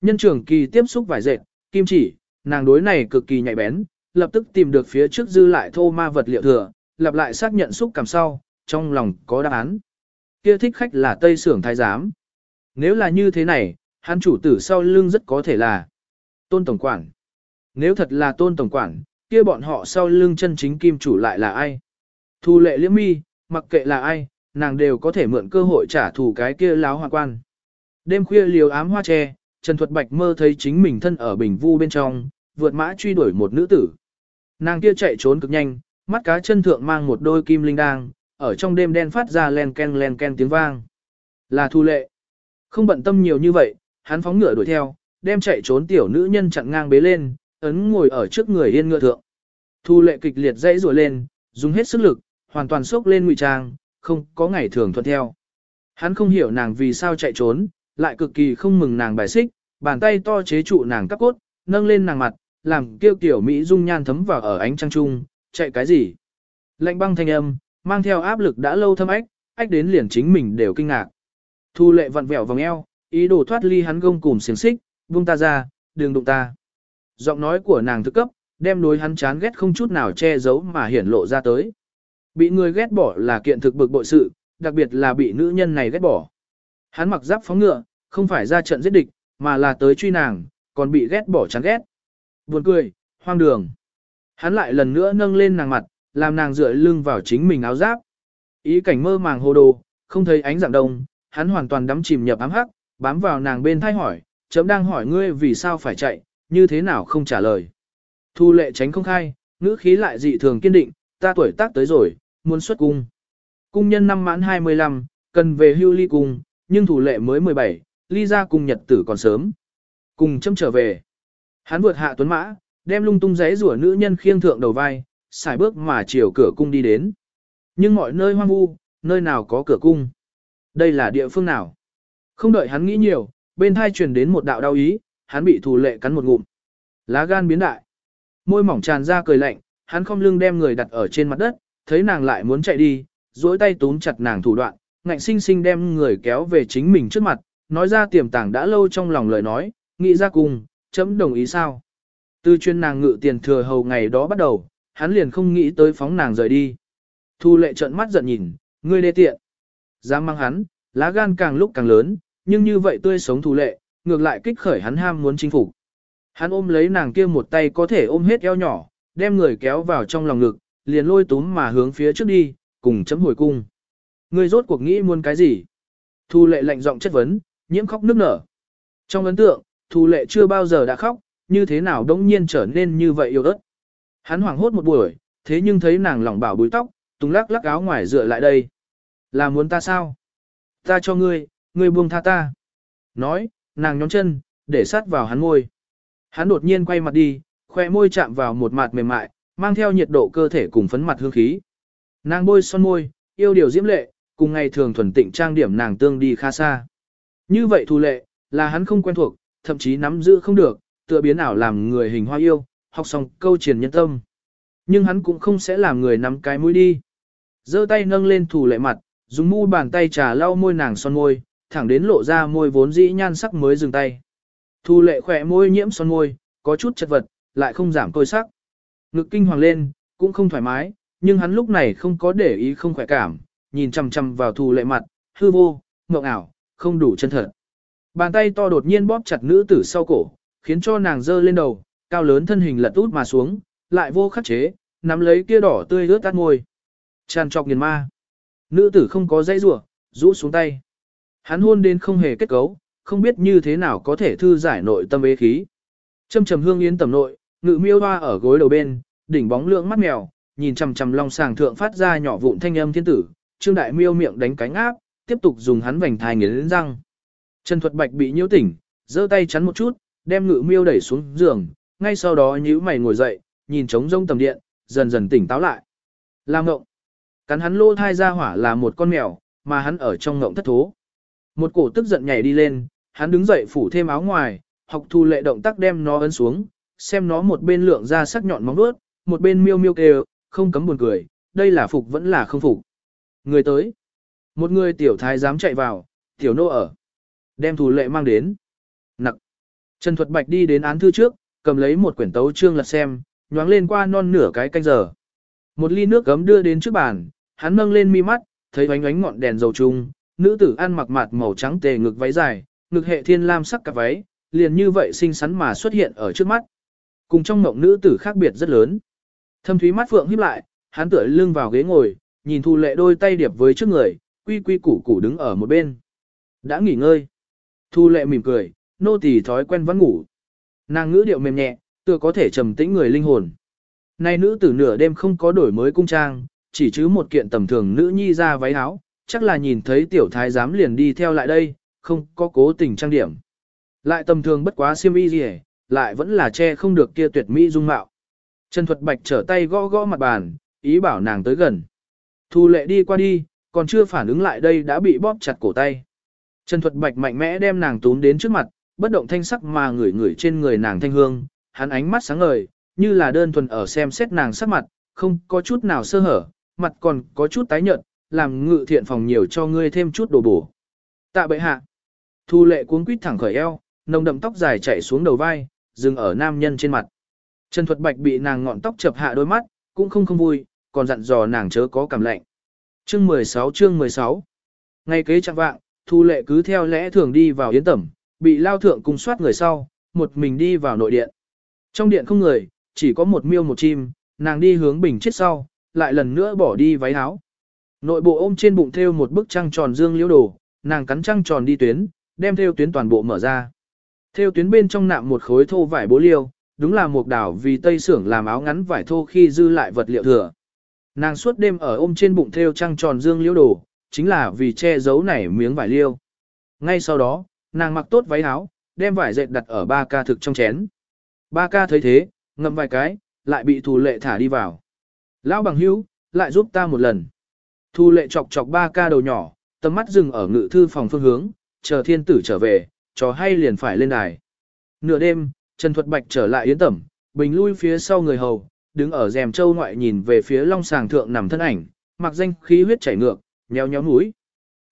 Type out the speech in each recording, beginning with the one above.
Nhân trưởng kỳ tiếp xúc vải dệt, kim chỉ, nàng đối này cực kỳ nhạy bén, lập tức tìm được phía trước dư lại thô ma vật liệu thừa, lặp lại xác nhận xúc cảm sau, trong lòng có đáp án. Kia thích khách là Tây Sưởng Thái Giám. Nếu là như thế này, hắn chủ tử sau lưng rất có thể là Tôn Tổng Quản. Nếu thật là Tôn Tổng Quản, kia bọn họ sau lưng chân chính kim chủ lại là ai? Thu lệ liễm mi, mặc kệ là ai, nàng đều có thể mượn cơ hội trả thù cái kia láo hoa quan. Đêm khuya liều ám hoa tre, Trần Thuật Bạch mơ thấy chính mình thân ở bình vu bên trong, vượt mã truy đuổi một nữ tử. Nàng kia chạy trốn cực nhanh, mắt cá chân thượng mang một đôi kim linh đang, ở trong đêm đen phát ra len ken len ken tiếng vang. Là thu lệ. Không bận tâm nhiều như vậy, hắn phóng ngựa đuổi theo, đem chạy trốn tiểu nữ nhân chặn ngang bế lên, ấn ngồi ở trước người yên ngựa thượng. Thu lệ kịch liệt dãy rủa lên, dùng hết sức lực, hoàn toàn sốc lên ngụy trang, không có ngày thường thuận theo. Hắn không hiểu nàng vì sao chạy trốn, lại cực kỳ không mừng nàng bài xích, bàn tay to chế trụ nàng cắp cốt, nâng lên nàng mặt, làm kêu tiểu Mỹ dung nhan thấm vào ở ánh trăng trung, chạy cái gì? Lạnh băng thanh âm, mang theo áp lực đã lâu thâm ách, ách đến liền chính mình đều kinh ngạc. Thu lệ vặn vẹo vòng eo, ý đồ thoát ly hắn gông cùng xiềng xích, buông ta ra, đừng đụng ta. Giọng nói của nàng thức cấp, đem đối hắn chán ghét không chút nào che giấu mà hiển lộ ra tới. Bị người ghét bỏ là kiện thực bực bội sự, đặc biệt là bị nữ nhân này ghét bỏ. Hắn mặc giáp phóng ngựa, không phải ra trận giết địch, mà là tới truy nàng, còn bị ghét bỏ chán ghét. Buồn cười, hoang đường. Hắn lại lần nữa nâng lên nàng mặt, làm nàng dựa lưng vào chính mình áo giáp. Ý cảnh mơ màng hồ đồ, không thấy ánh dạng đông, hắn hoàn toàn đắm chìm nhập ám hắc, bám vào nàng bên thay hỏi, chấm đang hỏi ngươi vì sao phải chạy, như thế nào không trả lời. Thu lệ tránh không khai, ngữ khí lại dị thường kiên định, ta tuổi tác tới rồi, muốn xuất cung. Cung nhân năm mãn 25, cần về hưu ly cung, nhưng thủ lệ mới 17, ly ra cùng nhật tử còn sớm. Cùng châm trở về. Hắn vượt hạ tuấn mã, đem lung tung giấy rủa nữ nhân khiêng thượng đầu vai, xài bước mà chiều cửa cung đi đến. Nhưng mọi nơi hoang vu, nơi nào có cửa cung. Đây là địa phương nào? Không đợi hắn nghĩ nhiều, bên thai truyền đến một đạo đau ý, hắn bị thủ lệ cắn một ngụm. Lá gan biến đại. Môi mỏng tràn ra cười lạnh, hắn không lưng đem người đặt ở trên mặt đất, thấy nàng lại muốn chạy đi, duỗi tay túm chặt nàng thủ đoạn, ngạnh sinh sinh đem người kéo về chính mình trước mặt, nói ra tiềm tàng đã lâu trong lòng lời nói, nghĩ ra cùng, chấm đồng ý sao. Từ chuyên nàng ngự tiền thừa hầu ngày đó bắt đầu, hắn liền không nghĩ tới phóng nàng rời đi. Thu lệ trợn mắt giận nhìn, ngươi đê tiện. Dám mang hắn, lá gan càng lúc càng lớn, nhưng như vậy tươi sống thu lệ, ngược lại kích khởi hắn ham muốn chinh phục. Hắn ôm lấy nàng kia một tay có thể ôm hết eo nhỏ, đem người kéo vào trong lòng ngực, liền lôi túm mà hướng phía trước đi, cùng chấm hồi cung. Ngươi rốt cuộc nghĩ muốn cái gì? Thu lệ lạnh giọng chất vấn, nhiễm khóc nước nở. Trong ấn tượng, thu lệ chưa bao giờ đã khóc, như thế nào đống nhiên trở nên như vậy yêu đất. Hắn hoảng hốt một buổi, thế nhưng thấy nàng lỏng bảo bùi tóc, tung lắc lắc áo ngoài dựa lại đây. Là muốn ta sao? Ta cho ngươi, ngươi buông tha ta. Nói, nàng nhón chân, để sát vào hắn môi. Hắn đột nhiên quay mặt đi, khoe môi chạm vào một mặt mềm mại, mang theo nhiệt độ cơ thể cùng phấn mặt hương khí. Nàng bôi son môi, yêu điều diễm lệ, cùng ngày thường thuần tịnh trang điểm nàng tương đi khá xa. Như vậy thu lệ, là hắn không quen thuộc, thậm chí nắm giữ không được, tựa biến ảo làm người hình hoa yêu, học xong câu truyền nhân tâm. Nhưng hắn cũng không sẽ làm người nắm cái mũi đi. giơ tay nâng lên thù lệ mặt, dùng mu bàn tay trà lau môi nàng son môi, thẳng đến lộ ra môi vốn dĩ nhan sắc mới dừng tay. Thu lệ khỏe môi nhiễm son môi, có chút chật vật, lại không giảm tôi sắc. Ngực kinh hoàng lên, cũng không thoải mái, nhưng hắn lúc này không có để ý không khỏe cảm, nhìn chằm chằm vào thù lệ mặt, hư vô, mộng ảo, không đủ chân thật. Bàn tay to đột nhiên bóp chặt nữ tử sau cổ, khiến cho nàng dơ lên đầu, cao lớn thân hình lật út mà xuống, lại vô khắc chế, nắm lấy kia đỏ tươi ướt tắt môi. Tràn trọc nghiền ma. Nữ tử không có dây rủa rũ xuống tay. Hắn hôn đến không hề kết cấu, không biết như thế nào có thể thư giải nội tâm ế khí. Châm trầm hương yến tầm nội, ngự miêu hoa ở gối đầu bên, đỉnh bóng lượng mắt mèo, nhìn chằm chằm long sàng thượng phát ra nhỏ vụn thanh âm thiên tử, trương đại miêu miệng đánh cánh áp, tiếp tục dùng hắn vành thai nghiến răng. Trần Thuật Bạch bị nhiễu tỉnh, giơ tay chắn một chút, đem ngự miêu đẩy xuống giường, ngay sau đó nhíu mày ngồi dậy, nhìn trống rông tầm điện, dần dần tỉnh táo lại. Làm ngộng. Cắn hắn lô thai ra hỏa là một con mèo, mà hắn ở trong ngộng thất thố. Một cổ tức giận nhảy đi lên, hắn đứng dậy phủ thêm áo ngoài, học thu lệ động tác đem nó ấn xuống, xem nó một bên lượng ra sắc nhọn móng vuốt, một bên miêu miêu kêu, không cấm buồn cười, đây là phục vẫn là không phục. Người tới. Một người tiểu thái dám chạy vào, tiểu nô ở. Đem thủ lệ mang đến. Nặc. Trần Thuật Bạch đi đến án thư trước, cầm lấy một quyển tấu trương lật xem, nhoáng lên qua non nửa cái canh giờ. Một ly nước gấm đưa đến trước bàn, hắn nâng lên mi mắt, thấy ánh ánh ngọn đèn dầu chung, nữ tử ăn mặc mạt màu trắng tề ngực váy dài, ngực hệ thiên lam sắc cả váy, liền như vậy xinh xắn mà xuất hiện ở trước mắt. Cùng trong mộng nữ tử khác biệt rất lớn. Thâm thúy mắt phượng híp lại, hắn tựa lưng vào ghế ngồi, nhìn Thu Lệ đôi tay điệp với trước người, quy quy củ củ đứng ở một bên. Đã nghỉ ngơi. Thu Lệ mỉm cười, nô tỳ thói quen vẫn ngủ. Nàng ngữ điệu mềm nhẹ, tựa có thể trầm tĩnh người linh hồn. Nay nữ tử nửa đêm không có đổi mới cung trang, chỉ chứ một kiện tầm thường nữ nhi ra váy áo, chắc là nhìn thấy tiểu thái giám liền đi theo lại đây, không có cố tình trang điểm. Lại tầm thường bất quá xiêm y gì lại vẫn là che không được kia tuyệt mỹ dung mạo. Trần Thuật Bạch trở tay gõ gõ mặt bàn, ý bảo nàng tới gần. Thu lệ đi qua đi, còn chưa phản ứng lại đây đã bị bóp chặt cổ tay. Trần Thuật Bạch mạnh mẽ đem nàng túm đến trước mặt, bất động thanh sắc mà ngửi ngửi trên người nàng thanh hương, hắn ánh mắt sáng ngời, như là đơn thuần ở xem xét nàng sắc mặt, không có chút nào sơ hở, mặt còn có chút tái nhợt, làm ngự thiện phòng nhiều cho ngươi thêm chút đồ bổ. Tạ bệ hạ. Thu lệ cuống quýt thẳng khởi eo, nồng đậm tóc dài chảy xuống đầu vai, dừng ở nam nhân trên mặt. Trần Thuật Bạch bị nàng ngọn tóc chập hạ đôi mắt, cũng không không vui, còn dặn dò nàng chớ có cảm lạnh. Chương 16 chương 16 Ngay kế chẳng vạng, Thu Lệ cứ theo lẽ thường đi vào yến tẩm, bị lao thượng cùng soát người sau, một mình đi vào nội điện. Trong điện không người, chỉ có một miêu một chim, nàng đi hướng bình chết sau, lại lần nữa bỏ đi váy áo. Nội bộ ôm trên bụng thêu một bức trăng tròn dương liễu đồ, nàng cắn trăng tròn đi tuyến, đem thêu tuyến toàn bộ mở ra. Thêu tuyến bên trong nạm một khối thô vải bố liêu, đúng là một đảo vì tây xưởng làm áo ngắn vải thô khi dư lại vật liệu thừa. Nàng suốt đêm ở ôm trên bụng thêu trăng tròn dương liễu đồ, chính là vì che giấu nảy miếng vải liêu. Ngay sau đó, nàng mặc tốt váy áo, đem vải dệt đặt ở ba ca thực trong chén. Ba ca thấy thế, ngậm vài cái, lại bị thù lệ thả đi vào. Lão bằng hữu, lại giúp ta một lần. Thù lệ chọc chọc ba ca đầu nhỏ, tầm mắt dừng ở ngự thư phòng phương hướng, chờ thiên tử trở về, trò hay liền phải lên đài. Nửa đêm, Trần Thuật Bạch trở lại yến tẩm, bình lui phía sau người hầu, đứng ở rèm châu ngoại nhìn về phía long sàng thượng nằm thân ảnh, mặc danh khí huyết chảy ngược, nhéo nhéo mũi.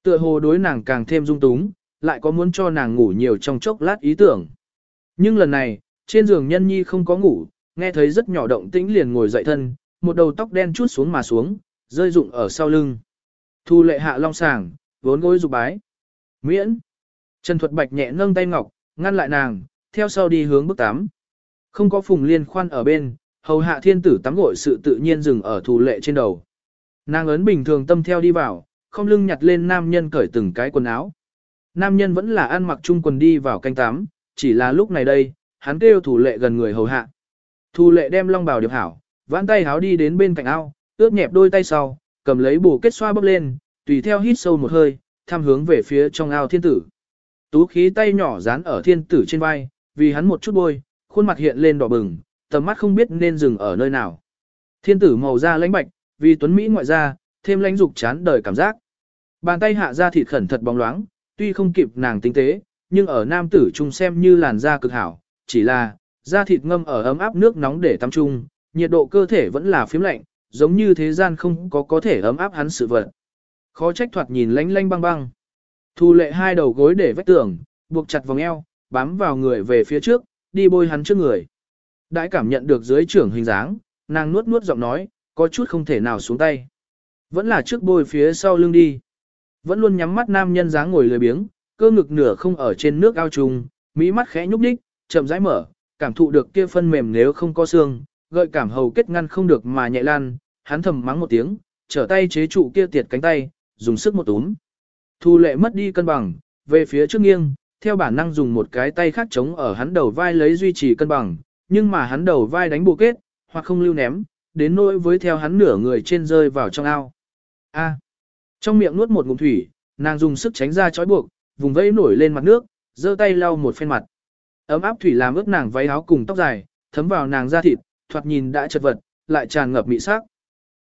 Tựa hồ đối nàng càng thêm dung túng, lại có muốn cho nàng ngủ nhiều trong chốc lát ý tưởng. Nhưng lần này, trên giường nhân nhi không có ngủ, nghe thấy rất nhỏ động tĩnh liền ngồi dậy thân, một đầu tóc đen chút xuống mà xuống, rơi rụng ở sau lưng. Thu lệ hạ long sàng, vốn gối dục bái. Miễn. Trần Thuật Bạch nhẹ nâng tay ngọc, ngăn lại nàng, theo sau đi hướng bước tắm. Không có phùng liên khoan ở bên, hầu hạ thiên tử tắm gội sự tự nhiên dừng ở thù lệ trên đầu. Nàng ấn bình thường tâm theo đi vào, không lưng nhặt lên nam nhân cởi từng cái quần áo. Nam nhân vẫn là ăn mặc chung quần đi vào canh tắm, chỉ là lúc này đây, hắn kêu thủ lệ gần người hầu hạ. Thủ lệ đem long bào điệp hảo, vãn tay háo đi đến bên cạnh ao, ướt nhẹp đôi tay sau, cầm lấy bù kết xoa bốc lên, tùy theo hít sâu một hơi, tham hướng về phía trong ao thiên tử. Tú khí tay nhỏ dán ở thiên tử trên vai, vì hắn một chút bôi, khuôn mặt hiện lên đỏ bừng, tầm mắt không biết nên dừng ở nơi nào. Thiên tử màu da lãnh bạch, vì tuấn Mỹ ngoại da, thêm lãnh dục chán đời cảm giác. Bàn tay hạ ra thịt khẩn thật bóng loáng, tuy không kịp nàng tinh tế, nhưng ở nam tử trung xem như làn da cực hảo, chỉ là, da thịt ngâm ở ấm áp nước nóng để tắm trung nhiệt độ cơ thể vẫn là phím lạnh, giống như thế gian không có có thể ấm áp hắn sự vật. Khó trách thoạt nhìn lánh lánh băng băng. Thu lệ hai đầu gối để vách tường, buộc chặt vòng eo, bám vào người về phía trước, đi bôi hắn trước người. Đãi cảm nhận được dưới trưởng hình dáng, nàng nuốt nuốt giọng nói, có chút không thể nào xuống tay. Vẫn là trước bôi phía sau lưng đi. Vẫn luôn nhắm mắt nam nhân dáng ngồi lười biếng, cơ ngực nửa không ở trên nước ao trùng, mỹ mắt khẽ nhúc nhích, chậm rãi mở, cảm thụ được kia phân mềm nếu không có xương, gợi cảm hầu kết ngăn không được mà nhẹ lan, hắn thầm mắng một tiếng, trở tay chế trụ kia tiệt cánh tay, dùng sức một túm. Thu lệ mất đi cân bằng, về phía trước nghiêng, theo bản năng dùng một cái tay khác chống ở hắn đầu vai lấy duy trì cân bằng, nhưng mà hắn đầu vai đánh bộ kết, hoặc không lưu ném, đến nỗi với theo hắn nửa người trên rơi vào trong ao. A. Trong miệng nuốt một ngụm thủy, nàng dùng sức tránh ra chói buộc, vùng vẫy nổi lên mặt nước, giơ tay lau một phen mặt. Ấm áp thủy làm ướt nàng váy áo cùng tóc dài, thấm vào nàng da thịt, thoạt nhìn đã chật vật, lại tràn ngập mị sắc.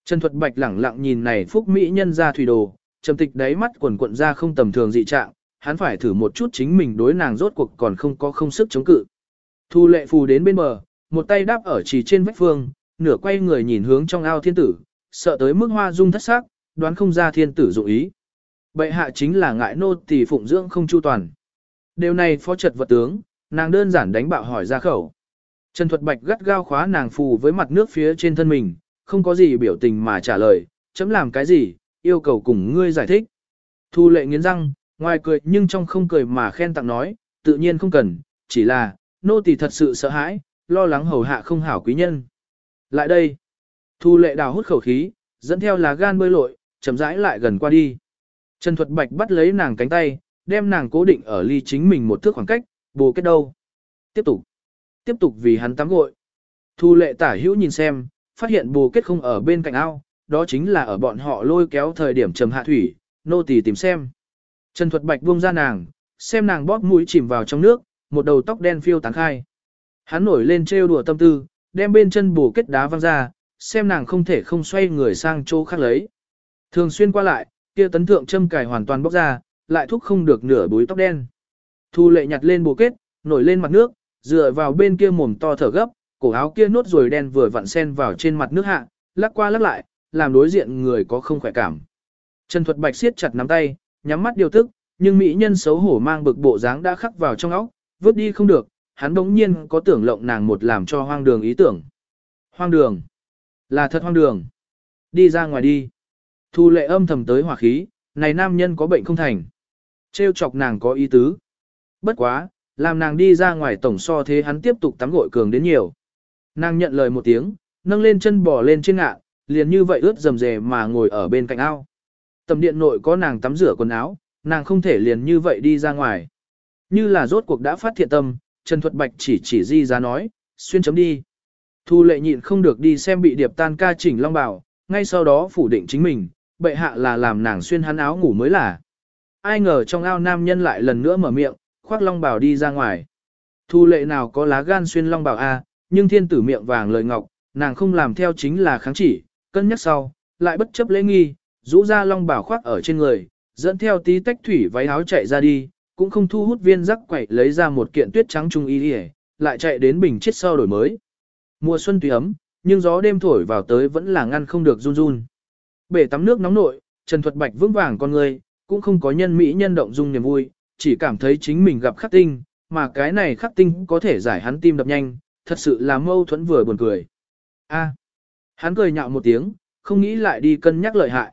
Trần Thuật Bạch lẳng lặng nhìn này phúc mỹ nhân ra thủy đồ, trầm tịch đáy mắt quần quận ra không tầm thường dị trạng, hắn phải thử một chút chính mình đối nàng rốt cuộc còn không có không sức chống cự. Thu lệ phù đến bên bờ, một tay đáp ở chỉ trên vách phương, nửa quay người nhìn hướng trong ao thiên tử, sợ tới mức hoa dung thất sắc, đoán không ra thiên tử dụng ý. Bệ hạ chính là ngại nô tỳ phụng dưỡng không chu toàn. Điều này phó trật vật tướng, Nàng đơn giản đánh bạo hỏi ra khẩu. Trần Thuật Bạch gắt gao khóa nàng phù với mặt nước phía trên thân mình, không có gì biểu tình mà trả lời, chấm làm cái gì, yêu cầu cùng ngươi giải thích. Thu lệ nghiến răng, ngoài cười nhưng trong không cười mà khen tặng nói, tự nhiên không cần, chỉ là, nô tỳ thật sự sợ hãi, lo lắng hầu hạ không hảo quý nhân. Lại đây, thu lệ đào hút khẩu khí, dẫn theo lá gan bơi lội, chậm rãi lại gần qua đi. Trần Thuật Bạch bắt lấy nàng cánh tay, đem nàng cố định ở ly chính mình một thước khoảng cách, bồ kết đâu. Tiếp tục, tiếp tục vì hắn tắm gội. Thu lệ tả hữu nhìn xem, phát hiện bồ kết không ở bên cạnh ao, đó chính là ở bọn họ lôi kéo thời điểm trầm hạ thủy, nô tỳ tìm xem. Trần Thuật Bạch buông ra nàng, xem nàng bóp mũi chìm vào trong nước, một đầu tóc đen phiêu tán khai. Hắn nổi lên trêu đùa tâm tư, đem bên chân bổ kết đá văng ra, xem nàng không thể không xoay người sang chỗ khác lấy. Thường xuyên qua lại, kia tấn thượng châm cài hoàn toàn bóc ra, lại thúc không được nửa búi tóc đen. Thu lệ nhặt lên bổ kết, nổi lên mặt nước, dựa vào bên kia mồm to thở gấp, cổ áo kia nốt rồi đen vừa vặn sen vào trên mặt nước hạ, lắc qua lắc lại, làm đối diện người có không khỏe cảm. Trần Thuật Bạch siết chặt nắm tay, nhắm mắt điều tức, nhưng mỹ nhân xấu hổ mang bực bộ dáng đã khắc vào trong óc, vứt đi không được, hắn đống nhiên có tưởng lộng nàng một làm cho hoang đường ý tưởng. Hoang đường. Là thật hoang đường. Đi ra ngoài đi. Thu lệ âm thầm tới hỏa khí, này nam nhân có bệnh không thành. Trêu chọc nàng có ý tứ. Bất quá, làm nàng đi ra ngoài tổng so thế hắn tiếp tục tắm gội cường đến nhiều. Nàng nhận lời một tiếng, nâng lên chân bò lên trên ngạ, liền như vậy ướt rầm rề mà ngồi ở bên cạnh ao. Tầm điện nội có nàng tắm rửa quần áo, nàng không thể liền như vậy đi ra ngoài. Như là rốt cuộc đã phát thiện tâm, Trần Thuật Bạch chỉ chỉ di ra nói, xuyên chấm đi. Thu lệ nhịn không được đi xem bị điệp tan ca chỉnh long bảo, ngay sau đó phủ định chính mình, bệ hạ là làm nàng xuyên hắn áo ngủ mới là. Ai ngờ trong ao nam nhân lại lần nữa mở miệng, khoác long bảo đi ra ngoài. Thu lệ nào có lá gan xuyên long bảo a, nhưng thiên tử miệng vàng lời ngọc, nàng không làm theo chính là kháng chỉ, cân nhắc sau, lại bất chấp lễ nghi, rũ ra long bảo khoác ở trên người, dẫn theo tí tách thủy váy áo chạy ra đi, cũng không thu hút viên rắc quậy lấy ra một kiện tuyết trắng trung y đi lại chạy đến bình chết sau đổi mới. Mùa xuân tùy ấm, nhưng gió đêm thổi vào tới vẫn là ngăn không được run run. Bể tắm nước nóng nội, Trần Thuật Bạch vững vàng con người, cũng không có nhân mỹ nhân động dung niềm vui, chỉ cảm thấy chính mình gặp khắc tinh, mà cái này khắc tinh có thể giải hắn tim đập nhanh, thật sự là mâu thuẫn vừa buồn cười. A. hắn cười nhạo một tiếng, không nghĩ lại đi cân nhắc lợi hại.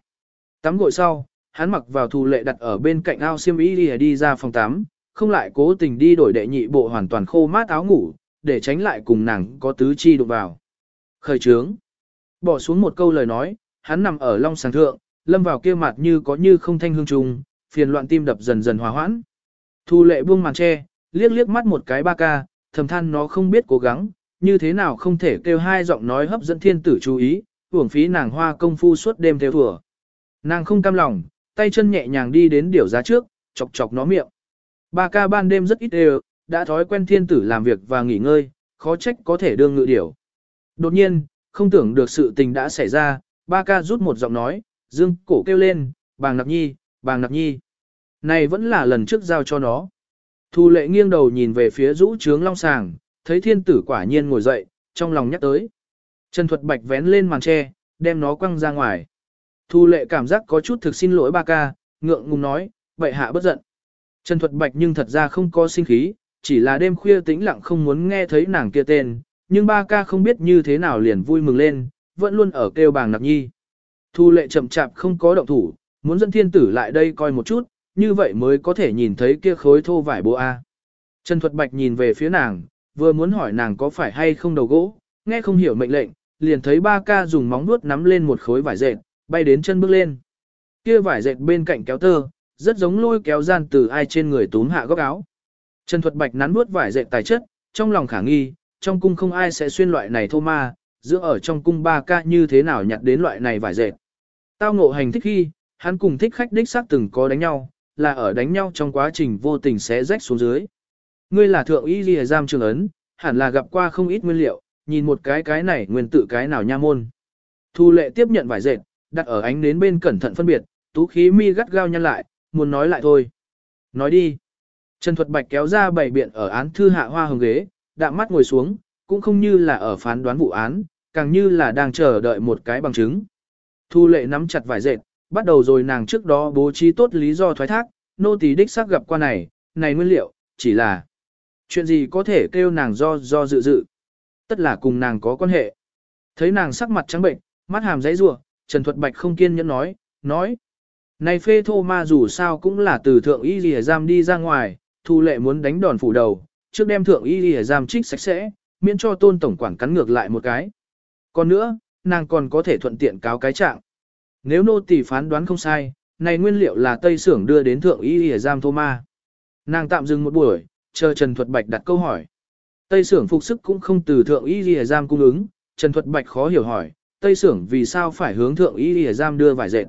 Tắm gội sau, hắn mặc vào thù lệ đặt ở bên cạnh ao xiêm y đi, đi ra phòng tắm, không lại cố tình đi đổi đệ nhị bộ hoàn toàn khô mát áo ngủ, để tránh lại cùng nàng có tứ chi đụng vào. Khởi trướng. Bỏ xuống một câu lời nói, hắn nằm ở long sàng thượng, lâm vào kia mặt như có như không thanh hương trùng, phiền loạn tim đập dần dần hòa hoãn. Thu lệ buông màn che, liếc liếc mắt một cái ba ca, thầm than nó không biết cố gắng, như thế nào không thể kêu hai giọng nói hấp dẫn thiên tử chú ý, uổng phí nàng hoa công phu suốt đêm theo thùa. Nàng không cam lòng, tay chân nhẹ nhàng đi đến điểu giá trước, chọc chọc nó miệng. Ba ca ban đêm rất ít đều, đã thói quen thiên tử làm việc và nghỉ ngơi, khó trách có thể đương ngự điểu. Đột nhiên, không tưởng được sự tình đã xảy ra, ba ca rút một giọng nói, dương cổ kêu lên, bàng nạp nhi, bàng nạp nhi. Này vẫn là lần trước giao cho nó. Thu lệ nghiêng đầu nhìn về phía rũ trướng long sàng, thấy thiên tử quả nhiên ngồi dậy, trong lòng nhắc tới. Trần Thuật Bạch vén lên màn tre, đem nó quăng ra ngoài. Thu lệ cảm giác có chút thực xin lỗi ba ca, ngượng ngùng nói, vậy hạ bất giận. Trần Thuật Bạch nhưng thật ra không có sinh khí, chỉ là đêm khuya tĩnh lặng không muốn nghe thấy nàng kia tên, nhưng ba ca không biết như thế nào liền vui mừng lên, vẫn luôn ở kêu bàng nạp nhi. Thu lệ chậm chạp không có động thủ, muốn dẫn thiên tử lại đây coi một chút, như vậy mới có thể nhìn thấy kia khối thô vải bộ A. Trần Thuật Bạch nhìn về phía nàng, vừa muốn hỏi nàng có phải hay không đầu gỗ, nghe không hiểu mệnh lệnh, liền thấy ba ca dùng móng vuốt nắm lên một khối vải dệt, bay đến chân bước lên. Kia vải dệt bên cạnh kéo tơ, rất giống lôi kéo gian từ ai trên người túm hạ góc áo. Trần Thuật Bạch nắn nuốt vải dệt tài chất, trong lòng khả nghi, trong cung không ai sẽ xuyên loại này thô ma, giữa ở trong cung ba ca như thế nào nhặt đến loại này vải dệt. Tao ngộ hành thích khi, hắn cùng thích khách đích xác từng có đánh nhau, là ở đánh nhau trong quá trình vô tình sẽ rách xuống dưới. Ngươi là thượng y ghi giam trường ấn, hẳn là gặp qua không ít nguyên liệu, nhìn một cái cái này nguyên tự cái nào nha môn. Thu lệ tiếp nhận vải dệt, đặt ở ánh nến bên cẩn thận phân biệt, tú khí mi gắt gao nhăn lại, muốn nói lại thôi. Nói đi. Trần Thuật Bạch kéo ra bảy biện ở án thư hạ hoa hồng ghế, đạm mắt ngồi xuống, cũng không như là ở phán đoán vụ án, càng như là đang chờ đợi một cái bằng chứng. Thu lệ nắm chặt vải dệt, bắt đầu rồi nàng trước đó bố trí tốt lý do thoái thác, nô tỳ đích xác gặp qua này, này nguyên liệu, chỉ là chuyện gì có thể kêu nàng do do dự dự. Tất là cùng nàng có quan hệ. Thấy nàng sắc mặt trắng bệnh, mắt hàm giấy rủa Trần Thuật Bạch không kiên nhẫn nói, nói. Này phê thô ma dù sao cũng là từ thượng y lìa giam đi ra ngoài, thu lệ muốn đánh đòn phủ đầu, trước đem thượng y lìa giam trích sạch sẽ, miễn cho tôn tổng quản cắn ngược lại một cái. Còn nữa, nàng còn có thể thuận tiện cáo cái trạng. Nếu nô tỳ phán đoán không sai, này nguyên liệu là Tây Sưởng đưa đến thượng y lìa giam thô ma. Nàng tạm dừng một buổi, chờ Trần Thuật Bạch đặt câu hỏi. Tây Sưởng phục sức cũng không từ thượng y lìa giam cung ứng, Trần Thuật Bạch khó hiểu hỏi, Tây Sưởng vì sao phải hướng thượng y lìa giam đưa vải dệt.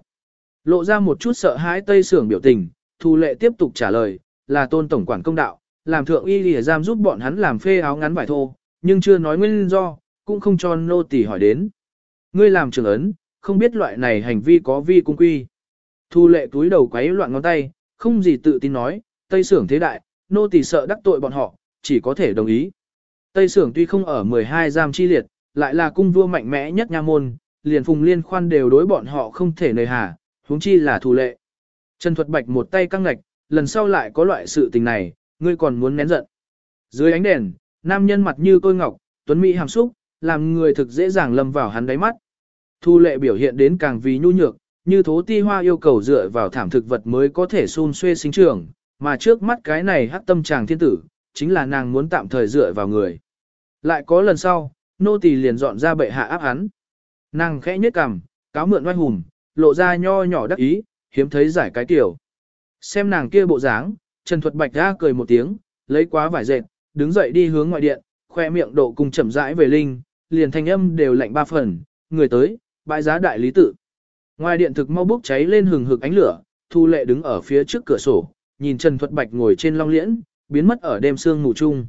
Lộ ra một chút sợ hãi Tây Sưởng biểu tình, Thu Lệ tiếp tục trả lời, là tôn tổng quản công đạo, làm thượng y lìa giam giúp bọn hắn làm phê áo ngắn vải thô, nhưng chưa nói nguyên do, cũng không cho nô tỳ hỏi đến. Ngươi làm trưởng ấn, không biết loại này hành vi có vi cung quy. Thu lệ túi đầu quấy loạn ngón tay, không gì tự tin nói, Tây Sưởng thế đại, nô tỳ sợ đắc tội bọn họ, chỉ có thể đồng ý. Tây Sưởng tuy không ở 12 giam chi liệt, lại là cung vua mạnh mẽ nhất nha môn, liền phùng liên khoan đều đối bọn họ không thể nề hà, huống chi là thù lệ. Trần Thuật Bạch một tay căng ngạch, lần sau lại có loại sự tình này, ngươi còn muốn nén giận. Dưới ánh đèn, nam nhân mặt như tôi ngọc, tuấn mỹ hàm xúc, làm người thực dễ dàng lâm vào hắn đáy mắt. Thu lệ biểu hiện đến càng vì nhu nhược, như thố ti hoa yêu cầu dựa vào thảm thực vật mới có thể xun xuê sinh trưởng, mà trước mắt cái này hắc tâm chàng thiên tử, chính là nàng muốn tạm thời dựa vào người. Lại có lần sau, nô tỳ liền dọn ra bệ hạ áp hắn. Nàng khẽ nhếch cằm, cáo mượn oai hùng, lộ ra nho nhỏ đắc ý, hiếm thấy giải cái tiểu. Xem nàng kia bộ dáng, Trần Thuật Bạch ra cười một tiếng, lấy quá vải dệt, đứng dậy đi hướng ngoại điện, khoe miệng độ cùng chậm rãi về linh, liền thanh âm đều lạnh ba phần, người tới, bãi giá đại lý tự. Ngoài điện thực mau bốc cháy lên hừng hực ánh lửa, Thu Lệ đứng ở phía trước cửa sổ, nhìn Trần Thuật Bạch ngồi trên long liễn, biến mất ở đêm sương ngủ chung.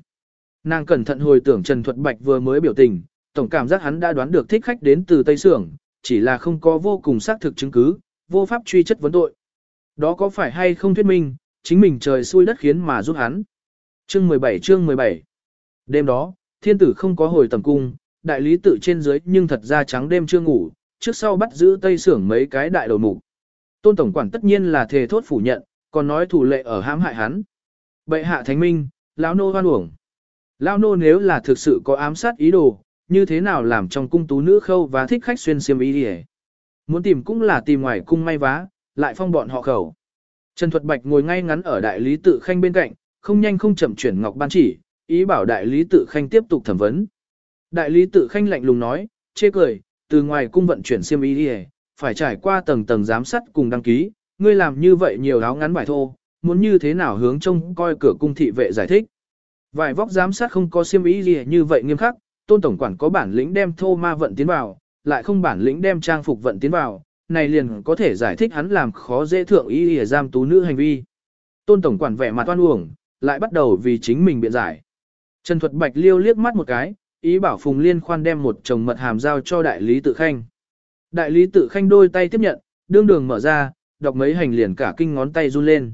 Nàng cẩn thận hồi tưởng Trần Thuật Bạch vừa mới biểu tình, tổng cảm giác hắn đã đoán được thích khách đến từ Tây Sưởng, chỉ là không có vô cùng xác thực chứng cứ, vô pháp truy chất vấn tội. Đó có phải hay không thuyết minh, chính mình trời xui đất khiến mà giúp hắn. Chương 17 chương 17 Đêm đó, thiên tử không có hồi tầm cung, đại lý tự trên dưới nhưng thật ra trắng đêm chưa ngủ, trước sau bắt giữ Tây Sưởng mấy cái đại đầu mục. Tôn Tổng quản tất nhiên là thề thốt phủ nhận, còn nói thủ lệ ở hãm hại hắn. Bệ hạ thánh minh, lão nô hoan uổng. Lão nô nếu là thực sự có ám sát ý đồ, như thế nào làm trong cung tú nữ khâu và thích khách xuyên xiêm ý đi Muốn tìm cũng là tìm ngoài cung may vá, lại phong bọn họ khẩu. Trần Thuật Bạch ngồi ngay ngắn ở đại lý tự khanh bên cạnh, không nhanh không chậm chuyển ngọc ban chỉ, ý bảo đại lý tự khanh tiếp tục thẩm vấn. Đại lý tự khanh lạnh lùng nói, chê cười, từ ngoài cung vận chuyển xiêm ý đi phải trải qua tầng tầng giám sát cùng đăng ký, ngươi làm như vậy nhiều áo ngắn bài thô, muốn như thế nào hướng trông coi cửa cung thị vệ giải thích. Vài vóc giám sát không có xiêm ý gì như vậy nghiêm khắc, tôn tổng quản có bản lĩnh đem thô ma vận tiến vào, lại không bản lĩnh đem trang phục vận tiến vào, này liền có thể giải thích hắn làm khó dễ thượng ý gì giam tú nữ hành vi. Tôn tổng quản vẻ mặt oan uổng, lại bắt đầu vì chính mình biện giải. Trần Thuật Bạch liêu liếc mắt một cái, ý bảo Phùng Liên khoan đem một chồng mật hàm giao cho đại lý tự khanh. Đại lý tự khanh đôi tay tiếp nhận, đương đường mở ra, đọc mấy hành liền cả kinh ngón tay run lên.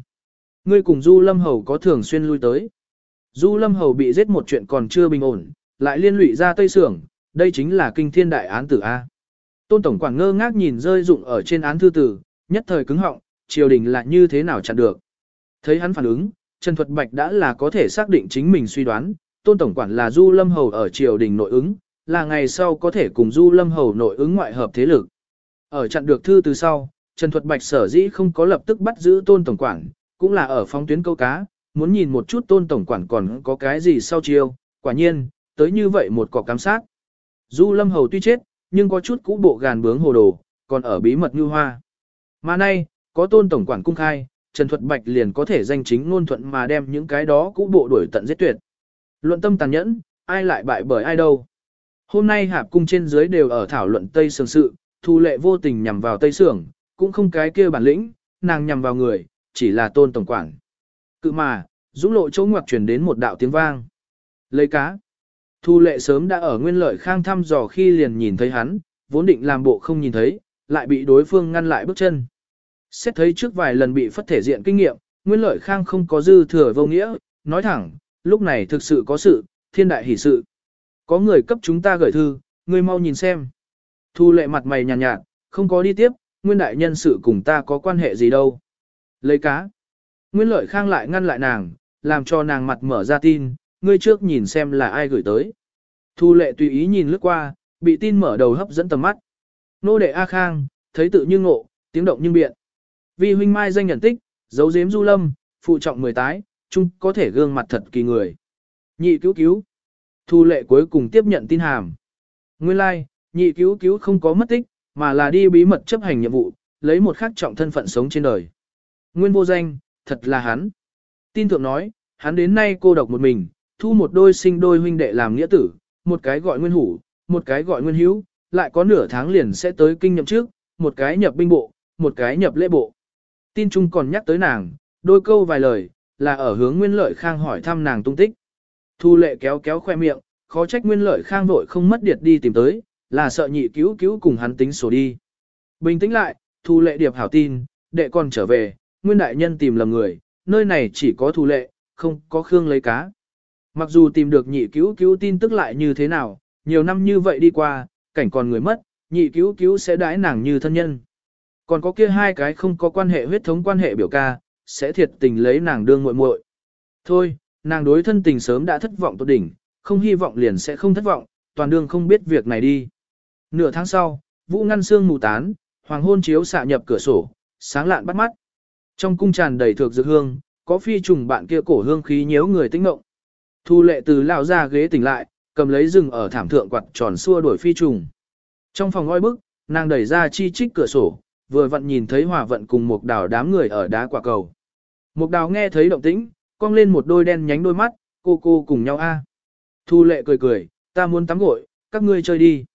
Ngươi cùng Du Lâm Hầu có thường xuyên lui tới. Du Lâm Hầu bị giết một chuyện còn chưa bình ổn, lại liên lụy ra Tây Sưởng, đây chính là kinh thiên đại án tử A. Tôn Tổng quản ngơ ngác nhìn rơi dụng ở trên án thư tử, nhất thời cứng họng, triều đình lại như thế nào chặn được. Thấy hắn phản ứng, Trần Thuật Bạch đã là có thể xác định chính mình suy đoán, Tôn Tổng quản là Du Lâm Hầu ở triều đình nội ứng, là ngày sau có thể cùng Du Lâm Hầu nội ứng ngoại hợp thế lực. Ở chặn được thư từ sau, Trần Thuật Bạch sở dĩ không có lập tức bắt giữ Tôn Tổng quản, cũng là ở phóng tuyến câu cá, muốn nhìn một chút Tôn Tổng quản còn có cái gì sau chiêu, quả nhiên, tới như vậy một cọc cám sát. Du Lâm Hầu tuy chết, nhưng có chút cũ bộ gàn bướng hồ đồ, còn ở bí mật như hoa. Mà nay, có tôn tổng quản cung khai, Trần Thuật Bạch liền có thể danh chính ngôn thuận mà đem những cái đó cũ bộ đuổi tận giết tuyệt. Luận tâm tàn nhẫn, ai lại bại bởi ai đâu. Hôm nay hạp cung trên dưới đều ở thảo luận Tây Sương sự, thu lệ vô tình nhằm vào Tây sưởng, cũng không cái kia bản lĩnh, nàng nhằm vào người, chỉ là tôn tổng quản. Cự mà, dũng lộ chỗ ngoặc truyền đến một đạo tiếng vang. Lấy cá. Thu lệ sớm đã ở nguyên lợi khang thăm dò khi liền nhìn thấy hắn, vốn định làm bộ không nhìn thấy, lại bị đối phương ngăn lại bước chân. Xét thấy trước vài lần bị phất thể diện kinh nghiệm, nguyên lợi khang không có dư thừa vô nghĩa, nói thẳng, lúc này thực sự có sự, thiên đại hỷ sự. Có người cấp chúng ta gửi thư, ngươi mau nhìn xem. Thu lệ mặt mày nhàn nhạt, nhạt, không có đi tiếp, nguyên đại nhân sự cùng ta có quan hệ gì đâu. Lấy cá. Nguyên lợi khang lại ngăn lại nàng, làm cho nàng mặt mở ra tin, ngươi trước nhìn xem là ai gửi tới. Thu lệ tùy ý nhìn lướt qua, bị tin mở đầu hấp dẫn tầm mắt. Nô đệ A Khang, thấy tự như ngộ, tiếng động nhưng biện. Vì huynh mai danh nhận tích, dấu giếm du lâm, phụ trọng mười tái, chung có thể gương mặt thật kỳ người. Nhị cứu cứu. Thu lệ cuối cùng tiếp nhận tin hàm. Nguyên lai, like, nhị cứu cứu không có mất tích, mà là đi bí mật chấp hành nhiệm vụ, lấy một khắc trọng thân phận sống trên đời. Nguyên vô danh, thật là hắn. Tin thượng nói, hắn đến nay cô độc một mình, thu một đôi sinh đôi huynh đệ làm nghĩa tử, một cái gọi nguyên hủ, một cái gọi nguyên hữu, lại có nửa tháng liền sẽ tới kinh nhậm trước, một cái nhập binh bộ, một cái nhập lễ bộ. Tin trung còn nhắc tới nàng, đôi câu vài lời, là ở hướng nguyên lợi khang hỏi thăm nàng tung tích. Thu lệ kéo kéo khoe miệng, khó trách nguyên lợi khang vội không mất điệt đi tìm tới, là sợ nhị cứu cứu cùng hắn tính sổ đi. Bình tĩnh lại, thu lệ điệp hảo tin, đệ còn trở về, nguyên đại nhân tìm lầm người, nơi này chỉ có thu lệ, không có khương lấy cá. Mặc dù tìm được nhị cứu cứu tin tức lại như thế nào, nhiều năm như vậy đi qua, cảnh còn người mất, nhị cứu cứu sẽ đãi nàng như thân nhân. Còn có kia hai cái không có quan hệ huyết thống quan hệ biểu ca, sẽ thiệt tình lấy nàng đương muội muội. Thôi, nàng đối thân tình sớm đã thất vọng tốt đỉnh, không hy vọng liền sẽ không thất vọng, toàn đương không biết việc này đi. Nửa tháng sau, vũ ngăn xương mù tán, hoàng hôn chiếu xạ nhập cửa sổ, sáng lạn bắt mắt. Trong cung tràn đầy thược dược hương, có phi trùng bạn kia cổ hương khí nhiễu người tĩnh ngộng. Thu lệ từ lao ra ghế tỉnh lại, cầm lấy rừng ở thảm thượng quạt tròn xua đuổi phi trùng. Trong phòng ngoi bức, nàng đẩy ra chi trích cửa sổ, vừa vặn nhìn thấy hòa vận cùng một đào đám người ở đá quả cầu. Một đào nghe thấy động tĩnh, cong lên một đôi đen nhánh đôi mắt, cô cô cùng nhau a. À. Thu lệ cười cười, ta muốn tắm gội, các ngươi chơi đi.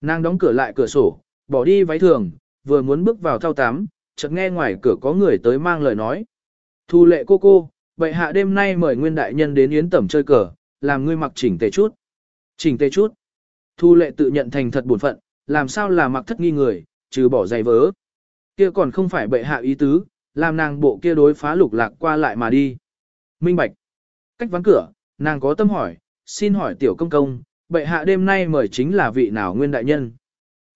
Nàng đóng cửa lại cửa sổ, bỏ đi váy thường, vừa muốn bước vào thao tắm, chợt nghe ngoài cửa có người tới mang lời nói. Thu lệ cô cô, bệ hạ đêm nay mời nguyên đại nhân đến yến tẩm chơi cờ, làm ngươi mặc chỉnh tề chút. Chỉnh tề chút. Thu lệ tự nhận thành thật buồn phận, làm sao là mặc thất nghi người, trừ bỏ giày vớ. Kia còn không phải bệ hạ ý tứ, làm nàng bộ kia đối phá lục lạc qua lại mà đi. Minh bạch. Cách ván cửa, nàng có tâm hỏi, xin hỏi tiểu công công, bệ hạ đêm nay mời chính là vị nào nguyên đại nhân.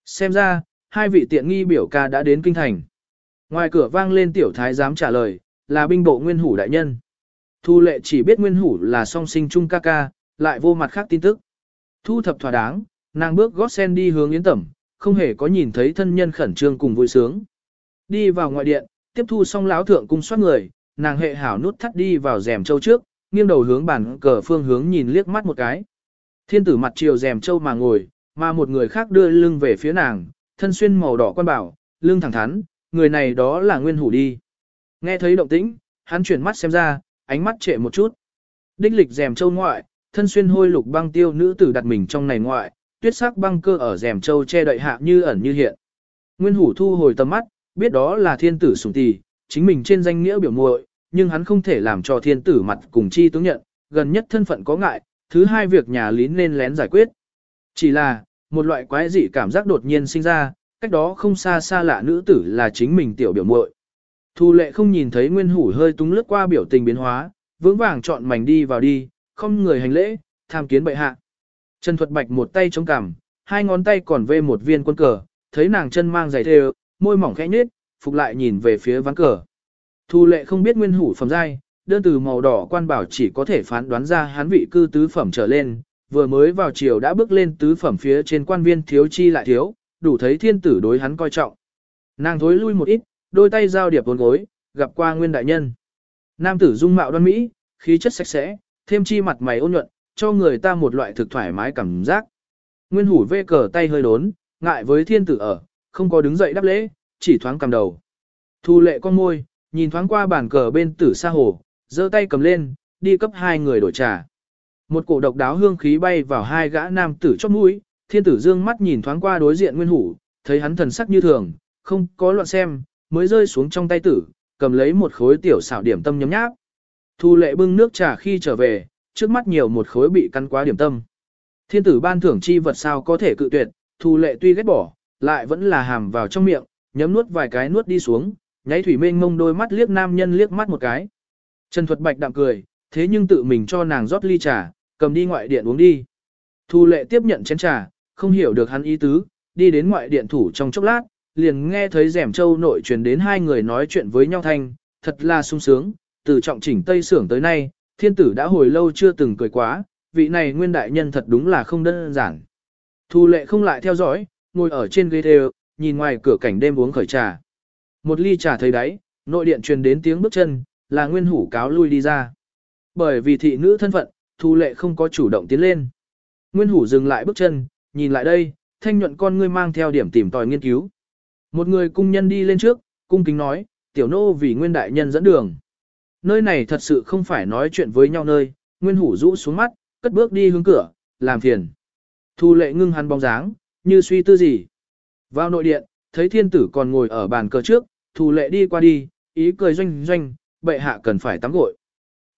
Xem ra, hai vị tiện nghi biểu ca đã đến kinh thành. Ngoài cửa vang lên tiểu thái giám trả lời, là binh bộ nguyên hủ đại nhân. Thu lệ chỉ biết nguyên hủ là song sinh trung ca ca, lại vô mặt khác tin tức. Thu thập thỏa đáng, nàng bước gót sen đi hướng yến tẩm, không hề có nhìn thấy thân nhân khẩn trương cùng vui sướng. Đi vào ngoại điện, tiếp thu xong lão thượng cung soát người, nàng hệ hảo nút thắt đi vào rèm châu trước, nghiêng đầu hướng bàn cờ phương hướng nhìn liếc mắt một cái. Thiên tử mặt chiều rèm châu mà ngồi, mà một người khác đưa lưng về phía nàng, thân xuyên màu đỏ quan bảo, lưng thẳng thắn, người này đó là nguyên hủ đi. Nghe thấy động tĩnh, hắn chuyển mắt xem ra, ánh mắt trệ một chút. Đích lịch rèm châu ngoại, thân xuyên hôi lục băng tiêu nữ tử đặt mình trong này ngoại, tuyết sắc băng cơ ở rèm châu che đậy hạ như ẩn như hiện. Nguyên hủ thu hồi tầm mắt, biết đó là thiên tử sủng tỳ, chính mình trên danh nghĩa biểu muội, nhưng hắn không thể làm cho thiên tử mặt cùng chi tướng nhận, gần nhất thân phận có ngại, thứ hai việc nhà lý nên lén giải quyết. Chỉ là, một loại quái dị cảm giác đột nhiên sinh ra, cách đó không xa xa lạ nữ tử là chính mình tiểu biểu muội. Thu lệ không nhìn thấy nguyên hủ hơi túng lướt qua biểu tình biến hóa, vững vàng chọn mảnh đi vào đi, không người hành lễ, tham kiến bệ hạ. Trần Thuật Bạch một tay chống cằm, hai ngón tay còn vê một viên quân cờ, thấy nàng chân mang giày thêu, môi mỏng khẽ nhếch, phục lại nhìn về phía ván cờ. Thu lệ không biết nguyên hủ phẩm giai, đơn từ màu đỏ quan bảo chỉ có thể phán đoán ra hắn vị cư tứ phẩm trở lên, vừa mới vào chiều đã bước lên tứ phẩm phía trên quan viên thiếu chi lại thiếu, đủ thấy thiên tử đối hắn coi trọng. Nàng thối lui một ít, đôi tay giao điệp bốn gối, gặp qua nguyên đại nhân. Nam tử dung mạo đoan mỹ, khí chất sạch sẽ, thêm chi mặt mày ôn nhuận, cho người ta một loại thực thoải mái cảm giác. Nguyên hủ vê cờ tay hơi đốn, ngại với thiên tử ở, không có đứng dậy đáp lễ, chỉ thoáng cầm đầu. Thu lệ con môi, nhìn thoáng qua bàn cờ bên tử xa hồ, giơ tay cầm lên, đi cấp hai người đổi trà. Một cổ độc đáo hương khí bay vào hai gã nam tử chót mũi, thiên tử dương mắt nhìn thoáng qua đối diện nguyên hủ, thấy hắn thần sắc như thường, không có loạn xem, mới rơi xuống trong tay tử, cầm lấy một khối tiểu xảo điểm tâm nhấm nháp. Thu lệ bưng nước trà khi trở về, trước mắt nhiều một khối bị cắn quá điểm tâm. Thiên tử ban thưởng chi vật sao có thể cự tuyệt, thu lệ tuy ghét bỏ, lại vẫn là hàm vào trong miệng, nhấm nuốt vài cái nuốt đi xuống, nháy thủy mênh mông đôi mắt liếc nam nhân liếc mắt một cái. Trần Thuật Bạch đạm cười, thế nhưng tự mình cho nàng rót ly trà, cầm đi ngoại điện uống đi. Thu lệ tiếp nhận chén trà, không hiểu được hắn ý tứ, đi đến ngoại điện thủ trong chốc lát, liền nghe thấy rèm châu nội truyền đến hai người nói chuyện với nhau thanh, thật là sung sướng, từ trọng chỉnh Tây Sưởng tới nay, thiên tử đã hồi lâu chưa từng cười quá, vị này nguyên đại nhân thật đúng là không đơn giản. Thu lệ không lại theo dõi, ngồi ở trên ghế đều, nhìn ngoài cửa cảnh đêm uống khởi trà. Một ly trà thấy đáy, nội điện truyền đến tiếng bước chân, là nguyên hủ cáo lui đi ra. Bởi vì thị nữ thân phận, thu lệ không có chủ động tiến lên. Nguyên hủ dừng lại bước chân, nhìn lại đây, thanh nhuận con ngươi mang theo điểm tìm tòi nghiên cứu. Một người cung nhân đi lên trước, cung kính nói, tiểu nô vì nguyên đại nhân dẫn đường. Nơi này thật sự không phải nói chuyện với nhau nơi, nguyên hủ rũ xuống mắt, cất bước đi hướng cửa, làm phiền. Thu lệ ngưng hắn bóng dáng, như suy tư gì. Vào nội điện, thấy thiên tử còn ngồi ở bàn cờ trước, thu lệ đi qua đi, ý cười doanh doanh, bệ hạ cần phải tắm gội.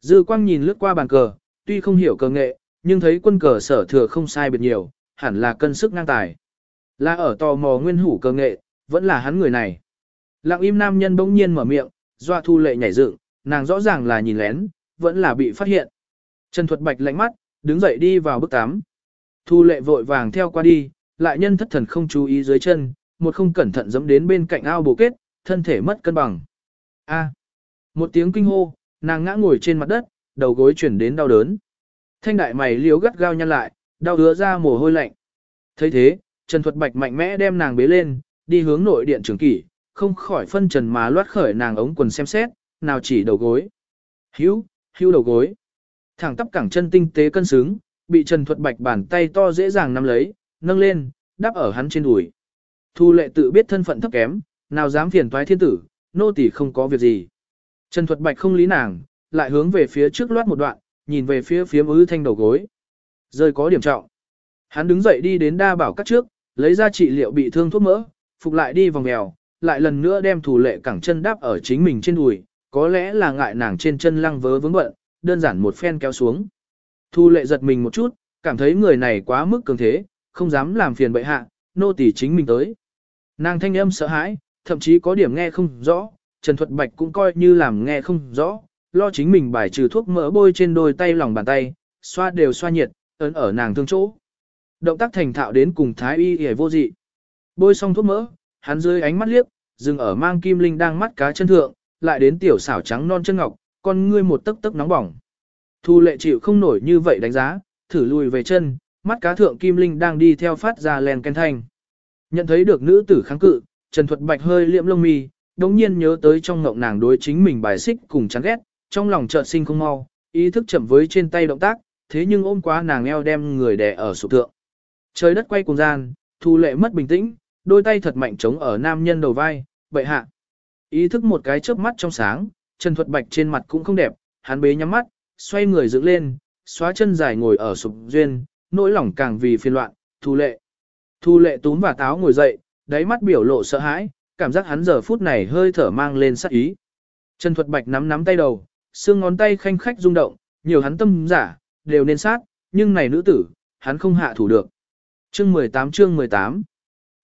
Dư quang nhìn lướt qua bàn cờ, tuy không hiểu cờ nghệ, nhưng thấy quân cờ sở thừa không sai biệt nhiều, hẳn là cân sức ngang tài. Là ở tò mò nguyên hủ cơ nghệ, vẫn là hắn người này. Lặng im nam nhân bỗng nhiên mở miệng, doa thu lệ nhảy dựng, nàng rõ ràng là nhìn lén, vẫn là bị phát hiện. Trần Thuật Bạch lạnh mắt, đứng dậy đi vào bức tắm. Thu lệ vội vàng theo qua đi, lại nhân thất thần không chú ý dưới chân, một không cẩn thận dẫm đến bên cạnh ao bồ kết, thân thể mất cân bằng. A. Một tiếng kinh hô, nàng ngã ngồi trên mặt đất, đầu gối chuyển đến đau đớn. Thanh đại mày liếu gắt gao nhăn lại, đau hứa ra mồ hôi lạnh. thấy thế, Trần Thuật Bạch mạnh mẽ đem nàng bế lên, đi hướng nội điện trường kỷ, không khỏi phân trần mà loát khởi nàng ống quần xem xét, nào chỉ đầu gối. Hữu, hữu đầu gối. Thẳng tắp cẳng chân tinh tế cân xứng, bị Trần Thuật Bạch bàn tay to dễ dàng nắm lấy, nâng lên, đắp ở hắn trên đùi. Thu lệ tự biết thân phận thấp kém, nào dám phiền toái thiên tử, nô tỳ không có việc gì. Trần Thuật Bạch không lý nàng, lại hướng về phía trước loát một đoạn, nhìn về phía phía ứ thanh đầu gối. Rơi có điểm trọng. Hắn đứng dậy đi đến đa bảo cắt trước, lấy ra trị liệu bị thương thuốc mỡ, phục lại đi vòng mèo, lại lần nữa đem thủ lệ cẳng chân đáp ở chính mình trên đùi, có lẽ là ngại nàng trên chân lăng vớ vướng bận, đơn giản một phen kéo xuống. Thu lệ giật mình một chút, cảm thấy người này quá mức cường thế, không dám làm phiền bệ hạ, nô tỳ chính mình tới. Nàng thanh âm sợ hãi, thậm chí có điểm nghe không rõ, Trần Thuật Bạch cũng coi như làm nghe không rõ, lo chính mình bài trừ thuốc mỡ bôi trên đôi tay lòng bàn tay, xoa đều xoa nhiệt, ấn ở nàng thương chỗ. Động tác thành thạo đến cùng thái y hề vô dị. Bôi xong thuốc mỡ, hắn dưới ánh mắt liếc, dừng ở mang kim linh đang mắt cá chân thượng, lại đến tiểu xảo trắng non chân ngọc, con ngươi một tấc tấc nóng bỏng. Thu lệ chịu không nổi như vậy đánh giá, thử lùi về chân, mắt cá thượng kim linh đang đi theo phát ra len ken thanh. Nhận thấy được nữ tử kháng cự, Trần Thuật Bạch hơi liệm lông mi, đống nhiên nhớ tới trong ngộng nàng đối chính mình bài xích cùng chán ghét, trong lòng chợt sinh không mau, ý thức chậm với trên tay động tác, thế nhưng ôm quá nàng eo đem người đè ở sụp thượng. Trời đất quay cùng gian, thu lệ mất bình tĩnh, đôi tay thật mạnh chống ở nam nhân đầu vai, bậy hạ. Ý thức một cái chớp mắt trong sáng, Trần Thuật Bạch trên mặt cũng không đẹp, hắn bế nhắm mắt, xoay người dựng lên, xóa chân dài ngồi ở sụp duyên, nỗi lòng càng vì phiền loạn, thu lệ. Thu lệ túm và táo ngồi dậy, đáy mắt biểu lộ sợ hãi, cảm giác hắn giờ phút này hơi thở mang lên sát ý. Trần Thuật Bạch nắm nắm tay đầu, xương ngón tay khanh khách rung động, nhiều hắn tâm giả, đều nên sát, nhưng này nữ tử, hắn không hạ thủ được. Chương 18 chương 18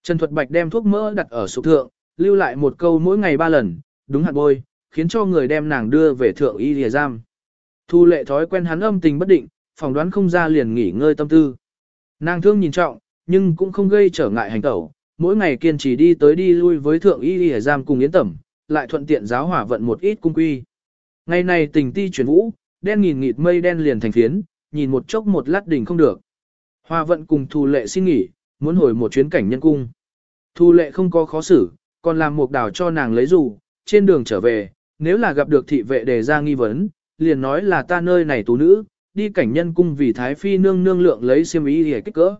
Trần Thuật Bạch đem thuốc mỡ đặt ở sụp thượng, lưu lại một câu mỗi ngày ba lần, đúng hạt bôi, khiến cho người đem nàng đưa về thượng y lìa giam. Thu lệ thói quen hắn âm tình bất định, phỏng đoán không ra liền nghỉ ngơi tâm tư. Nàng thương nhìn trọng, nhưng cũng không gây trở ngại hành tẩu, mỗi ngày kiên trì đi tới đi lui với thượng y lìa giam cùng yến tẩm, lại thuận tiện giáo hỏa vận một ít cung quy. Ngày này tình ti chuyển vũ, đen nghìn nghịt mây đen liền thành phiến, nhìn một chốc một lát đỉnh không được. Hoa vận cùng thu lệ xin nghỉ, muốn hồi một chuyến cảnh nhân cung. Thu lệ không có khó xử, còn làm một đảo cho nàng lấy dù, trên đường trở về, nếu là gặp được thị vệ đề ra nghi vấn, liền nói là ta nơi này tú nữ, đi cảnh nhân cung vì thái phi nương nương lượng lấy xiêm ý để kích cỡ.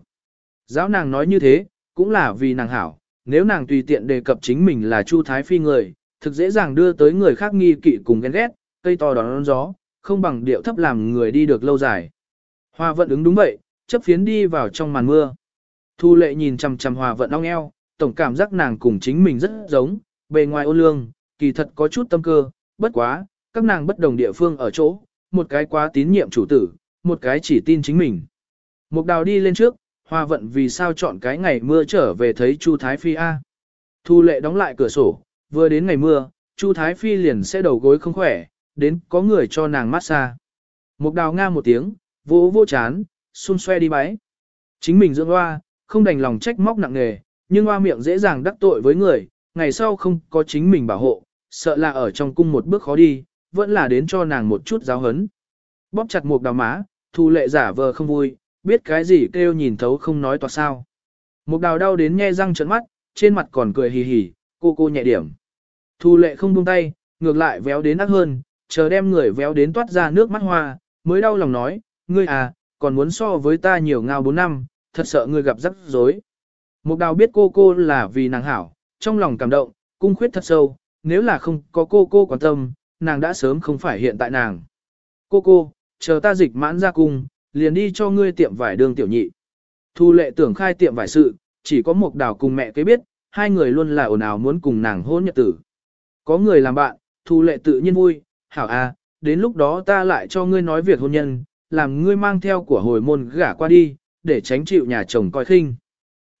Giáo nàng nói như thế, cũng là vì nàng hảo, nếu nàng tùy tiện đề cập chính mình là chu thái phi người, thực dễ dàng đưa tới người khác nghi kỵ cùng ghen ghét, cây to đón gió, không bằng điệu thấp làm người đi được lâu dài. Hòa vận ứng đúng vậy, chấp phiến đi vào trong màn mưa. Thu lệ nhìn chằm chằm hòa vận ong eo, tổng cảm giác nàng cùng chính mình rất giống, bề ngoài ôn lương, kỳ thật có chút tâm cơ, bất quá, các nàng bất đồng địa phương ở chỗ, một cái quá tín nhiệm chủ tử, một cái chỉ tin chính mình. Mục đào đi lên trước, hòa vận vì sao chọn cái ngày mưa trở về thấy Chu Thái Phi A. Thu lệ đóng lại cửa sổ, vừa đến ngày mưa, Chu Thái Phi liền sẽ đầu gối không khỏe, đến có người cho nàng massage. Mục đào nga một tiếng, vỗ vô chán, xun xoe đi bái. Chính mình dưỡng hoa, không đành lòng trách móc nặng nề, nhưng hoa miệng dễ dàng đắc tội với người, ngày sau không có chính mình bảo hộ, sợ là ở trong cung một bước khó đi, vẫn là đến cho nàng một chút giáo hấn. Bóp chặt một đào má, thu lệ giả vờ không vui, biết cái gì kêu nhìn thấu không nói toạc sao. Một đào đau đến nhe răng trợn mắt, trên mặt còn cười hì hì, cô cô nhẹ điểm. Thu lệ không buông tay, ngược lại véo đến ác hơn, chờ đem người véo đến toát ra nước mắt hoa, mới đau lòng nói, ngươi à, còn muốn so với ta nhiều ngao 4 năm, thật sợ ngươi gặp rắc rối. Mục đào biết cô cô là vì nàng hảo, trong lòng cảm động, cung khuyết thật sâu, nếu là không có cô cô quan tâm, nàng đã sớm không phải hiện tại nàng. Cô cô, chờ ta dịch mãn ra cung, liền đi cho ngươi tiệm vải đường tiểu nhị. Thu lệ tưởng khai tiệm vải sự, chỉ có mục đào cùng mẹ kế biết, hai người luôn là ồn ào muốn cùng nàng hôn nhật tử. Có người làm bạn, thu lệ tự nhiên vui, hảo à, đến lúc đó ta lại cho ngươi nói việc hôn nhân, làm ngươi mang theo của hồi môn gả qua đi, để tránh chịu nhà chồng coi khinh.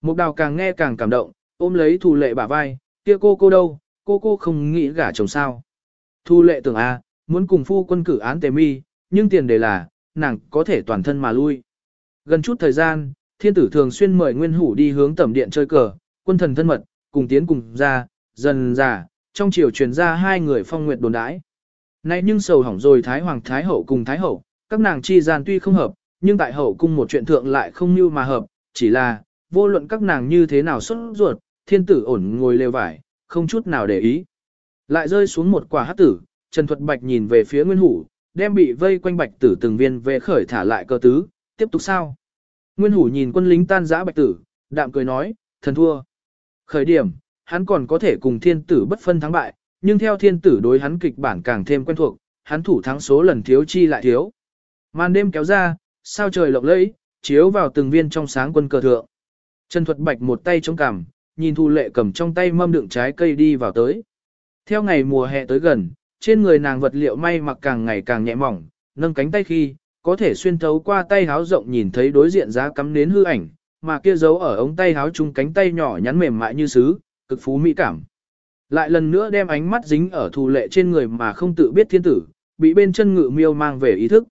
Mục đào càng nghe càng cảm động, ôm lấy thù lệ bả vai, kia cô cô đâu, cô cô không nghĩ gả chồng sao. Thu lệ tưởng a, à, muốn cùng phu quân cử án tề mi, nhưng tiền đề là, nàng có thể toàn thân mà lui. Gần chút thời gian, thiên tử thường xuyên mời Nguyên Hủ đi hướng tẩm điện chơi cờ, quân thần thân mật, cùng tiến cùng ra, dần già trong chiều truyền ra hai người phong nguyệt đồn đãi. Nay nhưng sầu hỏng rồi Thái Hoàng Thái Hậu cùng Thái Hậu, các nàng chi gian tuy không hợp, nhưng tại hậu cung một chuyện thượng lại không như mà hợp, chỉ là, vô luận các nàng như thế nào xuất ruột, thiên tử ổn ngồi lều vải, không chút nào để ý. Lại rơi xuống một quả hát tử, Trần Thuật Bạch nhìn về phía Nguyên Hủ, đem bị vây quanh bạch tử từng viên về khởi thả lại cơ tứ, tiếp tục sao? Nguyên Hủ nhìn quân lính tan giã bạch tử, đạm cười nói, thần thua. Khởi điểm, hắn còn có thể cùng thiên tử bất phân thắng bại, nhưng theo thiên tử đối hắn kịch bản càng thêm quen thuộc, hắn thủ thắng số lần thiếu chi lại thiếu. Màn đêm kéo ra, sao trời lộng lẫy, chiếu vào từng viên trong sáng quân cờ thượng. Trần Thuật Bạch một tay chống cằm, nhìn Thu Lệ cầm trong tay mâm đựng trái cây đi vào tới. Theo ngày mùa hè tới gần, trên người nàng vật liệu may mặc càng ngày càng nhẹ mỏng, nâng cánh tay khi, có thể xuyên thấu qua tay háo rộng nhìn thấy đối diện giá cắm nến hư ảnh, mà kia giấu ở ống tay háo chung cánh tay nhỏ nhắn mềm mại như sứ, cực phú mỹ cảm. Lại lần nữa đem ánh mắt dính ở Thu Lệ trên người mà không tự biết thiên tử, bị bên chân ngự miêu mang về ý thức.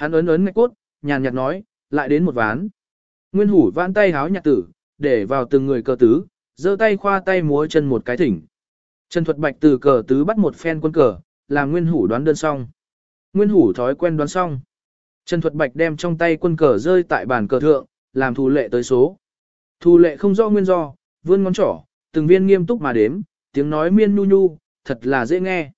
Hắn ấn ấn ngạch cốt, nhàn nhạt nói, lại đến một ván. Nguyên hủ vãn tay háo nhạc tử, để vào từng người cờ tứ, giơ tay khoa tay múa chân một cái thỉnh. Trần Thuật Bạch từ cờ tứ bắt một phen quân cờ, làm Nguyên hủ đoán đơn xong. Nguyên hủ thói quen đoán xong. Trần Thuật Bạch đem trong tay quân cờ rơi tại bàn cờ thượng, làm thù lệ tới số. Thù lệ không do nguyên do, vươn ngón trỏ, từng viên nghiêm túc mà đếm, tiếng nói miên nu nhu, thật là dễ nghe.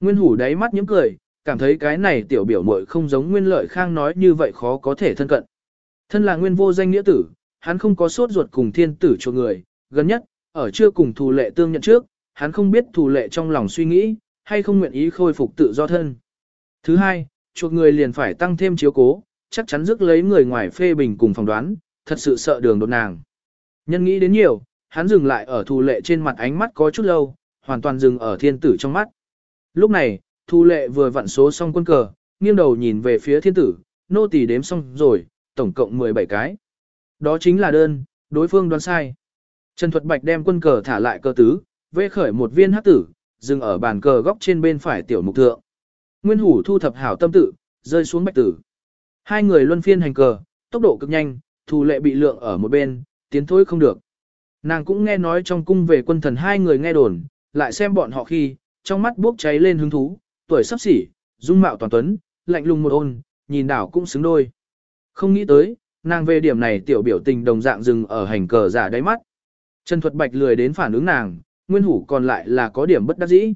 Nguyên hủ đáy mắt nhếch cười, cảm thấy cái này tiểu biểu muội không giống nguyên lợi khang nói như vậy khó có thể thân cận. Thân là nguyên vô danh nghĩa tử, hắn không có sốt ruột cùng thiên tử cho người, gần nhất, ở chưa cùng thù lệ tương nhận trước, hắn không biết thù lệ trong lòng suy nghĩ, hay không nguyện ý khôi phục tự do thân. Thứ hai, chuộc người liền phải tăng thêm chiếu cố, chắc chắn rước lấy người ngoài phê bình cùng phỏng đoán, thật sự sợ đường đột nàng. Nhân nghĩ đến nhiều, hắn dừng lại ở thù lệ trên mặt ánh mắt có chút lâu, hoàn toàn dừng ở thiên tử trong mắt. Lúc này, Thu lệ vừa vặn số xong quân cờ, nghiêng đầu nhìn về phía thiên tử, nô tỳ đếm xong rồi, tổng cộng 17 cái. Đó chính là đơn, đối phương đoán sai. Trần Thuật Bạch đem quân cờ thả lại cơ tứ, vê khởi một viên hắc tử, dừng ở bàn cờ góc trên bên phải tiểu mục thượng. Nguyên Hủ thu thập hảo tâm tự, rơi xuống bạch tử. Hai người luân phiên hành cờ, tốc độ cực nhanh, Thu lệ bị lượng ở một bên, tiến thối không được. Nàng cũng nghe nói trong cung về quân thần hai người nghe đồn, lại xem bọn họ khi, trong mắt bốc cháy lên hứng thú, tuổi sắp xỉ, dung mạo toàn tuấn, lạnh lùng một ôn, nhìn đảo cũng xứng đôi. Không nghĩ tới, nàng về điểm này tiểu biểu tình đồng dạng dừng ở hành cờ giả đáy mắt. Trần Thuật Bạch lười đến phản ứng nàng, nguyên hủ còn lại là có điểm bất đắc dĩ.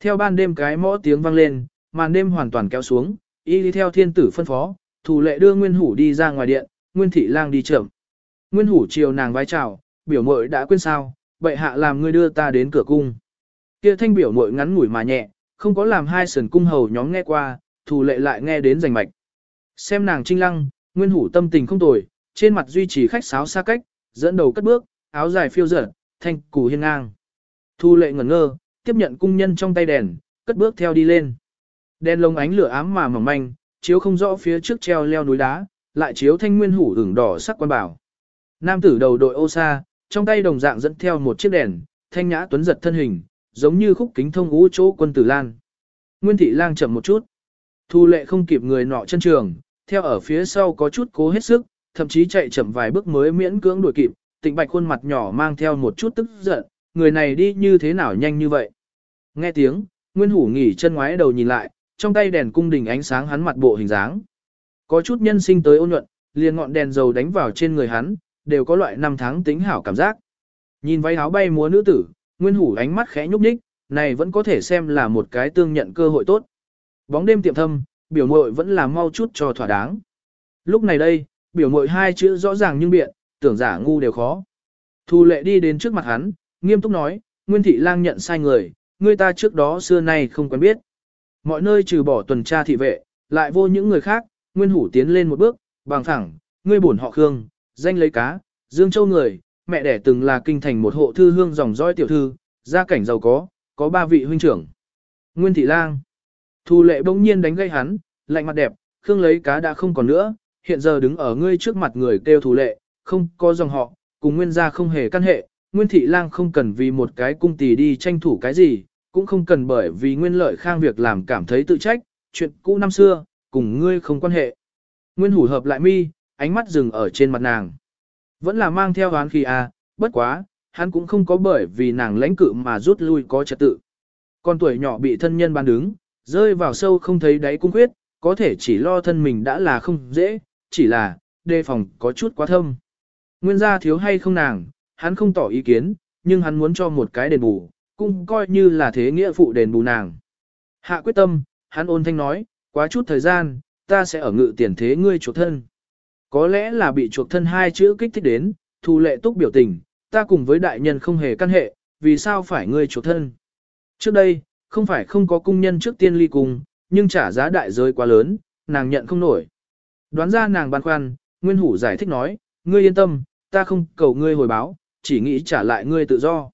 Theo ban đêm cái mõ tiếng vang lên, màn đêm hoàn toàn kéo xuống, y đi theo thiên tử phân phó, thủ lệ đưa nguyên hủ đi ra ngoài điện, nguyên thị lang đi chậm. Nguyên hủ chiều nàng vai chào, biểu mội đã quên sao, bệ hạ làm ngươi đưa ta đến cửa cung. Kia thanh biểu mội ngắn ngủi mà nhẹ, không có làm hai sườn cung hầu nhóm nghe qua, thủ lệ lại nghe đến rành mạch. Xem nàng trinh lăng, nguyên hủ tâm tình không tồi, trên mặt duy trì khách sáo xa cách, dẫn đầu cất bước, áo dài phiêu dở, thanh củ hiên ngang. Thu lệ ngẩn ngơ, tiếp nhận cung nhân trong tay đèn, cất bước theo đi lên. Đèn lồng ánh lửa ám mà mỏng manh, chiếu không rõ phía trước treo leo núi đá, lại chiếu thanh nguyên hủ ửng đỏ sắc quan bảo. Nam tử đầu đội ô sa, trong tay đồng dạng dẫn theo một chiếc đèn, thanh nhã tuấn giật thân hình, giống như khúc kính thông ngũ chỗ quân tử lan. Nguyên thị lang chậm một chút. Thu lệ không kịp người nọ chân trường, theo ở phía sau có chút cố hết sức, thậm chí chạy chậm vài bước mới miễn cưỡng đuổi kịp, tịnh bạch khuôn mặt nhỏ mang theo một chút tức giận, người này đi như thế nào nhanh như vậy. Nghe tiếng, Nguyên Hủ nghỉ chân ngoái đầu nhìn lại, trong tay đèn cung đình ánh sáng hắn mặt bộ hình dáng. Có chút nhân sinh tới ôn nhuận, liền ngọn đèn dầu đánh vào trên người hắn, đều có loại năm tháng tính hảo cảm giác. Nhìn váy áo bay múa nữ tử, Nguyên Hủ ánh mắt khẽ nhúc nhích, này vẫn có thể xem là một cái tương nhận cơ hội tốt. Bóng đêm tiệm thâm, biểu muội vẫn là mau chút cho thỏa đáng. Lúc này đây, biểu muội hai chữ rõ ràng nhưng biện, tưởng giả ngu đều khó. Thu lệ đi đến trước mặt hắn, nghiêm túc nói, Nguyên Thị Lang nhận sai người, người ta trước đó xưa nay không quen biết. Mọi nơi trừ bỏ tuần tra thị vệ, lại vô những người khác, Nguyên Hủ tiến lên một bước, bằng thẳng, ngươi bổn họ Khương, danh lấy cá, Dương Châu người, mẹ đẻ từng là kinh thành một hộ thư hương dòng dõi tiểu thư, gia cảnh giàu có, có ba vị huynh trưởng. Nguyên Thị Lang. Thu lệ bỗng nhiên đánh gây hắn, lạnh mặt đẹp, Khương lấy cá đã không còn nữa, hiện giờ đứng ở ngươi trước mặt người kêu thủ lệ, không có dòng họ, cùng nguyên gia không hề căn hệ, Nguyên Thị Lang không cần vì một cái cung tỷ đi tranh thủ cái gì, cũng không cần bởi vì nguyên lợi khang việc làm cảm thấy tự trách, chuyện cũ năm xưa, cùng ngươi không quan hệ. Nguyên hủ hợp lại mi, ánh mắt dừng ở trên mặt nàng. Vẫn là mang theo hoán khí à, bất quá, hắn cũng không có bởi vì nàng lãnh cự mà rút lui có trật tự. Con tuổi nhỏ bị thân nhân bán đứng, rơi vào sâu không thấy đáy cung quyết, có thể chỉ lo thân mình đã là không dễ, chỉ là, đề phòng có chút quá thâm. Nguyên gia thiếu hay không nàng, hắn không tỏ ý kiến, nhưng hắn muốn cho một cái đền bù, cũng coi như là thế nghĩa phụ đền bù nàng. Hạ quyết tâm, hắn ôn thanh nói, quá chút thời gian, ta sẽ ở ngự tiền thế ngươi chuộc thân. Có lẽ là bị chuộc thân hai chữ kích thích đến, thu lệ túc biểu tình, ta cùng với đại nhân không hề căn hệ, vì sao phải ngươi chuộc thân. Trước đây, không phải không có cung nhân trước tiên ly cùng, nhưng trả giá đại giới quá lớn, nàng nhận không nổi. Đoán ra nàng băn khoăn, Nguyên Hủ giải thích nói, ngươi yên tâm, ta không cầu ngươi hồi báo, chỉ nghĩ trả lại ngươi tự do.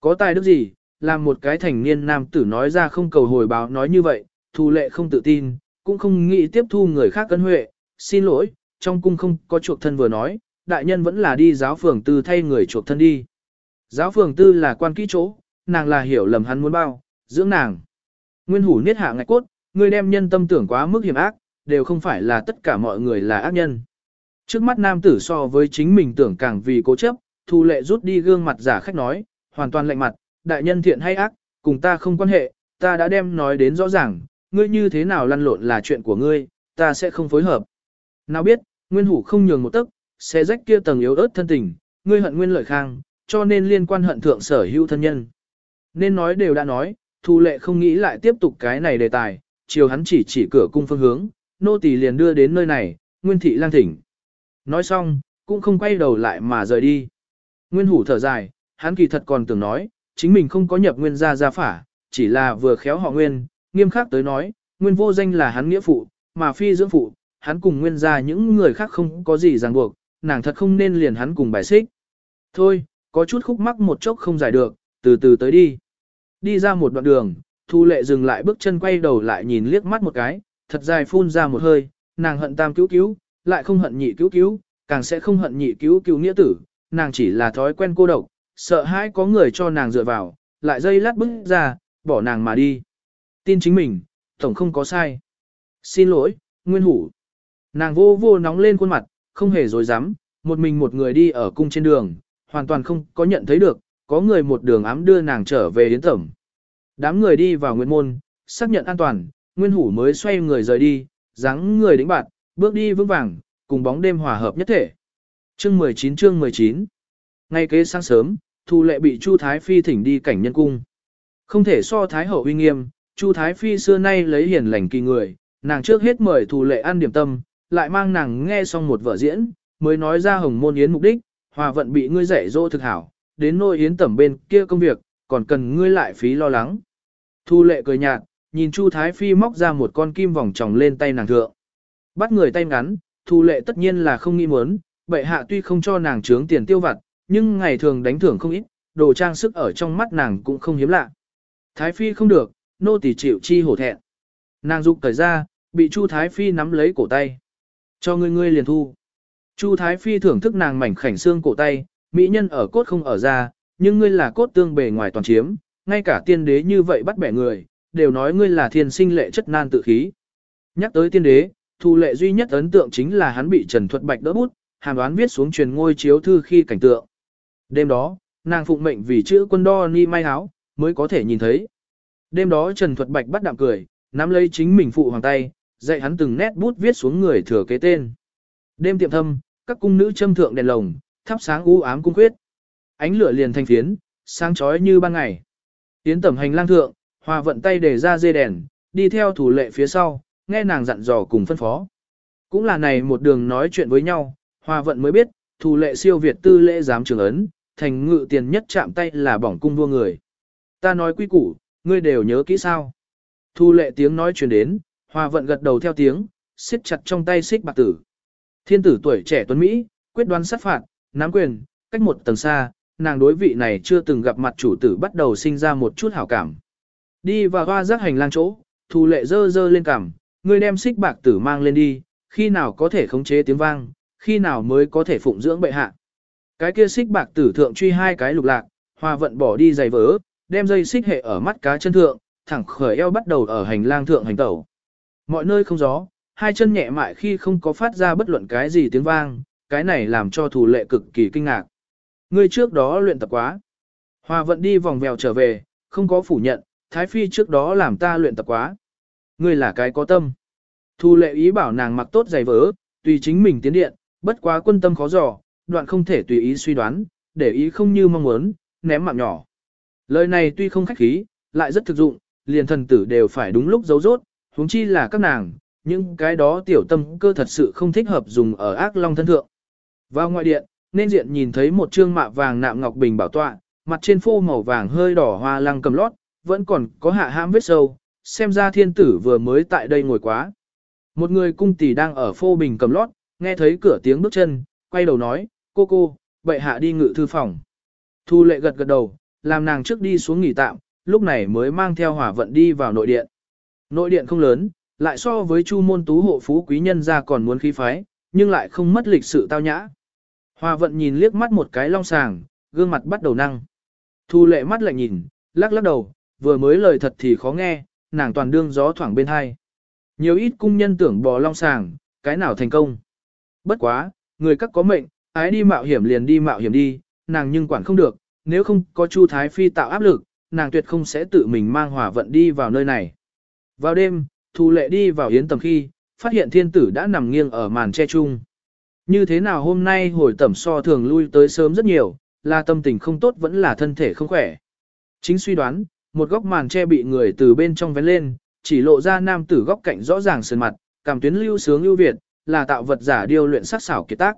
Có tài đức gì, làm một cái thành niên nam tử nói ra không cầu hồi báo nói như vậy, Thu lệ không tự tin, cũng không nghĩ tiếp thu người khác cân huệ, xin lỗi, trong cung không có chuộc thân vừa nói, đại nhân vẫn là đi giáo phường tư thay người chuộc thân đi. Giáo phường tư là quan kỹ chỗ, nàng là hiểu lầm hắn muốn bao, dưỡng nàng. Nguyên hủ niết hạ ngạch cốt, người đem nhân tâm tưởng quá mức hiểm ác, đều không phải là tất cả mọi người là ác nhân. Trước mắt nam tử so với chính mình tưởng càng vì cố chấp, thu lệ rút đi gương mặt giả khách nói, hoàn toàn lạnh mặt, đại nhân thiện hay ác, cùng ta không quan hệ, ta đã đem nói đến rõ ràng, ngươi như thế nào lăn lộn là chuyện của ngươi, ta sẽ không phối hợp. Nào biết, nguyên hủ không nhường một tấc, sẽ rách kia tầng yếu ớt thân tình, ngươi hận nguyên lợi khang, cho nên liên quan hận thượng sở hữu thân nhân. Nên nói đều đã nói, thu lệ không nghĩ lại tiếp tục cái này đề tài, chiều hắn chỉ chỉ cửa cung phương hướng, nô tỳ liền đưa đến nơi này, nguyên thị lang thỉnh. Nói xong, cũng không quay đầu lại mà rời đi. Nguyên hủ thở dài, hắn kỳ thật còn tưởng nói, chính mình không có nhập nguyên gia gia phả, chỉ là vừa khéo họ nguyên, nghiêm khắc tới nói, nguyên vô danh là hắn nghĩa phụ, mà phi dưỡng phụ, hắn cùng nguyên gia những người khác không có gì ràng buộc, nàng thật không nên liền hắn cùng bài xích. Thôi, có chút khúc mắc một chốc không giải được, từ từ tới đi. Đi ra một đoạn đường, Thu Lệ dừng lại bước chân quay đầu lại nhìn liếc mắt một cái, thật dài phun ra một hơi, nàng hận tam cứu cứu, lại không hận nhị cứu cứu, càng sẽ không hận nhị cứu cứu nghĩa tử, nàng chỉ là thói quen cô độc, sợ hãi có người cho nàng dựa vào, lại dây lát bước ra, bỏ nàng mà đi. Tin chính mình, tổng không có sai. Xin lỗi, Nguyên Hủ. Nàng vô vô nóng lên khuôn mặt, không hề dối dám, một mình một người đi ở cung trên đường, hoàn toàn không có nhận thấy được, có người một đường ám đưa nàng trở về đến tẩm. Đám người đi vào nguyên môn, xác nhận an toàn, Nguyên Hủ mới xoay người rời đi, dáng người đĩnh bạn, bước đi vững vàng, cùng bóng đêm hòa hợp nhất thể. Chương 19 chương 19 Ngay kế sáng sớm, Thu Lệ bị Chu Thái Phi thỉnh đi cảnh nhân cung. Không thể so Thái Hậu uy nghiêm, Chu Thái Phi xưa nay lấy hiền lành kỳ người, nàng trước hết mời Thu Lệ ăn điểm tâm, lại mang nàng nghe xong một vở diễn, mới nói ra hồng môn yến mục đích, hòa vận bị ngươi dạy dỗ thực hảo, đến nôi yến tẩm bên kia công việc, còn cần ngươi lại phí lo lắng. Thu Lệ cười nhạt, nhìn Chu Thái Phi móc ra một con kim vòng tròng lên tay nàng thượng. Bắt người tay ngắn, Thu Lệ tất nhiên là không nghĩ muốn, bệ hạ tuy không cho nàng trướng tiền tiêu vặt, nhưng ngày thường đánh thưởng không ít, đồ trang sức ở trong mắt nàng cũng không hiếm lạ. Thái Phi không được, nô tỳ chịu chi hổ thẹn. Nàng dục thời ra, bị Chu Thái Phi nắm lấy cổ tay. Cho ngươi ngươi liền thu. Chu Thái Phi thưởng thức nàng mảnh khảnh xương cổ tay, mỹ nhân ở cốt không ở ra, nhưng ngươi là cốt tương bề ngoài toàn chiếm, ngay cả tiên đế như vậy bắt bẻ người, đều nói ngươi là thiên sinh lệ chất nan tự khí. Nhắc tới tiên đế, thu lệ duy nhất ấn tượng chính là hắn bị Trần Thuật Bạch đỡ bút, hàm đoán viết xuống truyền ngôi chiếu thư khi cảnh tượng. Đêm đó, nàng phụng mệnh vì chữ quân đo ni may áo, mới có thể nhìn thấy. Đêm đó Trần Thuật Bạch bắt đạm cười, nắm lấy chính mình phụ hoàng tay, dạy hắn từng nét bút viết xuống người thừa kế tên. Đêm tiệm thâm, các cung nữ châm thượng đèn lồng, thắp sáng u ám cung khuyết. Ánh lửa liền thanh phiến, sáng chói như ban ngày. Tiến tẩm hành lang thượng, hòa vận tay để ra dây đèn, đi theo thủ lệ phía sau, nghe nàng dặn dò cùng phân phó. Cũng là này một đường nói chuyện với nhau, hòa vận mới biết, thủ lệ siêu Việt tư lễ giám trường ấn, thành ngự tiền nhất chạm tay là bỏng cung vua người. Ta nói quy củ, ngươi đều nhớ kỹ sao. Thu lệ tiếng nói truyền đến, hòa vận gật đầu theo tiếng, siết chặt trong tay xích bạc tử. Thiên tử tuổi trẻ tuấn Mỹ, quyết đoán sát phạt, nắm quyền, cách một tầng xa, nàng đối vị này chưa từng gặp mặt chủ tử bắt đầu sinh ra một chút hảo cảm. Đi vào hoa giác hành lang chỗ, thu lệ dơ dơ lên cảm, người đem xích bạc tử mang lên đi, khi nào có thể khống chế tiếng vang, khi nào mới có thể phụng dưỡng bệ hạ. Cái kia xích bạc tử thượng truy hai cái lục lạc, Hoa vận bỏ đi giày vỡ, đem dây xích hệ ở mắt cá chân thượng, thẳng khởi eo bắt đầu ở hành lang thượng hành tẩu. Mọi nơi không gió, hai chân nhẹ mại khi không có phát ra bất luận cái gì tiếng vang, cái này làm cho thủ lệ cực kỳ kinh ngạc. người trước đó luyện tập quá. Hòa vận đi vòng vèo trở về, không có phủ nhận, Thái Phi trước đó làm ta luyện tập quá. Ngươi là cái có tâm. Thu lệ ý bảo nàng mặc tốt giày vớ, tùy chính mình tiến điện, bất quá quân tâm khó dò, đoạn không thể tùy ý suy đoán, để ý không như mong muốn, ném mạng nhỏ. Lời này tuy không khách khí, lại rất thực dụng, liền thần tử đều phải đúng lúc giấu rốt, huống chi là các nàng, những cái đó tiểu tâm cơ thật sự không thích hợp dùng ở ác long thân thượng. Vào ngoại điện, nên diện nhìn thấy một trương mạ vàng nạm ngọc bình bảo tọa, mặt trên phô màu vàng hơi đỏ hoa lăng cầm lót, vẫn còn có hạ hãm vết sâu, xem ra thiên tử vừa mới tại đây ngồi quá. Một người cung tỷ đang ở phô bình cầm lót, nghe thấy cửa tiếng bước chân, quay đầu nói, cô cô, bệ hạ đi ngự thư phòng. Thu lệ gật gật đầu, làm nàng trước đi xuống nghỉ tạm, lúc này mới mang theo hỏa vận đi vào nội điện. Nội điện không lớn, lại so với chu môn tú hộ phú quý nhân ra còn muốn khí phái, nhưng lại không mất lịch sự tao nhã. Hòa vận nhìn liếc mắt một cái long sàng, gương mặt bắt đầu năng. Thu lệ mắt lại nhìn, lắc lắc đầu, vừa mới lời thật thì khó nghe, nàng toàn đương gió thoảng bên hai. Nhiều ít cung nhân tưởng bò long sàng, cái nào thành công. Bất quá, người các có mệnh, ái đi mạo hiểm liền đi mạo hiểm đi, nàng nhưng quản không được, nếu không có Chu Thái Phi tạo áp lực, nàng tuyệt không sẽ tự mình mang hỏa vận đi vào nơi này. Vào đêm, Thu Lệ đi vào yến tầm khi, phát hiện thiên tử đã nằm nghiêng ở màn che chung. Như thế nào hôm nay hồi tẩm so thường lui tới sớm rất nhiều, là tâm tình không tốt vẫn là thân thể không khỏe. Chính suy đoán, một góc màn che bị người từ bên trong vén lên, chỉ lộ ra nam tử góc cạnh rõ ràng sườn mặt, cảm tuyến lưu sướng lưu việt, là tạo vật giả điêu luyện sắc xảo kiệt tác.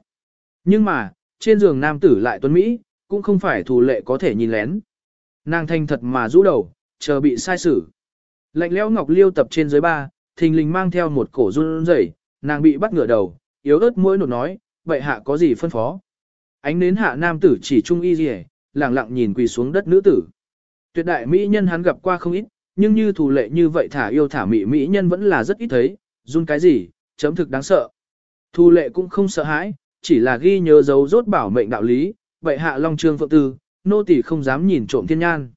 Nhưng mà, trên giường nam tử lại tuấn Mỹ, cũng không phải thủ lệ có thể nhìn lén. Nàng thanh thật mà rũ đầu, chờ bị sai xử. Lạnh lẽo ngọc liêu tập trên dưới ba, thình lình mang theo một cổ run rẩy, nàng bị bắt ngửa đầu, yếu ớt mũi nột nói, vậy hạ có gì phân phó. Ánh nến hạ nam tử chỉ trung y rìa, lẳng lặng nhìn quỳ xuống đất nữ tử. Tuyệt đại mỹ nhân hắn gặp qua không ít, nhưng như thủ lệ như vậy thả yêu thả mỹ mỹ nhân vẫn là rất ít thấy, run cái gì, chấm thực đáng sợ. Thu lệ cũng không sợ hãi, chỉ là ghi nhớ dấu rốt bảo mệnh đạo lý, vậy hạ long trương phượng tư, nô tỳ không dám nhìn trộm thiên nhan.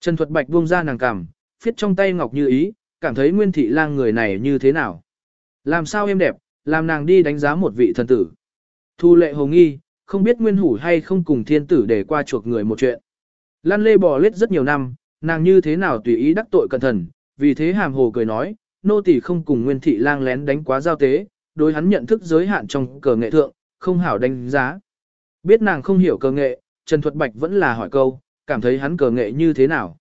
Trần Thuật Bạch buông ra nàng cằm, phiết trong tay ngọc như ý, cảm thấy nguyên thị lang người này như thế nào. Làm sao em đẹp, làm nàng đi đánh giá một vị thần tử. Thu lệ hồ nghi, không biết nguyên hủ hay không cùng thiên tử để qua chuộc người một chuyện. Lan lê bò lết rất nhiều năm, nàng như thế nào tùy ý đắc tội cẩn thận, vì thế hàm hồ cười nói, nô tỳ không cùng nguyên thị lang lén đánh quá giao tế, đối hắn nhận thức giới hạn trong cờ nghệ thượng, không hảo đánh giá. Biết nàng không hiểu cờ nghệ, Trần Thuật Bạch vẫn là hỏi câu, cảm thấy hắn cờ nghệ như thế nào.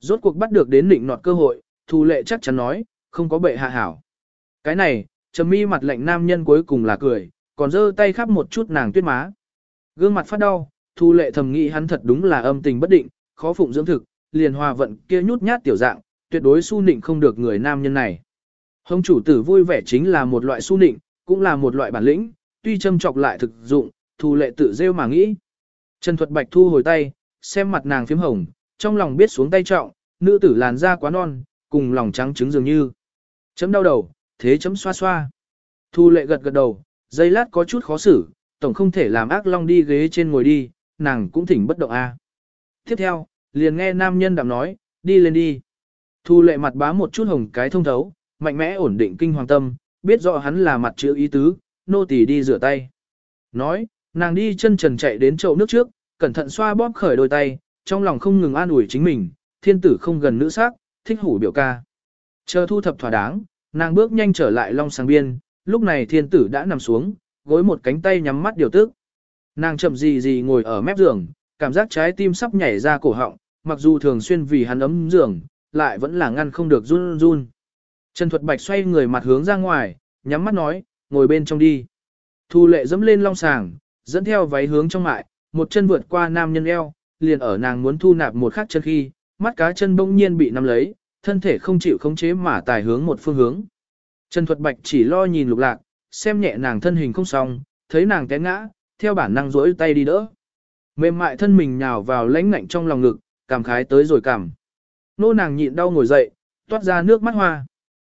Rốt cuộc bắt được đến định nọt cơ hội, Thu Lệ chắc chắn nói, không có bệ hạ hảo. Cái này, trầm mi mặt lạnh nam nhân cuối cùng là cười, còn giơ tay khắp một chút nàng tuyết má. Gương mặt phát đau, Thu Lệ thầm nghĩ hắn thật đúng là âm tình bất định, khó phụng dưỡng thực, liền hòa vận kia nhút nhát tiểu dạng, tuyệt đối su nịnh không được người nam nhân này. Hồng chủ tử vui vẻ chính là một loại su nịnh, cũng là một loại bản lĩnh, tuy châm chọc lại thực dụng, Thu Lệ tự rêu mà nghĩ. Trần Thuật Bạch thu hồi tay, xem mặt nàng phím hồng, trong lòng biết xuống tay trọng, nữ tử làn da quá non, cùng lòng trắng trứng dường như. Chấm đau đầu, thế chấm xoa xoa. Thu lệ gật gật đầu, giây lát có chút khó xử, tổng không thể làm ác long đi ghế trên ngồi đi, nàng cũng thỉnh bất động a. Tiếp theo, liền nghe nam nhân đạm nói, đi lên đi. Thu lệ mặt bá một chút hồng cái thông thấu, mạnh mẽ ổn định kinh hoàng tâm, biết rõ hắn là mặt chữ ý tứ, nô tỳ đi rửa tay. Nói, nàng đi chân trần chạy đến chậu nước trước, cẩn thận xoa bóp khởi đôi tay, trong lòng không ngừng an ủi chính mình, thiên tử không gần nữ sắc, thích hủ biểu ca. Chờ thu thập thỏa đáng, nàng bước nhanh trở lại long sàng biên, lúc này thiên tử đã nằm xuống, gối một cánh tay nhắm mắt điều tức. Nàng chậm gì gì ngồi ở mép giường, cảm giác trái tim sắp nhảy ra cổ họng, mặc dù thường xuyên vì hắn ấm giường, lại vẫn là ngăn không được run run. Trần Thuật Bạch xoay người mặt hướng ra ngoài, nhắm mắt nói, ngồi bên trong đi. Thu lệ dẫm lên long sàng, dẫn theo váy hướng trong mại, một chân vượt qua nam nhân eo, liền ở nàng muốn thu nạp một khắc chân khi, mắt cá chân bỗng nhiên bị nắm lấy, thân thể không chịu khống chế mà tài hướng một phương hướng. Trần Thuật Bạch chỉ lo nhìn lục lạc, xem nhẹ nàng thân hình không xong, thấy nàng té ngã, theo bản năng rỗi tay đi đỡ. Mềm mại thân mình nhào vào lãnh ngạnh trong lòng ngực, cảm khái tới rồi cảm. Nô nàng nhịn đau ngồi dậy, toát ra nước mắt hoa.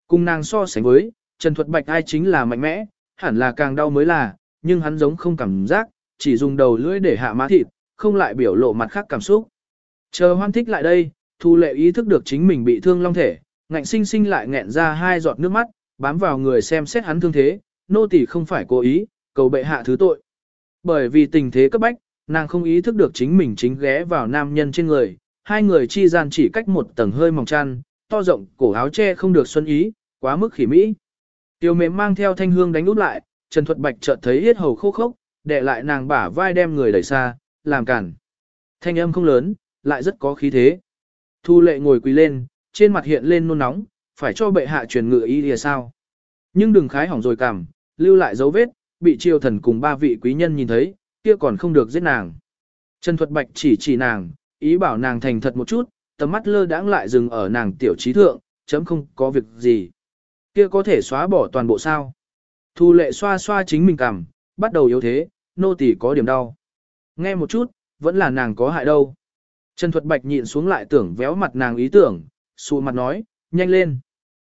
Cùng nàng so sánh với, Trần Thuật Bạch ai chính là mạnh mẽ, hẳn là càng đau mới là, nhưng hắn giống không cảm giác, chỉ dùng đầu lưỡi để hạ má thịt, không lại biểu lộ mặt khác cảm xúc. Chờ hoan thích lại đây, Thu Lệ ý thức được chính mình bị thương long thể, ngạnh sinh sinh lại nghẹn ra hai giọt nước mắt, bám vào người xem xét hắn thương thế, nô tỳ không phải cố ý, cầu bệ hạ thứ tội. Bởi vì tình thế cấp bách, nàng không ý thức được chính mình chính ghé vào nam nhân trên người, hai người chi gian chỉ cách một tầng hơi mỏng chăn, to rộng, cổ áo che không được xuân ý, quá mức khỉ mỹ. Tiêu mềm mang theo thanh hương đánh út lại, Trần Thuật Bạch chợt thấy yết hầu khô khốc, để lại nàng bả vai đem người đẩy xa, làm cản. Thanh âm không lớn, lại rất có khí thế. Thu lệ ngồi quỳ lên, trên mặt hiện lên nôn nóng, phải cho bệ hạ truyền ngự ý thì sao. Nhưng đừng khái hỏng rồi cảm, lưu lại dấu vết, bị triều thần cùng ba vị quý nhân nhìn thấy, kia còn không được giết nàng. Trần Thuật Bạch chỉ chỉ nàng, ý bảo nàng thành thật một chút, tầm mắt lơ đãng lại dừng ở nàng tiểu trí thượng, chấm không có việc gì. Kia có thể xóa bỏ toàn bộ sao. Thu lệ xoa xoa chính mình cằm, bắt đầu yếu thế, nô tỳ có điểm đau. Nghe một chút, vẫn là nàng có hại đâu. Trần Thuật Bạch nhịn xuống lại tưởng véo mặt nàng ý tưởng, xù mặt nói, nhanh lên.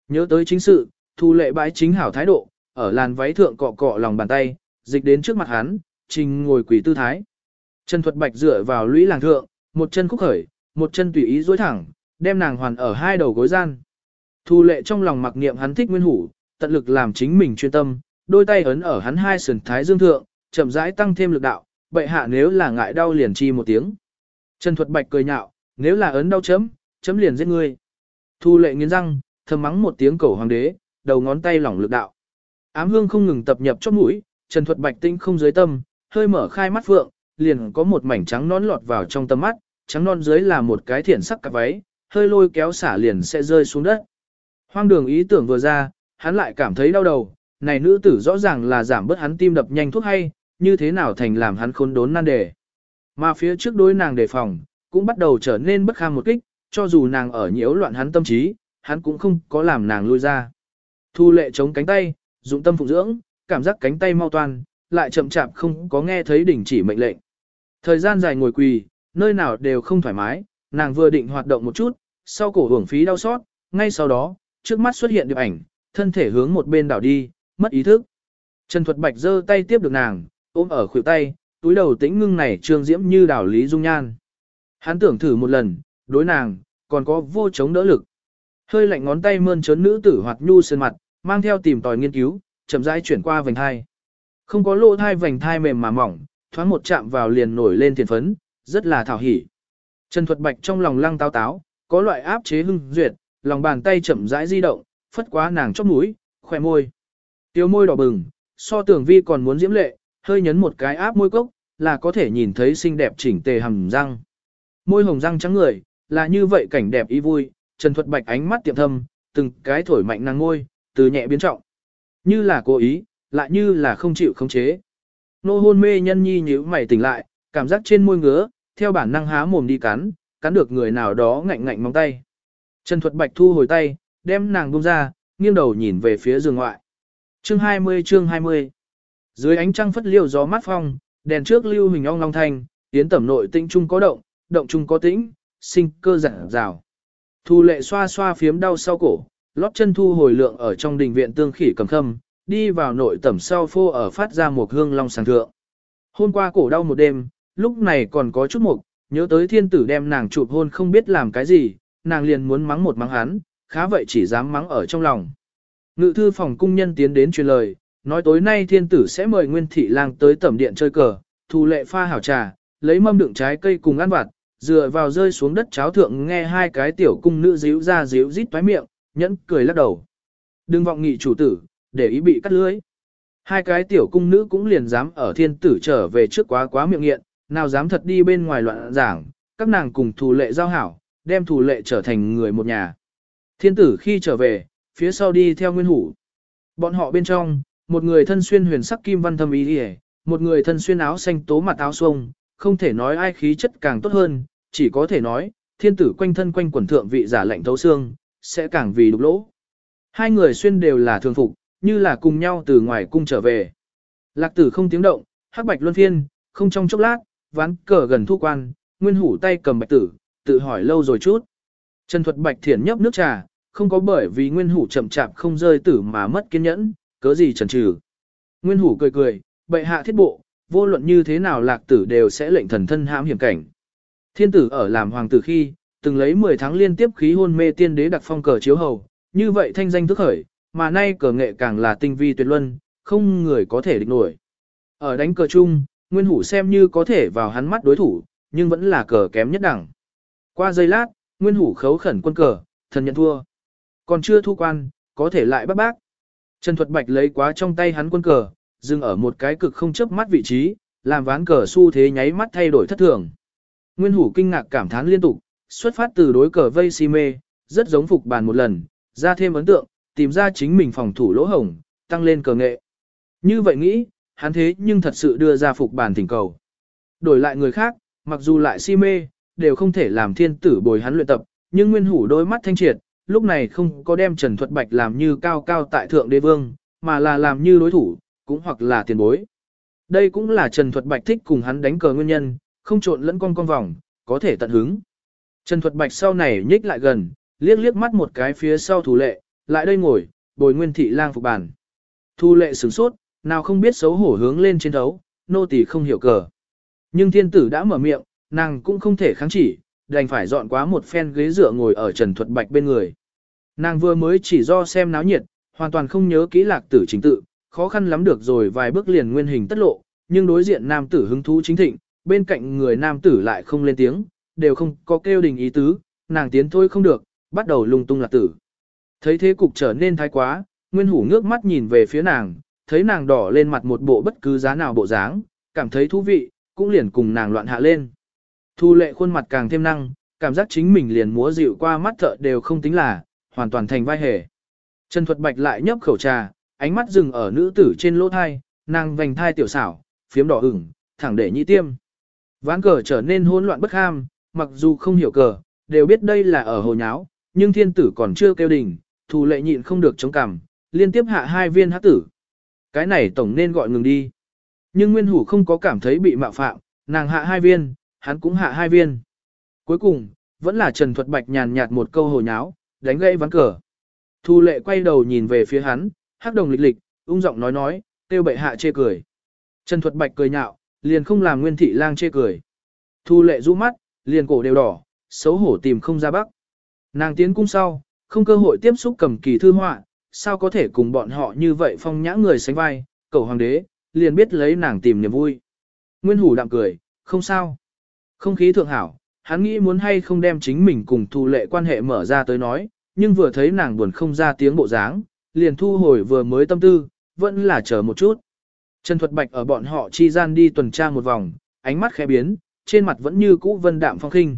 Nhớ tới chính sự, thu lệ bãi chính hảo thái độ, ở làn váy thượng cọ cọ lòng bàn tay, dịch đến trước mặt hắn, trình ngồi quỷ tư thái. Trần Thuật Bạch dựa vào lũy làng thượng, một chân khúc khởi, một chân tùy ý duỗi thẳng, đem nàng hoàn ở hai đầu gối gian. Thu lệ trong lòng mặc niệm hắn thích nguyên hủ, tận lực làm chính mình chuyên tâm, đôi tay ấn ở hắn hai sườn thái dương thượng, chậm rãi tăng thêm lực đạo, bệ hạ nếu là ngại đau liền chi một tiếng. Trần Thuật Bạch cười nhạo, nếu là ấn đau chấm, chấm liền giết ngươi. Thu lệ nghiến răng, thầm mắng một tiếng cầu hoàng đế, đầu ngón tay lỏng lực đạo. Ám hương không ngừng tập nhập chót mũi, Trần Thuật Bạch tinh không dưới tâm, hơi mở khai mắt phượng, liền có một mảnh trắng nón lọt vào trong tâm mắt, trắng non dưới là một cái thiển sắc cặp váy, hơi lôi kéo xả liền sẽ rơi xuống đất. Hoang đường ý tưởng vừa ra, hắn lại cảm thấy đau đầu, này nữ tử rõ ràng là giảm bớt hắn tim đập nhanh thuốc hay, như thế nào thành làm hắn khốn đốn nan đề. Mà phía trước đối nàng đề phòng, cũng bắt đầu trở nên bất kham một kích, cho dù nàng ở nhiễu loạn hắn tâm trí, hắn cũng không có làm nàng lui ra. Thu lệ chống cánh tay, dụng tâm phụng dưỡng, cảm giác cánh tay mau toan, lại chậm chạp không có nghe thấy đỉnh chỉ mệnh lệnh. Thời gian dài ngồi quỳ, nơi nào đều không thoải mái, nàng vừa định hoạt động một chút, sau cổ hưởng phí đau xót, ngay sau đó, trước mắt xuất hiện điệp ảnh, thân thể hướng một bên đảo đi, mất ý thức. Trần Thuật Bạch giơ tay tiếp được nàng, ôm ở khuỷu tay, túi đầu tĩnh ngưng này trương diễm như đảo lý dung nhan. Hắn tưởng thử một lần, đối nàng, còn có vô chống đỡ lực. Hơi lạnh ngón tay mơn trớn nữ tử hoạt nhu sơn mặt, mang theo tìm tòi nghiên cứu, chậm rãi chuyển qua vành thai. Không có lỗ thai vành thai mềm mà mỏng, thoáng một chạm vào liền nổi lên tiền phấn, rất là thảo hỉ. Trần Thuật Bạch trong lòng lăng táo táo, có loại áp chế hưng duyệt, lòng bàn tay chậm rãi di động, phất quá nàng chóp mũi, khỏe môi. Tiêu môi đỏ bừng, so tưởng vi còn muốn diễm lệ, hơi nhấn một cái áp môi cốc, là có thể nhìn thấy xinh đẹp chỉnh tề hầm răng. Môi hồng răng trắng người, là như vậy cảnh đẹp ý vui, Trần Thuật Bạch ánh mắt tiệm thâm, từng cái thổi mạnh nàng ngôi, từ nhẹ biến trọng. Như là cố ý, lại như là không chịu khống chế. Nô hôn mê nhân nhi nhíu mày tỉnh lại, cảm giác trên môi ngứa, theo bản năng há mồm đi cắn, cắn được người nào đó ngạnh ngạnh móng tay. Trần Thuật Bạch thu hồi tay, đem nàng buông ra, nghiêng đầu nhìn về phía giường ngoại. Chương 20 chương 20 dưới ánh trăng phất liêu gió mát phong, đèn trước lưu hình ong long thanh, tiến tẩm nội tinh trung có động, động trung có tĩnh, sinh cơ giản rào. Thu lệ xoa xoa phiếm đau sau cổ, lót chân thu hồi lượng ở trong đình viện tương khỉ cầm khâm, đi vào nội tẩm sau phô ở phát ra một hương long sàng thượng. Hôm qua cổ đau một đêm, lúc này còn có chút mục, nhớ tới thiên tử đem nàng chụp hôn không biết làm cái gì, nàng liền muốn mắng một mắng hắn, khá vậy chỉ dám mắng ở trong lòng. Ngự thư phòng cung nhân tiến đến truyền lời, nói tối nay thiên tử sẽ mời Nguyên Thị Lang tới tẩm điện chơi cờ, thu lệ pha hảo trà, lấy mâm đựng trái cây cùng ăn vặt, dựa vào rơi xuống đất cháo thượng nghe hai cái tiểu cung nữ díu ra díu rít toái miệng, Nhẫn cười lắc đầu. Đừng vọng nghị chủ tử, để ý bị cắt lưới. Hai cái tiểu cung nữ cũng liền dám ở thiên tử trở về trước quá quá miệng nghiện, nào dám thật đi bên ngoài loạn giảng, các nàng cùng thù lệ giao hảo, đem thù lệ trở thành người một nhà. Thiên tử khi trở về, phía sau đi theo nguyên hủ. Bọn họ bên trong, một người thân xuyên huyền sắc kim văn thâm ý đi một người thân xuyên áo xanh tố mặt áo xuông, không thể nói ai khí chất càng tốt hơn, chỉ có thể nói, thiên tử quanh thân quanh quần thượng vị giả lệnh thấu xương, sẽ càng vì đục lỗ. Hai người xuyên đều là thường phục, như là cùng nhau từ ngoài cung trở về. Lạc tử không tiếng động, hắc bạch luân phiên, không trong chốc lát, ván cờ gần thu quan, nguyên hủ tay cầm bạch tử, tự hỏi lâu rồi chút. Trần thuật bạch thiển nhấp nước trà, không có bởi vì nguyên hủ chậm chạp không rơi tử mà mất kiên nhẫn, cớ gì chần chừ. Nguyên hủ cười cười, bệ hạ thiết bộ, vô luận như thế nào lạc tử đều sẽ lệnh thần thân hãm hiểm cảnh. Thiên tử ở làm hoàng tử khi, từng lấy 10 tháng liên tiếp khí hôn mê tiên đế đặc phong cờ chiếu hầu, như vậy thanh danh thức khởi, mà nay cờ nghệ càng là tinh vi tuyệt luân, không người có thể địch nổi. Ở đánh cờ chung, Nguyên Hủ xem như có thể vào hắn mắt đối thủ, nhưng vẫn là cờ kém nhất đẳng. Qua giây lát, Nguyên Hủ khấu khẩn quân cờ, thần nhận thua. Còn chưa thu quan, có thể lại bắt bác. Trần Thuật Bạch lấy quá trong tay hắn quân cờ, dừng ở một cái cực không chớp mắt vị trí, làm ván cờ xu thế nháy mắt thay đổi thất thường. Nguyên Hủ kinh ngạc cảm thán liên tục, xuất phát từ đối cờ vây si mê, rất giống phục bàn một lần, ra thêm ấn tượng, tìm ra chính mình phòng thủ lỗ hổng, tăng lên cờ nghệ. Như vậy nghĩ, hắn thế nhưng thật sự đưa ra phục bàn thỉnh cầu. Đổi lại người khác, mặc dù lại si mê, đều không thể làm thiên tử bồi hắn luyện tập, nhưng nguyên hủ đôi mắt thanh triệt, lúc này không có đem Trần Thuật Bạch làm như cao cao tại thượng đế vương, mà là làm như đối thủ, cũng hoặc là tiền bối. Đây cũng là Trần Thuật Bạch thích cùng hắn đánh cờ nguyên nhân, không trộn lẫn con con vòng, có thể tận hứng. Trần Thuật Bạch sau này nhích lại gần, liếc liếc mắt một cái phía sau thủ lệ, lại đây ngồi, bồi nguyên thị lang phục bàn. Thu lệ sửng sốt, nào không biết xấu hổ hướng lên trên đấu, nô tỳ không hiểu cờ. Nhưng thiên tử đã mở miệng, nàng cũng không thể kháng chỉ, đành phải dọn quá một phen ghế dựa ngồi ở Trần Thuật Bạch bên người. Nàng vừa mới chỉ do xem náo nhiệt, hoàn toàn không nhớ kỹ lạc tử chính tự, khó khăn lắm được rồi vài bước liền nguyên hình tất lộ, nhưng đối diện nam tử hứng thú chính thịnh, bên cạnh người nam tử lại không lên tiếng, đều không có kêu đình ý tứ, nàng tiến thôi không được, bắt đầu lung tung lạc tử. Thấy thế cục trở nên thái quá, Nguyên Hủ ngước mắt nhìn về phía nàng, thấy nàng đỏ lên mặt một bộ bất cứ giá nào bộ dáng, cảm thấy thú vị, cũng liền cùng nàng loạn hạ lên. Thu lệ khuôn mặt càng thêm năng, cảm giác chính mình liền múa dịu qua mắt thợ đều không tính là, hoàn toàn thành vai hề. Trần Thuật Bạch lại nhấp khẩu trà, ánh mắt dừng ở nữ tử trên lỗ thai, nàng vành thai tiểu xảo, phiếm đỏ ửng, thẳng để nhị tiêm. Ván cờ trở nên hỗn loạn bất ham, mặc dù không hiểu cờ, đều biết đây là ở hồ nháo, nhưng thiên tử còn chưa kêu đỉnh, thù lệ nhịn không được chống cằm, liên tiếp hạ hai viên hát tử. Cái này tổng nên gọi ngừng đi. Nhưng Nguyên Hủ không có cảm thấy bị mạo phạm, nàng hạ hai viên, hắn cũng hạ hai viên. Cuối cùng, vẫn là Trần Thuật Bạch nhàn nhạt một câu hồ nháo, đánh gãy ván cờ. Thu lệ quay đầu nhìn về phía hắn, hắc đồng lịch lịch, ung giọng nói nói, tiêu bệ hạ chê cười. Trần Thuật Bạch cười nhạo, liền không làm Nguyên Thị Lang chê cười. Thu lệ rũ mắt, liền cổ đều đỏ, xấu hổ tìm không ra bắc. Nàng tiến cung sau, không cơ hội tiếp xúc cầm kỳ thư họa, sao có thể cùng bọn họ như vậy phong nhã người sánh vai, cầu hoàng đế, liền biết lấy nàng tìm niềm vui. Nguyên hủ đạm cười, không sao. Không khí thượng hảo, hắn nghĩ muốn hay không đem chính mình cùng thu lệ quan hệ mở ra tới nói, nhưng vừa thấy nàng buồn không ra tiếng bộ dáng, liền thu hồi vừa mới tâm tư, vẫn là chờ một chút. Trần Thuật Bạch ở bọn họ chi gian đi tuần tra một vòng, ánh mắt khẽ biến, trên mặt vẫn như cũ vân đạm phong khinh.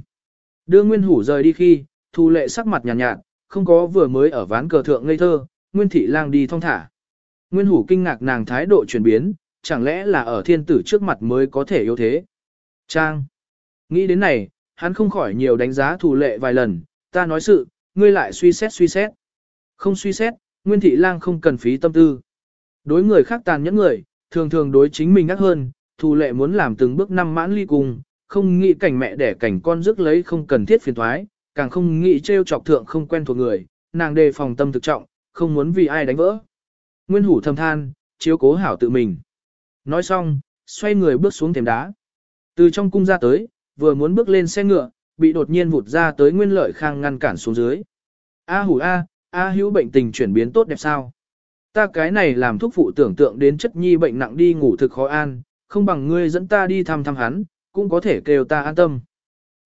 Đưa Nguyên Hủ rời đi khi, Thu Lệ sắc mặt nhàn nhạt, nhạt, không có vừa mới ở ván cờ thượng ngây thơ, Nguyên Thị Lang đi thong thả. Nguyên Hủ kinh ngạc nàng thái độ chuyển biến, chẳng lẽ là ở thiên tử trước mặt mới có thể yếu thế. Trang. Nghĩ đến này, hắn không khỏi nhiều đánh giá thủ Lệ vài lần, ta nói sự, ngươi lại suy xét suy xét. Không suy xét, Nguyên Thị Lang không cần phí tâm tư. Đối người khác tàn nhẫn người, thường thường đối chính mình ác hơn, Thủ Lệ muốn làm từng bước năm mãn ly cùng, không nghĩ cảnh mẹ đẻ cảnh con rước lấy không cần thiết phiền thoái, càng không nghĩ trêu chọc thượng không quen thuộc người, nàng đề phòng tâm thực trọng, không muốn vì ai đánh vỡ. Nguyên hủ thầm than, chiếu cố hảo tự mình. Nói xong, xoay người bước xuống thềm đá. Từ trong cung ra tới, vừa muốn bước lên xe ngựa, bị đột nhiên vụt ra tới nguyên lợi khang ngăn cản xuống dưới. A hủ A, A hữu bệnh tình chuyển biến tốt đẹp sao? Ta cái này làm thuốc phụ tưởng tượng đến chất nhi bệnh nặng đi ngủ thực khó an, không bằng ngươi dẫn ta đi thăm thăm hắn, cũng có thể kêu ta an tâm.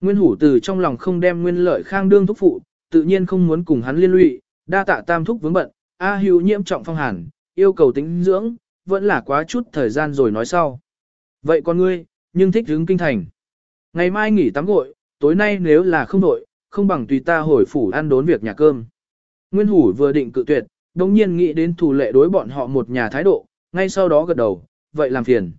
Nguyên hủ từ trong lòng không đem nguyên lợi khang đương thúc phụ, tự nhiên không muốn cùng hắn liên lụy, đa tạ tam thúc vướng bận, A hữu nhiễm trọng phong hàn, yêu cầu tính dưỡng, vẫn là quá chút thời gian rồi nói sau. Vậy con ngươi, nhưng thích hướng kinh thành. Ngày mai nghỉ tắm gội, tối nay nếu là không đội, không bằng tùy ta hồi phủ ăn đốn việc nhà cơm. Nguyên Hủ vừa định cự tuyệt, đồng nhiên nghĩ đến thủ lệ đối bọn họ một nhà thái độ, ngay sau đó gật đầu, vậy làm phiền.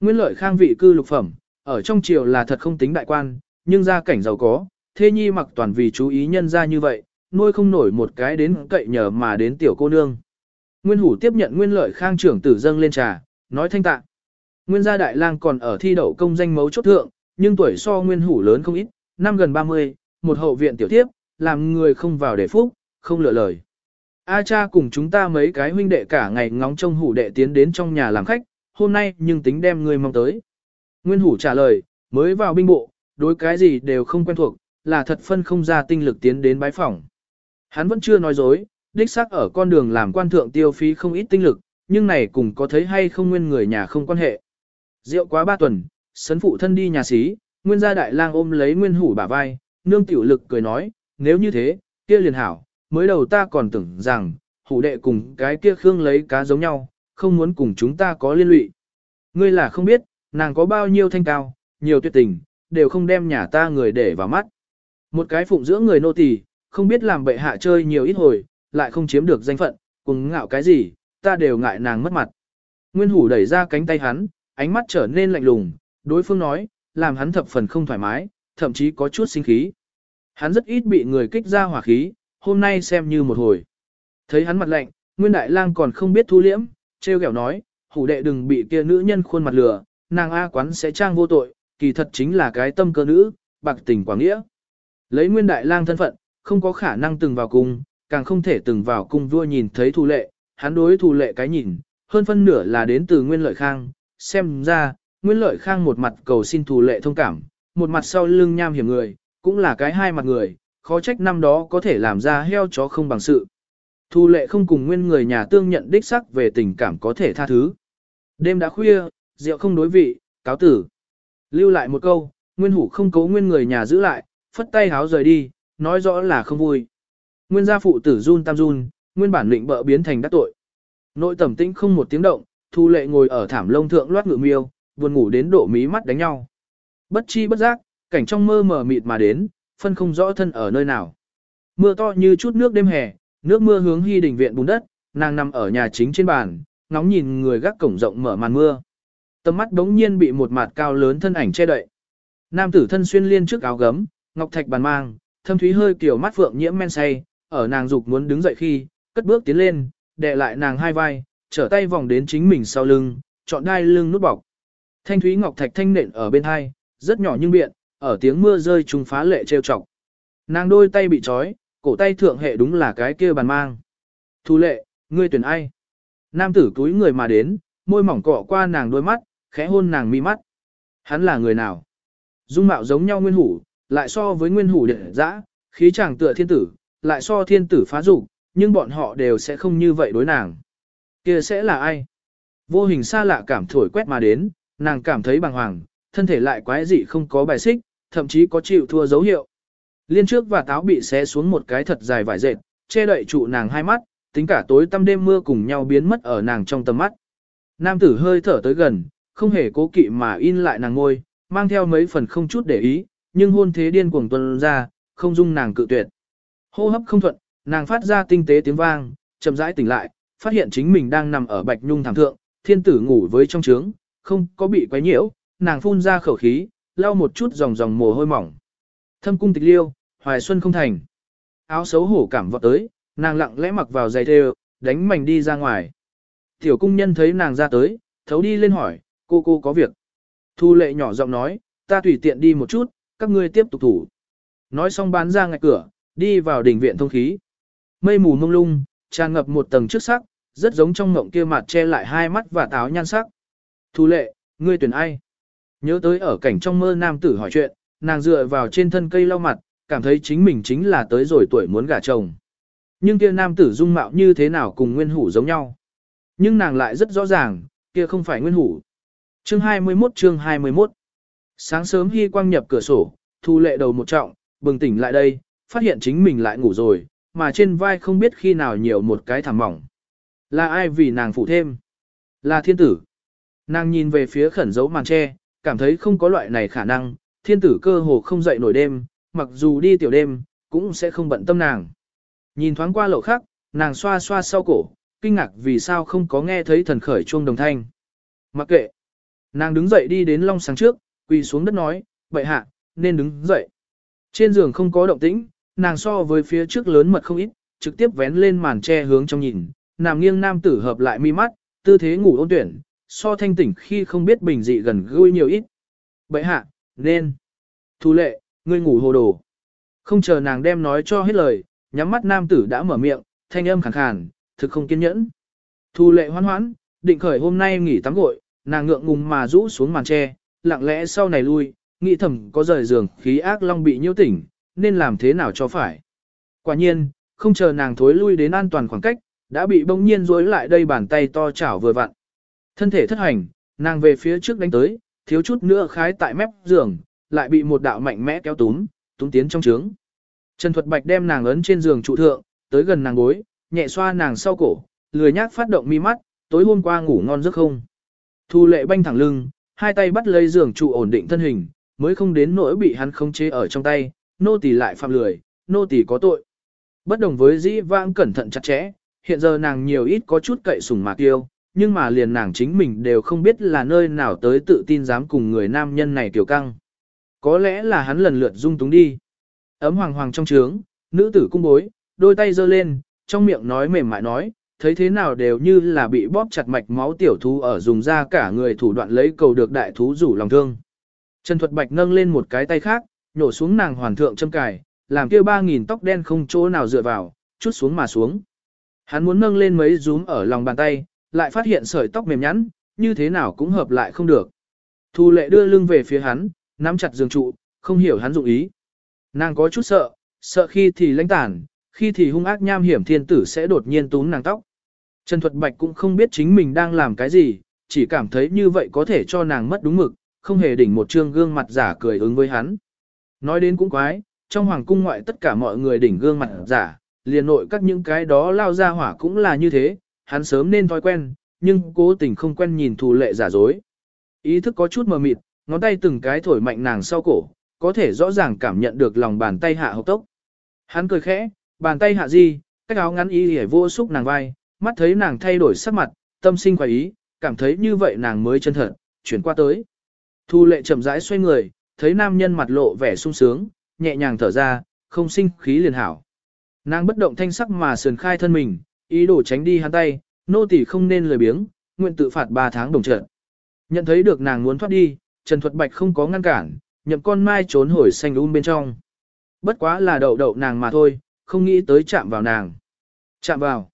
Nguyên lợi khang vị cư lục phẩm, ở trong triều là thật không tính đại quan, nhưng gia cảnh giàu có, thế nhi mặc toàn vì chú ý nhân ra như vậy, nuôi không nổi một cái đến cậy nhờ mà đến tiểu cô nương. Nguyên hủ tiếp nhận nguyên lợi khang trưởng tử dâng lên trà, nói thanh tạ. Nguyên gia đại lang còn ở thi đậu công danh mấu chốt thượng, nhưng tuổi so nguyên hủ lớn không ít, năm gần 30, một hậu viện tiểu tiếp, làm người không vào để phúc, không lựa lời. A cha cùng chúng ta mấy cái huynh đệ cả ngày ngóng trông hủ đệ tiến đến trong nhà làm khách, hôm nay nhưng tính đem người mong tới. Nguyên hủ trả lời, mới vào binh bộ, đối cái gì đều không quen thuộc, là thật phân không ra tinh lực tiến đến bái phỏng. Hắn vẫn chưa nói dối, đích xác ở con đường làm quan thượng tiêu phí không ít tinh lực, nhưng này cùng có thấy hay không nguyên người nhà không quan hệ. Rượu quá ba tuần, sấn phụ thân đi nhà xí, nguyên gia đại lang ôm lấy nguyên hủ bả vai, nương tiểu lực cười nói, nếu như thế, kia liền hảo, mới đầu ta còn tưởng rằng, hủ đệ cùng cái kia khương lấy cá giống nhau, không muốn cùng chúng ta có liên lụy. Ngươi là không biết, nàng có bao nhiêu thanh cao, nhiều tuyệt tình, đều không đem nhà ta người để vào mắt. Một cái phụng giữa người nô tỳ, không biết làm bệ hạ chơi nhiều ít hồi, lại không chiếm được danh phận, cùng ngạo cái gì, ta đều ngại nàng mất mặt. Nguyên hủ đẩy ra cánh tay hắn, ánh mắt trở nên lạnh lùng, đối phương nói, làm hắn thập phần không thoải mái, thậm chí có chút sinh khí. Hắn rất ít bị người kích ra hỏa khí, hôm nay xem như một hồi. Thấy hắn mặt lạnh, Nguyên Đại Lang còn không biết thu liễm, treo kẹo nói, hủ đệ đừng bị kia nữ nhân khuôn mặt lừa, nàng A quán sẽ trang vô tội, kỳ thật chính là cái tâm cơ nữ, bạc tình quảng nghĩa. Lấy Nguyên Đại Lang thân phận, không có khả năng từng vào cung, càng không thể từng vào cung vua nhìn thấy thu lệ, hắn đối thu lệ cái nhìn, hơn phân nửa là đến từ Nguyên Lợi Khang, xem ra, Nguyên Lợi Khang một mặt cầu xin thu lệ thông cảm, một mặt sau lưng nham hiểm người, cũng là cái hai mặt người, khó trách năm đó có thể làm ra heo chó không bằng sự. Thu lệ không cùng nguyên người nhà tương nhận đích sắc về tình cảm có thể tha thứ. Đêm đã khuya, rượu không đối vị, cáo tử. Lưu lại một câu, nguyên hủ không cố nguyên người nhà giữ lại, phất tay háo rời đi, nói rõ là không vui. Nguyên gia phụ tử run tam run, nguyên bản định bợ biến thành đắc tội. Nội tẩm tĩnh không một tiếng động, thu lệ ngồi ở thảm lông thượng loát ngự miêu, buồn ngủ đến độ mí mắt đánh nhau. Bất chi bất giác, cảnh trong mơ mờ mịt mà đến, phân không rõ thân ở nơi nào. Mưa to như chút nước đêm hè, nước mưa hướng hy đình viện bùn đất, nàng nằm ở nhà chính trên bàn, ngóng nhìn người gác cổng rộng mở màn mưa. Tầm mắt đống nhiên bị một mặt cao lớn thân ảnh che đậy. Nam tử thân xuyên liên trước áo gấm, ngọc thạch bàn mang, thâm thúy hơi kiểu mắt phượng nhiễm men say, ở nàng dục muốn đứng dậy khi, cất bước tiến lên, đè lại nàng hai vai, trở tay vòng đến chính mình sau lưng, chọn đai lưng nút bọc. Thanh thúy ngọc thạch thanh nện ở bên hai, rất nhỏ nhưng biện, ở tiếng mưa rơi trùng phá lệ trêu chọc. Nàng đôi tay bị trói, cổ tay thượng hệ đúng là cái kia bàn mang. Thu lệ, ngươi tuyển ai? Nam tử túi người mà đến, môi mỏng cọ qua nàng đôi mắt, khẽ hôn nàng mi mắt. Hắn là người nào? Dung mạo giống nhau nguyên hủ, lại so với nguyên hủ đệ dã, khí chàng tựa thiên tử, lại so thiên tử phá dục, nhưng bọn họ đều sẽ không như vậy đối nàng. Kia sẽ là ai? Vô hình xa lạ cảm thổi quét mà đến, nàng cảm thấy bàng hoàng, thân thể lại quái dị không có bài xích, thậm chí có chịu thua dấu hiệu. Liên trước và táo bị xé xuống một cái thật dài vải dệt, che đậy trụ nàng hai mắt, tính cả tối tăm đêm mưa cùng nhau biến mất ở nàng trong tầm mắt. Nam tử hơi thở tới gần, không hề cố kỵ mà in lại nàng ngôi, mang theo mấy phần không chút để ý, nhưng hôn thế điên cuồng tuân ra, không dung nàng cự tuyệt. Hô hấp không thuận, nàng phát ra tinh tế tiếng vang, chậm rãi tỉnh lại, phát hiện chính mình đang nằm ở bạch nhung thảm thượng, thiên tử ngủ với trong trướng, không có bị quấy nhiễu, nàng phun ra khẩu khí, lau một chút dòng dòng mồ hôi mỏng. Thâm cung tịch liêu, hoài xuân không thành. Áo xấu hổ cảm vọt tới, nàng lặng lẽ mặc vào giày thêu, đánh mảnh đi ra ngoài. Tiểu cung nhân thấy nàng ra tới, thấu đi lên hỏi, cô cô có việc. Thu lệ nhỏ giọng nói, ta tùy tiện đi một chút, các ngươi tiếp tục thủ. Nói xong bán ra ngạch cửa, đi vào đỉnh viện thông khí. Mây mù mông lung, tràn ngập một tầng trước sắc, rất giống trong mộng kia mặt che lại hai mắt và táo nhan sắc. Thu lệ, ngươi tuyển ai? Nhớ tới ở cảnh trong mơ nam tử hỏi chuyện, nàng dựa vào trên thân cây lau mặt, cảm thấy chính mình chính là tới rồi tuổi muốn gả chồng. Nhưng kia nam tử dung mạo như thế nào cùng nguyên hủ giống nhau. Nhưng nàng lại rất rõ ràng, kia không phải nguyên hủ. Chương 21 chương 21 Sáng sớm hy quang nhập cửa sổ, thu lệ đầu một trọng, bừng tỉnh lại đây, phát hiện chính mình lại ngủ rồi, mà trên vai không biết khi nào nhiều một cái thảm mỏng. Là ai vì nàng phụ thêm? Là thiên tử. Nàng nhìn về phía khẩn dấu màn tre, cảm thấy không có loại này khả năng, thiên tử cơ hồ không dậy nổi đêm, mặc dù đi tiểu đêm, cũng sẽ không bận tâm nàng. Nhìn thoáng qua lộ khác, nàng xoa xoa sau cổ, kinh ngạc vì sao không có nghe thấy thần khởi chuông đồng thanh. Mặc kệ. Nàng đứng dậy đi đến long sáng trước, quỳ xuống đất nói, Bệ hạ, nên đứng dậy. Trên giường không có động tĩnh, nàng so với phía trước lớn mật không ít, trực tiếp vén lên màn tre hướng trong nhìn, nằm nghiêng nam tử hợp lại mi mắt, tư thế ngủ ôn tuyển, so thanh tỉnh khi không biết bình dị gần gũi nhiều ít. Bậy hạ, nên. Thu lệ, ngươi ngủ hồ đồ. Không chờ nàng đem nói cho hết lời, nhắm mắt nam tử đã mở miệng, thanh âm khàn khàn, thực không kiên nhẫn. Thu lệ hoan hoãn, định khởi hôm nay nghỉ tắm gội, nàng ngượng ngùng mà rũ xuống màn tre, lặng lẽ sau này lui, nghĩ thầm có rời giường khí ác long bị nhiễu tỉnh, nên làm thế nào cho phải. Quả nhiên, không chờ nàng thối lui đến an toàn khoảng cách, đã bị bỗng nhiên rối lại đây bàn tay to chảo vừa vặn. Thân thể thất hành, nàng về phía trước đánh tới, thiếu chút nữa khái tại mép giường, lại bị một đạo mạnh mẽ kéo túm, túm tiến trong trướng. Trần Thuật Bạch đem nàng ấn trên giường trụ thượng, tới gần nàng gối, nhẹ xoa nàng sau cổ, lười nhác phát động mi mắt, tối hôm qua ngủ ngon giấc không. Thu lệ banh thẳng lưng, hai tay bắt lấy giường trụ ổn định thân hình, mới không đến nỗi bị hắn khống chế ở trong tay, nô tỳ lại phạm lười, nô tỳ có tội. Bất đồng với dĩ vãng cẩn thận chặt chẽ, hiện giờ nàng nhiều ít có chút cậy sủng mạc tiêu, nhưng mà liền nàng chính mình đều không biết là nơi nào tới tự tin dám cùng người nam nhân này tiểu căng. Có lẽ là hắn lần lượt dung túng đi. Ấm hoàng hoàng trong trướng, nữ tử cung bối, đôi tay giơ lên, trong miệng nói mềm mại nói, thấy thế nào đều như là bị bóp chặt mạch máu tiểu thú ở dùng ra cả người thủ đoạn lấy cầu được đại thú rủ lòng thương. Trần Thuật Bạch nâng lên một cái tay khác, nhổ xuống nàng hoàn thượng châm cài, làm kia ba nghìn tóc đen không chỗ nào dựa vào, chút xuống mà xuống. Hắn muốn nâng lên mấy rúm ở lòng bàn tay, lại phát hiện sợi tóc mềm nhẵn, như thế nào cũng hợp lại không được. Thu lệ đưa lưng về phía hắn, nắm chặt giường trụ, không hiểu hắn dụng ý. Nàng có chút sợ, sợ khi thì lãnh tản, khi thì hung ác nham hiểm thiên tử sẽ đột nhiên túm nàng tóc. Trần Thuật Bạch cũng không biết chính mình đang làm cái gì, chỉ cảm thấy như vậy có thể cho nàng mất đúng mực, không hề đỉnh một trương gương mặt giả cười ứng với hắn. Nói đến cũng quái, trong hoàng cung ngoại tất cả mọi người đỉnh gương mặt giả, liền nội các những cái đó lao ra hỏa cũng là như thế, hắn sớm nên thói quen, nhưng cố tình không quen nhìn thù lệ giả dối. Ý thức có chút mờ mịt, ngón tay từng cái thổi mạnh nàng sau cổ, có thể rõ ràng cảm nhận được lòng bàn tay hạ hộc tốc. Hắn cười khẽ, bàn tay hạ gì, cách áo ngắn y hề vô xúc nàng vai, mắt thấy nàng thay đổi sắc mặt, tâm sinh khoái ý, cảm thấy như vậy nàng mới chân thật, chuyển qua tới. Thu lệ chậm rãi xoay người, thấy nam nhân mặt lộ vẻ sung sướng, nhẹ nhàng thở ra, không sinh khí liền hảo. Nàng bất động thanh sắc mà sườn khai thân mình, ý đồ tránh đi hắn tay, nô tỳ không nên lười biếng, nguyện tự phạt 3 tháng đồng trận. Nhận thấy được nàng muốn thoát đi, Trần Thuật Bạch không có ngăn cản, nhậm con mai trốn hồi xanh um bên trong. Bất quá là đậu đậu nàng mà thôi, không nghĩ tới chạm vào nàng. Chạm vào.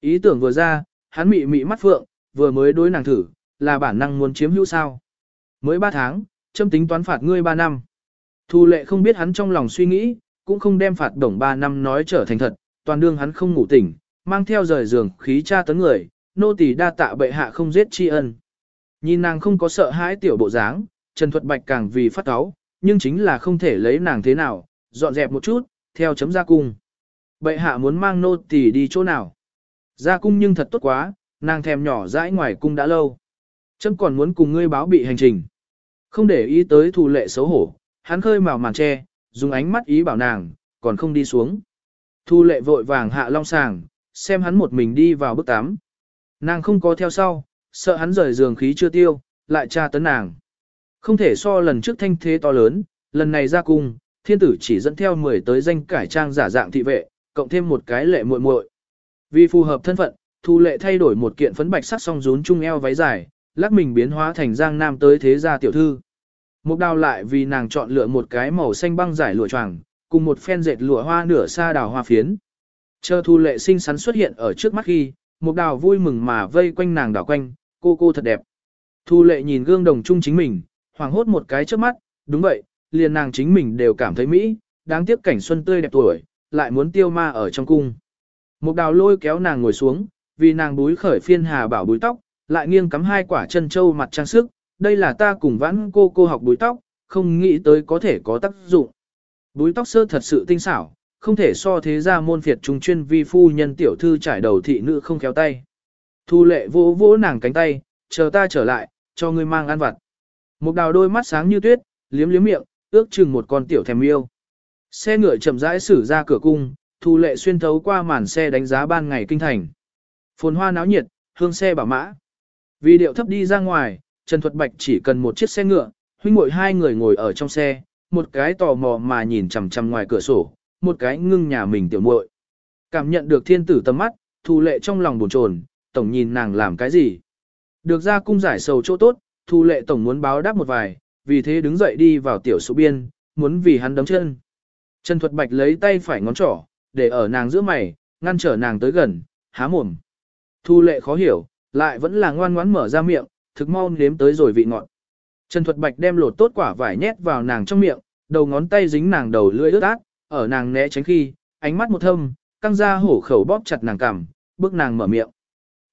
Ý tưởng vừa ra, hắn mị mị mắt phượng, vừa mới đối nàng thử, là bản năng muốn chiếm hữu sao. Mới 3 tháng, châm tính toán phạt ngươi 3 năm. Thu lệ không biết hắn trong lòng suy nghĩ, cũng không đem phạt đồng 3 năm nói trở thành thật, toàn đương hắn không ngủ tỉnh, mang theo rời giường khí tra tấn người, nô tỳ đa tạ bệ hạ không giết tri ân. Nhìn nàng không có sợ hãi tiểu bộ dáng, Trần Thuật Bạch càng vì phát cáu, nhưng chính là không thể lấy nàng thế nào, dọn dẹp một chút, theo chấm ra cung. Bệ hạ muốn mang nô tỳ đi chỗ nào? Ra cung nhưng thật tốt quá, nàng thèm nhỏ dãi ngoài cung đã lâu. Chấm còn muốn cùng ngươi báo bị hành trình. Không để ý tới thù lệ xấu hổ, hắn khơi màu màn tre, dùng ánh mắt ý bảo nàng, còn không đi xuống. Thu lệ vội vàng hạ long sàng, xem hắn một mình đi vào bức tám. Nàng không có theo sau, sợ hắn rời giường khí chưa tiêu, lại tra tấn nàng. Không thể so lần trước thanh thế to lớn, lần này ra cung, thiên tử chỉ dẫn theo 10 tới danh cải trang giả dạng thị vệ, cộng thêm một cái lệ muội muội. Vì phù hợp thân phận, Thu lệ thay đổi một kiện phấn bạch sắc song rún trung eo váy dài, lắc mình biến hóa thành giang nam tới thế gia tiểu thư. Mục đào lại vì nàng chọn lựa một cái màu xanh băng giải lụa choàng, cùng một phen dệt lụa hoa nửa sa đào hoa phiến. Chờ thu lệ xinh xắn xuất hiện ở trước mắt khi, một đào vui mừng mà vây quanh nàng đảo quanh, cô cô thật đẹp. Thu lệ nhìn gương đồng chung chính mình, hoàng hốt một cái trước mắt, đúng vậy, liền nàng chính mình đều cảm thấy mỹ, đáng tiếc cảnh xuân tươi đẹp tuổi, lại muốn tiêu ma ở trong cung. Một đào lôi kéo nàng ngồi xuống, vì nàng búi khởi phiên hà bảo búi tóc, lại nghiêng cắm hai quả chân châu mặt trang sức, đây là ta cùng vãn cô cô học búi tóc, không nghĩ tới có thể có tác dụng. Búi tóc sơ thật sự tinh xảo, không thể so thế ra môn phiệt trung chuyên vi phu nhân tiểu thư trải đầu thị nữ không khéo tay. Thu lệ vỗ vỗ nàng cánh tay, chờ ta trở lại, cho ngươi mang ăn vặt. Một đào đôi mắt sáng như tuyết, liếm liếm miệng, ước chừng một con tiểu thèm yêu. Xe ngựa chậm rãi xử ra cửa cung, thu lệ xuyên thấu qua màn xe đánh giá ban ngày kinh thành. Phồn hoa náo nhiệt, hương xe bảo mã. Vì điệu thấp đi ra ngoài, Trần Thuật Bạch chỉ cần một chiếc xe ngựa, huynh muội hai người ngồi ở trong xe, một cái tò mò mà nhìn chằm chằm ngoài cửa sổ, một cái ngưng nhà mình tiểu muội. Cảm nhận được thiên tử tầm mắt, thu lệ trong lòng bồn chồn, tổng nhìn nàng làm cái gì. Được ra cung giải sầu chỗ tốt, thu lệ tổng muốn báo đáp một vài, vì thế đứng dậy đi vào tiểu số biên, muốn vì hắn đấm chân. Trần Thuật Bạch lấy tay phải ngón trỏ, để ở nàng giữa mày, ngăn trở nàng tới gần, há mồm. Thu lệ khó hiểu, lại vẫn là ngoan ngoãn mở ra miệng, thực mau nếm tới rồi vị ngọt. Trần Thuật Bạch đem lột tốt quả vải nhét vào nàng trong miệng, đầu ngón tay dính nàng đầu lưỡi ướt át, ở nàng né tránh khi, ánh mắt một thâm, căng ra hổ khẩu bóp chặt nàng cằm, bước nàng mở miệng.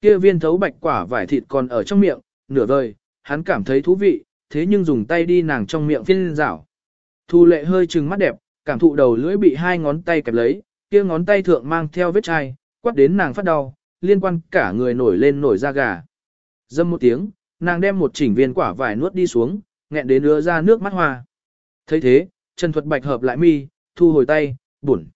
Kia viên thấu bạch quả vải thịt còn ở trong miệng, nửa vời, hắn cảm thấy thú vị, thế nhưng dùng tay đi nàng trong miệng phiên rảo. Thu lệ hơi trừng mắt đẹp, cảm thụ đầu lưỡi bị hai ngón tay kẹp lấy, kia ngón tay thượng mang theo vết chai, quát đến nàng phát đau, liên quan cả người nổi lên nổi da gà. Dâm một tiếng, nàng đem một chỉnh viên quả vải nuốt đi xuống, nghẹn đến đưa ra nước mắt hoa. thấy thế, Trần Thuật Bạch hợp lại mi, thu hồi tay, buồn.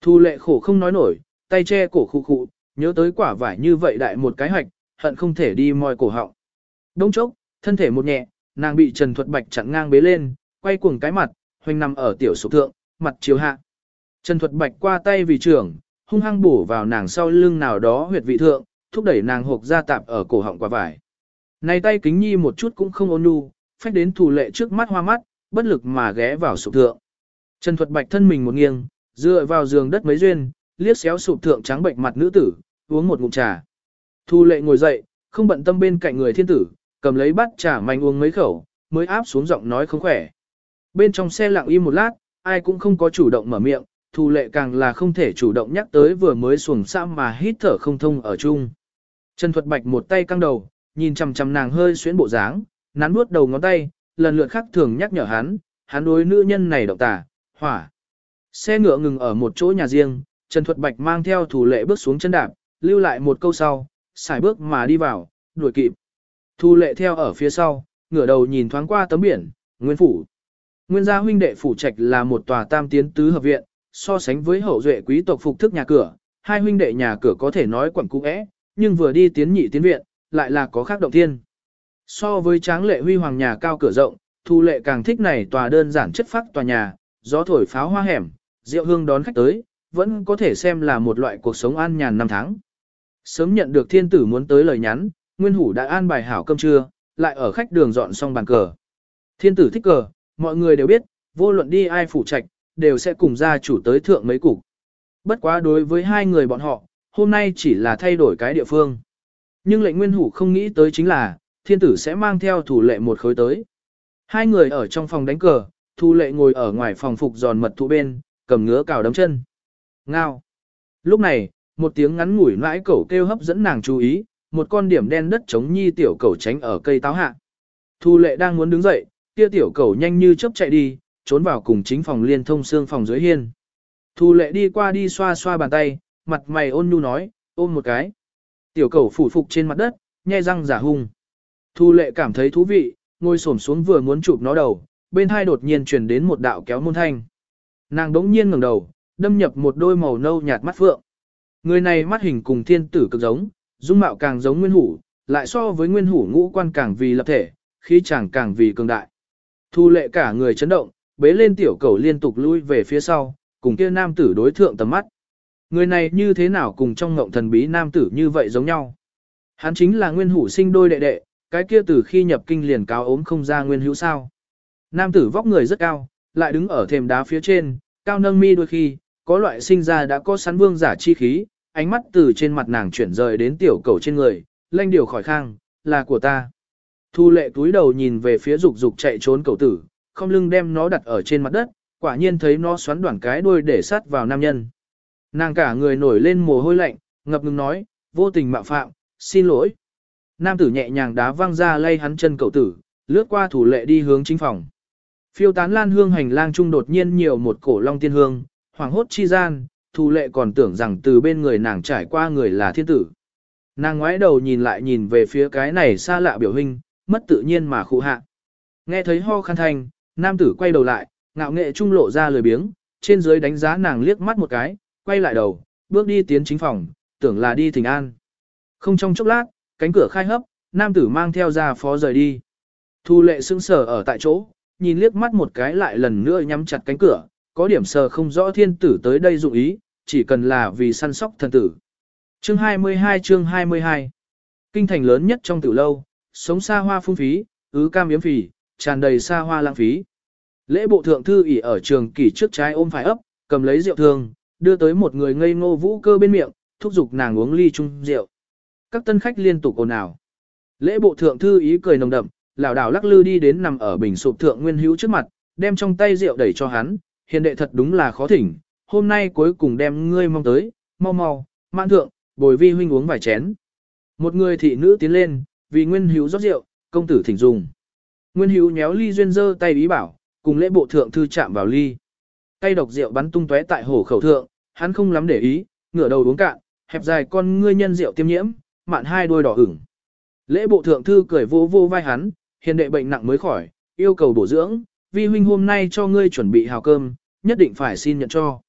Thu lệ khổ không nói nổi, tay che cổ khụ khụ, nhớ tới quả vải như vậy đại một cái hạch, hận không thể đi moi cổ họng. Đông chốc, thân thể một nhẹ, nàng bị Trần Thuật Bạch chặn ngang bế lên, quay cuồng cái mặt, hoành nằm ở tiểu sụp thượng, mặt chiếu hạ. Trần Thuật Bạch qua tay vì trưởng, hung hăng bổ vào nàng sau lưng nào đó huyệt vị thượng, thúc đẩy nàng hộp ra tạp ở cổ họng quả vải. Này tay kính nhi một chút cũng không ôn nhu, phách đến thủ lệ trước mắt hoa mắt, bất lực mà ghé vào sụp thượng. Trần Thuật Bạch thân mình một nghiêng, dựa vào giường đất mấy duyên, liếc xéo sụp thượng trắng bệnh mặt nữ tử, uống một ngụm trà. Thu lệ ngồi dậy, không bận tâm bên cạnh người thiên tử, cầm lấy bát trà mạnh uống mấy khẩu, mới áp xuống giọng nói không khỏe. Bên trong xe lặng im một lát, ai cũng không có chủ động mở miệng, thu lệ càng là không thể chủ động nhắc tới vừa mới xuồng xa mà hít thở không thông ở chung. Trần Thuật Bạch một tay căng đầu, nhìn chằm chằm nàng hơi xuyến bộ dáng, nắn nuốt đầu ngón tay, lần lượt khắc thường nhắc nhở hắn, hắn đối nữ nhân này động tà, hỏa. Xe ngựa ngừng ở một chỗ nhà riêng, Trần Thuật Bạch mang theo thủ lệ bước xuống chân đạp, lưu lại một câu sau, xài bước mà đi vào, đuổi kịp. Thu lệ theo ở phía sau, ngửa đầu nhìn thoáng qua tấm biển, nguyên phủ. Nguyên gia huynh đệ phủ trạch là một tòa tam tiến tứ hợp viện, so sánh với hậu duệ quý tộc phục thức nhà cửa, hai huynh đệ nhà cửa có thể nói quẩn cũ é, nhưng vừa đi tiến nhị tiến viện, lại là có khác động thiên. So với tráng lệ huy hoàng nhà cao cửa rộng, thu lệ càng thích này tòa đơn giản chất phác tòa nhà, gió thổi pháo hoa hẻm, rượu hương đón khách tới, vẫn có thể xem là một loại cuộc sống an nhàn năm tháng. Sớm nhận được thiên tử muốn tới lời nhắn, Nguyên Hủ đã an bài hảo cơm trưa, lại ở khách đường dọn xong bàn cờ. Thiên tử thích cờ, mọi người đều biết, vô luận đi ai phủ trạch, đều sẽ cùng gia chủ tới thượng mấy cục. Bất quá đối với hai người bọn họ, hôm nay chỉ là thay đổi cái địa phương. Nhưng lệnh nguyên hủ không nghĩ tới chính là, thiên tử sẽ mang theo thủ lệ một khối tới. Hai người ở trong phòng đánh cờ, Thu lệ ngồi ở ngoài phòng phục giòn mật thụ bên, cầm ngứa cào đấm chân. Ngao. Lúc này, một tiếng ngắn ngủi nãi cẩu kêu hấp dẫn nàng chú ý, một con điểm đen đất chống nhi tiểu cẩu tránh ở cây táo hạ. Thu lệ đang muốn đứng dậy, kia tiểu cẩu nhanh như chớp chạy đi, trốn vào cùng chính phòng liên thông xương phòng dưới hiên. Thu lệ đi qua đi xoa xoa bàn tay, mặt mày ôn nhu nói, ôm một cái. Tiểu cẩu phủ phục trên mặt đất, nhai răng giả hung. Thu lệ cảm thấy thú vị, ngồi xổm xuống vừa muốn chụp nó đầu, bên hai đột nhiên truyền đến một đạo kéo môn thanh. Nàng đống nhiên ngẩng đầu, đâm nhập một đôi màu nâu nhạt mắt phượng. Người này mắt hình cùng thiên tử cực giống, dung mạo càng giống nguyên hủ, lại so với nguyên hủ ngũ quan càng vì lập thể, khí chàng càng vì cường đại. Thu lệ cả người chấn động, bế lên tiểu cầu liên tục lui về phía sau, cùng kia nam tử đối thượng tầm mắt. Người này như thế nào cùng trong ngộng thần bí nam tử như vậy giống nhau. Hắn chính là nguyên hủ sinh đôi đệ đệ, cái kia từ khi nhập kinh liền cáo ốm không ra nguyên hữu sao. Nam tử vóc người rất cao, lại đứng ở thềm đá phía trên, cao nâng mi đôi khi, có loại sinh ra đã có sắn vương giả chi khí, ánh mắt từ trên mặt nàng chuyển rời đến tiểu cầu trên người, lanh điều khỏi khang, là của ta. Thu lệ túi đầu nhìn về phía dục dục chạy trốn cầu tử, không lưng đem nó đặt ở trên mặt đất, quả nhiên thấy nó xoắn đoạn cái đuôi để sát vào nam nhân. Nàng cả người nổi lên mồ hôi lạnh, ngập ngừng nói, vô tình mạo phạm, xin lỗi. Nam tử nhẹ nhàng đá văng ra lay hắn chân cậu tử, lướt qua thủ lệ đi hướng chính phòng. Phiêu tán lan hương hành lang trung đột nhiên nhiều một cổ long tiên hương, Hoàng hốt chi gian, thu lệ còn tưởng rằng từ bên người nàng trải qua người là thiên tử. Nàng ngoái đầu nhìn lại nhìn về phía cái này xa lạ biểu hình, mất tự nhiên mà khụ hạ. Nghe thấy ho khăn thanh, nam tử quay đầu lại, ngạo nghệ trung lộ ra lười biếng, trên dưới đánh giá nàng liếc mắt một cái, quay lại đầu, bước đi tiến chính phòng, tưởng là đi thỉnh an. Không trong chốc lát, cánh cửa khai hấp, nam tử mang theo ra phó rời đi. Thu lệ sững sờ ở tại chỗ, nhìn liếc mắt một cái lại lần nữa nhắm chặt cánh cửa, có điểm sờ không rõ thiên tử tới đây dụng ý, chỉ cần là vì săn sóc thần tử. Chương 22 chương 22 Kinh thành lớn nhất trong tử lâu, sống xa hoa phung phí, ứ cam yếm phì, tràn đầy xa hoa lãng phí. Lễ bộ thượng thư ỉ ở trường kỷ trước trái ôm phải ấp, cầm lấy rượu thương, đưa tới một người ngây ngô vũ cơ bên miệng, thúc giục nàng uống ly chung rượu. Các tân khách liên tục ồn ào. Lễ bộ thượng thư ý cười nồng đậm, lảo đảo lắc lư đi đến nằm ở bình sụp thượng nguyên hữu trước mặt, đem trong tay rượu đẩy cho hắn, hiền đệ thật đúng là khó thỉnh, hôm nay cuối cùng đem ngươi mong tới, mau mau, mãn thượng, bồi vi huynh uống vài chén. Một người thị nữ tiến lên, vì nguyên hữu rót rượu, công tử thỉnh dùng. Nguyên hữu nhéo ly duyên dơ tay ý bảo, cùng lễ bộ thượng thư chạm vào ly. Cây độc rượu bắn tung tóe tại hổ khẩu thượng, hắn không lắm để ý, ngửa đầu uống cạn, hẹp dài con ngươi nhân rượu tiêm nhiễm, mạn hai đôi đỏ ửng. Lễ bộ thượng thư cười vô vô vai hắn, hiền đệ bệnh nặng mới khỏi, yêu cầu bổ dưỡng, vi huynh hôm nay cho ngươi chuẩn bị hào cơm, nhất định phải xin nhận cho.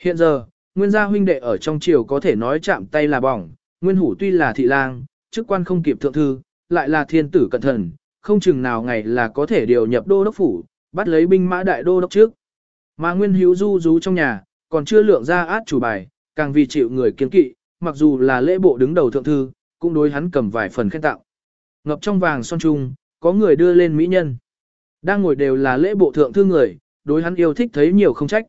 Hiện giờ, nguyên gia huynh đệ ở trong triều có thể nói chạm tay là bỏng, nguyên hủ tuy là thị lang, chức quan không kịp thượng thư, lại là thiên tử cẩn thận, không chừng nào ngày là có thể điều nhập đô đốc phủ, bắt lấy binh mã đại đô đốc trước. Mà nguyên hữu du rú trong nhà, còn chưa lượng ra át chủ bài, càng vì chịu người kiến kỵ, mặc dù là lễ bộ đứng đầu thượng thư, cũng đối hắn cầm vài phần khen tặng. Ngập trong vàng son trung, có người đưa lên mỹ nhân. Đang ngồi đều là lễ bộ thượng thư người, đối hắn yêu thích thấy nhiều không trách.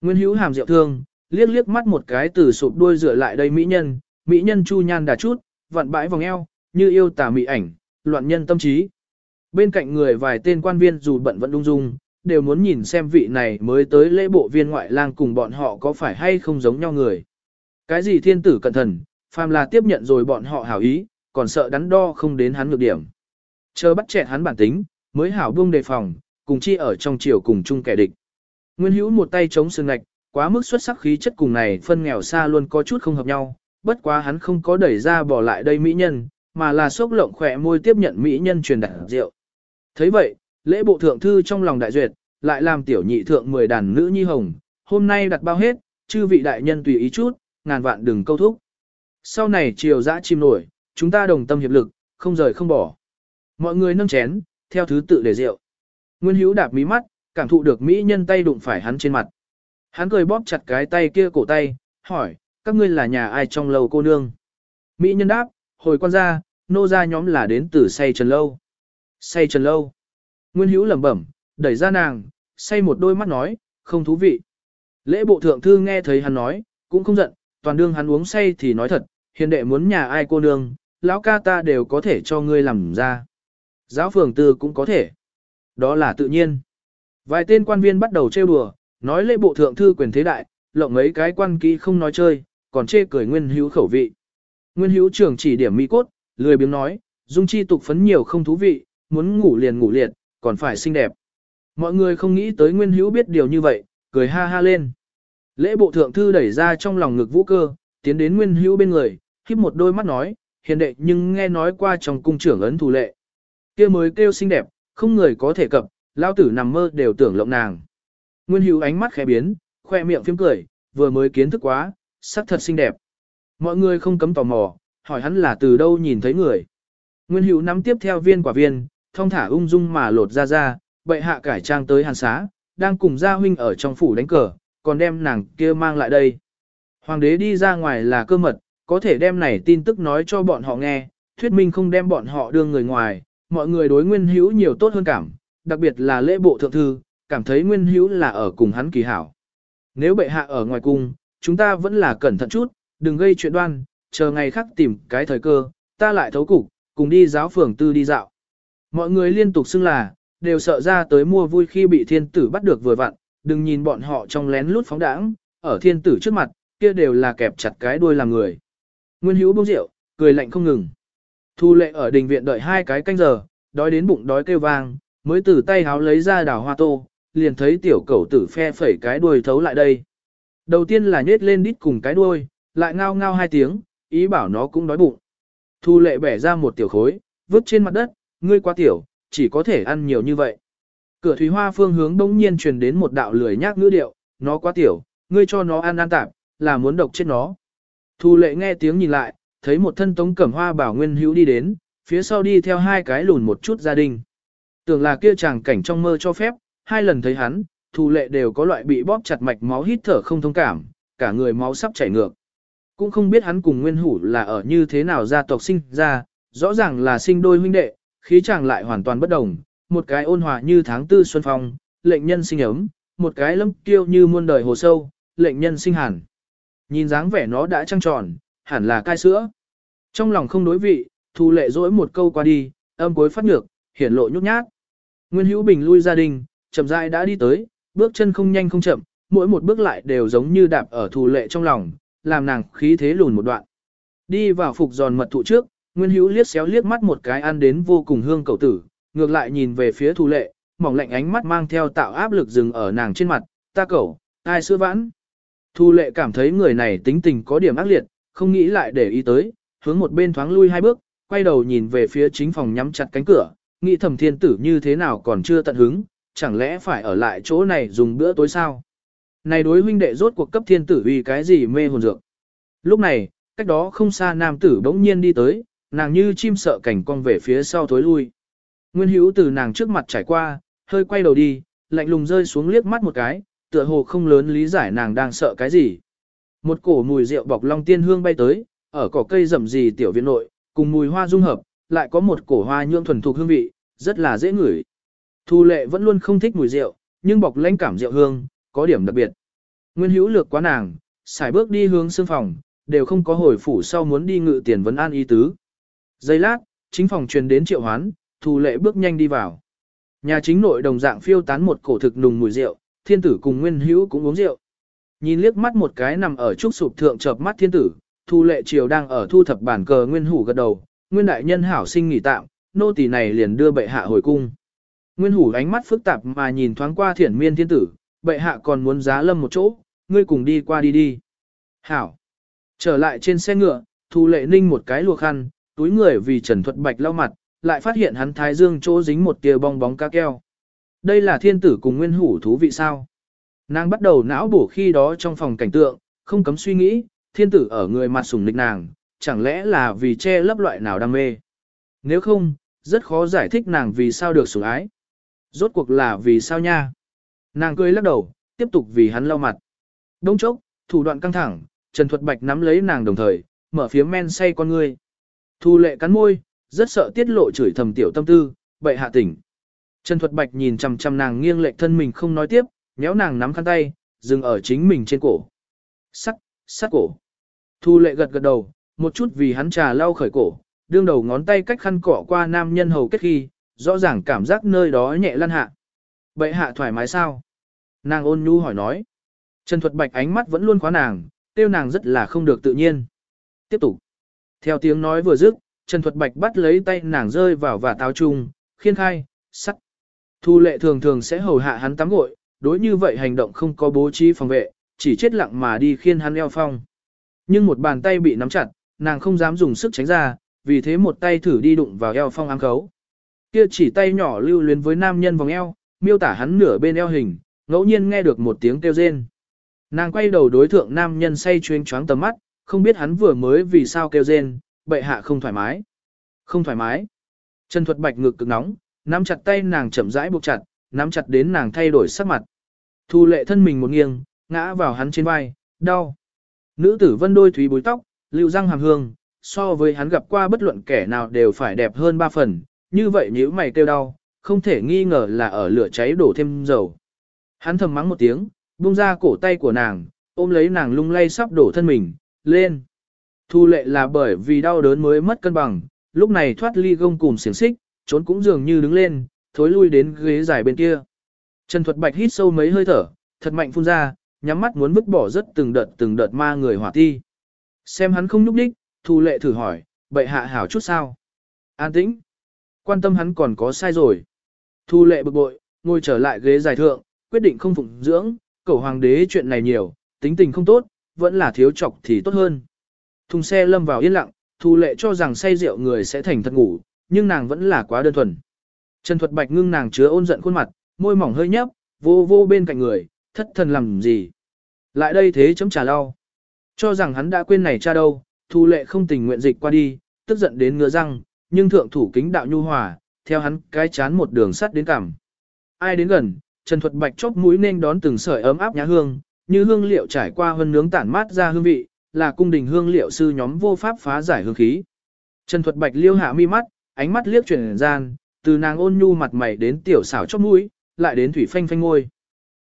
Nguyên hữu hàm rượu thương, liếc liếc mắt một cái từ sụp đuôi rửa lại đây mỹ nhân, mỹ nhân chu nhan đà chút, vặn bãi vòng eo, như yêu tà mỹ ảnh, loạn nhân tâm trí. Bên cạnh người vài tên quan viên dù bận vẫn đung dung, đều muốn nhìn xem vị này mới tới lễ bộ viên ngoại lang cùng bọn họ có phải hay không giống nhau người. Cái gì thiên tử cẩn thận, phàm là tiếp nhận rồi bọn họ hảo ý, còn sợ đắn đo không đến hắn ngược điểm. Chờ bắt chẹt hắn bản tính, mới hảo buông đề phòng, cùng chi ở trong chiều cùng chung kẻ địch. Nguyên hữu một tay chống sương ngạch, quá mức xuất sắc khí chất cùng này phân nghèo xa luôn có chút không hợp nhau, bất quá hắn không có đẩy ra bỏ lại đây mỹ nhân, mà là sốc lộng khỏe môi tiếp nhận mỹ nhân truyền đạt rượu. thấy vậy, lễ bộ thượng thư trong lòng đại duyệt, lại làm tiểu nhị thượng mười đàn nữ nhi hồng, hôm nay đặt bao hết, chư vị đại nhân tùy ý chút, ngàn vạn đừng câu thúc. Sau này chiều dã chim nổi, chúng ta đồng tâm hiệp lực, không rời không bỏ. Mọi người nâng chén, theo thứ tự để rượu. Nguyên Hữu đạp mí mắt, cảm thụ được mỹ nhân tay đụng phải hắn trên mặt. Hắn cười bóp chặt cái tay kia cổ tay, hỏi, các ngươi là nhà ai trong lầu cô nương? Mỹ nhân đáp, hồi quan gia, nô gia nhóm là đến từ say trần lâu. Say trần lâu. Nguyên Hữu lẩm bẩm, đẩy ra nàng, say một đôi mắt nói, không thú vị. Lễ bộ thượng thư nghe thấy hắn nói, cũng không giận, toàn đương hắn uống say thì nói thật, hiền đệ muốn nhà ai cô nương, lão ca ta đều có thể cho ngươi làm ra. Giáo phường tư cũng có thể. Đó là tự nhiên. Vài tên quan viên bắt đầu trêu đùa, nói lễ bộ thượng thư quyền thế đại, lộng mấy cái quan kỹ không nói chơi, còn chê cười nguyên hữu khẩu vị. Nguyên hữu trưởng chỉ điểm mỹ cốt, lười biếng nói, dung chi tục phấn nhiều không thú vị, muốn ngủ liền ngủ liệt, còn phải xinh đẹp. Mọi người không nghĩ tới nguyên hữu biết điều như vậy, cười ha ha lên. Lễ bộ thượng thư đẩy ra trong lòng ngực vũ cơ, tiến đến nguyên hữu bên người, khiếp một đôi mắt nói, hiền đệ nhưng nghe nói qua trong cung trưởng ấn thủ lệ kia mới kêu xinh đẹp, không người có thể cập, lao tử nằm mơ đều tưởng lộng nàng. Nguyên hữu ánh mắt khẽ biến, khoe miệng phím cười, vừa mới kiến thức quá, sắc thật xinh đẹp. Mọi người không cấm tò mò, hỏi hắn là từ đâu nhìn thấy người. Nguyên hữu nắm tiếp theo viên quả viên, thong thả ung dung mà lột ra ra, bệ hạ cải trang tới hàn xá, đang cùng gia huynh ở trong phủ đánh cờ, còn đem nàng kia mang lại đây. Hoàng đế đi ra ngoài là cơ mật, có thể đem này tin tức nói cho bọn họ nghe, thuyết minh không đem bọn họ đưa người ngoài, mọi người đối nguyên hữu nhiều tốt hơn cảm, đặc biệt là lễ bộ thượng thư, cảm thấy nguyên hữu là ở cùng hắn kỳ hảo. Nếu bệ hạ ở ngoài cung, chúng ta vẫn là cẩn thận chút, đừng gây chuyện đoan, chờ ngày khác tìm cái thời cơ, ta lại thấu cục, cùng đi giáo phường tư đi dạo. Mọi người liên tục xưng là, đều sợ ra tới mua vui khi bị thiên tử bắt được vừa vặn, đừng nhìn bọn họ trong lén lút phóng đãng, ở thiên tử trước mặt, kia đều là kẹp chặt cái đuôi làm người. Nguyên hữu bông rượu, cười lạnh không ngừng. Thu lệ ở đình viện đợi hai cái canh giờ, đói đến bụng đói kêu vang, mới từ tay háo lấy ra đào hoa tô, liền thấy tiểu cẩu tử phe phẩy cái đuôi thấu lại đây. Đầu tiên là nhét lên đít cùng cái đuôi, lại ngao ngao hai tiếng, ý bảo nó cũng đói bụng. Thu lệ bẻ ra một tiểu khối, vứt trên mặt đất, ngươi quá tiểu, chỉ có thể ăn nhiều như vậy. Cửa thủy hoa phương hướng đông nhiên truyền đến một đạo lười nhác ngữ điệu, nó quá tiểu, ngươi cho nó ăn ăn tạp, là muốn độc chết nó. Thu lệ nghe tiếng nhìn lại, thấy một thân tống cẩm hoa bảo nguyên hữu đi đến, phía sau đi theo hai cái lùn một chút gia đình. Tưởng là kia chàng cảnh trong mơ cho phép, hai lần thấy hắn, thu lệ đều có loại bị bóp chặt mạch máu hít thở không thông cảm, cả người máu sắp chảy ngược. Cũng không biết hắn cùng nguyên hủ là ở như thế nào gia tộc sinh ra, rõ ràng là sinh đôi huynh đệ, khí chàng lại hoàn toàn bất đồng, một cái ôn hòa như tháng tư xuân phong, lệnh nhân sinh ấm, một cái lâm kiêu như muôn đời hồ sâu, lệnh nhân sinh hẳn Nhìn dáng vẻ nó đã trăng tròn, hẳn là cai sữa. Trong lòng không đối vị, thu lệ dỗi một câu qua đi, âm cuối phát nhược, hiển lộ nhút nhát. Nguyên Hữu Bình lui gia đình, chậm rãi đã đi tới, bước chân không nhanh không chậm, mỗi một bước lại đều giống như đạp ở thu lệ trong lòng, làm nàng khí thế lùn một đoạn. Đi vào phục giòn mật thụ trước, Nguyên Hữu liếc xéo liếc mắt một cái ăn đến vô cùng hương cầu tử, ngược lại nhìn về phía thu lệ, mỏng lạnh ánh mắt mang theo tạo áp lực dừng ở nàng trên mặt, ta cẩu, ai sữa vãn. Thu lệ cảm thấy người này tính tình có điểm ác liệt, không nghĩ lại để ý tới, hướng một bên thoáng lui hai bước, quay đầu nhìn về phía chính phòng nhắm chặt cánh cửa, nghĩ thẩm thiên tử như thế nào còn chưa tận hứng, chẳng lẽ phải ở lại chỗ này dùng bữa tối sao? Này đối huynh đệ rốt cuộc cấp thiên tử vì cái gì mê hồn dược. Lúc này, cách đó không xa nam tử bỗng nhiên đi tới, nàng như chim sợ cảnh cong về phía sau thối lui. Nguyên hữu từ nàng trước mặt trải qua, hơi quay đầu đi, lạnh lùng rơi xuống liếc mắt một cái, tựa hồ không lớn lý giải nàng đang sợ cái gì. Một cổ mùi rượu bọc long tiên hương bay tới, ở cỏ cây rậm rì tiểu viện nội, cùng mùi hoa dung hợp, lại có một cổ hoa nhương thuần thuộc hương vị, rất là dễ ngửi. Thu lệ vẫn luôn không thích mùi rượu, nhưng bọc lãnh cảm rượu hương, có điểm đặc biệt. Nguyên hữu lược quá nàng, xài bước đi hướng xương phòng, đều không có hồi phủ sau muốn đi ngự tiền vấn an y tứ. Giây lát, chính phòng truyền đến triệu hoán, thu lệ bước nhanh đi vào. Nhà chính nội đồng dạng phiêu tán một cổ thực nùng mùi rượu, thiên tử cùng nguyên hữu cũng uống rượu. Nhìn liếc mắt một cái nằm ở trúc sụp thượng chợp mắt thiên tử, thu lệ triều đang ở thu thập bản cờ nguyên hủ gật đầu, nguyên đại nhân hảo sinh nghỉ tạm, nô tỳ này liền đưa bệ hạ hồi cung. Nguyên hủ ánh mắt phức tạp mà nhìn thoáng qua thiển miên thiên tử, bệ hạ còn muốn giá lâm một chỗ, ngươi cùng đi qua đi đi. Hảo. Trở lại trên xe ngựa, thu lệ ninh một cái lùa khăn, túi người vì trần thuật bạch lau mặt, lại phát hiện hắn thái dương chỗ dính một tia bong bóng cá keo. Đây là thiên tử cùng nguyên hủ thú vị sao? Nàng bắt đầu não bổ khi đó trong phòng cảnh tượng, không cấm suy nghĩ, thiên tử ở người mặt sủng lịch nàng, chẳng lẽ là vì che lấp loại nào đam mê? Nếu không, rất khó giải thích nàng vì sao được sủng ái. Rốt cuộc là vì sao nha? Nàng cười lắc đầu, tiếp tục vì hắn lau mặt. Đông chốc, thủ đoạn căng thẳng, Trần Thuật Bạch nắm lấy nàng đồng thời, mở phía men say con ngươi. Thu lệ cắn môi, rất sợ tiết lộ chửi thầm tiểu tâm tư, bậy hạ tỉnh. Trần Thuật Bạch nhìn chằm chằm nàng nghiêng lệch thân mình không nói tiếp, nhéo nàng nắm khăn tay, dừng ở chính mình trên cổ. Sắc, sắc cổ. Thu lệ gật gật đầu, một chút vì hắn trà lau khởi cổ, đương đầu ngón tay cách khăn cỏ qua nam nhân hầu kết khi, rõ ràng cảm giác nơi đó nhẹ lăn hạ. Bệ hạ thoải mái sao? Nàng ôn nhu hỏi nói. Trần Thuật Bạch ánh mắt vẫn luôn khóa nàng, tiêu nàng rất là không được tự nhiên. Tiếp tục. Theo tiếng nói vừa dứt, Trần Thuật Bạch bắt lấy tay nàng rơi vào và táo trung, khiên khai, sắt. Thu lệ thường thường sẽ hầu hạ hắn tắm gội, đối như vậy hành động không có bố trí phòng vệ, chỉ chết lặng mà đi khiên hắn eo phong. Nhưng một bàn tay bị nắm chặt, nàng không dám dùng sức tránh ra, vì thế một tay thử đi đụng vào eo phong ám khấu. Kia chỉ tay nhỏ lưu luyến với nam nhân vòng eo, miêu tả hắn nửa bên eo hình, ngẫu nhiên nghe được một tiếng kêu rên. Nàng quay đầu đối thượng nam nhân say chuyên choáng tầm mắt, không biết hắn vừa mới vì sao kêu rên, bệ hạ không thoải mái. Không thoải mái. Trần Thuật Bạch ngực cực nóng, nắm chặt tay nàng chậm rãi buộc chặt, nắm chặt đến nàng thay đổi sắc mặt. Thu lệ thân mình một nghiêng, ngã vào hắn trên vai, đau. Nữ tử vân đôi thúy bối tóc, lưu răng hàm hương, so với hắn gặp qua bất luận kẻ nào đều phải đẹp hơn ba phần, như vậy nếu mày kêu đau, không thể nghi ngờ là ở lửa cháy đổ thêm dầu. Hắn thầm mắng một tiếng, buông ra cổ tay của nàng, ôm lấy nàng lung lay sắp đổ thân mình, lên. Thu lệ là bởi vì đau đớn mới mất cân bằng, lúc này thoát ly gông cùng xiềng xích, trốn cũng dường như đứng lên, thối lui đến ghế dài bên kia. Trần Thuật Bạch hít sâu mấy hơi thở, thật mạnh phun ra, nhắm mắt muốn vứt bỏ rất từng đợt từng đợt ma người hỏa ti. Xem hắn không nhúc đích, Thu Lệ thử hỏi, bệ hạ hảo chút sao? An tĩnh. Quan tâm hắn còn có sai rồi. Thu Lệ bực bội, ngồi trở lại ghế dài thượng, quyết định không phụng dưỡng, cầu hoàng đế chuyện này nhiều, tính tình không tốt, vẫn là thiếu chọc thì tốt hơn. Thùng xe lâm vào yên lặng, Thu Lệ cho rằng say rượu người sẽ thành thật ngủ, nhưng nàng vẫn là quá đơn thuần. Trần Thuật Bạch ngưng nàng chứa ôn giận khuôn mặt, môi mỏng hơi nhấp, vô vô bên cạnh người, thất thần làm gì. Lại đây thế chấm trả lau. Cho rằng hắn đã quên này cha đâu, Thu Lệ không tình nguyện dịch qua đi, tức giận đến ngứa răng, nhưng thượng thủ kính đạo nhu hòa, theo hắn cái chán một đường sắt đến cằm. Ai đến gần, Trần Thuật Bạch chóp mũi nên đón từng sợi ấm áp nhã hương, như hương liệu trải qua hơn nướng tản mát ra hương vị, là cung đình hương liệu sư nhóm vô pháp phá giải hương khí. Trần Thuật Bạch liêu hạ mi mắt, ánh mắt liếc chuyển gian, từ nàng ôn nhu mặt mày đến tiểu xảo chóp mũi, lại đến thủy phanh phanh ngôi.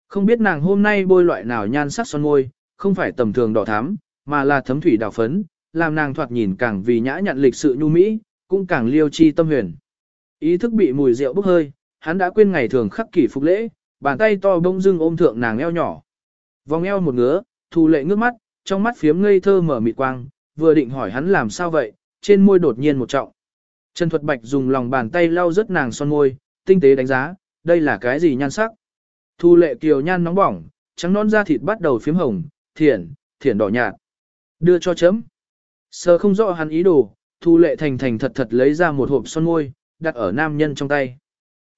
Không biết nàng hôm nay bôi loại nào nhan sắc son môi, không phải tầm thường đỏ thắm, mà là thấm thủy đào phấn, làm nàng thoạt nhìn càng vì nhã nhặn lịch sự nhu mỹ, cũng càng liêu chi tâm huyền. Ý thức bị mùi rượu bốc hơi, hắn đã quên ngày thường khắc kỷ phục lễ, bàn tay to bông dưng ôm thượng nàng eo nhỏ. Vòng eo một ngứa, thu lệ ngước mắt, trong mắt phiếm ngây thơ mở mịt quang, vừa định hỏi hắn làm sao vậy, trên môi đột nhiên một trọng. Trần Thuật Bạch dùng lòng bàn tay lau rất nàng son môi, tinh tế đánh giá, đây là cái gì nhan sắc. Thu lệ kiều nhan nóng bỏng, trắng non da thịt bắt đầu phím hồng, thiển, thiển đỏ nhạt. Đưa cho chấm. Sờ không rõ hắn ý đồ, thu lệ thành thành thật thật lấy ra một hộp son môi, đặt ở nam nhân trong tay.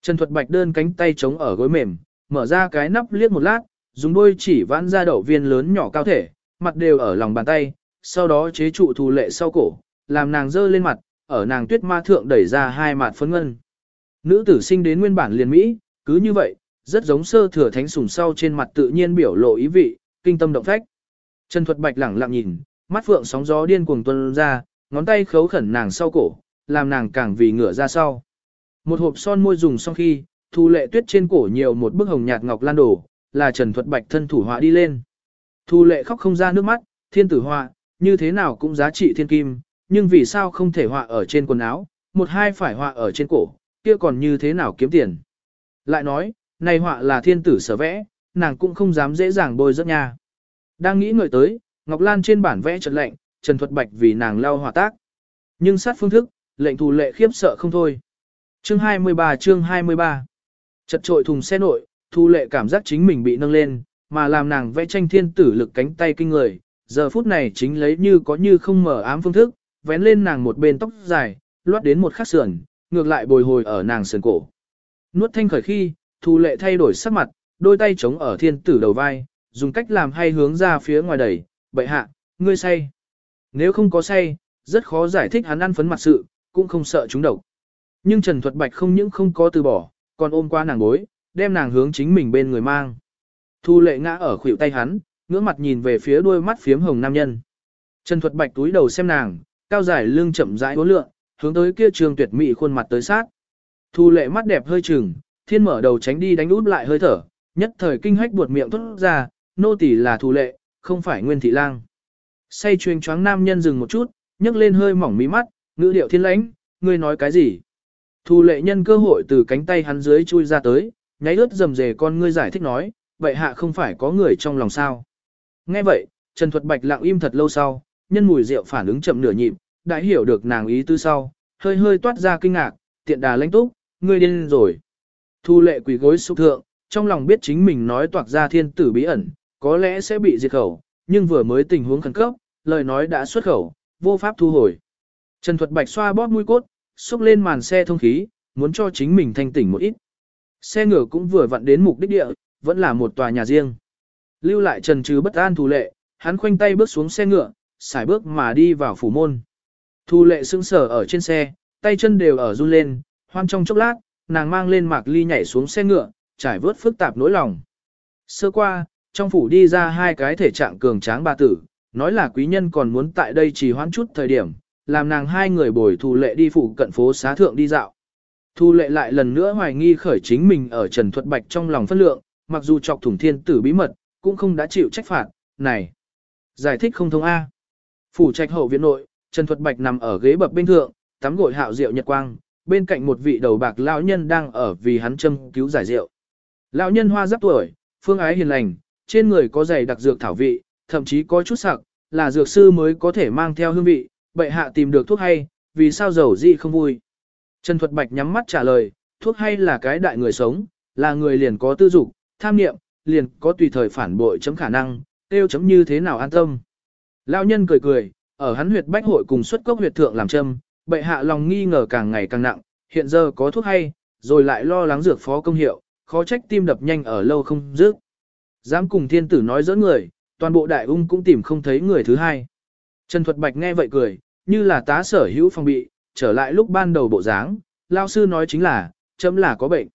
Trần Thuật Bạch đơn cánh tay chống ở gối mềm, mở ra cái nắp liếc một lát, dùng đôi chỉ vãn ra đậu viên lớn nhỏ cao thể, mặt đều ở lòng bàn tay, sau đó chế trụ thu lệ sau cổ, làm nàng dơ lên mặt, ở nàng tuyết ma thượng đẩy ra hai mạt phấn ngân. Nữ tử sinh đến nguyên bản liền Mỹ, cứ như vậy, rất giống sơ thừa thánh sùng sau trên mặt tự nhiên biểu lộ ý vị, kinh tâm động phách. Trần Thuật Bạch lẳng lặng nhìn, mắt phượng sóng gió điên cuồng tuôn ra, ngón tay khấu khẩn nàng sau cổ, làm nàng càng vì ngửa ra sau. Một hộp son môi dùng xong khi, thu lệ tuyết trên cổ nhiều một bức hồng nhạt ngọc lan đổ, là Trần Thuật Bạch thân thủ họa đi lên. Thu lệ khóc không ra nước mắt, thiên tử họa, như thế nào cũng giá trị thiên kim, nhưng vì sao không thể họa ở trên quần áo, một hai phải họa ở trên cổ, kia còn như thế nào kiếm tiền. Lại nói, này họa là thiên tử sở vẽ, nàng cũng không dám dễ dàng bôi rất nha. Đang nghĩ người tới, Ngọc Lan trên bản vẽ trật lệnh, Trần Thuật Bạch vì nàng lau họa tác. Nhưng sát phương thức, lệnh thù lệ khiếp sợ không thôi. Chương 23 chương 23 Chật trội thùng xe nội, thu lệ cảm giác chính mình bị nâng lên, mà làm nàng vẽ tranh thiên tử lực cánh tay kinh người. Giờ phút này chính lấy như có như không mở ám phương thức, vén lên nàng một bên tóc dài, loát đến một khắc sườn, ngược lại bồi hồi ở nàng sườn cổ. Nuốt thanh khởi khi, thu lệ thay đổi sắc mặt, đôi tay chống ở thiên tử đầu vai, dùng cách làm hay hướng ra phía ngoài đẩy, bậy hạ, ngươi say. Nếu không có say, rất khó giải thích hắn ăn phấn mặt sự, cũng không sợ chúng độc. Nhưng Trần Thuật Bạch không những không có từ bỏ, còn ôm qua nàng bối, đem nàng hướng chính mình bên người mang. Thu lệ ngã ở khuỷu tay hắn, ngưỡng mặt nhìn về phía đôi mắt phiếm hồng nam nhân. Trần Thuật Bạch túi đầu xem nàng, cao dài lưng chậm rãi uốn lượn, hướng tới kia trường tuyệt mỹ khuôn mặt tới sát. Thu lệ mắt đẹp hơi chừng, thiên mở đầu tránh đi đánh út lại hơi thở, nhất thời kinh hách buột miệng thốt ra, nô tỳ là thu lệ, không phải nguyên thị lang. Say truyền choáng nam nhân dừng một chút, nhấc lên hơi mỏng mí mắt, ngữ điệu thiên lãnh, ngươi nói cái gì? Thu lệ nhân cơ hội từ cánh tay hắn dưới chui ra tới, nháy ướt dầm dề con ngươi giải thích nói, vậy hạ không phải có người trong lòng sao. Nghe vậy, Trần Thuật Bạch lặng im thật lâu sau, nhân mùi rượu phản ứng chậm nửa nhịp, đã hiểu được nàng ý tư sau, hơi hơi toát ra kinh ngạc, tiện đà lãnh túc, ngươi điên rồi. Thu lệ quỷ gối xúc thượng, trong lòng biết chính mình nói toạc ra thiên tử bí ẩn, có lẽ sẽ bị diệt khẩu, nhưng vừa mới tình huống khẩn cấp, lời nói đã xuất khẩu, vô pháp thu hồi. Trần Thuật Bạch xoa bóp mũi cốt, xúc lên màn xe thông khí, muốn cho chính mình thanh tỉnh một ít. Xe ngựa cũng vừa vặn đến mục đích địa, vẫn là một tòa nhà riêng. Lưu lại trần trừ bất an thù lệ, hắn khoanh tay bước xuống xe ngựa, xài bước mà đi vào phủ môn. thu lệ sững sờ ở trên xe, tay chân đều ở run lên, hoan trong chốc lát, nàng mang lên mạc ly nhảy xuống xe ngựa, trải vớt phức tạp nỗi lòng. Sơ qua, trong phủ đi ra hai cái thể trạng cường tráng bà tử, nói là quý nhân còn muốn tại đây chỉ hoãn chút thời điểm, làm nàng hai người bồi thu lệ đi phụ cận phố xá thượng đi dạo. Thu lệ lại lần nữa hoài nghi khởi chính mình ở Trần Thuật Bạch trong lòng phân lượng, mặc dù chọc thủng thiên tử bí mật, cũng không đã chịu trách phạt, này. Giải thích không thông A. Phủ trạch hậu viện nội, Trần Thuật Bạch nằm ở ghế bập bên thượng, tắm gội hạo rượu nhật quang, bên cạnh một vị đầu bạc lão nhân đang ở vì hắn châm cứu giải rượu. Lão nhân hoa giáp tuổi, phương ái hiền lành, trên người có giày đặc dược thảo vị, thậm chí có chút sặc, là dược sư mới có thể mang theo hương vị, bệ hạ tìm được thuốc hay, vì sao dầu gì không vui. Trần Thuật Bạch nhắm mắt trả lời, thuốc hay là cái đại người sống, là người liền có tư dục, tham niệm, liền có tùy thời phản bội chấm khả năng, tiêu chấm như thế nào an tâm. Lão nhân cười cười, ở hắn huyệt bách hội cùng xuất cốc huyệt thượng làm châm, bệ hạ lòng nghi ngờ càng ngày càng nặng, hiện giờ có thuốc hay, rồi lại lo lắng dược phó công hiệu, khó trách tim đập nhanh ở lâu không dứt. Dám cùng thiên tử nói giỡn người, toàn bộ đại ung cũng tìm không thấy người thứ hai. Trần Thuật Bạch nghe vậy cười, như là tá sở hữu phòng bị, trở lại lúc ban đầu bộ dáng, lao sư nói chính là, chấm là có bệnh.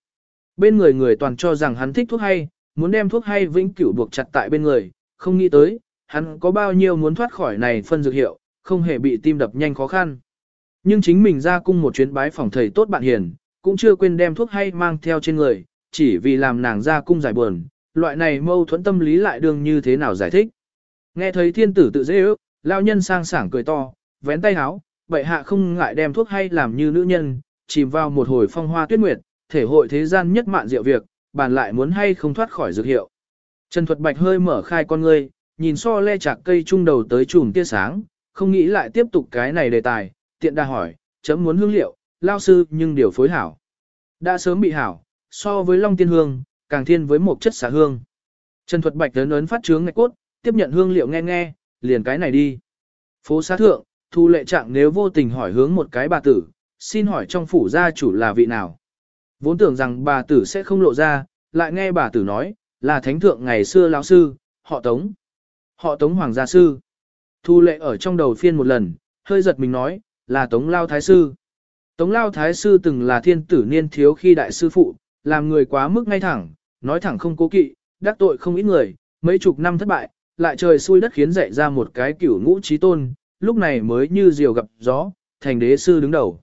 Bên người người toàn cho rằng hắn thích thuốc hay, muốn đem thuốc hay vĩnh cửu buộc chặt tại bên người, không nghĩ tới, hắn có bao nhiêu muốn thoát khỏi này phân dược hiệu, không hề bị tim đập nhanh khó khăn. Nhưng chính mình ra cung một chuyến bái phòng thầy tốt bạn hiền, cũng chưa quên đem thuốc hay mang theo trên người, chỉ vì làm nàng ra cung giải buồn, loại này mâu thuẫn tâm lý lại đương như thế nào giải thích. Nghe thấy thiên tử tự dễ ước, lao nhân sang sảng cười to, vén tay háo, bệ hạ không ngại đem thuốc hay làm như nữ nhân, chìm vào một hồi phong hoa tuyết nguyệt, thể hội thế gian nhất mạn diệu việc, bàn lại muốn hay không thoát khỏi dược hiệu. Trần Thuật Bạch hơi mở khai con ngươi, nhìn so le chạc cây trung đầu tới chùm tia sáng, không nghĩ lại tiếp tục cái này đề tài, tiện đa hỏi, chấm muốn hương liệu, lao sư nhưng điều phối hảo. Đã sớm bị hảo, so với long tiên hương, càng thiên với một chất xả hương. Trần Thuật Bạch lớn ấn phát trướng ngạch cốt, tiếp nhận hương liệu nghe nghe, liền cái này đi. Phố xá thượng, thu lệ trạng nếu vô tình hỏi hướng một cái bà tử, xin hỏi trong phủ gia chủ là vị nào. Vốn tưởng rằng bà tử sẽ không lộ ra, lại nghe bà tử nói, là thánh thượng ngày xưa lão sư, họ tống. Họ tống hoàng gia sư. Thu lệ ở trong đầu phiên một lần, hơi giật mình nói, là tống lao thái sư. Tống lao thái sư từng là thiên tử niên thiếu khi đại sư phụ, làm người quá mức ngay thẳng, nói thẳng không cố kỵ, đắc tội không ít người, mấy chục năm thất bại, lại trời xui đất khiến dạy ra một cái cửu ngũ trí tôn, lúc này mới như diều gặp gió, thành đế sư đứng đầu.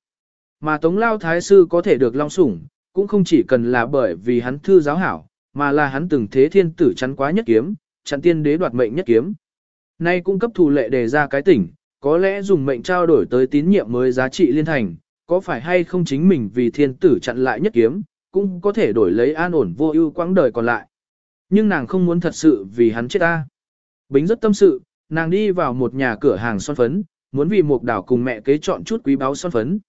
Mà Tống Lao Thái Sư có thể được long sủng, cũng không chỉ cần là bởi vì hắn thư giáo hảo, mà là hắn từng thế thiên tử chắn quá nhất kiếm, Chặn tiên đế đoạt mệnh nhất kiếm. Nay cung cấp thủ lệ đề ra cái tỉnh, có lẽ dùng mệnh trao đổi tới tín nhiệm mới giá trị liên thành, có phải hay không chính mình vì thiên tử chặn lại nhất kiếm, cũng có thể đổi lấy an ổn vô ưu quãng đời còn lại. Nhưng nàng không muốn thật sự vì hắn chết ta. Bính rất tâm sự, nàng đi vào một nhà cửa hàng son phấn, muốn vì một đảo cùng mẹ kế chọn chút quý báu son phấn.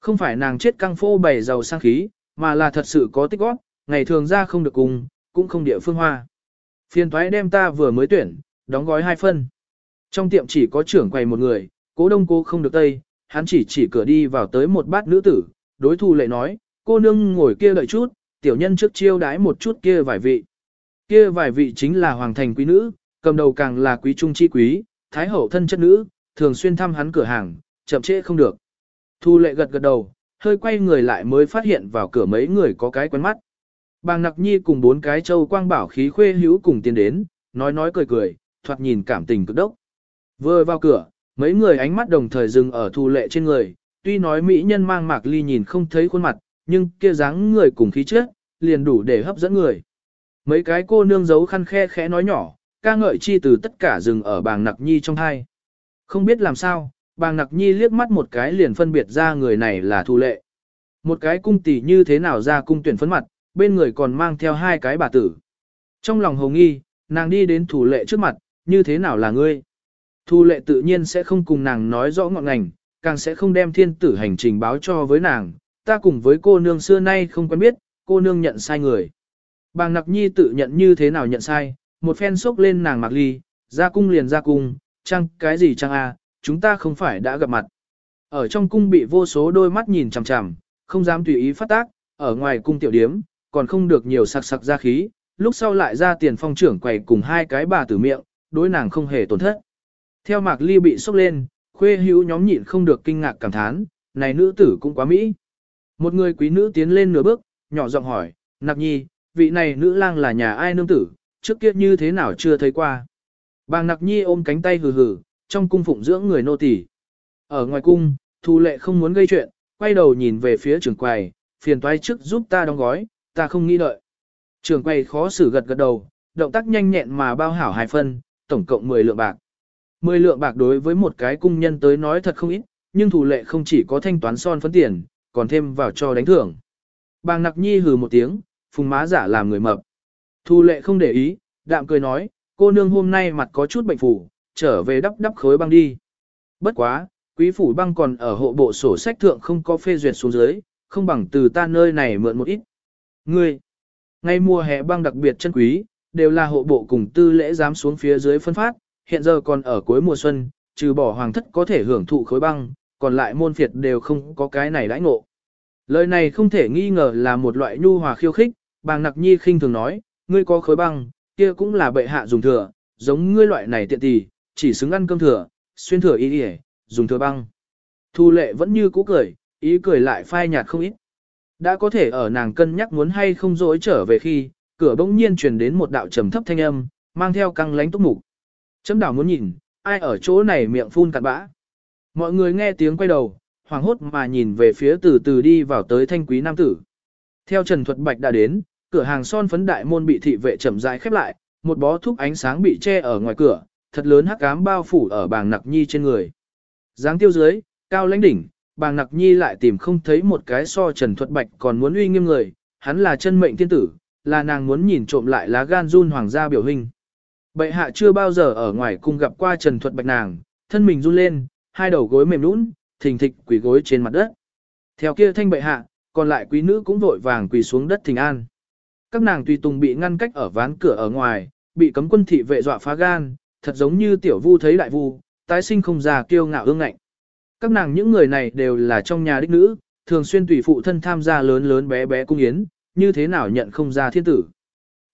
Không phải nàng chết căng phô bày giàu sang khí, mà là thật sự có tích góp, ngày thường ra không được cùng, cũng không địa phương hoa. Phiền thoái đem ta vừa mới tuyển, đóng gói hai phân. Trong tiệm chỉ có trưởng quầy một người, cố đông cô không được tây, hắn chỉ chỉ cửa đi vào tới một bát nữ tử, đối thủ lệ nói, cô nương ngồi kia đợi chút, tiểu nhân trước chiêu đái một chút kia vài vị. Kia vài vị chính là hoàng thành quý nữ, cầm đầu càng là quý trung chi quý, thái hậu thân chất nữ, thường xuyên thăm hắn cửa hàng, chậm trễ không được. Thu lệ gật gật đầu, hơi quay người lại mới phát hiện vào cửa mấy người có cái quen mắt. Bàng nặc nhi cùng bốn cái châu quang bảo khí khuê hữu cùng tiến đến, nói nói cười cười, thoạt nhìn cảm tình cực đốc. Vừa vào cửa, mấy người ánh mắt đồng thời dừng ở thu lệ trên người, tuy nói mỹ nhân mang mạc ly nhìn không thấy khuôn mặt, nhưng kia dáng người cùng khí chất, liền đủ để hấp dẫn người. Mấy cái cô nương giấu khăn khe khẽ nói nhỏ, ca ngợi chi từ tất cả dừng ở bàng nặc nhi trong hai. Không biết làm sao, bàng nặc nhi liếc mắt một cái liền phân biệt ra người này là thu lệ. Một cái cung tỷ như thế nào ra cung tuyển phấn mặt, bên người còn mang theo hai cái bà tử. Trong lòng hồng nghi, nàng đi đến thủ lệ trước mặt, như thế nào là ngươi? Thu lệ tự nhiên sẽ không cùng nàng nói rõ ngọn ngành, càng sẽ không đem thiên tử hành trình báo cho với nàng, ta cùng với cô nương xưa nay không quen biết, cô nương nhận sai người. Bàng nặc nhi tự nhận như thế nào nhận sai, một phen sốc lên nàng mặc ly, ra cung liền ra cung, chăng cái gì chăng a, chúng ta không phải đã gặp mặt. Ở trong cung bị vô số đôi mắt nhìn chằm chằm, không dám tùy ý phát tác, ở ngoài cung tiểu điếm, còn không được nhiều sặc sặc ra khí, lúc sau lại ra tiền phong trưởng quầy cùng hai cái bà tử miệng, đối nàng không hề tổn thất. Theo mạc ly bị sốc lên, khuê hữu nhóm nhịn không được kinh ngạc cảm thán, này nữ tử cũng quá mỹ. Một người quý nữ tiến lên nửa bước, nhỏ giọng hỏi, nặc nhi, vị này nữ lang là nhà ai nương tử, trước kia như thế nào chưa thấy qua. Bàng nặc nhi ôm cánh tay hừ hừ, trong cung phụng dưỡng người nô tỳ. Ở ngoài cung, thu lệ không muốn gây chuyện, quay đầu nhìn về phía trưởng quầy, phiền toái trước giúp ta đóng gói, ta không nghĩ đợi. Trường quay khó xử gật gật đầu, động tác nhanh nhẹn mà bao hảo hai phân, tổng cộng 10 lượng bạc. 10 lượng bạc đối với một cái cung nhân tới nói thật không ít, nhưng thủ lệ không chỉ có thanh toán son phấn tiền, còn thêm vào cho đánh thưởng. Bàng nặc nhi hừ một tiếng, phùng má giả làm người mập. Thu lệ không để ý, đạm cười nói, cô nương hôm nay mặt có chút bệnh phủ, trở về đắp đắp khối băng đi. Bất quá, quý phủ băng còn ở hộ bộ sổ sách thượng không có phê duyệt xuống dưới, không bằng từ ta nơi này mượn một ít. Ngươi, ngay mùa hè băng đặc biệt chân quý, đều là hộ bộ cùng tư lễ giám xuống phía dưới phân phát, hiện giờ còn ở cuối mùa xuân, trừ bỏ hoàng thất có thể hưởng thụ khối băng, còn lại môn phiệt đều không có cái này đãi ngộ. Lời này không thể nghi ngờ là một loại nhu hòa khiêu khích, bàng nặc nhi khinh thường nói, ngươi có khối băng, kia cũng là bệ hạ dùng thừa, giống ngươi loại này tiện tỳ, chỉ xứng ăn cơm thừa, xuyên thừa ý đi dùng thừa băng. Thu lệ vẫn như cũ cười, ý cười lại phai nhạt không ít. Đã có thể ở nàng cân nhắc muốn hay không dối trở về khi, cửa bỗng nhiên truyền đến một đạo trầm thấp thanh âm, mang theo căng lánh túc mục. Chấm đảo muốn nhìn, ai ở chỗ này miệng phun cặn bã. Mọi người nghe tiếng quay đầu, hoảng hốt mà nhìn về phía từ từ đi vào tới thanh quý nam tử. Theo Trần Thuật Bạch đã đến, cửa hàng son phấn đại môn bị thị vệ chậm rãi khép lại, một bó thuốc ánh sáng bị che ở ngoài cửa, thật lớn hắc ám bao phủ ở bàng nặc nhi trên người. Giáng tiêu dưới, cao lãnh đỉnh, bàng nặc nhi lại tìm không thấy một cái so Trần Thuật Bạch còn muốn uy nghiêm người, hắn là chân mệnh thiên tử, là nàng muốn nhìn trộm lại lá gan run hoàng gia biểu hình. Bệ hạ chưa bao giờ ở ngoài cung gặp qua Trần Thuật Bạch nàng, thân mình run lên, hai đầu gối mềm nũng, thình thịch quỳ gối trên mặt đất. Theo kia thanh bệ hạ, còn lại quý nữ cũng vội vàng quỳ xuống đất thình an. Các nàng tùy tùng bị ngăn cách ở ván cửa ở ngoài, bị cấm quân thị vệ dọa phá gan, thật giống như tiểu vu thấy đại vu, tái sinh không già kiêu ngạo ương ngạnh. Các nàng những người này đều là trong nhà đích nữ, thường xuyên tùy phụ thân tham gia lớn lớn bé bé cung yến, như thế nào nhận không ra thiên tử.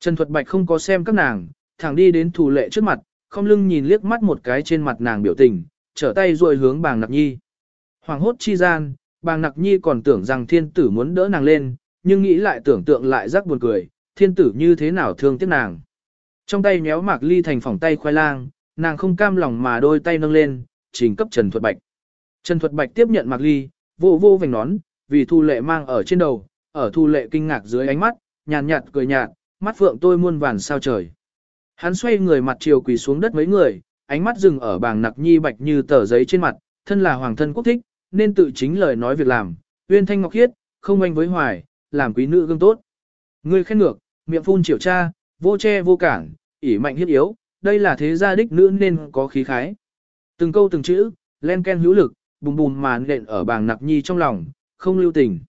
Trần Thuật Bạch không có xem các nàng, thẳng đi đến thủ lệ trước mặt, không lưng nhìn liếc mắt một cái trên mặt nàng biểu tình, trở tay rồi hướng bàng nặc nhi. Hoàng hốt chi gian, bàng nặc nhi còn tưởng rằng thiên tử muốn đỡ nàng lên, nhưng nghĩ lại tưởng tượng lại rắc buồn cười, thiên tử như thế nào thương tiếc nàng. Trong tay méo mạc ly thành phỏng tay khoai lang, nàng không cam lòng mà đôi tay nâng lên, trình cấp Trần Thuật Bạch. Trần Thuật Bạch tiếp nhận mạc ly, vô vô vành nón, vì thu lệ mang ở trên đầu, ở thu lệ kinh ngạc dưới ánh mắt, nhàn nhạt cười nhạt, mắt phượng tôi muôn vàn sao trời. Hắn xoay người mặt chiều quỳ xuống đất mấy người, ánh mắt dừng ở bàng nặc nhi bạch như tờ giấy trên mặt, thân là hoàng thân quốc thích, nên tự chính lời nói việc làm, uyên thanh ngọc khiết, không anh với hoài, làm quý nữ gương tốt. Ngươi khen ngược, miệng phun triều cha, vô che vô cản, ỉ mạnh hiếp yếu, đây là thế gia đích nữ nên có khí khái. Từng câu từng chữ, len ken hữu lực, bùm bùm màn nện ở bàng nặc nhi trong lòng, không lưu tình.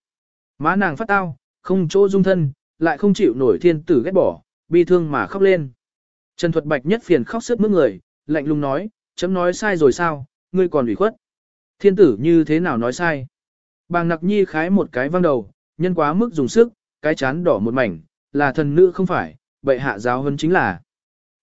Má nàng phát tao, không chỗ dung thân, lại không chịu nổi thiên tử ghét bỏ, bi thương mà khóc lên. Trần Thuật Bạch nhất phiền khóc sướt mướt người, lạnh lùng nói, chấm nói sai rồi sao, ngươi còn ủy khuất. Thiên tử như thế nào nói sai? Bàng nặc nhi khái một cái văng đầu, nhân quá mức dùng sức, cái chán đỏ một mảnh, là thần nữ không phải, bệ hạ giáo hơn chính là.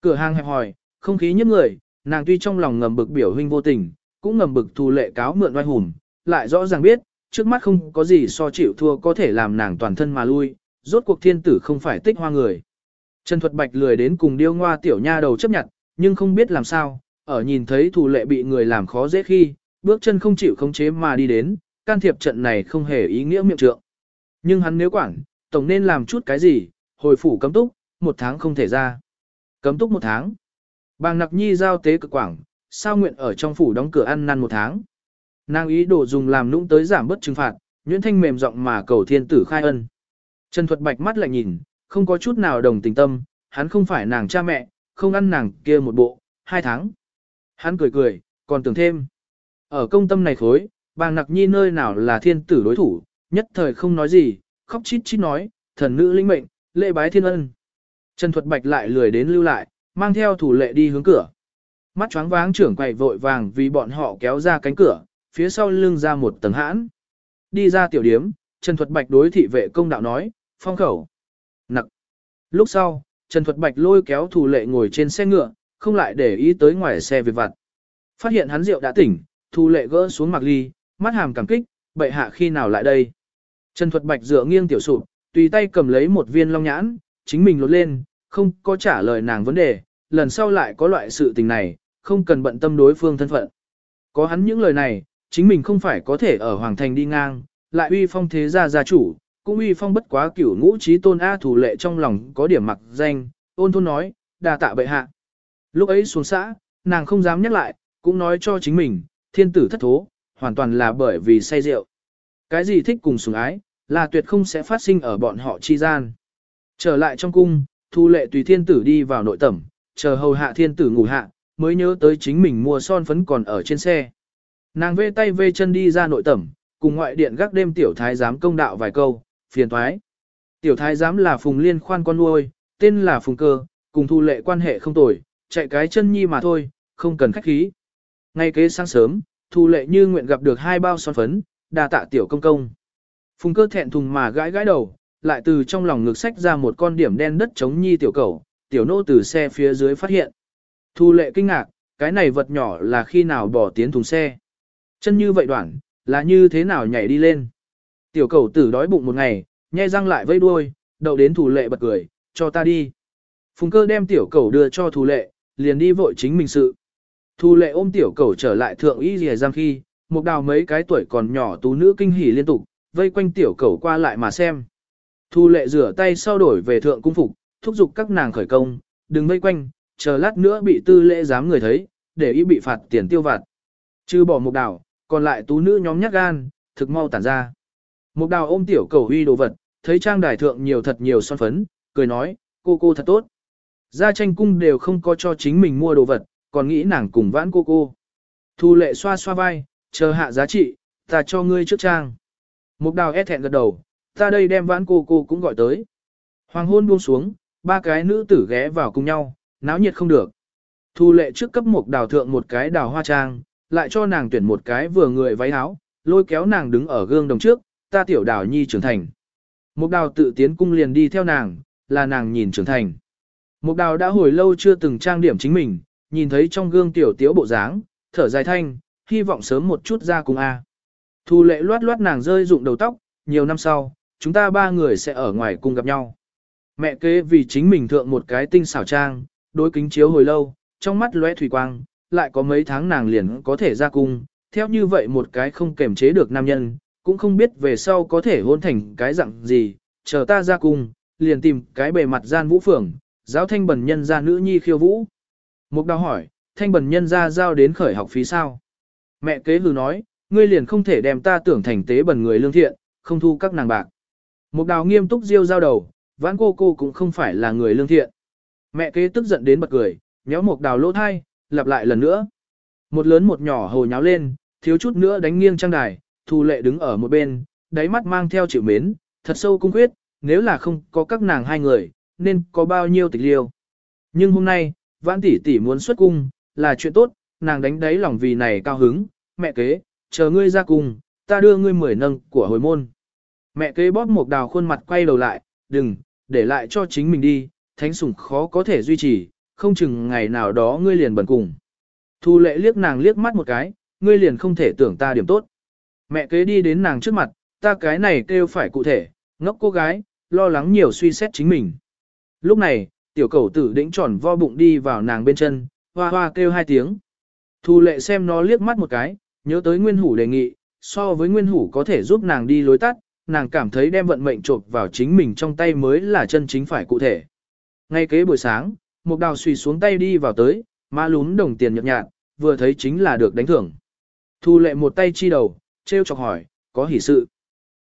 Cửa hàng hẹp hòi, không khí nhấp người, nàng tuy trong lòng ngầm bực biểu huynh vô tình, cũng ngầm bực thù lệ cáo mượn oai hùng, lại rõ ràng biết, trước mắt không có gì so chịu thua có thể làm nàng toàn thân mà lui, rốt cuộc thiên tử không phải tích hoa người. Trần Thuật Bạch lười đến cùng điêu ngoa tiểu nha đầu chấp nhận, nhưng không biết làm sao, ở nhìn thấy thù lệ bị người làm khó dễ khi, bước chân không chịu khống chế mà đi đến, can thiệp trận này không hề ý nghĩa miệng trượng. Nhưng hắn nếu quản, tổng nên làm chút cái gì, hồi phủ cấm túc, một tháng không thể ra. Cấm túc một tháng. Bàng nặc nhi giao tế cực quảng, sao nguyện ở trong phủ đóng cửa ăn năn một tháng. Nàng ý đồ dùng làm nũng tới giảm bớt trừng phạt, nhuyễn thanh mềm giọng mà cầu thiên tử khai ân. Trần Thuật Bạch mắt lại nhìn, không có chút nào đồng tình tâm, hắn không phải nàng cha mẹ, không ăn nàng kia một bộ, hai tháng. Hắn cười cười, còn tưởng thêm. Ở công tâm này khối, bàng nặc nhi nơi nào là thiên tử đối thủ, nhất thời không nói gì, khóc chít chít nói, thần nữ linh mệnh, lễ bái thiên ân. Trần Thuật Bạch lại lười đến lưu lại, mang theo thủ lệ đi hướng cửa. Mắt choáng váng trưởng quầy vội vàng vì bọn họ kéo ra cánh cửa, phía sau lưng ra một tầng hãn. Đi ra tiểu điếm, Trần Thuật Bạch đối thị vệ công đạo nói, phong khẩu. Nặc. Lúc sau, Trần Thuật Bạch lôi kéo thủ lệ ngồi trên xe ngựa, không lại để ý tới ngoài xe việc vặt. Phát hiện hắn rượu đã tỉnh, thủ lệ gỡ xuống mặc ly, mắt hàm cảm kích, bệ hạ khi nào lại đây. Trần Thuật Bạch dựa nghiêng tiểu sụp, tùy tay cầm lấy một viên long nhãn, chính mình lột lên, không có trả lời nàng vấn đề, lần sau lại có loại sự tình này, không cần bận tâm đối phương thân phận. Có hắn những lời này, chính mình không phải có thể ở Hoàng Thành đi ngang, lại uy phong thế gia gia chủ, cũng uy phong bất quá cửu ngũ trí tôn A thủ lệ trong lòng có điểm mặc danh, ôn thôn nói, đà tạ bệ hạ. Lúc ấy xuống xã, nàng không dám nhắc lại, cũng nói cho chính mình, thiên tử thất thố, hoàn toàn là bởi vì say rượu. Cái gì thích cùng sủng ái, là tuyệt không sẽ phát sinh ở bọn họ chi gian. Trở lại trong cung, thu lệ tùy thiên tử đi vào nội tẩm, chờ hầu hạ thiên tử ngủ hạ, mới nhớ tới chính mình mua son phấn còn ở trên xe. Nàng vê tay vê chân đi ra nội tẩm, cùng ngoại điện gác đêm tiểu thái giám công đạo vài câu, phiền thoái. Tiểu thái giám là phùng liên khoan con nuôi, tên là phùng cơ, cùng thu lệ quan hệ không tồi, chạy cái chân nhi mà thôi, không cần khách khí. Ngay kế sáng sớm, thu lệ như nguyện gặp được hai bao son phấn, đà tạ tiểu công công. Phùng cơ thẹn thùng mà gãi gãi đầu, lại từ trong lòng ngực sách ra một con điểm đen đất chống nhi tiểu cầu, tiểu nô từ xe phía dưới phát hiện. Thu lệ kinh ngạc, cái này vật nhỏ là khi nào bỏ tiến thùng xe. Chân như vậy đoạn, là như thế nào nhảy đi lên. Tiểu cầu tử đói bụng một ngày, nhai răng lại vây đuôi, đậu đến thủ lệ bật cười, cho ta đi. Phùng cơ đem tiểu cầu đưa cho thủ lệ, liền đi vội chính mình sự. Thu lệ ôm tiểu cầu trở lại thượng y dìa giang khi, một đào mấy cái tuổi còn nhỏ tú nữ kinh hỉ liên tục, vây quanh tiểu cầu qua lại mà xem. Thu lệ rửa tay sau đổi về thượng cung phục, thúc giục các nàng khởi công, đừng vây quanh, chờ lát nữa bị tư lễ dám người thấy, để ý bị phạt tiền tiêu vặt. Chứ bỏ Mục đào, còn lại tú nữ nhóm nhát gan, thực mau tản ra. Mục đào ôm tiểu cầu huy đồ vật, thấy trang đài thượng nhiều thật nhiều son phấn, cười nói, cô cô thật tốt. Gia tranh cung đều không có cho chính mình mua đồ vật, còn nghĩ nàng cùng vãn cô cô. Thu lệ xoa xoa vai, chờ hạ giá trị, ta cho ngươi trước trang. Mục đào ép e thẹn gật đầu, ta đây đem vãn cô cô cũng gọi tới. Hoàng hôn buông xuống, ba cái nữ tử ghé vào cùng nhau, náo nhiệt không được. Thu lệ trước cấp một đào thượng một cái đào hoa trang, lại cho nàng tuyển một cái vừa người váy áo, lôi kéo nàng đứng ở gương đồng trước, ta tiểu đào nhi trưởng thành. Mục đào tự tiến cung liền đi theo nàng, là nàng nhìn trưởng thành. Mục đào đã hồi lâu chưa từng trang điểm chính mình, nhìn thấy trong gương tiểu tiếu bộ dáng, thở dài thanh, hy vọng sớm một chút ra cùng A. Thu lệ loát loát nàng rơi rụng đầu tóc, nhiều năm sau, chúng ta ba người sẽ ở ngoài cùng gặp nhau. Mẹ kế vì chính mình thượng một cái tinh xảo trang, đối kính chiếu hồi lâu, trong mắt lóe thủy quang, lại có mấy tháng nàng liền có thể ra cung, theo như vậy một cái không kềm chế được nam nhân, cũng không biết về sau có thể hôn thành cái dạng gì, chờ ta ra cung, liền tìm cái bề mặt gian vũ phường, giáo thanh bẩn nhân ra nữ nhi khiêu vũ. Mục đào hỏi, thanh bẩn nhân ra giao đến khởi học phí sao? Mẹ kế hừ nói, ngươi liền không thể đem ta tưởng thành tế bẩn người lương thiện, không thu các nàng bạc. Mục đào nghiêm túc diêu giao đầu, vãn cô cô cũng không phải là người lương thiện. Mẹ kế tức giận đến bật cười, nhéo một đào lỗ thai, lặp lại lần nữa. Một lớn một nhỏ hồ nháo lên, thiếu chút nữa đánh nghiêng trang đài, thu lệ đứng ở một bên, đáy mắt mang theo chịu mến, thật sâu cung quyết, nếu là không có các nàng hai người, nên có bao nhiêu tịch liêu. Nhưng hôm nay, vãn tỷ tỷ muốn xuất cung, là chuyện tốt, nàng đánh đáy lòng vì này cao hứng, mẹ kế, chờ ngươi ra cung, ta đưa ngươi mười nâng của hồi môn. Mẹ kế bóp một đào khuôn mặt quay đầu lại, đừng, để lại cho chính mình đi, thánh sủng khó có thể duy trì, không chừng ngày nào đó ngươi liền bẩn cùng. Thu lệ liếc nàng liếc mắt một cái, ngươi liền không thể tưởng ta điểm tốt. Mẹ kế đi đến nàng trước mặt, ta cái này kêu phải cụ thể, ngốc cô gái, lo lắng nhiều suy xét chính mình. Lúc này, tiểu cầu tử đĩnh tròn vo bụng đi vào nàng bên chân, hoa hoa kêu hai tiếng. Thu lệ xem nó liếc mắt một cái, nhớ tới nguyên hủ đề nghị, so với nguyên hủ có thể giúp nàng đi lối tắt, nàng cảm thấy đem vận mệnh trộp vào chính mình trong tay mới là chân chính phải cụ thể. Ngay kế buổi sáng, mục đào suy xuống tay đi vào tới, má lún đồng tiền nhợt nhạt, vừa thấy chính là được đánh thưởng. Thu lệ một tay chi đầu, treo chọc hỏi, có hỷ sự.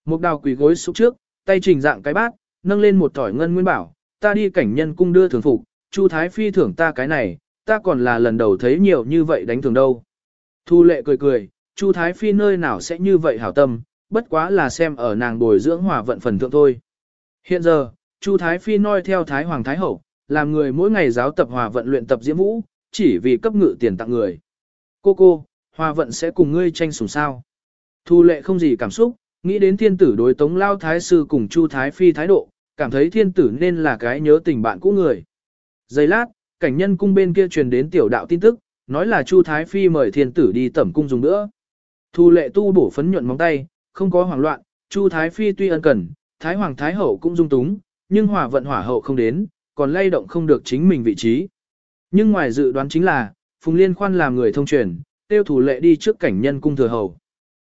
Mục đào quỳ gối xuống trước, tay trình dạng cái bát, nâng lên một tỏi ngân nguyên bảo, ta đi cảnh nhân cung đưa thường phục, Chu Thái Phi thưởng ta cái này, ta còn là lần đầu thấy nhiều như vậy đánh thường đâu. Thu lệ cười cười, Chu Thái Phi nơi nào sẽ như vậy hảo tâm, bất quá là xem ở nàng bồi dưỡng hòa vận phần thượng thôi. Hiện giờ, Chu Thái Phi noi theo Thái Hoàng Thái Hậu, làm người mỗi ngày giáo tập hòa vận luyện tập diễm vũ, chỉ vì cấp ngự tiền tặng người. Cô cô, hòa vận sẽ cùng ngươi tranh sủng sao. Thu lệ không gì cảm xúc, nghĩ đến thiên tử đối tống lao thái sư cùng Chu Thái Phi thái độ, cảm thấy thiên tử nên là cái nhớ tình bạn cũ người. Giây lát, cảnh nhân cung bên kia truyền đến tiểu đạo tin tức, nói là Chu Thái Phi mời thiên tử đi tẩm cung dùng nữa. Thu lệ tu bổ phấn nhuận móng tay, không có hoảng loạn, Chu Thái Phi tuy ân cần, Thái Hoàng Thái Hậu cũng dung túng, nhưng hỏa vận hỏa hậu không đến, còn lay động không được chính mình vị trí. Nhưng ngoài dự đoán chính là, Phùng Liên Khoan làm người thông truyền, tiêu thủ lệ đi trước cảnh nhân cung thừa hầu.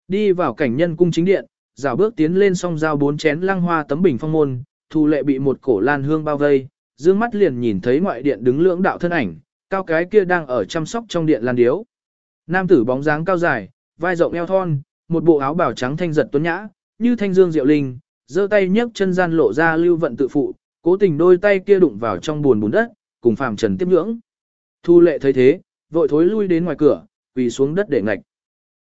Đi vào cảnh nhân cung chính điện, rào bước tiến lên song giao bốn chén lăng hoa tấm bình phong môn, thủ lệ bị một cổ lan hương bao vây, dương mắt liền nhìn thấy ngoại điện đứng lưỡng đạo thân ảnh, cao cái kia đang ở chăm sóc trong điện lan điếu. Nam tử bóng dáng cao dài, vai rộng eo thon, một bộ áo bào trắng thanh giật tuấn nhã, như thanh dương diệu linh, giơ tay nhấc chân gian lộ ra lưu vận tự phụ, cố tình đôi tay kia đụng vào trong buồn bùn đất, cùng phàm trần tiếp ngưỡng. Thu lệ thấy thế, vội thối lui đến ngoài cửa, quỳ xuống đất để ngạch.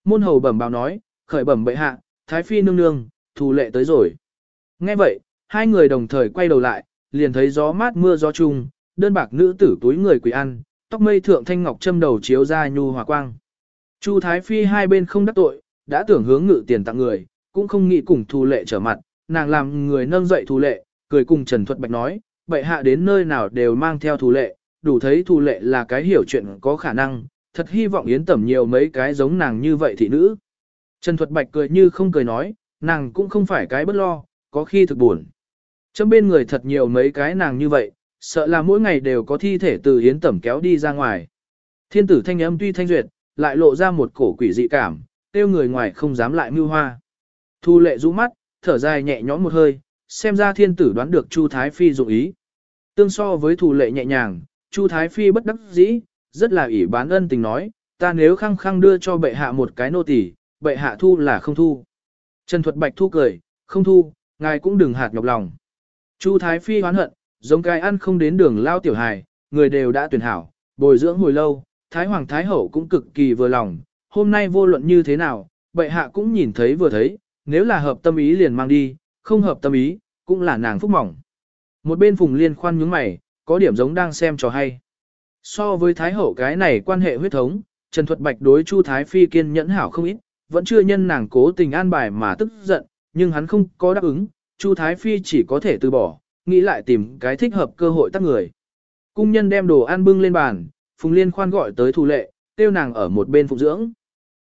Môn hầu bẩm báo nói, khởi bẩm bệ hạ, thái phi nương nương, thu lệ tới rồi. Nghe vậy, hai người đồng thời quay đầu lại, liền thấy gió mát mưa gió chung, đơn bạc nữ tử túi người quỳ ăn, tóc mây thượng thanh ngọc châm đầu chiếu ra nhu hòa quang. Chu Thái Phi hai bên không đắc tội, đã tưởng hướng ngự tiền tặng người, cũng không nghĩ cùng thu lệ trở mặt, nàng làm người nâng dậy thù lệ, cười cùng Trần Thuật Bạch nói, bệ hạ đến nơi nào đều mang theo thù lệ, đủ thấy thù lệ là cái hiểu chuyện có khả năng, thật hy vọng yến tẩm nhiều mấy cái giống nàng như vậy thị nữ. Trần Thuật Bạch cười như không cười nói, nàng cũng không phải cái bất lo, có khi thực buồn. Trong bên người thật nhiều mấy cái nàng như vậy, sợ là mỗi ngày đều có thi thể từ yến tẩm kéo đi ra ngoài. Thiên tử thanh âm tuy thanh duyệt, lại lộ ra một cổ quỷ dị cảm, tiêu người ngoài không dám lại mưu hoa. Thu lệ rũ mắt, thở dài nhẹ nhõm một hơi, xem ra thiên tử đoán được Chu Thái Phi dụng ý. Tương so với thủ lệ nhẹ nhàng, Chu Thái Phi bất đắc dĩ, rất là ủy bán ân tình nói, ta nếu khăng khăng đưa cho bệ hạ một cái nô tỳ, bệ hạ thu là không thu. Trần Thuật Bạch thu cười, không thu, ngài cũng đừng hạt nhọc lòng. Chu Thái Phi hoán hận, giống cái ăn không đến đường lao tiểu hài, người đều đã tuyển hảo, bồi dưỡng hồi lâu, Thái Hoàng Thái Hậu cũng cực kỳ vừa lòng, hôm nay vô luận như thế nào, bệ hạ cũng nhìn thấy vừa thấy, nếu là hợp tâm ý liền mang đi, không hợp tâm ý, cũng là nàng phúc mỏng. Một bên Phùng Liên khoan nhướng mày, có điểm giống đang xem trò hay. So với Thái Hậu cái này quan hệ huyết thống, Trần Thuật Bạch đối Chu Thái Phi kiên nhẫn hảo không ít, vẫn chưa nhân nàng cố tình an bài mà tức giận, nhưng hắn không có đáp ứng, Chu Thái Phi chỉ có thể từ bỏ, nghĩ lại tìm cái thích hợp cơ hội tác người. Cung nhân đem đồ ăn bưng lên bàn, Phùng Liên khoan gọi tới thủ lệ, tiêu nàng ở một bên phục dưỡng.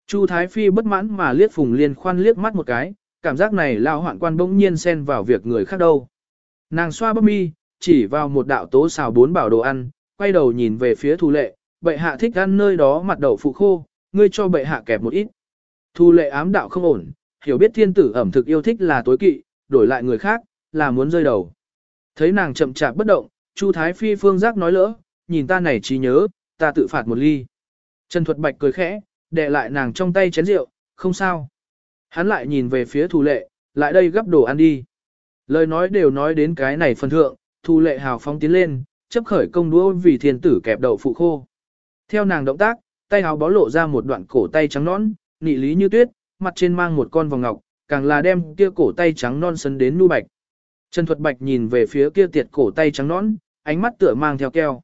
Chu Thái Phi bất mãn mà liếc Phùng Liên khoan liếc mắt một cái, cảm giác này lao hoạn quan bỗng nhiên xen vào việc người khác đâu. Nàng xoa bắp mi, chỉ vào một đạo tố xào bốn bảo đồ ăn, quay đầu nhìn về phía Thu Lệ, bệ hạ thích ăn nơi đó mặt đậu phụ khô, ngươi cho bệ hạ kẹp một ít. Thu Lệ ám đạo không ổn, hiểu biết thiên tử ẩm thực yêu thích là tối kỵ, đổi lại người khác, là muốn rơi đầu. Thấy nàng chậm chạp bất động, Chu Thái Phi phương giác nói lỡ, nhìn ta này trí nhớ, ta tự phạt một ly. Trần Thuật Bạch cười khẽ, Đệ lại nàng trong tay chén rượu, không sao. Hắn lại nhìn về phía thủ Lệ, lại đây gấp đồ ăn đi. Lời nói đều nói đến cái này phân thượng, thủ Lệ hào phóng tiến lên, chấp khởi công đũa vì thiên tử kẹp đậu phụ khô. Theo nàng động tác, tay hào bó lộ ra một đoạn cổ tay trắng nõn, nị lý như tuyết, mặt trên mang một con vòng ngọc, càng là đem kia cổ tay trắng non sấn đến nu bạch. Trần Thuật Bạch nhìn về phía kia tiệt cổ tay trắng nõn, ánh mắt tựa mang theo keo.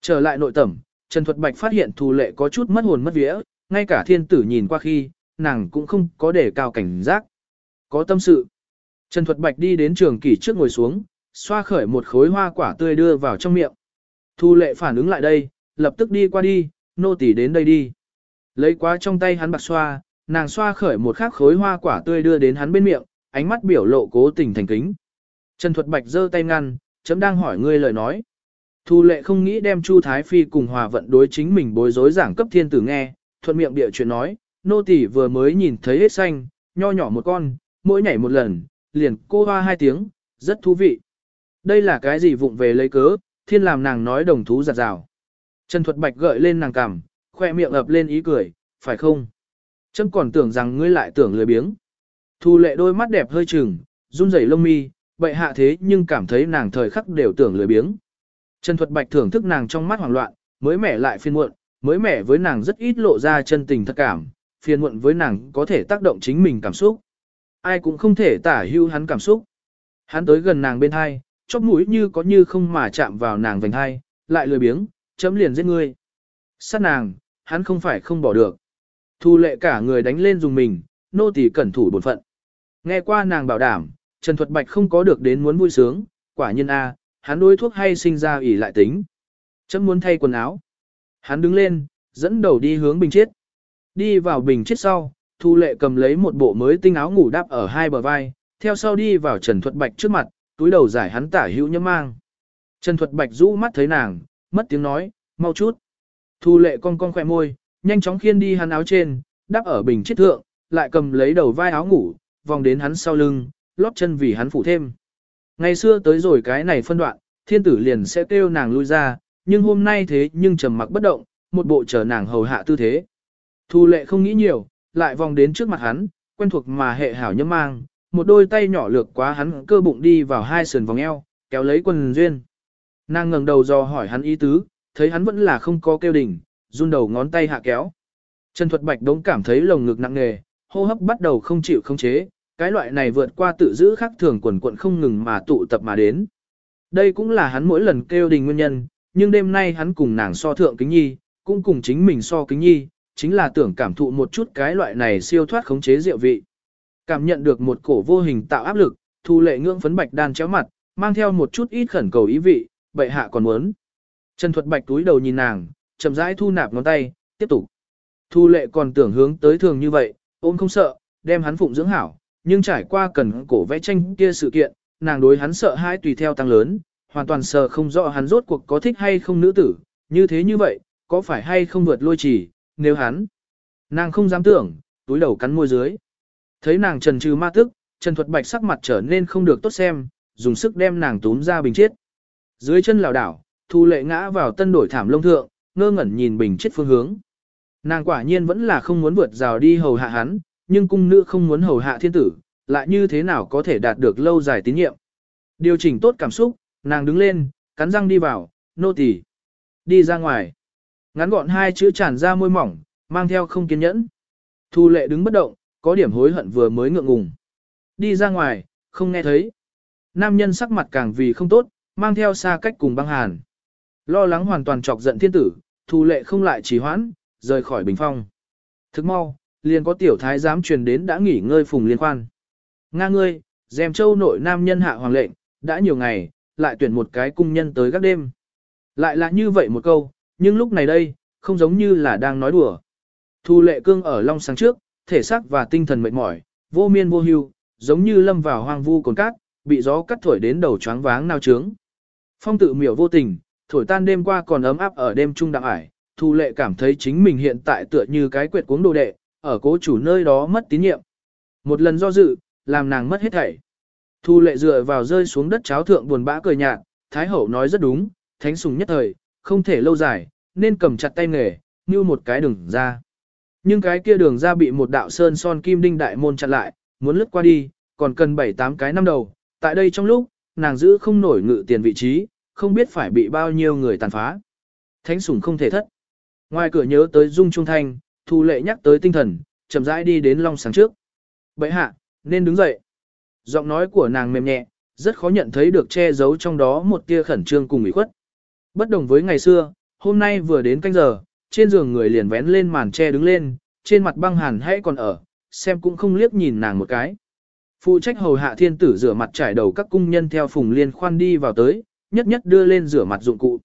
Trở lại nội tẩm, Trần Thuật Bạch phát hiện Thù Lệ có chút mất hồn mất vía, ngay cả thiên tử nhìn qua khi, nàng cũng không có để cao cảnh giác. Có tâm sự. Trần Thuật Bạch đi đến trường kỷ trước ngồi xuống, xoa khởi một khối hoa quả tươi đưa vào trong miệng. Thu lệ phản ứng lại đây, lập tức đi qua đi, nô tỳ đến đây đi. Lấy quá trong tay hắn bạc xoa, nàng xoa khởi một khắc khối hoa quả tươi đưa đến hắn bên miệng, ánh mắt biểu lộ cố tình thành kính. Trần Thuật Bạch giơ tay ngăn, chấm đang hỏi ngươi lời nói. Thu lệ không nghĩ đem Chu Thái Phi cùng hòa vận đối chính mình bối rối giảng cấp thiên tử nghe, thuận miệng địa chuyện nói, nô tỳ vừa mới nhìn thấy hết xanh, nho nhỏ một con, mỗi nhảy một lần, liền cô hoa hai tiếng, rất thú vị. Đây là cái gì vụng về lấy cớ, thiên làm nàng nói đồng thú giặt rào. Trần Thuật Bạch gợi lên nàng cằm, khoe miệng ập lên ý cười, phải không? Trâm còn tưởng rằng ngươi lại tưởng lười biếng. Thu lệ đôi mắt đẹp hơi trừng, run rẩy lông mi, bậy hạ thế nhưng cảm thấy nàng thời khắc đều tưởng lười biếng. Trần Thuật Bạch thưởng thức nàng trong mắt hoảng loạn, mới mẻ lại phiên muộn, mới mẻ với nàng rất ít lộ ra chân tình thật cảm, phiền muộn với nàng có thể tác động chính mình cảm xúc. Ai cũng không thể tả hưu hắn cảm xúc. Hắn tới gần nàng bên hai, chóp mũi như có như không mà chạm vào nàng vành hai, lại lười biếng, chấm liền giết ngươi. Sát nàng, hắn không phải không bỏ được. Thu lệ cả người đánh lên dùng mình, nô tỳ cẩn thủ bổn phận. Nghe qua nàng bảo đảm, Trần Thuật Bạch không có được đến muốn vui sướng, quả nhân A, hắn đối thuốc hay sinh ra ỉ lại tính. Chấm muốn thay quần áo. Hắn đứng lên, dẫn đầu đi hướng bình chết. Đi vào bình chết sau, Thu Lệ cầm lấy một bộ mới tinh áo ngủ đắp ở hai bờ vai, theo sau đi vào Trần Thuật Bạch trước mặt, túi đầu giải hắn tả hữu nhâm mang. Trần Thuật Bạch rũ mắt thấy nàng, mất tiếng nói, mau chút. Thu Lệ cong cong khỏe môi, nhanh chóng khiên đi hắn áo trên, đắp ở bình chết thượng, lại cầm lấy đầu vai áo ngủ, vòng đến hắn sau lưng, lót chân vì hắn phủ thêm. Ngày xưa tới rồi cái này phân đoạn, thiên tử liền sẽ kêu nàng lui ra, nhưng hôm nay thế nhưng trầm mặc bất động, một bộ chờ nàng hầu hạ tư thế. Thu lệ không nghĩ nhiều, lại vòng đến trước mặt hắn, quen thuộc mà hệ hảo nhâm mang, một đôi tay nhỏ lược quá hắn cơ bụng đi vào hai sườn vòng eo, kéo lấy quần duyên. Nàng ngẩng đầu do hỏi hắn ý tứ, thấy hắn vẫn là không có kêu đỉnh, run đầu ngón tay hạ kéo. Trần Thuật Bạch đống cảm thấy lồng ngực nặng nề, hô hấp bắt đầu không chịu không chế, cái loại này vượt qua tự giữ khác thường quần quận không ngừng mà tụ tập mà đến. Đây cũng là hắn mỗi lần kêu đình nguyên nhân, nhưng đêm nay hắn cùng nàng so thượng kính nhi, cũng cùng chính mình so kính nhi, chính là tưởng cảm thụ một chút cái loại này siêu thoát khống chế rượu vị. Cảm nhận được một cổ vô hình tạo áp lực, thu lệ ngưỡng phấn bạch đan chéo mặt, mang theo một chút ít khẩn cầu ý vị, bệ hạ còn muốn. Trần Thuật Bạch túi đầu nhìn nàng, chậm rãi thu nạp ngón tay, tiếp tục. Thu lệ còn tưởng hướng tới thường như vậy, ôm không sợ, đem hắn phụng dưỡng hảo, nhưng trải qua cần cổ vẽ tranh kia sự kiện, nàng đối hắn sợ hãi tùy theo tăng lớn, hoàn toàn sợ không rõ hắn rốt cuộc có thích hay không nữ tử, như thế như vậy, có phải hay không vượt lôi chỉ, nếu hắn. Nàng không dám tưởng, túi đầu cắn môi dưới. Thấy nàng trần trừ ma tức, Trần Thuật Bạch sắc mặt trở nên không được tốt xem, dùng sức đem nàng túm ra bình chết. Dưới chân lảo đảo, Thu Lệ ngã vào tân đổi thảm lông thượng, ngơ ngẩn nhìn bình chết phương hướng. Nàng quả nhiên vẫn là không muốn vượt rào đi hầu hạ hắn, nhưng cung nữ không muốn hầu hạ thiên tử, lại như thế nào có thể đạt được lâu dài tín nhiệm. Điều chỉnh tốt cảm xúc, nàng đứng lên, cắn răng đi vào, nô tỳ, đi ra ngoài. Ngắn gọn hai chữ tràn ra môi mỏng, mang theo không kiên nhẫn. Thu lệ đứng bất động, có điểm hối hận vừa mới ngượng ngùng. Đi ra ngoài, không nghe thấy. Nam nhân sắc mặt càng vì không tốt, mang theo xa cách cùng băng hàn. Lo lắng hoàn toàn chọc giận thiên tử, thu lệ không lại trì hoãn, rời khỏi bình phong. Thức mau, liền có tiểu thái giám truyền đến đã nghỉ ngơi phùng liên quan. Nga ngươi, dèm châu nội nam nhân hạ hoàng lệnh, đã nhiều ngày, lại tuyển một cái cung nhân tới gác đêm. Lại là như vậy một câu, nhưng lúc này đây, không giống như là đang nói đùa. Thu lệ cương ở long sáng trước, thể xác và tinh thần mệt mỏi, vô miên vô hưu, giống như lâm vào hoang vu cồn cát, bị gió cắt thổi đến đầu choáng váng nao trướng. Phong tự miểu vô tình, thổi tan đêm qua còn ấm áp ở đêm trung đặng ải, thu lệ cảm thấy chính mình hiện tại tựa như cái quyệt cuống đồ đệ, ở cố chủ nơi đó mất tín nhiệm. Một lần do dự, làm nàng mất hết thảy. Thu lệ dựa vào rơi xuống đất cháo thượng buồn bã cười nhạt, Thái Hậu nói rất đúng, thánh sùng nhất thời, không thể lâu dài, nên cầm chặt tay nghề, như một cái đường ra. Nhưng cái kia đường ra bị một đạo sơn son kim đinh đại môn chặn lại, muốn lướt qua đi, còn cần 7-8 cái năm đầu. Tại đây trong lúc, nàng giữ không nổi ngự tiền vị trí, không biết phải bị bao nhiêu người tàn phá. Thánh sủng không thể thất. Ngoài cửa nhớ tới Dung Trung Thanh, Thu Lệ nhắc tới tinh thần, chậm rãi đi đến long sáng trước. Bậy hạ, nên đứng dậy. Giọng nói của nàng mềm nhẹ, rất khó nhận thấy được che giấu trong đó một tia khẩn trương cùng ủy khuất. Bất đồng với ngày xưa, hôm nay vừa đến canh giờ, trên giường người liền vén lên màn che đứng lên, trên mặt băng hàn hãy còn ở, xem cũng không liếc nhìn nàng một cái. Phụ trách hầu hạ thiên tử rửa mặt trải đầu các cung nhân theo Phùng Liên khoan đi vào tới, nhất nhất đưa lên rửa mặt dụng cụ.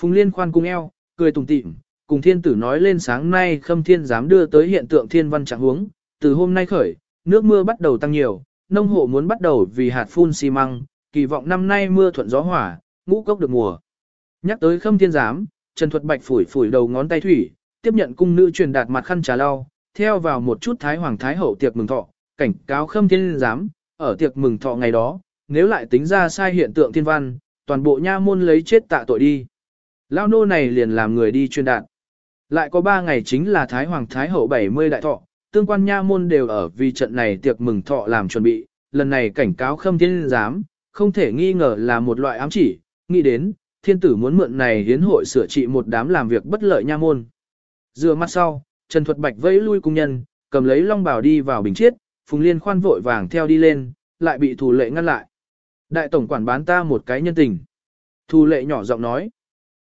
Phùng Liên khoan cung eo, cười tùng tịm, cùng thiên tử nói lên sáng nay khâm thiên dám đưa tới hiện tượng thiên văn trạng huống, từ hôm nay khởi, nước mưa bắt đầu tăng nhiều, nông hộ muốn bắt đầu vì hạt phun xi măng, kỳ vọng năm nay mưa thuận gió hỏa, ngũ cốc được mùa. Nhắc tới khâm thiên giám, Trần Thuật Bạch phủi phủi đầu ngón tay thủy, tiếp nhận cung nữ truyền đạt mặt khăn trà lau, theo vào một chút thái hoàng thái hậu tiệc mừng thọ, cảnh cáo khâm thiên giám, ở tiệc mừng thọ ngày đó, nếu lại tính ra sai hiện tượng thiên văn, toàn bộ nha môn lấy chết tạ tội đi. Lao nô này liền làm người đi truyền đạt. Lại có ba ngày chính là thái hoàng thái hậu 70 đại thọ, tương quan nha môn đều ở vì trận này tiệc mừng thọ làm chuẩn bị, lần này cảnh cáo khâm thiên giám, không thể nghi ngờ là một loại ám chỉ, nghĩ đến, thiên tử muốn mượn này hiến hội sửa trị một đám làm việc bất lợi nha môn. Dừa mắt sau, Trần Thuật Bạch vẫy lui cung nhân, cầm lấy long bào đi vào bình chiết, Phùng Liên khoan vội vàng theo đi lên, lại bị thủ lệ ngăn lại. Đại tổng quản bán ta một cái nhân tình. Thủ lệ nhỏ giọng nói.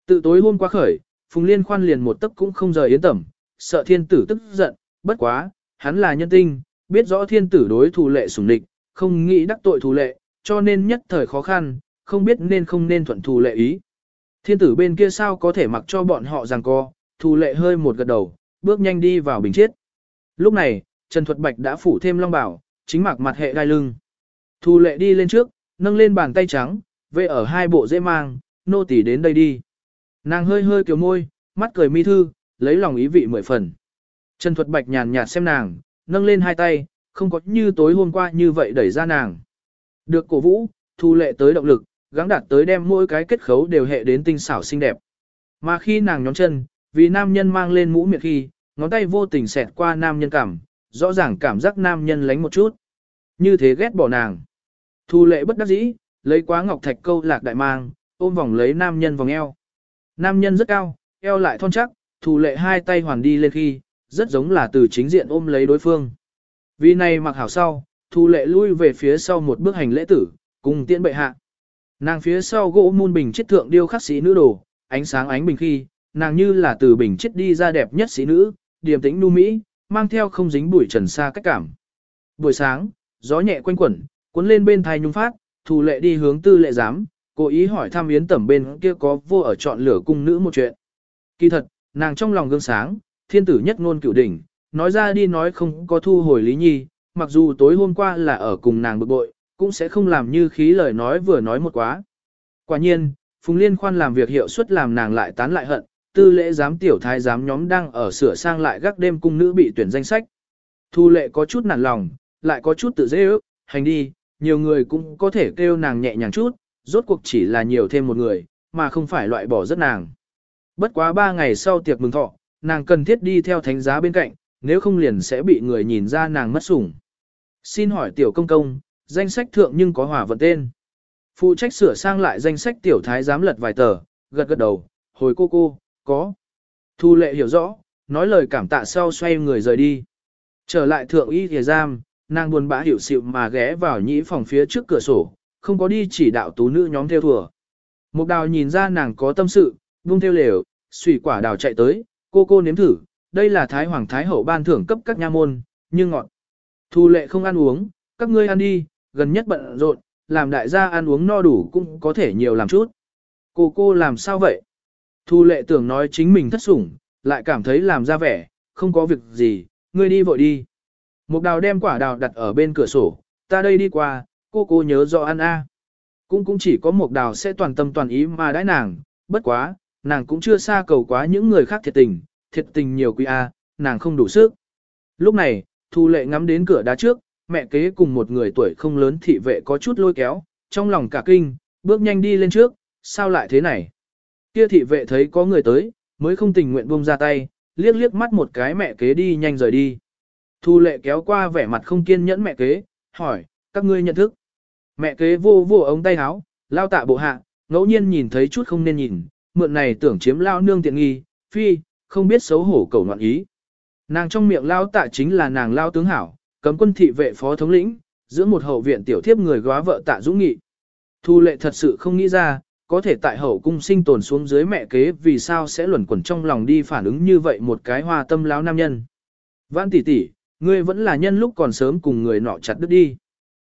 Tự tối hôm qua khởi, Phùng Liên khoan liền một tấc cũng không rời yến tẩm, sợ thiên tử tức giận, bất quá, hắn là nhân tinh, biết rõ thiên tử đối thủ lệ sủng địch, không nghĩ đắc tội thủ lệ, cho nên nhất thời khó khăn, không biết nên không nên thuận thủ lệ ý. Thiên tử bên kia sao có thể mặc cho bọn họ giằng co, thủ lệ hơi một gật đầu, bước nhanh đi vào bình chết. Lúc này, Trần Thuật Bạch đã phủ thêm long bảo, chính mặc mặt hệ gai lưng. Thủ lệ đi lên trước, nâng lên bàn tay trắng, về ở hai bộ dễ mang, nô tỳ đến đây đi. Nàng hơi hơi kiều môi, mắt cười mi thư, lấy lòng ý vị mười phần. Trần Thuật Bạch nhàn nhạt xem nàng, nâng lên hai tay, không có như tối hôm qua như vậy đẩy ra nàng. Được cổ vũ, thu lệ tới động lực, gắng đạt tới đem mỗi cái kết khấu đều hệ đến tinh xảo xinh đẹp. Mà khi nàng nhóm chân, vì nam nhân mang lên mũ miệng khi, ngón tay vô tình xẹt qua nam nhân cảm, rõ ràng cảm giác nam nhân lánh một chút. Như thế ghét bỏ nàng. Thu lệ bất đắc dĩ, lấy quá ngọc thạch câu lạc đại mang, ôm vòng lấy nam nhân vòng eo. Nam nhân rất cao, eo lại thon chắc, thu lệ hai tay hoàn đi lên khi, rất giống là từ chính diện ôm lấy đối phương. Vì này mặc hảo sau, thu lệ lui về phía sau một bước hành lễ tử, cùng tiễn bệ hạ. Nàng phía sau gỗ muôn bình chết thượng điêu khắc sĩ nữ đồ, ánh sáng ánh bình khi, nàng như là từ bình chết đi ra đẹp nhất sĩ nữ, điềm tĩnh nu mỹ, mang theo không dính bụi trần xa cách cảm. Buổi sáng, gió nhẹ quanh quẩn, cuốn lên bên thai nhung phát, Thu lệ đi hướng tư lệ giám, cố ý hỏi thăm yến tẩm bên kia có vô ở chọn lửa cung nữ một chuyện. Kỳ thật, nàng trong lòng gương sáng, thiên tử nhất ngôn cửu đỉnh, nói ra đi nói không có thu hồi lý nhi, mặc dù tối hôm qua là ở cùng nàng bực bội, cũng sẽ không làm như khí lời nói vừa nói một quá. Quả nhiên, Phùng Liên khoan làm việc hiệu suất làm nàng lại tán lại hận, tư lễ giám tiểu thái giám nhóm đang ở sửa sang lại gác đêm cung nữ bị tuyển danh sách. Thu lệ có chút nản lòng, lại có chút tự dễ ước, hành đi, nhiều người cũng có thể kêu nàng nhẹ nhàng chút, rốt cuộc chỉ là nhiều thêm một người, mà không phải loại bỏ rất nàng. Bất quá ba ngày sau tiệc mừng thọ, nàng cần thiết đi theo thánh giá bên cạnh, nếu không liền sẽ bị người nhìn ra nàng mất sủng. Xin hỏi tiểu công công, danh sách thượng nhưng có hòa vận tên. Phụ trách sửa sang lại danh sách tiểu thái giám lật vài tờ, gật gật đầu, hồi cô cô, có. Thu lệ hiểu rõ, nói lời cảm tạ sau xoay người rời đi. Trở lại thượng y thìa giam, nàng buồn bã hiểu xịu mà ghé vào nhĩ phòng phía trước cửa sổ, không có đi chỉ đạo tú nữ nhóm theo thừa. Mục đào nhìn ra nàng có tâm sự, buông theo lều, xùy quả đào chạy tới, cô cô nếm thử, đây là Thái Hoàng Thái Hậu ban thưởng cấp các nha môn, nhưng ngọt. Thu lệ không ăn uống, các ngươi ăn đi, gần nhất bận rộn, làm đại gia ăn uống no đủ cũng có thể nhiều làm chút. Cô cô làm sao vậy? Thu lệ tưởng nói chính mình thất sủng, lại cảm thấy làm ra vẻ, không có việc gì, ngươi đi vội đi. Một đào đem quả đào đặt ở bên cửa sổ, ta đây đi qua, cô cô nhớ rõ ăn a. Cũng cũng chỉ có một đào sẽ toàn tâm toàn ý mà đãi nàng, bất quá, nàng cũng chưa xa cầu quá những người khác thiệt tình, thiệt tình nhiều quý a, nàng không đủ sức. Lúc này, Thu lệ ngắm đến cửa đá trước, mẹ kế cùng một người tuổi không lớn thị vệ có chút lôi kéo, trong lòng cả kinh, bước nhanh đi lên trước, sao lại thế này? Kia thị vệ thấy có người tới, mới không tình nguyện buông ra tay, liếc liếc mắt một cái mẹ kế đi nhanh rời đi. Thu lệ kéo qua vẻ mặt không kiên nhẫn mẹ kế, hỏi, các ngươi nhận thức. Mẹ kế vô vô ống tay áo, lao tạ bộ hạ, ngẫu nhiên nhìn thấy chút không nên nhìn, mượn này tưởng chiếm lao nương tiện nghi, phi, không biết xấu hổ cầu loạn ý. Nàng trong miệng lao tạ chính là nàng lao tướng hảo, cấm quân thị vệ phó thống lĩnh, giữa một hậu viện tiểu thiếp người góa vợ tạ dũng nghị. Thu lệ thật sự không nghĩ ra, có thể tại hậu cung sinh tồn xuống dưới mẹ kế vì sao sẽ luẩn quẩn trong lòng đi phản ứng như vậy một cái hoa tâm láo nam nhân. Vãn tỷ tỷ, ngươi vẫn là nhân lúc còn sớm cùng người nọ chặt đứt đi.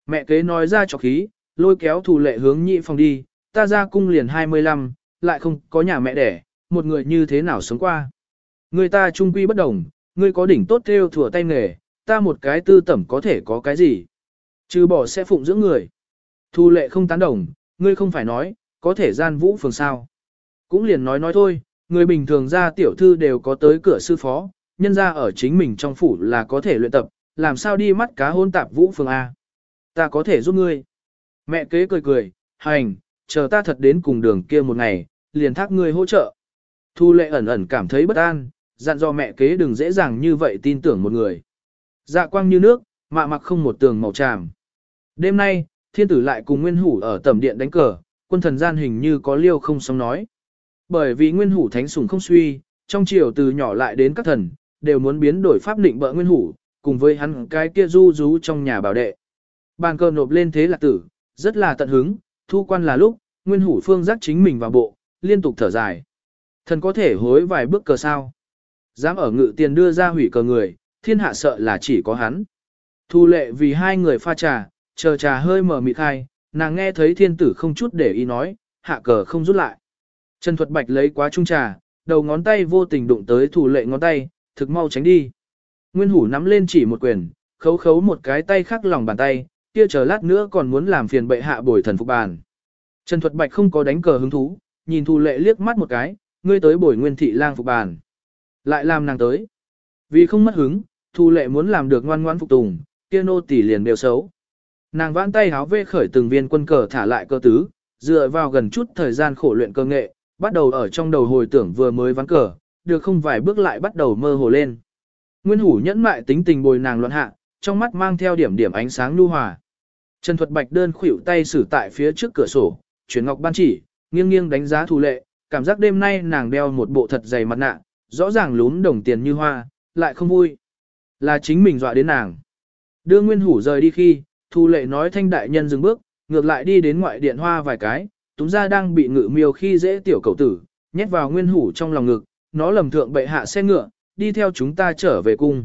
Mẹ kế nói ra cho khí, lôi kéo thù lệ hướng nhị phòng đi, ta ra cung liền 25, lại không có nhà mẹ đẻ, một người như thế nào sống qua. Người ta trung quy bất đồng, ngươi có đỉnh tốt theo thừa tay nghề, ta một cái tư tẩm có thể có cái gì. Trừ bỏ sẽ phụng dưỡng người. Thu lệ không tán đồng, ngươi không phải nói, có thể gian vũ phường sao. Cũng liền nói nói thôi, người bình thường ra tiểu thư đều có tới cửa sư phó, nhân ra ở chính mình trong phủ là có thể luyện tập, làm sao đi mắt cá hôn tạp vũ phường A. Ta có thể giúp ngươi. Mẹ kế cười cười, hành, chờ ta thật đến cùng đường kia một ngày, liền thác ngươi hỗ trợ. Thu lệ ẩn ẩn cảm thấy bất an, dặn dò mẹ kế đừng dễ dàng như vậy tin tưởng một người. Dạ quang như nước, mạ mặc không một tường màu tràm. Đêm nay, thiên tử lại cùng nguyên hủ ở tầm điện đánh cờ, quân thần gian hình như có liêu không sống nói. Bởi vì nguyên hủ thánh sủng không suy, trong triều từ nhỏ lại đến các thần, đều muốn biến đổi pháp định bợ nguyên hủ, cùng với hắn cái kia du rú trong nhà bảo đệ. Bàn cờ nộp lên thế lạc tử, rất là tận hứng, thu quan là lúc, nguyên hủ phương giác chính mình vào bộ, liên tục thở dài. Thần có thể hối vài bước cờ sao. Dám ở ngự tiền đưa ra hủy cờ người, thiên hạ sợ là chỉ có hắn. Thu lệ vì hai người pha trà, chờ trà hơi mở mịt khai, nàng nghe thấy thiên tử không chút để ý nói, hạ cờ không rút lại. Trần Thuật Bạch lấy quá trung trà, đầu ngón tay vô tình đụng tới thủ lệ ngón tay, thực mau tránh đi. Nguyên hủ nắm lên chỉ một quyền, khấu khấu một cái tay khác lòng bàn tay, kia chờ lát nữa còn muốn làm phiền bệ hạ bồi thần phục bàn. Trần Thuật Bạch không có đánh cờ hứng thú, nhìn Thu lệ liếc mắt một cái, ngươi tới bồi nguyên thị lang phục bàn. Lại làm nàng tới. Vì không mất hứng, Thu lệ muốn làm được ngoan ngoãn phục tùng, kia nô tỷ liền đều xấu. Nàng vãn tay háo vê khởi từng viên quân cờ thả lại cơ tứ, dựa vào gần chút thời gian khổ luyện cơ nghệ, bắt đầu ở trong đầu hồi tưởng vừa mới ván cờ, được không vài bước lại bắt đầu mơ hồ lên. Nguyên hủ nhẫn mại tính tình bồi nàng loạn hạ, trong mắt mang theo điểm điểm ánh sáng nhu hòa. Trần Thuật Bạch đơn khuỷu tay xử tại phía trước cửa sổ, chuyển ngọc ban chỉ, nghiêng nghiêng đánh giá thủ lệ, cảm giác đêm nay nàng đeo một bộ thật dày mặt nạ, rõ ràng lún đồng tiền như hoa, lại không vui. Là chính mình dọa đến nàng. Đưa Nguyên Hủ rời đi khi, Thu Lệ nói thanh đại nhân dừng bước, ngược lại đi đến ngoại điện hoa vài cái, túm ra đang bị ngự miêu khi dễ tiểu cầu tử, nhét vào nguyên hủ trong lòng ngực, nó lầm thượng bệ hạ xe ngựa, đi theo chúng ta trở về cung.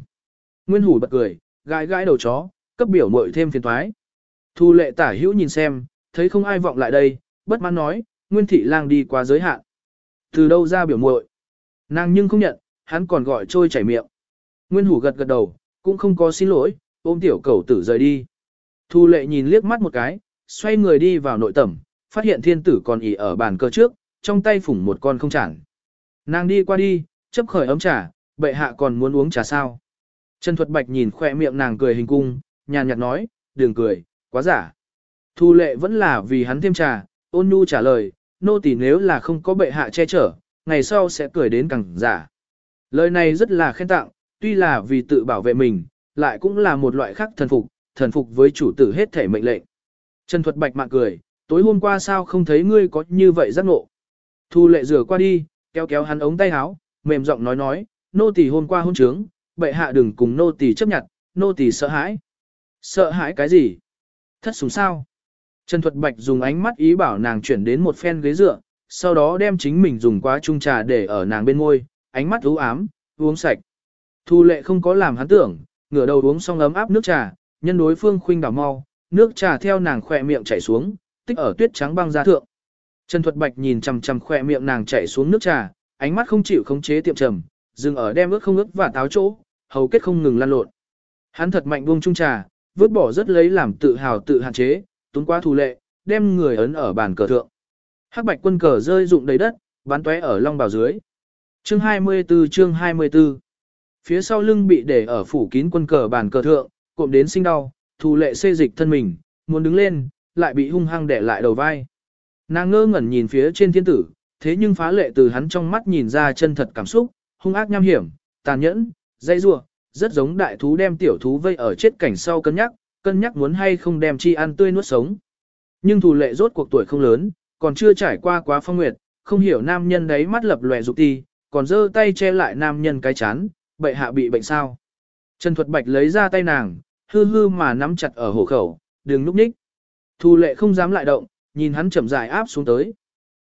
Nguyên hủ bật cười, gãi gãi đầu chó, cấp biểu muội thêm phiền toái. Thu lệ tả hữu nhìn xem, thấy không ai vọng lại đây, bất mãn nói, nguyên thị lang đi qua giới hạn. Từ đâu ra biểu muội? Nàng nhưng không nhận, hắn còn gọi trôi chảy miệng. Nguyên hủ gật gật đầu, cũng không có xin lỗi, ôm tiểu cầu tử rời đi. Thu lệ nhìn liếc mắt một cái, xoay người đi vào nội tẩm, phát hiện thiên tử còn ỉ ở bàn cờ trước, trong tay phủng một con không chản. Nàng đi qua đi, chấp khởi ấm trà, bệ hạ còn muốn uống trà sao. Trần Thuật Bạch nhìn khoe miệng nàng cười hình cung, nhàn nhạt nói, đừng cười, quá giả. Thu lệ vẫn là vì hắn thêm trà, ôn nhu trả lời, nô tỳ nếu là không có bệ hạ che chở, ngày sau sẽ cười đến càng giả. Lời này rất là khen tặng, tuy là vì tự bảo vệ mình, lại cũng là một loại khác thần phục, thần phục với chủ tử hết thể mệnh lệnh. Trần Thuật Bạch mạng cười, tối hôm qua sao không thấy ngươi có như vậy giác ngộ. Thu lệ rửa qua đi, kéo kéo hắn ống tay áo, mềm giọng nói nói, nô tỳ hôm qua hôn trướng, bệ hạ đừng cùng nô tỳ chấp nhận, nô tỳ sợ hãi. Sợ hãi cái gì? Thất sủng sao? Trần Thuật Bạch dùng ánh mắt ý bảo nàng chuyển đến một phen ghế dựa, sau đó đem chính mình dùng quá chung trà để ở nàng bên môi, ánh mắt u ám, uống sạch. Thu lệ không có làm hắn tưởng, ngửa đầu uống xong ấm áp nước trà, nhân đối phương khuynh đảo mau, nước trà theo nàng khỏe miệng chảy xuống, tích ở tuyết trắng băng ra thượng. Trần Thuật Bạch nhìn chằm chằm khỏe miệng nàng chảy xuống nước trà, ánh mắt không chịu khống chế tiệm trầm, dừng ở đem ướt không ướt và táo chỗ, hầu kết không ngừng lan lộn. Hắn thật mạnh buông chung trà, vứt bỏ rất lấy làm tự hào tự hạn chế, túng quá thù lệ, đem người ấn ở bàn cờ thượng. Hắc bạch quân cờ rơi rụng đầy đất, bắn tóe ở long bào dưới. Chương 24 chương 24 Phía sau lưng bị để ở phủ kín quân cờ bàn cờ thượng, cộm đến sinh đau, thù lệ xê dịch thân mình, muốn đứng lên, lại bị hung hăng đẻ lại đầu vai. Nàng ngơ ngẩn nhìn phía trên thiên tử, thế nhưng phá lệ từ hắn trong mắt nhìn ra chân thật cảm xúc, hung ác nham hiểm, tàn nhẫn, dây rua, rất giống đại thú đem tiểu thú vây ở chết cảnh sau cân nhắc, cân nhắc muốn hay không đem chi ăn tươi nuốt sống. Nhưng thù lệ rốt cuộc tuổi không lớn, còn chưa trải qua quá phong nguyệt, không hiểu nam nhân đấy mắt lập lòe dục ti, còn giơ tay che lại nam nhân cái chán, bệ hạ bị bệnh sao. Trần Thuật Bạch lấy ra tay nàng, hư hư mà nắm chặt ở hổ khẩu, đừng núp ních. Thù lệ không dám lại động, nhìn hắn chậm rãi áp xuống tới.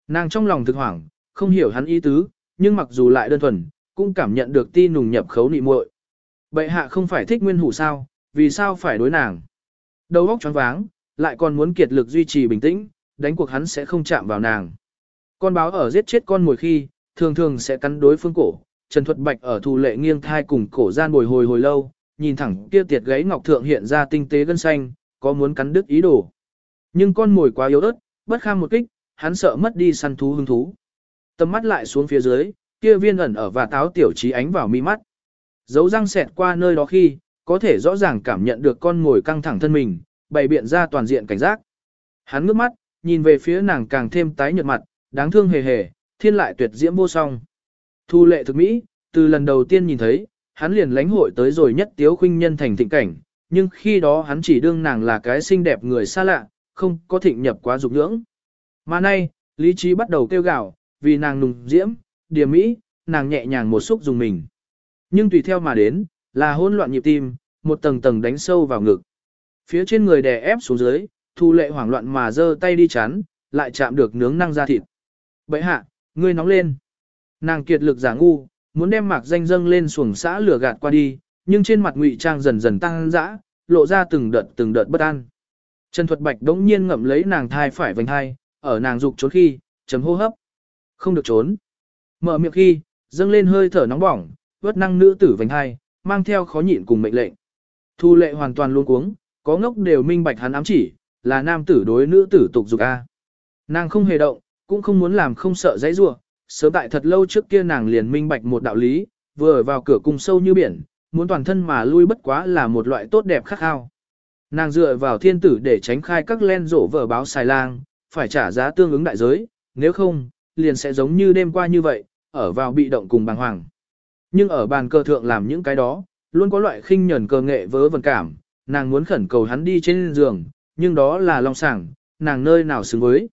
Nàng trong lòng thực hoảng, không hiểu hắn ý tứ, nhưng mặc dù lại đơn thuần, cũng cảm nhận được ti nùng nhập khấu nị muội. Bệ hạ không phải thích nguyên hủ sao, vì sao phải đối nàng? Đầu óc choáng váng, lại còn muốn kiệt lực duy trì bình tĩnh, đánh cuộc hắn sẽ không chạm vào nàng. Con báo ở giết chết con mồi khi, thường thường sẽ cắn đối phương cổ. Trần Thuật Bạch ở thù lệ nghiêng thai cùng cổ gian bồi hồi hồi lâu, nhìn thẳng kia tiệt gáy ngọc thượng hiện ra tinh tế gân xanh, có muốn cắn đứt ý đồ. Nhưng con mồi quá yếu ớt, bất kham một kích, hắn sợ mất đi săn thú hứng thú. Tầm mắt lại xuống phía dưới, kia viên ẩn ở và táo tiểu trí ánh vào mi mắt. Dấu răng xẹt qua nơi đó khi, có thể rõ ràng cảm nhận được con ngồi căng thẳng thân mình, bày biện ra toàn diện cảnh giác. Hắn ngước mắt, nhìn về phía nàng càng thêm tái nhợt mặt, đáng thương hề hề, thiên lại tuyệt diễm vô song. Thu lệ thực mỹ, từ lần đầu tiên nhìn thấy, hắn liền lánh hội tới rồi nhất tiếu khuynh nhân thành thịnh cảnh, nhưng khi đó hắn chỉ đương nàng là cái xinh đẹp người xa lạ, không có thịnh nhập quá dục nhưỡng. Mà nay, lý trí bắt đầu kêu gào, vì nàng nùng diễm, điểm mỹ, nàng nhẹ nhàng một xúc dùng mình. Nhưng tùy theo mà đến, là hỗn loạn nhịp tim, một tầng tầng đánh sâu vào ngực. Phía trên người đè ép xuống dưới, thu lệ hoảng loạn mà giơ tay đi chắn, lại chạm được nướng năng ra thịt. "Bệ hạ, ngươi nóng lên. Nàng kiệt lực giả ngu, muốn đem mạc danh dâng lên xuồng xã lửa gạt qua đi, nhưng trên mặt ngụy trang dần dần tăng dã, lộ ra từng đợt từng đợt bất an. Trần Thuật Bạch đống nhiên ngậm lấy nàng thai phải vành hai, ở nàng dục trốn khi, chấm hô hấp. Không được trốn. Mở miệng khi, dâng lên hơi thở nóng bỏng, vớt năng nữ tử vành hai, mang theo khó nhịn cùng mệnh lệnh. Thu lệ hoàn toàn luôn cuống, có ngốc đều minh bạch hắn ám chỉ, là nam tử đối nữ tử tục dục A. Nàng không hề động, cũng không muốn làm không sợ dãy rủa, sớm tại thật lâu trước kia nàng liền minh bạch một đạo lý, vừa vào cửa cung sâu như biển, muốn toàn thân mà lui bất quá là một loại tốt đẹp khắc khao. Nàng dựa vào thiên tử để tránh khai các len rổ vở báo xài lang, phải trả giá tương ứng đại giới, nếu không, liền sẽ giống như đêm qua như vậy, ở vào bị động cùng bàng hoàng. Nhưng ở bàn cờ thượng làm những cái đó, luôn có loại khinh nhẫn cờ nghệ vớ vẩn cảm, nàng muốn khẩn cầu hắn đi trên giường, nhưng đó là lòng sảng, nàng nơi nào xứng với.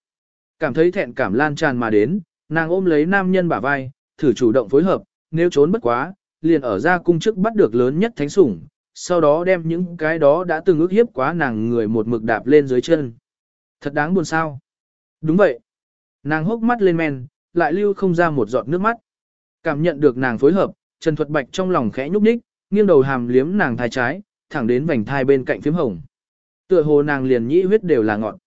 Cảm thấy thẹn cảm lan tràn mà đến, nàng ôm lấy nam nhân bả vai, thử chủ động phối hợp, nếu trốn bất quá, liền ở ra cung chức bắt được lớn nhất thánh sủng, sau đó đem những cái đó đã từng ước hiếp quá nàng người một mực đạp lên dưới chân. Thật đáng buồn sao. Đúng vậy. Nàng hốc mắt lên men, lại lưu không ra một giọt nước mắt. Cảm nhận được nàng phối hợp, Trần Thuật Bạch trong lòng khẽ nhúc nhích, nghiêng đầu hàm liếm nàng thai trái, thẳng đến vành thai bên cạnh phím hồng. Tựa hồ nàng liền nhĩ huyết đều là ngọn.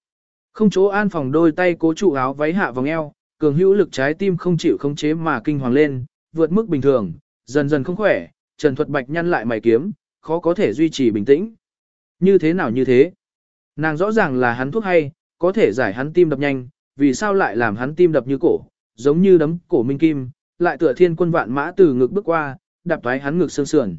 Không chỗ an phòng đôi tay cố trụ áo váy hạ vòng eo, cường hữu lực trái tim không chịu khống chế mà kinh hoàng lên, vượt mức bình thường, dần dần không khỏe, Trần Thuật Bạch nhăn lại mày kiếm, khó có thể duy trì bình tĩnh. Như thế nào như thế? Nàng rõ ràng là hắn thuốc hay, có thể giải hắn tim đập nhanh, vì sao lại làm hắn tim đập như cổ, giống như đấm cổ minh kim, lại tựa thiên quân vạn mã từ ngực bước qua, đạp thoái hắn ngực xương sườn.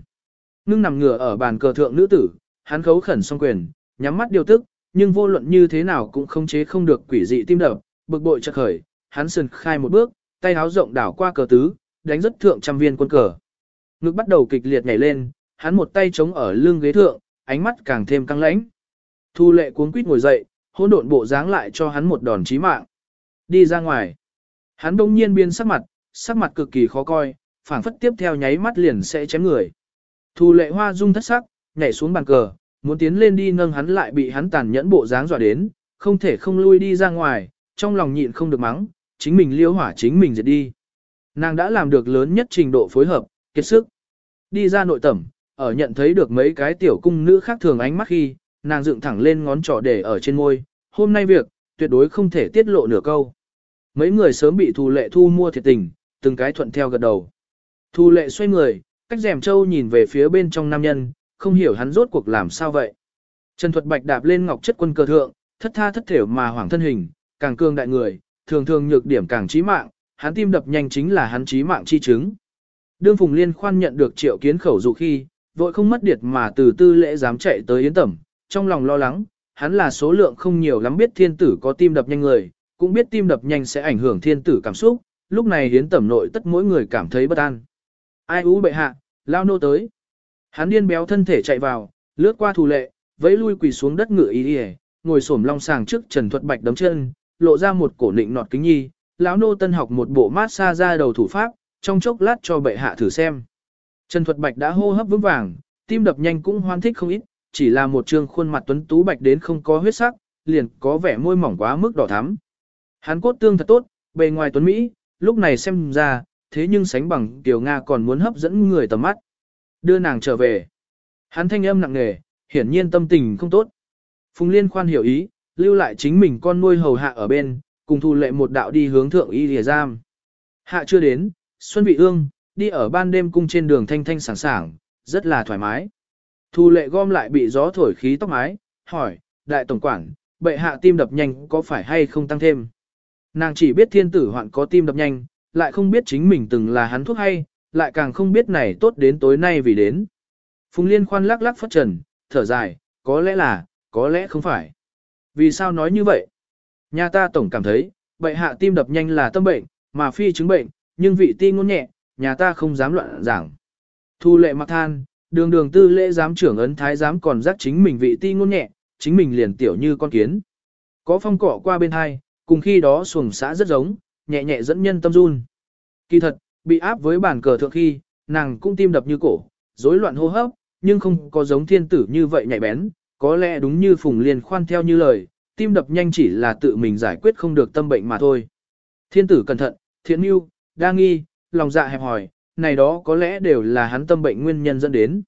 Ngưng nằm ngửa ở bàn cờ thượng nữ tử, hắn khấu khẩn song quyền, nhắm mắt điều tức, nhưng vô luận như thế nào cũng không chế không được quỷ dị tim đập, bực bội chợt khởi, hắn sườn khai một bước, tay háo rộng đảo qua cờ tứ, đánh rất thượng trăm viên quân cờ. Ngực bắt đầu kịch liệt nhảy lên, hắn một tay chống ở lưng ghế thượng, ánh mắt càng thêm căng lãnh. Thu lệ cuống quýt ngồi dậy, hỗn độn bộ dáng lại cho hắn một đòn chí mạng. Đi ra ngoài. Hắn đông nhiên biên sắc mặt, sắc mặt cực kỳ khó coi, phảng phất tiếp theo nháy mắt liền sẽ chém người. Thu lệ hoa dung thất sắc, nhảy xuống bàn cờ, muốn tiến lên đi nâng hắn lại bị hắn tàn nhẫn bộ dáng dọa đến, không thể không lui đi ra ngoài, trong lòng nhịn không được mắng, chính mình liêu hỏa chính mình diệt đi. Nàng đã làm được lớn nhất trình độ phối hợp, kiệt sức. Đi ra nội tẩm, ở nhận thấy được mấy cái tiểu cung nữ khác thường ánh mắt khi, nàng dựng thẳng lên ngón trỏ để ở trên môi, hôm nay việc, tuyệt đối không thể tiết lộ nửa câu. Mấy người sớm bị thù lệ thu mua thiệt tình, từng cái thuận theo gật đầu. thu lệ xoay người, cách rèm châu nhìn về phía bên trong nam nhân, không hiểu hắn rốt cuộc làm sao vậy. Trần Thuật Bạch đạp lên ngọc chất quân cờ thượng, thất tha thất thểu mà hoảng thân hình, càng cương đại người, thường thường nhược điểm càng chí mạng, hắn tim đập nhanh chính là hắn chí mạng chi chứng. Đương Phùng Liên khoan nhận được triệu kiến khẩu dụ khi, vội không mất điệt mà từ tư lễ dám chạy tới yến tẩm, trong lòng lo lắng, hắn là số lượng không nhiều lắm biết thiên tử có tim đập nhanh người, cũng biết tim đập nhanh sẽ ảnh hưởng thiên tử cảm xúc, lúc này hiến tẩm nội tất mỗi người cảm thấy bất an. Ai ú bệ hạ, lao nô tới. Hắn điên béo thân thể chạy vào, lướt qua thủ lệ, vẫy lui quỳ xuống đất ngựa y y, ngồi xổm long sàng trước Trần Thuật Bạch đấm chân, lộ ra một cổ nịnh nọt kính nhi, lão nô tân học một bộ mát xa ra đầu thủ pháp, trong chốc lát cho bệ hạ thử xem. Trần Thuật Bạch đã hô hấp vững vàng, tim đập nhanh cũng hoan thích không ít, chỉ là một trương khuôn mặt tuấn tú bạch đến không có huyết sắc, liền có vẻ môi mỏng quá mức đỏ thắm. Hắn cốt tương thật tốt, bề ngoài tuấn Mỹ, lúc này xem ra, thế nhưng sánh bằng Tiểu Nga còn muốn hấp dẫn người tầm mắt. Đưa nàng trở về. Hắn thanh âm nặng nề, hiển nhiên tâm tình không tốt. Phùng Liên khoan hiểu ý, lưu lại chính mình con nuôi hầu hạ ở bên, cùng thu lệ một đạo đi hướng thượng y lìa giam. Hạ chưa đến, Xuân Vị Ương, đi ở ban đêm cung trên đường thanh thanh sảng sảng, rất là thoải mái. Thu lệ gom lại bị gió thổi khí tóc mái, hỏi, đại tổng quản, bệ hạ tim đập nhanh có phải hay không tăng thêm? Nàng chỉ biết thiên tử hoạn có tim đập nhanh, lại không biết chính mình từng là hắn thuốc hay, lại càng không biết này tốt đến tối nay vì đến. Phùng Liên khoan lắc lắc phất trần, thở dài, có lẽ là, có lẽ không phải. Vì sao nói như vậy? Nhà ta tổng cảm thấy, bệ hạ tim đập nhanh là tâm bệnh, mà phi chứng bệnh, nhưng vị ti ngôn nhẹ, nhà ta không dám loạn giảng. Thu lệ mặc than, đường đường tư lễ giám trưởng ấn thái giám còn giác chính mình vị ti ngôn nhẹ, chính mình liền tiểu như con kiến. Có phong cỏ qua bên hai, cùng khi đó xuồng xã rất giống, nhẹ nhẹ dẫn nhân tâm run. Kỳ thật, bị áp với bàn cờ thượng khi, nàng cũng tim đập như cổ, rối loạn hô hấp, nhưng không có giống thiên tử như vậy nhạy bén, có lẽ đúng như Phùng Liên khoan theo như lời, tim đập nhanh chỉ là tự mình giải quyết không được tâm bệnh mà thôi. Thiên tử cẩn thận, thiện mưu, đa nghi, lòng dạ hẹp hòi, này đó có lẽ đều là hắn tâm bệnh nguyên nhân dẫn đến.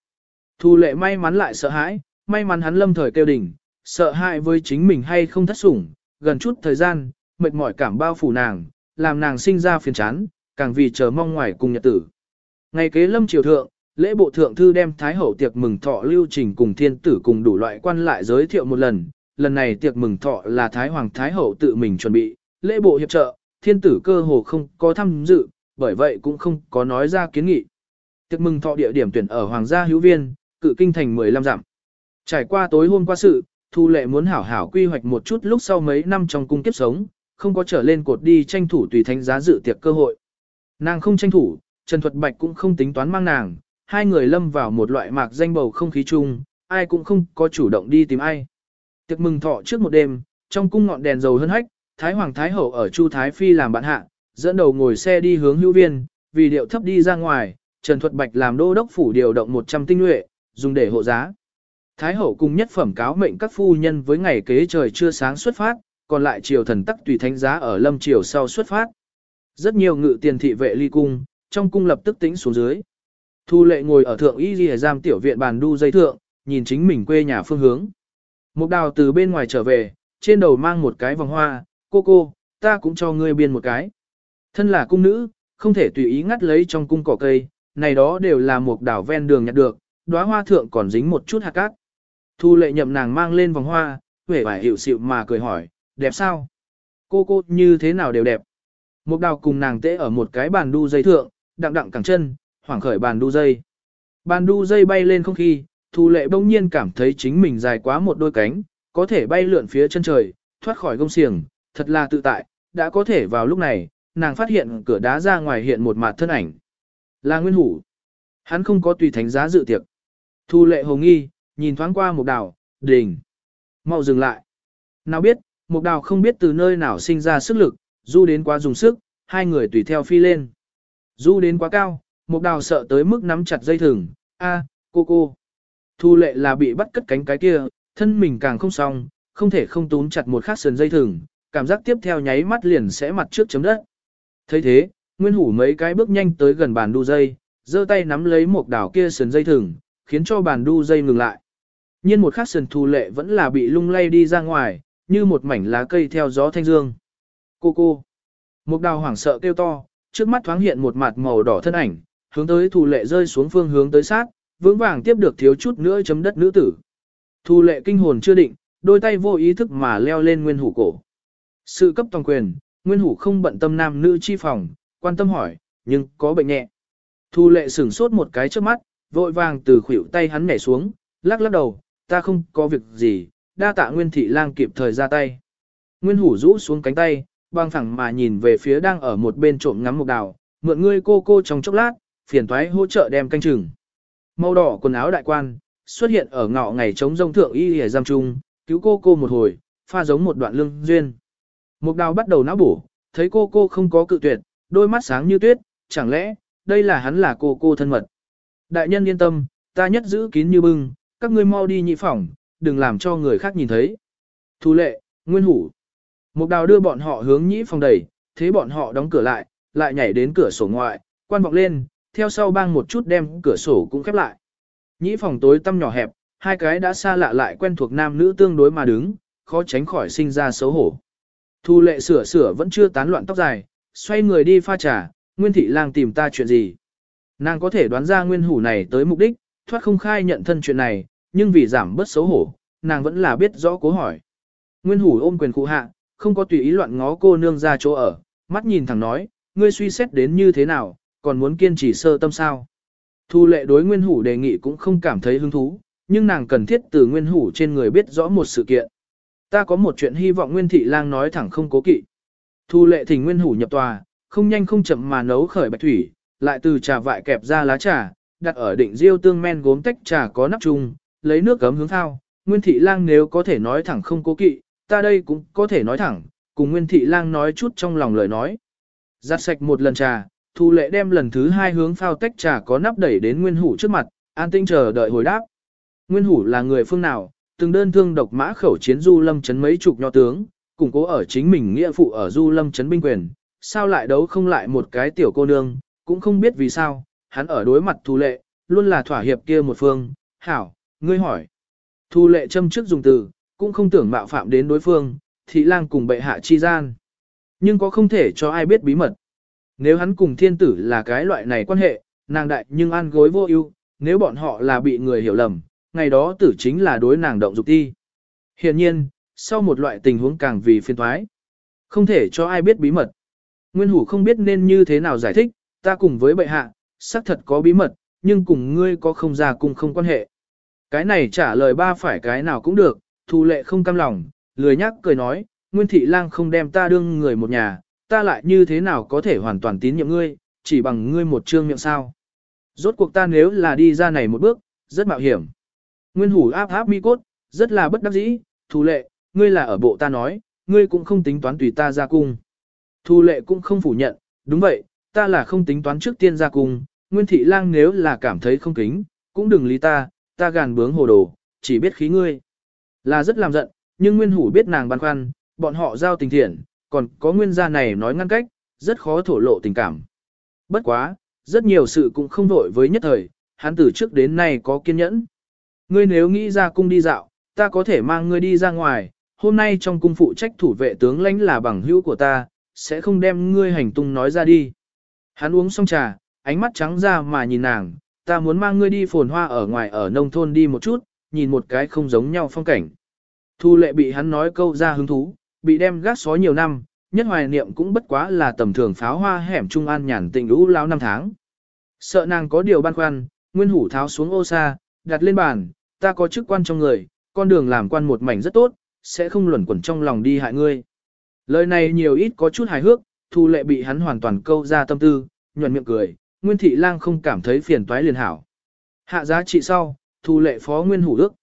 Thu lệ may mắn lại sợ hãi, may mắn hắn lâm thời kêu đỉnh, sợ hãi với chính mình hay không thất sủng, gần chút thời gian, mệt mỏi cảm bao phủ nàng, làm nàng sinh ra phiền chán, càng vì chờ mong ngoài cùng nhật tử. Ngày kế lâm triều thượng, lễ bộ thượng thư đem thái hậu tiệc mừng thọ lưu trình cùng thiên tử cùng đủ loại quan lại giới thiệu một lần, lần này tiệc mừng thọ là thái hoàng thái hậu tự mình chuẩn bị, lễ bộ hiệp trợ, thiên tử cơ hồ không có tham dự, bởi vậy cũng không có nói ra kiến nghị. Tiệc mừng thọ địa điểm tuyển ở hoàng gia hữu viên, cự kinh thành 15 dặm. Trải qua tối hôm qua sự, Thu Lệ muốn hảo hảo quy hoạch một chút lúc sau mấy năm trong cung kiếp sống, không có trở lên cột đi tranh thủ tùy thánh giá dự tiệc cơ hội. Nàng không tranh thủ, Trần Thuật Bạch cũng không tính toán mang nàng, hai người lâm vào một loại mạc danh bầu không khí chung, ai cũng không có chủ động đi tìm ai. Tiệc mừng thọ trước một đêm, trong cung ngọn đèn dầu hơn hách, Thái Hoàng Thái Hậu ở Chu Thái Phi làm bạn hạ, dẫn đầu ngồi xe đi hướng hữu viên, vì điệu thấp đi ra ngoài, Trần Thuật Bạch làm đô đốc phủ điều động 100 tinh nhuệ, dùng để hộ giá. Thái Hậu cùng nhất phẩm cáo mệnh các phu nhân với ngày kế trời chưa sáng xuất phát, còn lại triều thần tắc tùy thánh giá ở lâm triều sau xuất phát. Rất nhiều ngự tiền thị vệ ly cung, trong cung lập tức tĩnh xuống dưới. Thu lệ ngồi ở thượng y ghi giam tiểu viện bàn đu dây thượng, nhìn chính mình quê nhà phương hướng. Mục đào từ bên ngoài trở về, trên đầu mang một cái vòng hoa, cô cô, ta cũng cho ngươi biên một cái. Thân là cung nữ, không thể tùy ý ngắt lấy trong cung cỏ cây, này đó đều là một đảo ven đường nhặt được, đóa hoa thượng còn dính một chút hạt cát. Thu lệ nhậm nàng mang lên vòng hoa, vẻ vải hiệu xịu mà cười hỏi, đẹp sao? Cô cô như thế nào đều đẹp. Một đào cùng nàng tễ ở một cái bàn đu dây thượng, đặng đặng cẳng chân, hoảng khởi bàn đu dây. Bàn đu dây bay lên không khí, thu lệ bỗng nhiên cảm thấy chính mình dài quá một đôi cánh, có thể bay lượn phía chân trời, thoát khỏi gông xiềng, thật là tự tại, đã có thể vào lúc này, nàng phát hiện cửa đá ra ngoài hiện một mặt thân ảnh. Là Nguyên Hủ. Hắn không có tùy thánh giá dự tiệc. Thu lệ hồ nghi, nhìn thoáng qua một đào, đình. mau dừng lại. Nào biết, một đào không biết từ nơi nào sinh ra sức lực, du đến quá dùng sức, hai người tùy theo phi lên. Du đến quá cao, một đào sợ tới mức nắm chặt dây thừng, a, cô cô. Thu lệ là bị bắt cất cánh cái kia, thân mình càng không xong, không thể không túm chặt một khát sườn dây thừng, cảm giác tiếp theo nháy mắt liền sẽ mặt trước chấm đất. thấy thế, Nguyên Hủ mấy cái bước nhanh tới gần bàn đu dây, giơ tay nắm lấy một đảo kia sườn dây thừng, khiến cho bàn đu dây ngừng lại nhiên một khắc sườn thu lệ vẫn là bị lung lay đi ra ngoài, như một mảnh lá cây theo gió thanh dương. Cô cô. Một đào hoảng sợ kêu to, trước mắt thoáng hiện một mặt màu đỏ thân ảnh, hướng tới thu lệ rơi xuống phương hướng tới sát, vững vàng tiếp được thiếu chút nữa chấm đất nữ tử. Thu lệ kinh hồn chưa định, đôi tay vô ý thức mà leo lên nguyên hủ cổ. Sự cấp toàn quyền, nguyên hủ không bận tâm nam nữ chi phòng, quan tâm hỏi, nhưng có bệnh nhẹ. Thu lệ sửng sốt một cái trước mắt, vội vàng từ khuỷu tay hắn nhảy xuống, lắc lắc đầu, ta không có việc gì, đa tạ nguyên thị lang kịp thời ra tay. Nguyên hủ rũ xuống cánh tay, băng thẳng mà nhìn về phía đang ở một bên trộm ngắm mục đào, mượn ngươi cô cô trong chốc lát, phiền thoái hỗ trợ đem canh chừng. Màu đỏ quần áo đại quan, xuất hiện ở ngọ ngày chống rông thượng y hề giam trung, cứu cô cô một hồi, pha giống một đoạn lương duyên. Mục đào bắt đầu não bổ, thấy cô cô không có cự tuyệt, đôi mắt sáng như tuyết, chẳng lẽ, đây là hắn là cô cô thân mật. Đại nhân yên tâm, ta nhất giữ kín như bưng, các ngươi mau đi nhị phòng, đừng làm cho người khác nhìn thấy. Thu lệ, nguyên hủ. Mục đào đưa bọn họ hướng nhĩ phòng đẩy, thế bọn họ đóng cửa lại, lại nhảy đến cửa sổ ngoại, quan vọng lên, theo sau bang một chút đem cửa sổ cũng khép lại. Nhĩ phòng tối tăm nhỏ hẹp, hai cái đã xa lạ lại quen thuộc nam nữ tương đối mà đứng, khó tránh khỏi sinh ra xấu hổ. Thu lệ sửa sửa vẫn chưa tán loạn tóc dài, xoay người đi pha trà, Nguyên Thị Lang tìm ta chuyện gì. Nàng có thể đoán ra Nguyên Hủ này tới mục đích, thoát không khai nhận thân chuyện này, nhưng vì giảm bớt xấu hổ, nàng vẫn là biết rõ cố hỏi. Nguyên Hủ ôm quyền cụ hạ, không có tùy ý loạn ngó cô nương ra chỗ ở, mắt nhìn thẳng nói, ngươi suy xét đến như thế nào, còn muốn kiên trì sơ tâm sao. Thu lệ đối Nguyên Hủ đề nghị cũng không cảm thấy hứng thú, nhưng nàng cần thiết từ Nguyên Hủ trên người biết rõ một sự kiện. Ta có một chuyện hy vọng Nguyên Thị Lang nói thẳng không cố kỵ. Thu lệ thỉnh Nguyên Hủ nhập tòa, không nhanh không chậm mà nấu khởi bạch thủy, lại từ trà vại kẹp ra lá trà, đặt ở định diêu tương men gốm tách trà có nắp chung, lấy nước cấm hướng thao. Nguyên Thị Lang nếu có thể nói thẳng không cố kỵ, ta đây cũng có thể nói thẳng, cùng Nguyên Thị Lang nói chút trong lòng lời nói. Giặt sạch một lần trà, Thu lệ đem lần thứ hai hướng phao tách trà có nắp đẩy đến Nguyên Hủ trước mặt, an tinh chờ đợi hồi đáp. Nguyên Hủ là người phương nào, từng đơn thương độc mã khẩu chiến du lâm chấn mấy chục nho tướng, củng cố ở chính mình nghĩa phụ ở du lâm chấn binh quyền, sao lại đấu không lại một cái tiểu cô nương, cũng không biết vì sao, hắn ở đối mặt thu lệ, luôn là thỏa hiệp kia một phương, hảo, ngươi hỏi. Thu lệ châm trước dùng từ, cũng không tưởng mạo phạm đến đối phương, thị lang cùng bệ hạ chi gian. Nhưng có không thể cho ai biết bí mật. Nếu hắn cùng thiên tử là cái loại này quan hệ, nàng đại nhưng an gối vô ưu, nếu bọn họ là bị người hiểu lầm, ngày đó tử chính là đối nàng động dục ti. Hiện nhiên, sau một loại tình huống càng vì phiên thoái, không thể cho ai biết bí mật. Nguyên hủ không biết nên như thế nào giải thích, ta cùng với bệ hạ, xác thật có bí mật, nhưng cùng ngươi có không ra cùng không quan hệ. Cái này trả lời ba phải cái nào cũng được, thu lệ không cam lòng, lười nhắc cười nói, Nguyên thị lang không đem ta đương người một nhà, ta lại như thế nào có thể hoàn toàn tín nhiệm ngươi, chỉ bằng ngươi một trương miệng sao. Rốt cuộc ta nếu là đi ra này một bước, rất mạo hiểm. Nguyên hủ áp áp mi cốt, rất là bất đắc dĩ, thù lệ, ngươi là ở bộ ta nói, ngươi cũng không tính toán tùy ta ra cung. Thu lệ cũng không phủ nhận, đúng vậy, ta là không tính toán trước tiên ra cung, Nguyên thị lang nếu là cảm thấy không kính, cũng đừng lý ta, ta gàn bướng hồ đồ, chỉ biết khí ngươi. Là rất làm giận, nhưng Nguyên hủ biết nàng băn khoăn, bọn họ giao tình thiện, còn có nguyên gia này nói ngăn cách, rất khó thổ lộ tình cảm. Bất quá, rất nhiều sự cũng không vội với nhất thời, hắn từ trước đến nay có kiên nhẫn. Ngươi nếu nghĩ ra cung đi dạo, ta có thể mang ngươi đi ra ngoài, hôm nay trong cung phụ trách thủ vệ tướng lãnh là bằng hữu của ta, sẽ không đem ngươi hành tung nói ra đi. Hắn uống xong trà, ánh mắt trắng ra mà nhìn nàng, ta muốn mang ngươi đi phồn hoa ở ngoài ở nông thôn đi một chút, nhìn một cái không giống nhau phong cảnh. Thu lệ bị hắn nói câu ra hứng thú, bị đem gác xó nhiều năm, nhất hoài niệm cũng bất quá là tầm thường pháo hoa hẻm trung an nhàn tình lũ lao năm tháng. Sợ nàng có điều băn khoăn, nguyên hủ tháo xuống ô xa, đặt lên bàn, ta có chức quan trong người, con đường làm quan một mảnh rất tốt, sẽ không luẩn quẩn trong lòng đi hại ngươi. Lời này nhiều ít có chút hài hước, thu lệ bị hắn hoàn toàn câu ra tâm tư, nhuận miệng cười, nguyên thị lang không cảm thấy phiền toái liền hảo. Hạ giá trị sau, thu lệ phó nguyên hủ ước.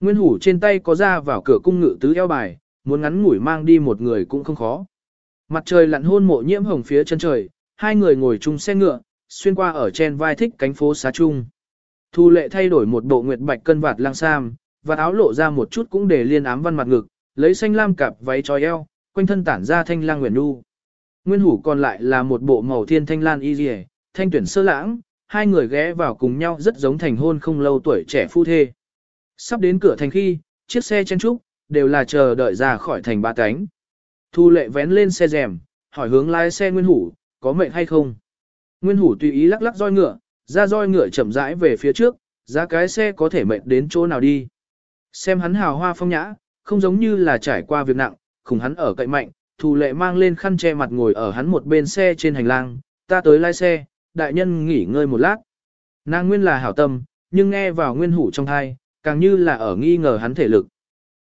Nguyên hủ trên tay có ra vào cửa cung ngự tứ eo bài, muốn ngắn ngủi mang đi một người cũng không khó. Mặt trời lặn hôn mộ nhiễm hồng phía chân trời, hai người ngồi chung xe ngựa, xuyên qua ở trên vai thích cánh phố xá chung. Thu lệ thay đổi một bộ nguyệt bạch cân vạt lang sam, và áo lộ ra một chút cũng để liên ám văn mặt ngực, lấy xanh lam cạp váy trói eo, quanh thân tản ra thanh lang nguyện nu. Nguyên hủ còn lại là một bộ màu thiên thanh lan y rìa, thanh tuyển sơ lãng, hai người ghé vào cùng nhau rất giống thành hôn không lâu tuổi trẻ phu thê. Sắp đến cửa thành khi, chiếc xe chen trúc, đều là chờ đợi ra khỏi thành ba cánh. Thu lệ vén lên xe rèm, hỏi hướng lái xe Nguyên Hủ, có mệnh hay không? Nguyên Hủ tùy ý lắc lắc roi ngựa, ra roi ngựa chậm rãi về phía trước, giá cái xe có thể mệnh đến chỗ nào đi. Xem hắn hào hoa phong nhã, không giống như là trải qua việc nặng, khủng hắn ở cậy mạnh, Thu lệ mang lên khăn che mặt ngồi ở hắn một bên xe trên hành lang, ta tới lái xe, đại nhân nghỉ ngơi một lát. Nàng nguyên là hảo tâm, nhưng nghe vào nguyên hủ trong thai, càng như là ở nghi ngờ hắn thể lực.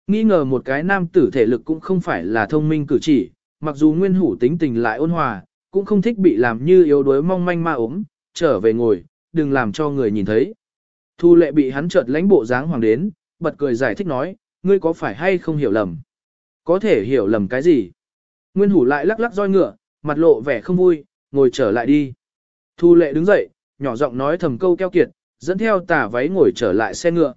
Nghi ngờ một cái nam tử thể lực cũng không phải là thông minh cử chỉ, mặc dù nguyên hủ tính tình lại ôn hòa, cũng không thích bị làm như yếu đuối mong manh ma ốm, trở về ngồi, đừng làm cho người nhìn thấy. Thu lệ bị hắn chợt lãnh bộ dáng hoàng đến, bật cười giải thích nói, ngươi có phải hay không hiểu lầm? Có thể hiểu lầm cái gì? Nguyên hủ lại lắc lắc roi ngựa, mặt lộ vẻ không vui, ngồi trở lại đi. Thu lệ đứng dậy, nhỏ giọng nói thầm câu keo kiệt, dẫn theo tả váy ngồi trở lại xe ngựa.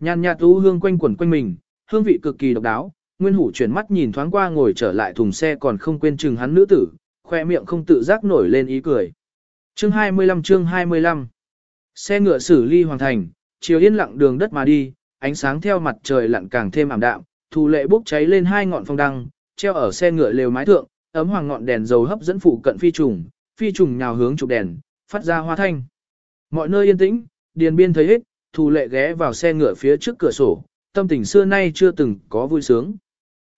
Nhàn nhạt u hương quanh quẩn quanh mình, hương vị cực kỳ độc đáo, Nguyên Hủ chuyển mắt nhìn thoáng qua ngồi trở lại thùng xe còn không quên chừng hắn nữ tử, khoe miệng không tự giác nổi lên ý cười. Chương 25 chương 25 Xe ngựa xử ly hoàn thành, chiều yên lặng đường đất mà đi, ánh sáng theo mặt trời lặn càng thêm ảm đạm, thu lệ bốc cháy lên hai ngọn phong đăng, treo ở xe ngựa lều mái thượng, ấm hoàng ngọn đèn dầu hấp dẫn phụ cận phi trùng, phi trùng nhào hướng chụp đèn, phát ra hoa thanh. Mọi nơi yên tĩnh, điền biên thấy hết, thu lệ ghé vào xe ngựa phía trước cửa sổ, tâm tình xưa nay chưa từng có vui sướng.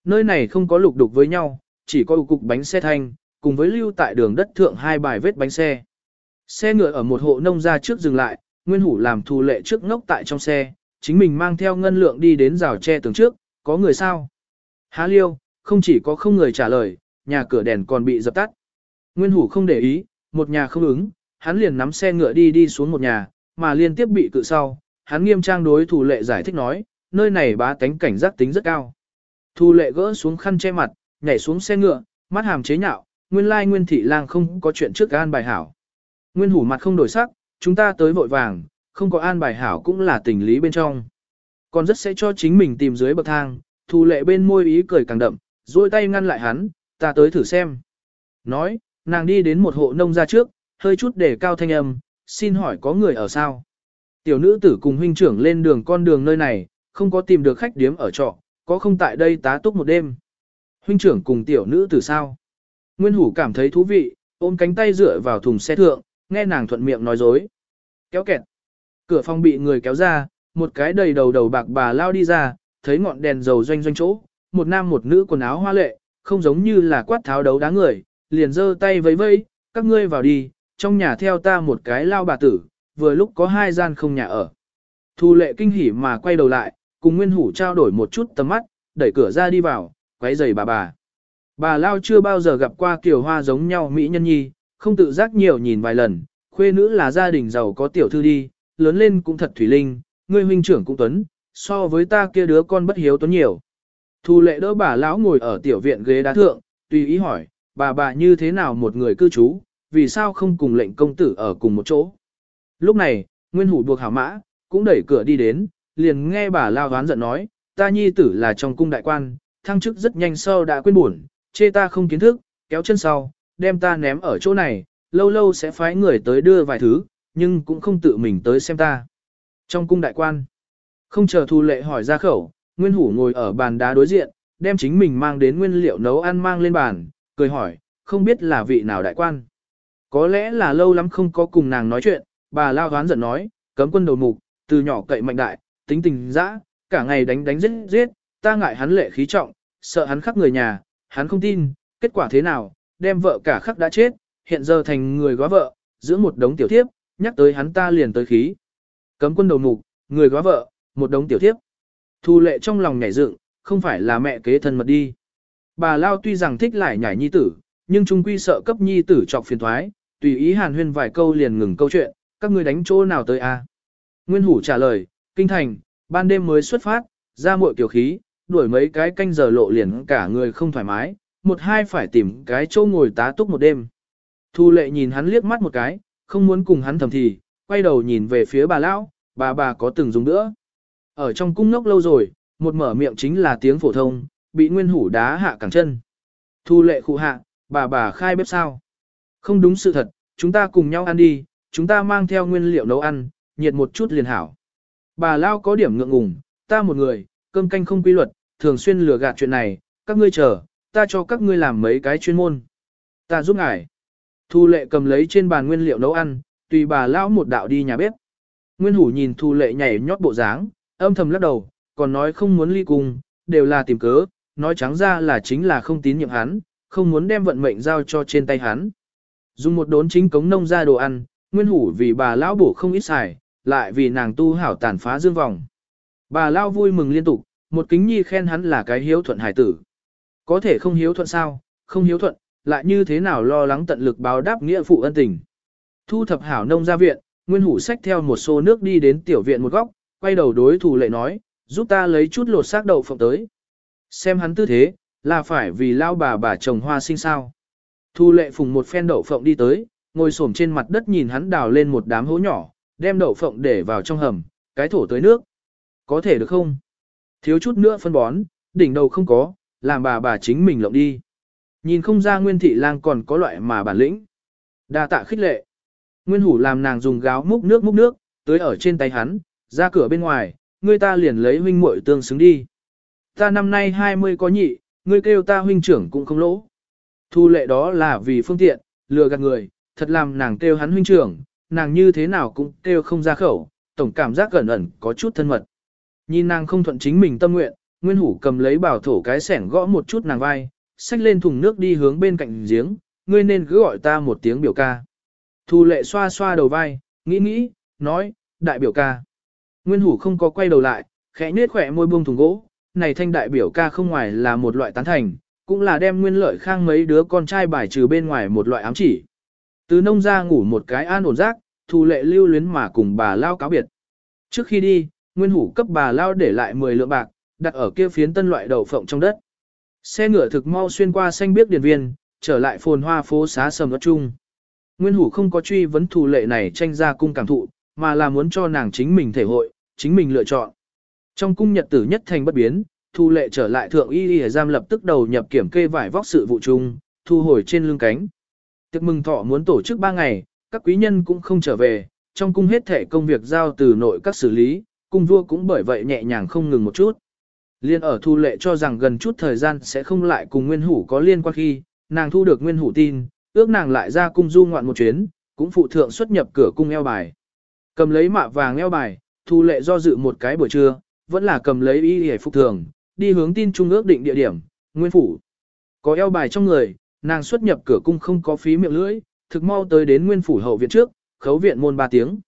Nơi này không có lục đục với nhau, chỉ có cục bánh xe thanh, cùng với lưu tại đường đất thượng hai bài vết bánh xe. Xe ngựa ở một hộ nông ra trước dừng lại, Nguyên Hủ làm thù lệ trước ngốc tại trong xe, chính mình mang theo ngân lượng đi đến rào tre tường trước, có người sao? Há liêu, không chỉ có không người trả lời, nhà cửa đèn còn bị dập tắt. Nguyên Hủ không để ý, một nhà không ứng, hắn liền nắm xe ngựa đi đi xuống một nhà, mà liên tiếp bị cự sau, hắn nghiêm trang đối thủ lệ giải thích nói, nơi này bá tánh cảnh giác tính rất cao. Thu lệ gỡ xuống khăn che mặt, nhảy xuống xe ngựa, mắt hàm chế nhạo, nguyên lai nguyên thị lang không có chuyện trước an bài hảo. Nguyên hủ mặt không đổi sắc, chúng ta tới vội vàng, không có an bài hảo cũng là tình lý bên trong. Còn rất sẽ cho chính mình tìm dưới bậc thang, thu lệ bên môi ý cười càng đậm, duỗi tay ngăn lại hắn, ta tới thử xem. Nói, nàng đi đến một hộ nông ra trước, hơi chút để cao thanh âm, xin hỏi có người ở sao? Tiểu nữ tử cùng huynh trưởng lên đường con đường nơi này, không có tìm được khách điếm ở trọ, có không tại đây tá túc một đêm. Huynh trưởng cùng tiểu nữ tử sao? Nguyên Hủ cảm thấy thú vị, ôm cánh tay dựa vào thùng xe thượng, nghe nàng thuận miệng nói dối. Kéo kẹt. Cửa phòng bị người kéo ra, một cái đầy đầu đầu bạc bà lao đi ra, thấy ngọn đèn dầu doanh doanh chỗ, một nam một nữ quần áo hoa lệ, không giống như là quát tháo đấu đá người, liền giơ tay vẫy vẫy, các ngươi vào đi, trong nhà theo ta một cái lao bà tử, vừa lúc có hai gian không nhà ở. Thu lệ kinh hỉ mà quay đầu lại, cùng Nguyên Hủ trao đổi một chút tầm mắt, đẩy cửa ra đi vào, quấy giày bà bà. Bà Lao chưa bao giờ gặp qua kiểu hoa giống nhau Mỹ nhân nhi, không tự giác nhiều nhìn vài lần, khuê nữ là gia đình giàu có tiểu thư đi, lớn lên cũng thật thủy linh, người huynh trưởng cũng tuấn, so với ta kia đứa con bất hiếu tuấn nhiều. Thu lệ đỡ bà lão ngồi ở tiểu viện ghế đá thượng, tùy ý hỏi, bà bà như thế nào một người cư trú, vì sao không cùng lệnh công tử ở cùng một chỗ. Lúc này, Nguyên Hủ buộc hảo mã, cũng đẩy cửa đi đến, liền nghe bà lao đoán giận nói, ta nhi tử là trong cung đại quan, thăng chức rất nhanh sau đã quên buồn, chê ta không kiến thức, kéo chân sau, đem ta ném ở chỗ này, lâu lâu sẽ phái người tới đưa vài thứ, nhưng cũng không tự mình tới xem ta. Trong cung đại quan, không chờ thu lệ hỏi ra khẩu, Nguyên Hủ ngồi ở bàn đá đối diện, đem chính mình mang đến nguyên liệu nấu ăn mang lên bàn, cười hỏi, không biết là vị nào đại quan. Có lẽ là lâu lắm không có cùng nàng nói chuyện, bà lao hoán giận nói, cấm quân đầu mục, từ nhỏ cậy mạnh đại, tính tình dã, cả ngày đánh đánh giết giết, ta ngại hắn lệ khí trọng, sợ hắn khắc người nhà, hắn không tin, kết quả thế nào, đem vợ cả khắc đã chết, hiện giờ thành người góa vợ, giữ một đống tiểu thiếp, nhắc tới hắn ta liền tới khí. Cấm quân đầu mục, người góa vợ, một đống tiểu thiếp. Thu lệ trong lòng nhảy dựng, không phải là mẹ kế thân mật đi. Bà Lao tuy rằng thích lại nhảy nhi tử, nhưng trung quy sợ cấp nhi tử trọc phiền thoái, tùy ý hàn huyên vài câu liền ngừng câu chuyện, các ngươi đánh chỗ nào tới a? À? Nguyên Hủ trả lời, kinh thành, ban đêm mới xuất phát, ra muội tiểu khí, đuổi mấy cái canh giờ lộ liền cả người không thoải mái, một hai phải tìm cái chỗ ngồi tá túc một đêm. Thu lệ nhìn hắn liếc mắt một cái, không muốn cùng hắn thầm thì, quay đầu nhìn về phía bà lão, bà bà có từng dùng nữa. Ở trong cung ngốc lâu rồi, một mở miệng chính là tiếng phổ thông, bị nguyên hủ đá hạ cẳng chân. Thu lệ khu hạ, bà bà khai bếp sao? Không đúng sự thật, chúng ta cùng nhau ăn đi, chúng ta mang theo nguyên liệu nấu ăn, nhiệt một chút liền hảo. Bà Lao có điểm ngượng ngùng, ta một người, cơm canh không quy luật, thường xuyên lừa gạt chuyện này, các ngươi chờ, ta cho các ngươi làm mấy cái chuyên môn. Ta giúp ngài. Thu lệ cầm lấy trên bàn nguyên liệu nấu ăn, tùy bà Lao một đạo đi nhà bếp. Nguyên hủ nhìn thu lệ nhảy nhót bộ dáng, âm thầm lắc đầu, còn nói không muốn ly cùng, đều là tìm cớ, nói trắng ra là chính là không tín nhiệm hắn, không muốn đem vận mệnh giao cho trên tay hắn. Dùng một đốn chính cống nông ra đồ ăn, nguyên hủ vì bà lão bổ không ít xài, lại vì nàng tu hảo tàn phá dương vòng. Bà lão vui mừng liên tục, một kính nhi khen hắn là cái hiếu thuận hải tử. Có thể không hiếu thuận sao, không hiếu thuận, lại như thế nào lo lắng tận lực báo đáp nghĩa phụ ân tình. Thu thập hảo nông ra viện, nguyên hủ xách theo một xô nước đi đến tiểu viện một góc, quay đầu đối thủ lệ nói, giúp ta lấy chút lột xác đậu phộng tới. Xem hắn tư thế, là phải vì lao bà bà chồng hoa sinh sao. Thu lệ phùng một phen đậu phộng đi tới, ngồi xổm trên mặt đất nhìn hắn đào lên một đám hố nhỏ, đem đậu phộng để vào trong hầm, cái thổ tới nước. Có thể được không? Thiếu chút nữa phân bón, đỉnh đầu không có, làm bà bà chính mình lộng đi. Nhìn không ra nguyên thị lang còn có loại mà bản lĩnh. đa tạ khích lệ. Nguyên hủ làm nàng dùng gáo múc nước múc nước, tới ở trên tay hắn, ra cửa bên ngoài, ngươi ta liền lấy huynh muội tương xứng đi. Ta năm nay 20 có nhị, ngươi kêu ta huynh trưởng cũng không lỗ. Thu lệ đó là vì phương tiện, lừa gạt người, thật làm nàng kêu hắn huynh trưởng, nàng như thế nào cũng kêu không ra khẩu, tổng cảm giác gần ẩn có chút thân mật. Nhìn nàng không thuận chính mình tâm nguyện, Nguyên Hủ cầm lấy bảo thổ cái sẻng gõ một chút nàng vai, xách lên thùng nước đi hướng bên cạnh giếng, ngươi nên cứ gọi ta một tiếng biểu ca. Thu lệ xoa xoa đầu vai, nghĩ nghĩ, nói, đại biểu ca. Nguyên Hủ không có quay đầu lại, khẽ nết khỏe môi buông thùng gỗ, này thanh đại biểu ca không ngoài là một loại tán thành, cũng là đem nguyên lợi khang mấy đứa con trai bài trừ bên ngoài một loại ám chỉ. Từ nông ra ngủ một cái an ổn giấc, thù lệ lưu luyến mà cùng bà Lao cáo biệt. Trước khi đi, nguyên hủ cấp bà Lao để lại 10 lượng bạc, đặt ở kia phiến tân loại đậu phộng trong đất. Xe ngựa thực mau xuyên qua xanh biếc điền viên, trở lại phồn hoa phố xá sầm đất chung. Nguyên hủ không có truy vấn thù lệ này tranh ra cung cảm thụ, mà là muốn cho nàng chính mình thể hội, chính mình lựa chọn. Trong cung nhật tử nhất thành bất biến, thu lệ trở lại thượng y y giam lập tức đầu nhập kiểm kê vải vóc sự vụ chung, thu hồi trên lưng cánh. Tiệc mừng thọ muốn tổ chức 3 ngày, các quý nhân cũng không trở về, trong cung hết thể công việc giao từ nội các xử lý, cung vua cũng bởi vậy nhẹ nhàng không ngừng một chút. Liên ở thu lệ cho rằng gần chút thời gian sẽ không lại cùng nguyên hủ có liên quan khi, nàng thu được nguyên hủ tin, ước nàng lại ra cung du ngoạn một chuyến, cũng phụ thượng xuất nhập cửa cung eo bài. Cầm lấy mạ vàng eo bài, thu lệ do dự một cái buổi trưa, vẫn là cầm lấy y hề phục thường, đi hướng tin trung ước định địa điểm, nguyên phủ. Có eo bài trong người, nàng xuất nhập cửa cung không có phí miệng lưỡi, thực mau tới đến nguyên phủ hậu viện trước, khấu viện môn ba tiếng.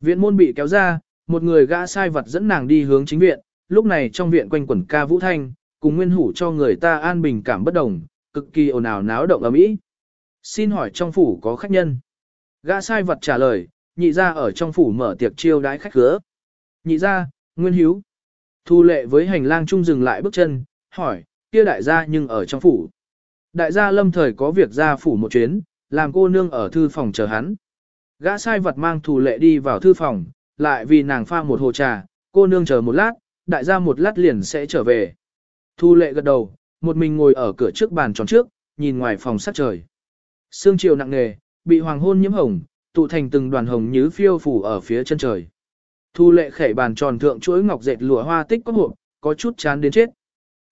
Viện môn bị kéo ra, một người gã sai vật dẫn nàng đi hướng chính viện, lúc này trong viện quanh quẩn ca vũ thanh, cùng nguyên hủ cho người ta an bình cảm bất đồng, cực kỳ ồn ào náo động ầm ĩ. Xin hỏi trong phủ có khách nhân? Gã sai vật trả lời, nhị ra ở trong phủ mở tiệc chiêu đãi khách khứa. Nhị ra, nguyên hiếu. Thu lệ với hành lang trung dừng lại bước chân, hỏi, kia đại gia nhưng ở trong phủ. Đại gia lâm thời có việc ra phủ một chuyến, làm cô nương ở thư phòng chờ hắn. Gã sai vật mang thù lệ đi vào thư phòng, lại vì nàng pha một hồ trà, cô nương chờ một lát, đại gia một lát liền sẽ trở về. Thu lệ gật đầu, một mình ngồi ở cửa trước bàn tròn trước, nhìn ngoài phòng sát trời. Sương chiều nặng nề, bị hoàng hôn nhiễm hồng, tụ thành từng đoàn hồng như phiêu phủ ở phía chân trời. Thu lệ khẩy bàn tròn thượng chuỗi ngọc dệt lụa hoa tích có hộp, có chút chán đến chết.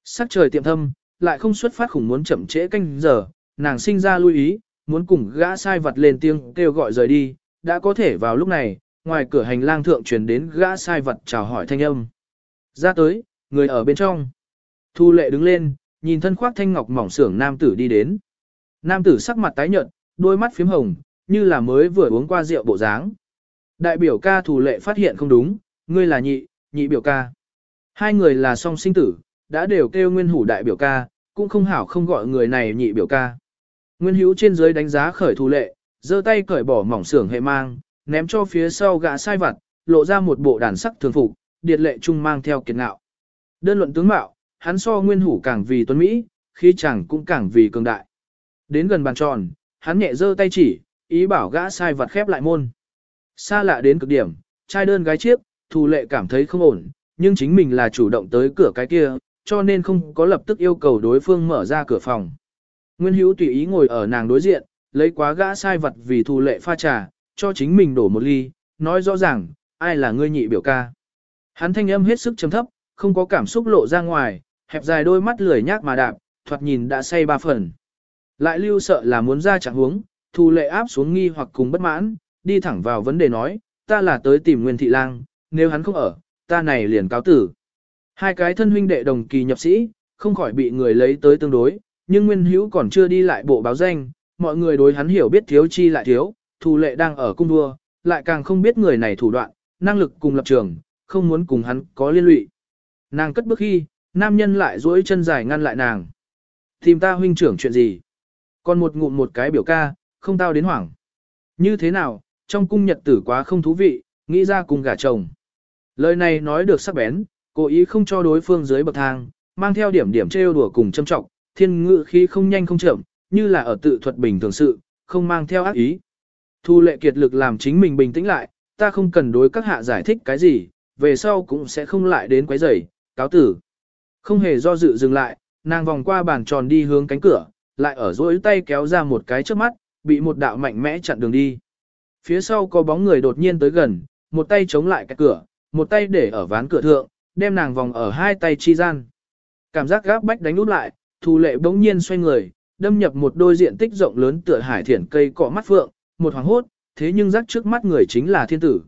Sắc trời tiệm thâm, lại không xuất phát khủng muốn chậm trễ canh giờ, nàng sinh ra lưu ý, muốn cùng gã sai vật lên tiếng kêu gọi rời đi, đã có thể vào lúc này, ngoài cửa hành lang thượng truyền đến gã sai vật chào hỏi thanh âm. Ra tới, người ở bên trong. Thu lệ đứng lên, nhìn thân khoác thanh ngọc mỏng sưởng nam tử đi đến. Nam tử sắc mặt tái nhợt, đôi mắt phím hồng, như là mới vừa uống qua rượu bộ dáng. Đại biểu ca thủ lệ phát hiện không đúng, ngươi là nhị, nhị biểu ca. Hai người là song sinh tử, đã đều kêu nguyên hủ đại biểu ca, cũng không hảo không gọi người này nhị biểu ca. Nguyên hữu trên dưới đánh giá khởi thủ lệ, giơ tay cởi bỏ mỏng xưởng hệ mang, ném cho phía sau gã sai vặt, lộ ra một bộ đàn sắc thường phục, điệt lệ trung mang theo kiệt ngạo. Đơn luận tướng mạo, hắn so nguyên hủ càng vì tuấn Mỹ, khi chẳng cũng càng vì cường đại. Đến gần bàn tròn, hắn nhẹ giơ tay chỉ, ý bảo gã sai vặt khép lại môn. Xa lạ đến cực điểm, trai đơn gái chiếc, thù lệ cảm thấy không ổn, nhưng chính mình là chủ động tới cửa cái kia, cho nên không có lập tức yêu cầu đối phương mở ra cửa phòng. Nguyên hữu tùy ý ngồi ở nàng đối diện, lấy quá gã sai vật vì thù lệ pha trà, cho chính mình đổ một ly, nói rõ ràng, ai là ngươi nhị biểu ca. Hắn thanh âm hết sức chấm thấp, không có cảm xúc lộ ra ngoài, hẹp dài đôi mắt lười nhác mà đạp, thoạt nhìn đã say ba phần. Lại lưu sợ là muốn ra chẳng huống, thù lệ áp xuống nghi hoặc cùng bất mãn, đi thẳng vào vấn đề nói, ta là tới tìm Nguyên Thị Lang, nếu hắn không ở, ta này liền cáo tử. Hai cái thân huynh đệ đồng kỳ nhập sĩ, không khỏi bị người lấy tới tương đối, nhưng Nguyên Hữu còn chưa đi lại bộ báo danh, mọi người đối hắn hiểu biết thiếu chi lại thiếu, thù lệ đang ở cung đua, lại càng không biết người này thủ đoạn, năng lực cùng lập trường, không muốn cùng hắn có liên lụy. Nàng cất bước khi, nam nhân lại duỗi chân dài ngăn lại nàng. Tìm ta huynh trưởng chuyện gì? Còn một ngụm một cái biểu ca, không tao đến hoảng. Như thế nào, trong cung nhật tử quá không thú vị, nghĩ ra cùng gả chồng. Lời này nói được sắc bén, cố ý không cho đối phương dưới bậc thang, mang theo điểm điểm trêu đùa cùng châm trọng, thiên ngự khí không nhanh không chậm, như là ở tự thuật bình thường sự, không mang theo ác ý. Thu lệ kiệt lực làm chính mình bình tĩnh lại, ta không cần đối các hạ giải thích cái gì, về sau cũng sẽ không lại đến quấy rầy, cáo tử. Không hề do dự dừng lại, nàng vòng qua bàn tròn đi hướng cánh cửa, lại ở dối tay kéo ra một cái trước mắt, bị một đạo mạnh mẽ chặn đường đi. Phía sau có bóng người đột nhiên tới gần, một tay chống lại cái cửa, một tay để ở ván cửa thượng, đem nàng vòng ở hai tay chi gian. Cảm giác gáp bách đánh nút lại, thù lệ bỗng nhiên xoay người, đâm nhập một đôi diện tích rộng lớn tựa hải thiển cây cọ mắt phượng, một hoàng hốt, thế nhưng rắc trước mắt người chính là thiên tử.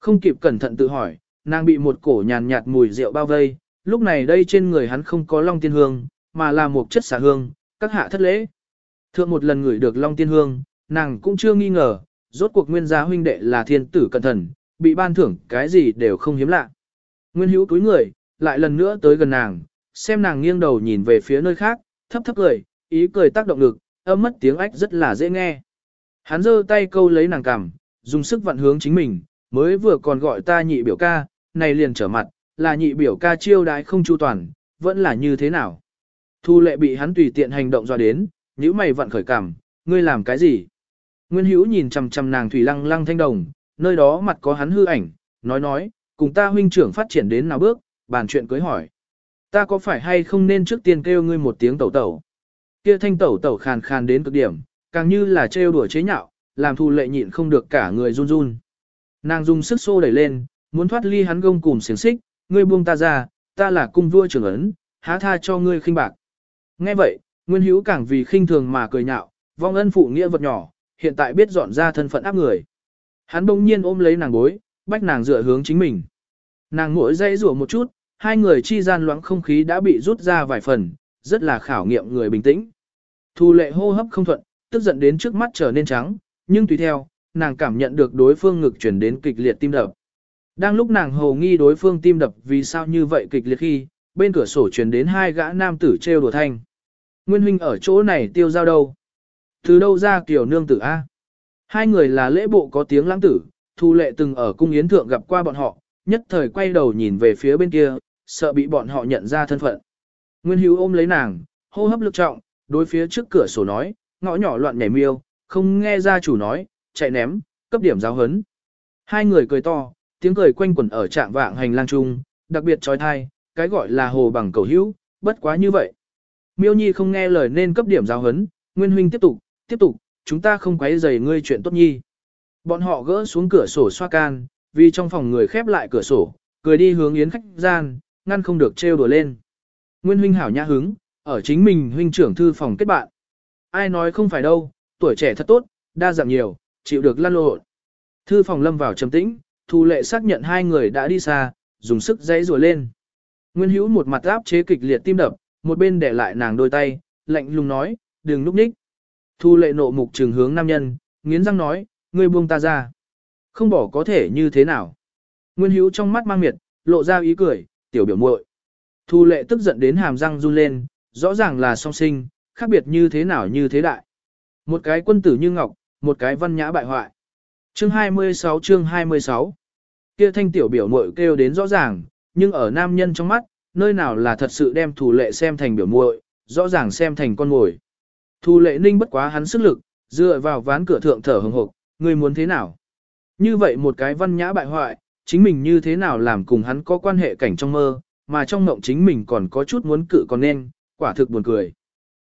Không kịp cẩn thận tự hỏi, nàng bị một cổ nhàn nhạt mùi rượu bao vây, lúc này đây trên người hắn không có long tiên hương, mà là một chất xả hương, các hạ thất lễ. Thượng một lần ngửi được long tiên hương, nàng cũng chưa nghi ngờ, rốt cuộc nguyên gia huynh đệ là thiên tử cẩn thần, bị ban thưởng cái gì đều không hiếm lạ. Nguyên hữu túi người, lại lần nữa tới gần nàng, xem nàng nghiêng đầu nhìn về phía nơi khác, thấp thấp cười, ý cười tác động lực, âm mất tiếng ách rất là dễ nghe. Hắn giơ tay câu lấy nàng cằm, dùng sức vặn hướng chính mình, mới vừa còn gọi ta nhị biểu ca, này liền trở mặt, là nhị biểu ca chiêu đãi không chu toàn, vẫn là như thế nào. Thu lệ bị hắn tùy tiện hành động do đến, nhíu mày vặn khởi cằm, ngươi làm cái gì? Nguyên hữu nhìn chằm chằm nàng thủy lăng lăng thanh đồng, nơi đó mặt có hắn hư ảnh, nói nói, cùng ta huynh trưởng phát triển đến nào bước, bàn chuyện cưới hỏi. Ta có phải hay không nên trước tiên kêu ngươi một tiếng tẩu tẩu? Kia thanh tẩu tẩu khàn khàn đến cực điểm, càng như là trêu đùa chế nhạo, làm thu lệ nhịn không được cả người run run. Nàng dùng sức xô đẩy lên, muốn thoát ly hắn gông cùng xiềng xích, ngươi buông ta ra, ta là cung vua trưởng ấn, há tha cho ngươi khinh bạc. Nghe vậy, Nguyên Hữu càng vì khinh thường mà cười nhạo, vong ân phụ nghĩa vật nhỏ, hiện tại biết dọn ra thân phận áp người. Hắn bỗng nhiên ôm lấy nàng gối, bách nàng dựa hướng chính mình. Nàng mỗi dây rủa một chút, hai người chi gian loãng không khí đã bị rút ra vài phần, rất là khảo nghiệm người bình tĩnh. Thu lệ hô hấp không thuận, tức giận đến trước mắt trở nên trắng, nhưng tùy theo, nàng cảm nhận được đối phương ngực chuyển đến kịch liệt tim đập. Đang lúc nàng hồ nghi đối phương tim đập vì sao như vậy kịch liệt khi, bên cửa sổ truyền đến hai gã nam tử trêu đùa thanh. Nguyên huynh ở chỗ này tiêu giao đâu? Từ đâu ra kiểu nương tử A? Hai người là lễ bộ có tiếng lãng tử, thu lệ từng ở cung yến thượng gặp qua bọn họ, nhất thời quay đầu nhìn về phía bên kia, sợ bị bọn họ nhận ra thân phận. Nguyên hữu ôm lấy nàng, hô hấp lực trọng, đối phía trước cửa sổ nói, ngõ nhỏ loạn nhảy miêu, không nghe ra chủ nói, chạy ném, cấp điểm giáo hấn. Hai người cười to, tiếng cười quanh quẩn ở trạng vạng hành lang trung, đặc biệt trói thai, cái gọi là hồ bằng cầu hữu, bất quá như vậy. Miêu Nhi không nghe lời nên cấp điểm giáo hấn, Nguyên huynh tiếp tục, tiếp tục, chúng ta không quấy rầy ngươi chuyện tốt nhi. Bọn họ gỡ xuống cửa sổ xoa can, vì trong phòng người khép lại cửa sổ, cười đi hướng yến khách gian, ngăn không được trêu đùa lên. Nguyên huynh hảo nhã hứng, ở chính mình huynh trưởng thư phòng kết bạn. Ai nói không phải đâu, tuổi trẻ thật tốt, đa dạng nhiều, chịu được lăn lộn. Thư phòng lâm vào trầm tĩnh, Thu lệ xác nhận hai người đã đi xa, dùng sức dãy rùa lên. Nguyên hữu một mặt áp chế kịch liệt tim đập, một bên để lại nàng đôi tay, lạnh lùng nói, đừng núp ních. Thu lệ nộ mục trừng hướng nam nhân, nghiến răng nói, ngươi buông ta ra. Không bỏ có thể như thế nào. Nguyên hữu trong mắt mang miệt, lộ ra ý cười, tiểu biểu muội. Thu lệ tức giận đến hàm răng run lên, rõ ràng là song sinh, khác biệt như thế nào như thế đại. Một cái quân tử như ngọc, một cái văn nhã bại hoại. Chương 26 chương 26 Kia thanh tiểu biểu muội kêu đến rõ ràng, nhưng ở nam nhân trong mắt, nơi nào là thật sự đem thủ lệ xem thành biểu muội, rõ ràng xem thành con ngồi. Thu lệ ninh bất quá hắn sức lực, dựa vào ván cửa thượng thở hồng hộc, ngươi muốn thế nào? Như vậy một cái văn nhã bại hoại, chính mình như thế nào làm cùng hắn có quan hệ cảnh trong mơ, mà trong mộng chính mình còn có chút muốn cự còn nên, quả thực buồn cười.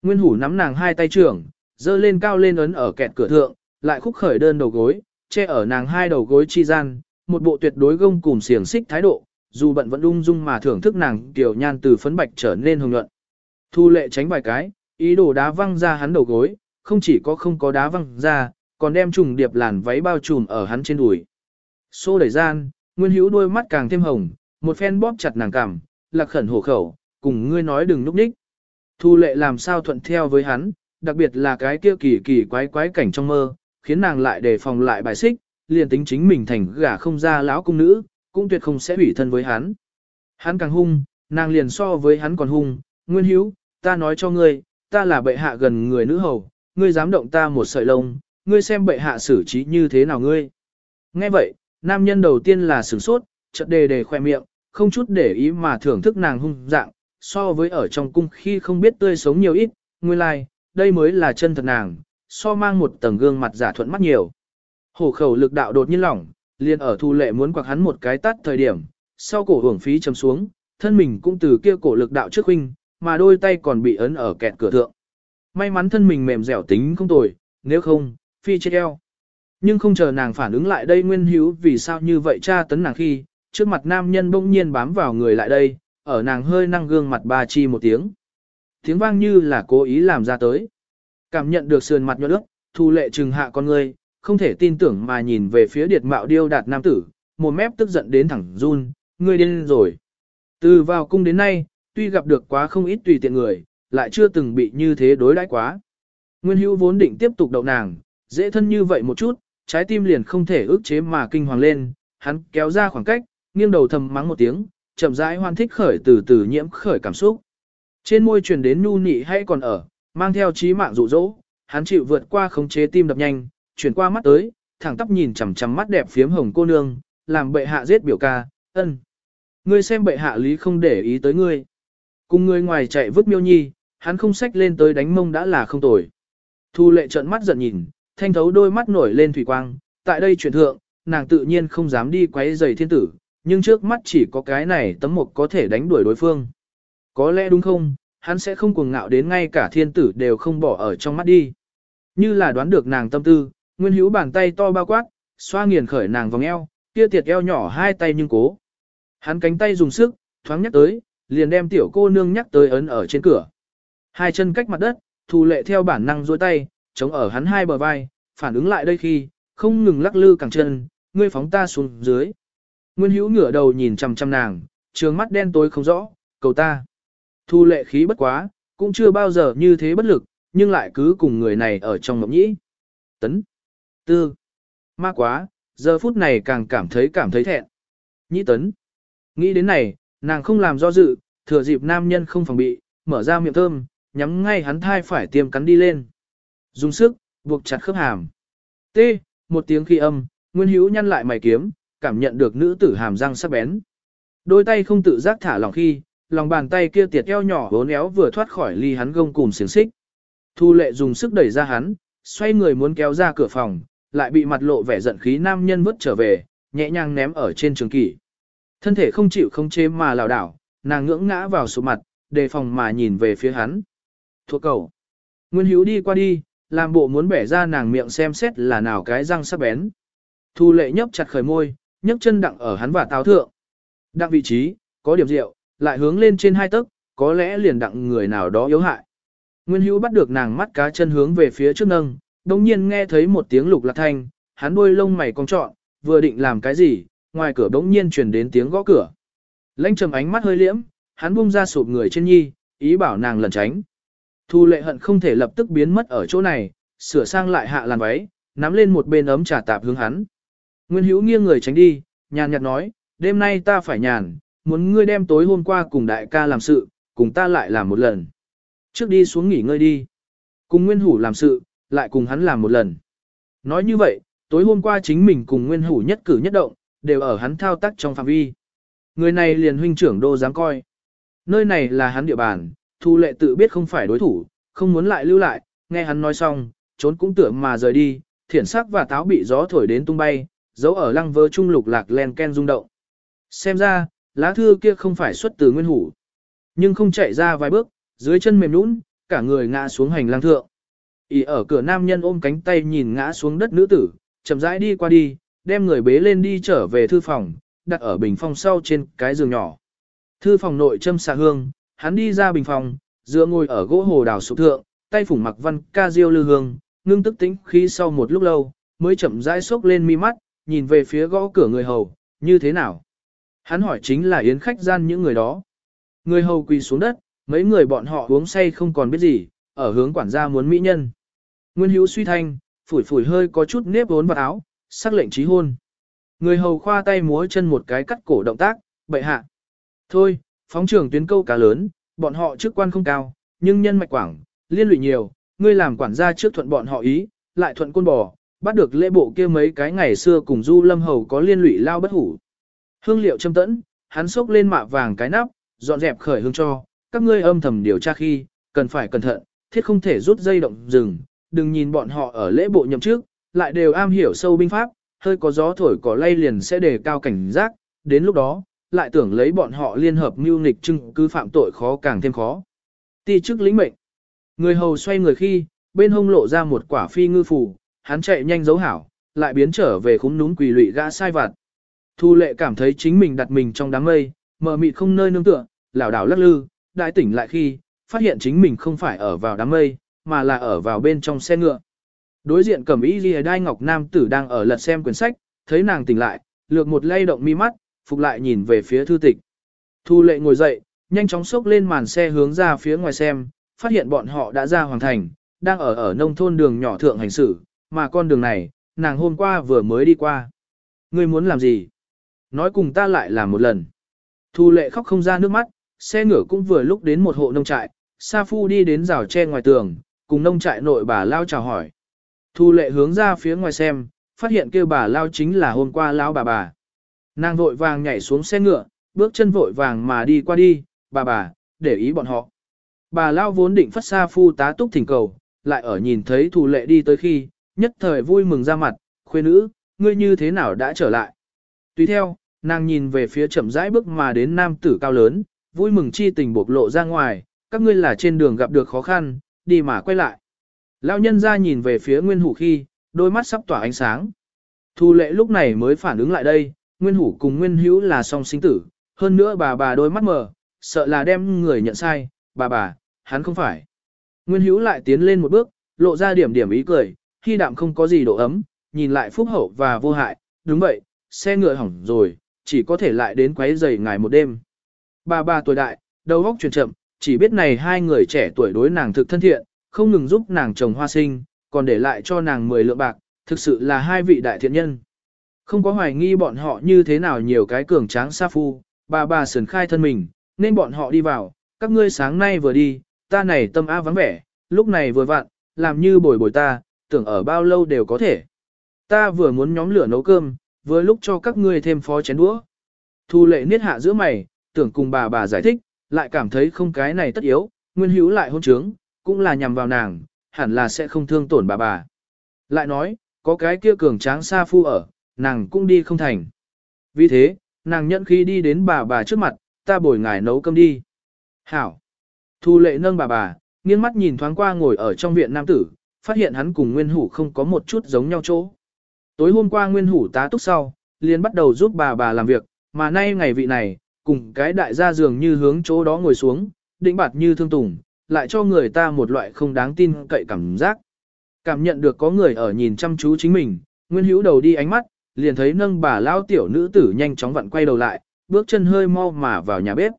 Nguyên hủ nắm nàng hai tay trưởng, dơ lên cao lên ấn ở kẹt cửa thượng, lại khúc khởi đơn đầu gối, che ở nàng hai đầu gối chi gian, một bộ tuyệt đối gông cùng xiềng xích thái độ, dù bận vẫn ung dung mà thưởng thức nàng tiểu nhan từ phấn bạch trở nên hồng nhuận. Thu lệ tránh vài cái, ý đồ đá văng ra hắn đầu gối, không chỉ có không có đá văng ra, còn đem trùng điệp làn váy bao trùm ở hắn trên đùi. Xô đẩy gian, Nguyên Hữu đôi mắt càng thêm hồng, một phen bóp chặt nàng cằm, lạc khẩn hổ khẩu, cùng ngươi nói đừng núp ních. Thu lệ làm sao thuận theo với hắn, đặc biệt là cái kia kỳ kỳ quái quái cảnh trong mơ, khiến nàng lại đề phòng lại bài xích, liền tính chính mình thành gả không ra lão cung nữ, cũng tuyệt không sẽ ủy thân với hắn. Hắn càng hung, nàng liền so với hắn còn hung, nguyên hữu, ta nói cho ngươi, ta là bệ hạ gần người nữ hầu, ngươi dám động ta một sợi lông, ngươi xem bệ hạ xử trí như thế nào ngươi. Nghe vậy, nam nhân đầu tiên là sửng sốt, chợt đề đề khoe miệng, không chút để ý mà thưởng thức nàng hung dạng, so với ở trong cung khi không biết tươi sống nhiều ít, nguyên lai, like, đây mới là chân thật nàng, so mang một tầng gương mặt giả thuận mắt nhiều. Hổ khẩu lực đạo đột nhiên lỏng, liền ở thu lệ muốn quặc hắn một cái tắt thời điểm, sau cổ hưởng phí chấm xuống, thân mình cũng từ kia cổ lực đạo trước huynh, mà đôi tay còn bị ấn ở kẹt cửa thượng. May mắn thân mình mềm dẻo tính không tồi, nếu không, phi chết eo. Nhưng không chờ nàng phản ứng lại đây nguyên hữu vì sao như vậy cha tấn nàng khi, trước mặt nam nhân bỗng nhiên bám vào người lại đây, ở nàng hơi năng gương mặt ba chi một tiếng. Tiếng vang như là cố ý làm ra tới. Cảm nhận được sườn mặt nhuận ước, thu lệ trừng hạ con người, không thể tin tưởng mà nhìn về phía điệt mạo điêu đạt nam tử, một mép tức giận đến thẳng run, ngươi điên rồi. Từ vào cung đến nay, tuy gặp được quá không ít tùy tiện người, lại chưa từng bị như thế đối đãi quá. Nguyên hữu vốn định tiếp tục đậu nàng, dễ thân như vậy một chút, trái tim liền không thể ức chế mà kinh hoàng lên, hắn kéo ra khoảng cách, nghiêng đầu thầm mắng một tiếng, chậm rãi hoan thích khởi từ từ nhiễm khởi cảm xúc. Trên môi truyền đến nu nị hay còn ở, mang theo trí mạng dụ dỗ, hắn chịu vượt qua khống chế tim đập nhanh, chuyển qua mắt tới, thẳng tắp nhìn chằm chằm mắt đẹp phiếm hồng cô nương, làm bệ hạ giết biểu ca, ân. Ngươi xem bệ hạ lý không để ý tới ngươi. Cùng người ngoài chạy vứt miêu nhi, hắn không xách lên tới đánh mông đã là không tồi. Thu lệ trợn mắt giận nhìn, thanh thấu đôi mắt nổi lên thủy quang, tại đây chuyển thượng, nàng tự nhiên không dám đi quấy giày thiên tử, nhưng trước mắt chỉ có cái này tấm mục có thể đánh đuổi đối phương. Có lẽ đúng không, hắn sẽ không cuồng ngạo đến ngay cả thiên tử đều không bỏ ở trong mắt đi. Như là đoán được nàng tâm tư, nguyên hữu bàn tay to bao quát, xoa nghiền khởi nàng vòng eo, kia tiệt eo nhỏ hai tay nhưng cố. Hắn cánh tay dùng sức, thoáng nhắc tới, liền đem tiểu cô nương nhắc tới ấn ở trên cửa. Hai chân cách mặt đất, thù lệ theo bản năng duỗi tay, chống ở hắn hai bờ vai, phản ứng lại đây khi, không ngừng lắc lư cẳng chân, ngươi phóng ta xuống dưới. Nguyên hữu ngửa đầu nhìn chằm chằm nàng, trường mắt đen tối không rõ, cầu ta. Thu lệ khí bất quá, cũng chưa bao giờ như thế bất lực, nhưng lại cứ cùng người này ở trong mộng nhĩ. Tấn. Tư. Ma quá, giờ phút này càng cảm thấy cảm thấy thẹn. Nhĩ tấn. Nghĩ đến này, nàng không làm do dự, thừa dịp nam nhân không phòng bị, mở ra miệng thơm, nhắm ngay hắn thai phải tiêm cắn đi lên. Dùng sức, buộc chặt khớp hàm. T. Một tiếng khi âm, Nguyên Hữu nhăn lại mày kiếm, cảm nhận được nữ tử hàm răng sắc bén. Đôi tay không tự giác thả lỏng khi, lòng bàn tay kia tiệt eo nhỏ bốn éo vừa thoát khỏi ly hắn gông cùng xiềng xích. Thu lệ dùng sức đẩy ra hắn, xoay người muốn kéo ra cửa phòng, lại bị mặt lộ vẻ giận khí nam nhân vứt trở về, nhẹ nhàng ném ở trên trường kỷ. Thân thể không chịu không chế mà lảo đảo, nàng ngưỡng ngã vào sụp mặt, đề phòng mà nhìn về phía hắn. Thuộc cầu. Nguyên hiếu đi qua đi, làm bộ muốn bẻ ra nàng miệng xem xét là nào cái răng sắc bén. Thu lệ nhấp chặt khởi môi, nhấc chân đặng ở hắn và táo thượng. Đặng vị trí, có điểm rượu, lại hướng lên trên hai tấc, có lẽ liền đặng người nào đó yếu hại. Nguyên hữu bắt được nàng mắt cá chân hướng về phía trước nâng, đồng nhiên nghe thấy một tiếng lục lạc thanh, hắn đuôi lông mày cong trọn, vừa định làm cái gì, ngoài cửa đống nhiên truyền đến tiếng gõ cửa. Lãnh trầm ánh mắt hơi liễm, hắn buông ra sụp người trên nhi, ý bảo nàng lẩn tránh. Thu lệ hận không thể lập tức biến mất ở chỗ này, sửa sang lại hạ làn váy, nắm lên một bên ấm trà tạp hướng hắn. Nguyên hữu nghiêng người tránh đi, nhàn nhạt nói, đêm nay ta phải nhàn, muốn ngươi đem tối hôm qua cùng đại ca làm sự, cùng ta lại làm một lần. Trước đi xuống nghỉ ngơi đi. Cùng Nguyên Hủ làm sự, lại cùng hắn làm một lần. Nói như vậy, tối hôm qua chính mình cùng Nguyên Hủ nhất cử nhất động, đều ở hắn thao tác trong phạm vi. Người này liền huynh trưởng đô dám coi. Nơi này là hắn địa bàn, Thu lệ tự biết không phải đối thủ, không muốn lại lưu lại, nghe hắn nói xong, trốn cũng tưởng mà rời đi, thiển sắc và táo bị gió thổi đến tung bay, giấu ở lăng vơ trung lục lạc len ken rung động. Xem ra, lá thư kia không phải xuất từ nguyên hủ, nhưng không chạy ra vài bước, dưới chân mềm nũng, cả người ngã xuống hành lang thượng. Ý ở cửa nam nhân ôm cánh tay nhìn ngã xuống đất nữ tử, chậm rãi đi qua đi, đem người bế lên đi trở về thư phòng, đặt ở bình phòng sau trên cái giường nhỏ. Thư phòng nội châm xạ hương, hắn đi ra bình phòng, dựa ngồi ở gỗ hồ đào sụp thượng, tay phủng mặc văn ca diêu lư hương, ngưng tức tính khi sau một lúc lâu, mới chậm rãi sốc lên mi mắt, nhìn về phía gõ cửa người hầu, như thế nào? Hắn hỏi chính là yến khách gian những người đó. Người hầu quỳ xuống đất, mấy người bọn họ uống say không còn biết gì, ở hướng quản gia muốn mỹ nhân. Nguyên hữu suy thanh, phủi phủi hơi có chút nếp vốn vào áo, sắc lệnh trí hôn. Người hầu khoa tay múa chân một cái cắt cổ động tác, bậy hạ. Thôi, phóng trưởng tuyến câu cá lớn, bọn họ chức quan không cao, nhưng nhân mạch quảng, liên lụy nhiều, ngươi làm quản gia trước thuận bọn họ ý, lại thuận côn bò, bắt được lễ bộ kia mấy cái ngày xưa cùng Du Lâm Hầu có liên lụy lao bất hủ. Hương liệu châm tẫn, hắn xốc lên mạ vàng cái nắp, dọn dẹp khởi hương cho, các ngươi âm thầm điều tra khi, cần phải cẩn thận, thiết không thể rút dây động rừng, đừng nhìn bọn họ ở lễ bộ nhậm trước, lại đều am hiểu sâu binh pháp, hơi có gió thổi cỏ lay liền sẽ đề cao cảnh giác, đến lúc đó, lại tưởng lấy bọn họ liên hợp mưu nghịch chứng cứ phạm tội khó càng thêm khó. Ti chức lĩnh mệnh. Người hầu xoay người khi, bên hông lộ ra một quả phi ngư phủ, hắn chạy nhanh dấu hảo, lại biến trở về khúng núm quỳ lụy gã sai vặt. Thu lệ cảm thấy chính mình đặt mình trong đám mây, mờ mịt không nơi nương tựa, lảo đảo lắc lư, đại tỉnh lại khi, phát hiện chính mình không phải ở vào đám mây, mà là ở vào bên trong xe ngựa. Đối diện cẩm ý ghi đai ngọc nam tử đang ở lật xem quyển sách, thấy nàng tỉnh lại, lược một lay động mi mắt, phục lại nhìn về phía thư tịch. Thu lệ ngồi dậy, nhanh chóng xốc lên màn xe hướng ra phía ngoài xem, phát hiện bọn họ đã ra hoàng thành, đang ở ở nông thôn đường nhỏ thượng hành xử, mà con đường này, nàng hôm qua vừa mới đi qua. Ngươi muốn làm gì? Nói cùng ta lại làm một lần. Thu lệ khóc không ra nước mắt, xe ngựa cũng vừa lúc đến một hộ nông trại, Sa Phu đi đến rào tre ngoài tường, cùng nông trại nội bà Lao chào hỏi. Thu lệ hướng ra phía ngoài xem, phát hiện kêu bà Lao chính là hôm qua Lao bà bà. Nàng vội vàng nhảy xuống xe ngựa, bước chân vội vàng mà đi qua đi, bà bà, để ý bọn họ. Bà Lao vốn định phát xa Phu tá túc thỉnh cầu, lại ở nhìn thấy Thu lệ đi tới khi, nhất thời vui mừng ra mặt, khuê nữ, ngươi như thế nào đã trở lại. Tùy theo, nàng nhìn về phía chậm rãi bước mà đến nam tử cao lớn, vui mừng chi tình bộc lộ ra ngoài, các ngươi là trên đường gặp được khó khăn, đi mà quay lại. Lão nhân ra nhìn về phía Nguyên Hủ khi, đôi mắt sắp tỏa ánh sáng. Thu lệ lúc này mới phản ứng lại đây, Nguyên Hủ cùng Nguyên Hữu là song sinh tử, hơn nữa bà bà đôi mắt mờ, sợ là đem người nhận sai, bà bà, hắn không phải. Nguyên Hữu lại tiến lên một bước, lộ ra điểm điểm ý cười, khi đạm không có gì độ ấm, nhìn lại phúc hậu và vô hại, đúng vậy, xe ngựa hỏng rồi, chỉ có thể lại đến quấy giày ngài một đêm. Bà bà tuổi đại, đầu óc chuyển chậm, chỉ biết này hai người trẻ tuổi đối nàng thực thân thiện, không ngừng giúp nàng trồng hoa sinh, còn để lại cho nàng 10 lượng bạc, thực sự là hai vị đại thiện nhân. Không có hoài nghi bọn họ như thế nào nhiều cái cường tráng sa phu, bà bà sườn khai thân mình, nên bọn họ đi vào, các ngươi sáng nay vừa đi, ta này tâm á vắng vẻ, lúc này vừa vặn, làm như bồi bồi ta, tưởng ở bao lâu đều có thể. Ta vừa muốn nhóm lửa nấu cơm, vừa lúc cho các ngươi thêm phó chén đũa. Thu lệ niết hạ giữa mày, tưởng cùng bà bà giải thích, lại cảm thấy không cái này tất yếu, nguyên hữu lại hôn trướng, cũng là nhằm vào nàng, hẳn là sẽ không thương tổn bà bà. Lại nói, có cái kia cường tráng xa phu ở, nàng cũng đi không thành. Vì thế, nàng nhận khi đi đến bà bà trước mặt, ta bồi ngài nấu cơm đi. Hảo. Thu lệ nâng bà bà, nghiêng mắt nhìn thoáng qua ngồi ở trong viện nam tử, phát hiện hắn cùng Nguyên Hủ không có một chút giống nhau chỗ. Tối hôm qua Nguyên Hủ tá túc sau, liền bắt đầu giúp bà bà làm việc, mà nay ngày vị này, cùng cái đại gia dường như hướng chỗ đó ngồi xuống, định bạt như thương tùng, lại cho người ta một loại không đáng tin cậy cảm giác. Cảm nhận được có người ở nhìn chăm chú chính mình, Nguyên Hữu đầu đi ánh mắt, liền thấy nâng bà lao tiểu nữ tử nhanh chóng vặn quay đầu lại, bước chân hơi mau mà vào nhà bếp.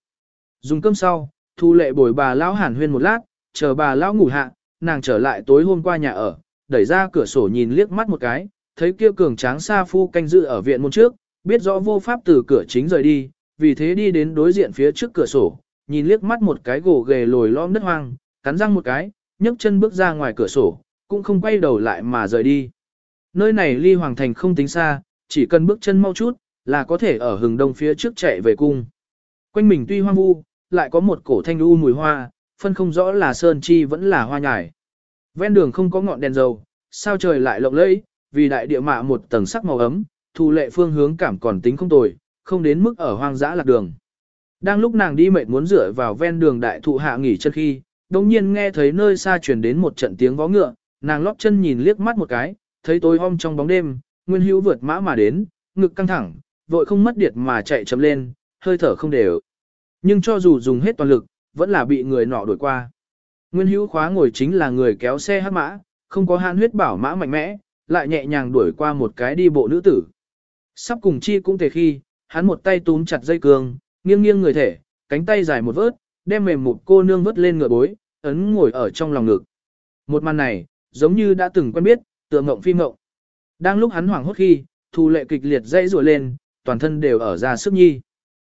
Dùng cơm sau, Thu Lệ bồi bà lão hàn huyên một lát, chờ bà lão ngủ hạ, nàng trở lại tối hôm qua nhà ở, đẩy ra cửa sổ nhìn liếc mắt một cái, thấy kia cường tráng sa phu canh dự ở viện môn trước, biết rõ vô pháp từ cửa chính rời đi, vì thế đi đến đối diện phía trước cửa sổ, nhìn liếc mắt một cái gỗ ghề lồi lõm đất hoang, cắn răng một cái, nhấc chân bước ra ngoài cửa sổ, cũng không quay đầu lại mà rời đi. Nơi này ly hoàng thành không tính xa, chỉ cần bước chân mau chút, là có thể ở hừng đông phía trước chạy về cung. Quanh mình tuy hoang vu, lại có một cổ thanh u mùi hoa, phân không rõ là sơn chi vẫn là hoa nhài. Ven đường không có ngọn đèn dầu, sao trời lại lộng lẫy, vì đại địa mạ một tầng sắc màu ấm, thu lệ phương hướng cảm còn tính không tồi, không đến mức ở hoang dã lạc đường. Đang lúc nàng đi mệt muốn rửa vào ven đường đại thụ hạ nghỉ chân khi, đồng nhiên nghe thấy nơi xa truyền đến một trận tiếng vó ngựa, nàng lóp chân nhìn liếc mắt một cái, thấy tối om trong bóng đêm, Nguyên Hữu vượt mã mà đến, ngực căng thẳng, vội không mất điệt mà chạy chậm lên, hơi thở không đều. Nhưng cho dù dùng hết toàn lực, vẫn là bị người nọ đuổi qua. Nguyên Hữu khóa ngồi chính là người kéo xe hát mã, không có hạn huyết bảo mã mạnh mẽ, lại nhẹ nhàng đuổi qua một cái đi bộ nữ tử. Sắp cùng chi cũng thể khi, hắn một tay túm chặt dây cương, nghiêng nghiêng người thể, cánh tay dài một vớt, đem mềm một cô nương vớt lên ngựa bối, ấn ngồi ở trong lòng ngực. Một màn này, giống như đã từng quen biết, tựa ngộng phi ngộng. Đang lúc hắn hoảng hốt khi, thu lệ kịch liệt dãy rủa lên, toàn thân đều ở ra sức nhi.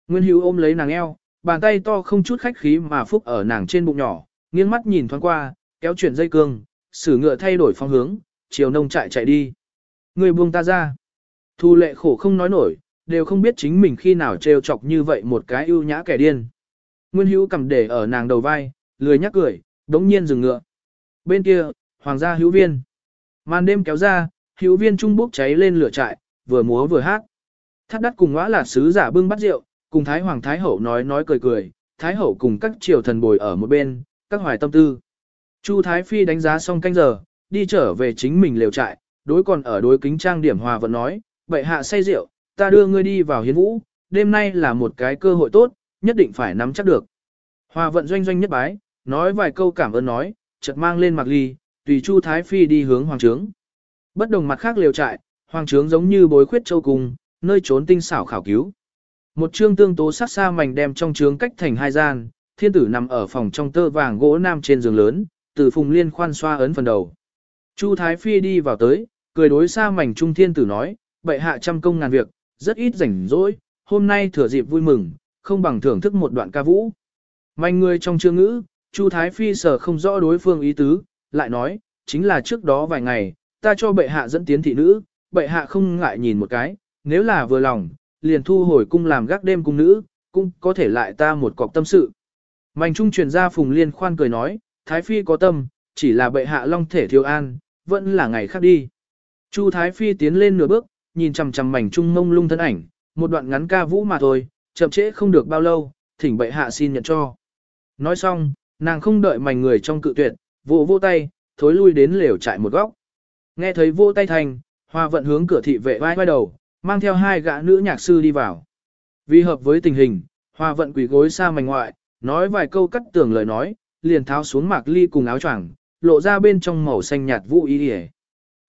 Nguyên hữu ôm lấy nàng eo, bàn tay to không chút khách khí mà phúc ở nàng trên bụng nhỏ, nghiêng mắt nhìn thoáng qua, kéo chuyển dây cương, sử ngựa thay đổi phong hướng, chiều nông trại chạy đi. Người buông ta ra. Thu lệ khổ không nói nổi, đều không biết chính mình khi nào trêu chọc như vậy một cái ưu nhã kẻ điên. Nguyên hữu cầm để ở nàng đầu vai, lười nhắc cười, đống nhiên dừng ngựa. Bên kia, hoàng gia hữu viên. Màn đêm kéo ra, hữu viên trung bốc cháy lên lửa trại, vừa múa vừa hát. Thắt đắt cùng ngõ là sứ giả bưng bắt rượu, cùng Thái Hoàng Thái Hậu nói nói cười cười, Thái Hậu cùng các triều thần bồi ở một bên, các hoài tâm tư. Chu Thái Phi đánh giá xong canh giờ, đi trở về chính mình lều trại, đối còn ở đối kính trang điểm hòa vẫn nói, bệ hạ say rượu, ta đưa ngươi đi vào hiến vũ, đêm nay là một cái cơ hội tốt, nhất định phải nắm chắc được. Hòa vận doanh doanh nhất bái, nói vài câu cảm ơn nói, chợt mang lên mặc ly, tùy Chu Thái Phi đi hướng hoàng trướng. Bất đồng mặt khác liều trại, hoàng trướng giống như bối khuyết châu cùng, nơi trốn tinh xảo khảo cứu. Một chương tương tố sát xa mảnh đem trong trướng cách thành hai gian, thiên tử nằm ở phòng trong tơ vàng gỗ nam trên giường lớn, từ phùng liên khoan xoa ấn phần đầu. Chu Thái Phi đi vào tới, cười đối xa mảnh trung thiên tử nói, bệ hạ trăm công ngàn việc, rất ít rảnh rỗi, hôm nay thừa dịp vui mừng, không bằng thưởng thức một đoạn ca vũ. Mạnh người trong chương ngữ, Chu Thái Phi sở không rõ đối phương ý tứ, lại nói, chính là trước đó vài ngày, ta cho bệ hạ dẫn tiến thị nữ, bệ hạ không ngại nhìn một cái, nếu là vừa lòng, liền thu hồi cung làm gác đêm cung nữ, cũng có thể lại ta một cọc tâm sự. Mạnh trung truyền ra Phùng Liên khoan cười nói, Thái Phi có tâm, chỉ là bệ hạ long thể thiếu an, vẫn là ngày khác đi. Chu Thái Phi tiến lên nửa bước, nhìn chằm chằm mảnh trung mông lung thân ảnh, một đoạn ngắn ca vũ mà thôi, chậm trễ không được bao lâu, thỉnh bệ hạ xin nhận cho. Nói xong, nàng không đợi mảnh người trong cự tuyệt, vô vô tay, thối lui đến lều trại một góc. Nghe thấy vô tay thành, hoa vận hướng cửa thị vệ vai vai đầu, mang theo hai gã nữ nhạc sư đi vào. Vì hợp với tình hình, hoa vận quỷ gối xa mảnh ngoại, nói vài câu cắt tường lời nói, liền tháo xuống mạc ly cùng áo choàng, lộ ra bên trong màu xanh nhạt vũ y y.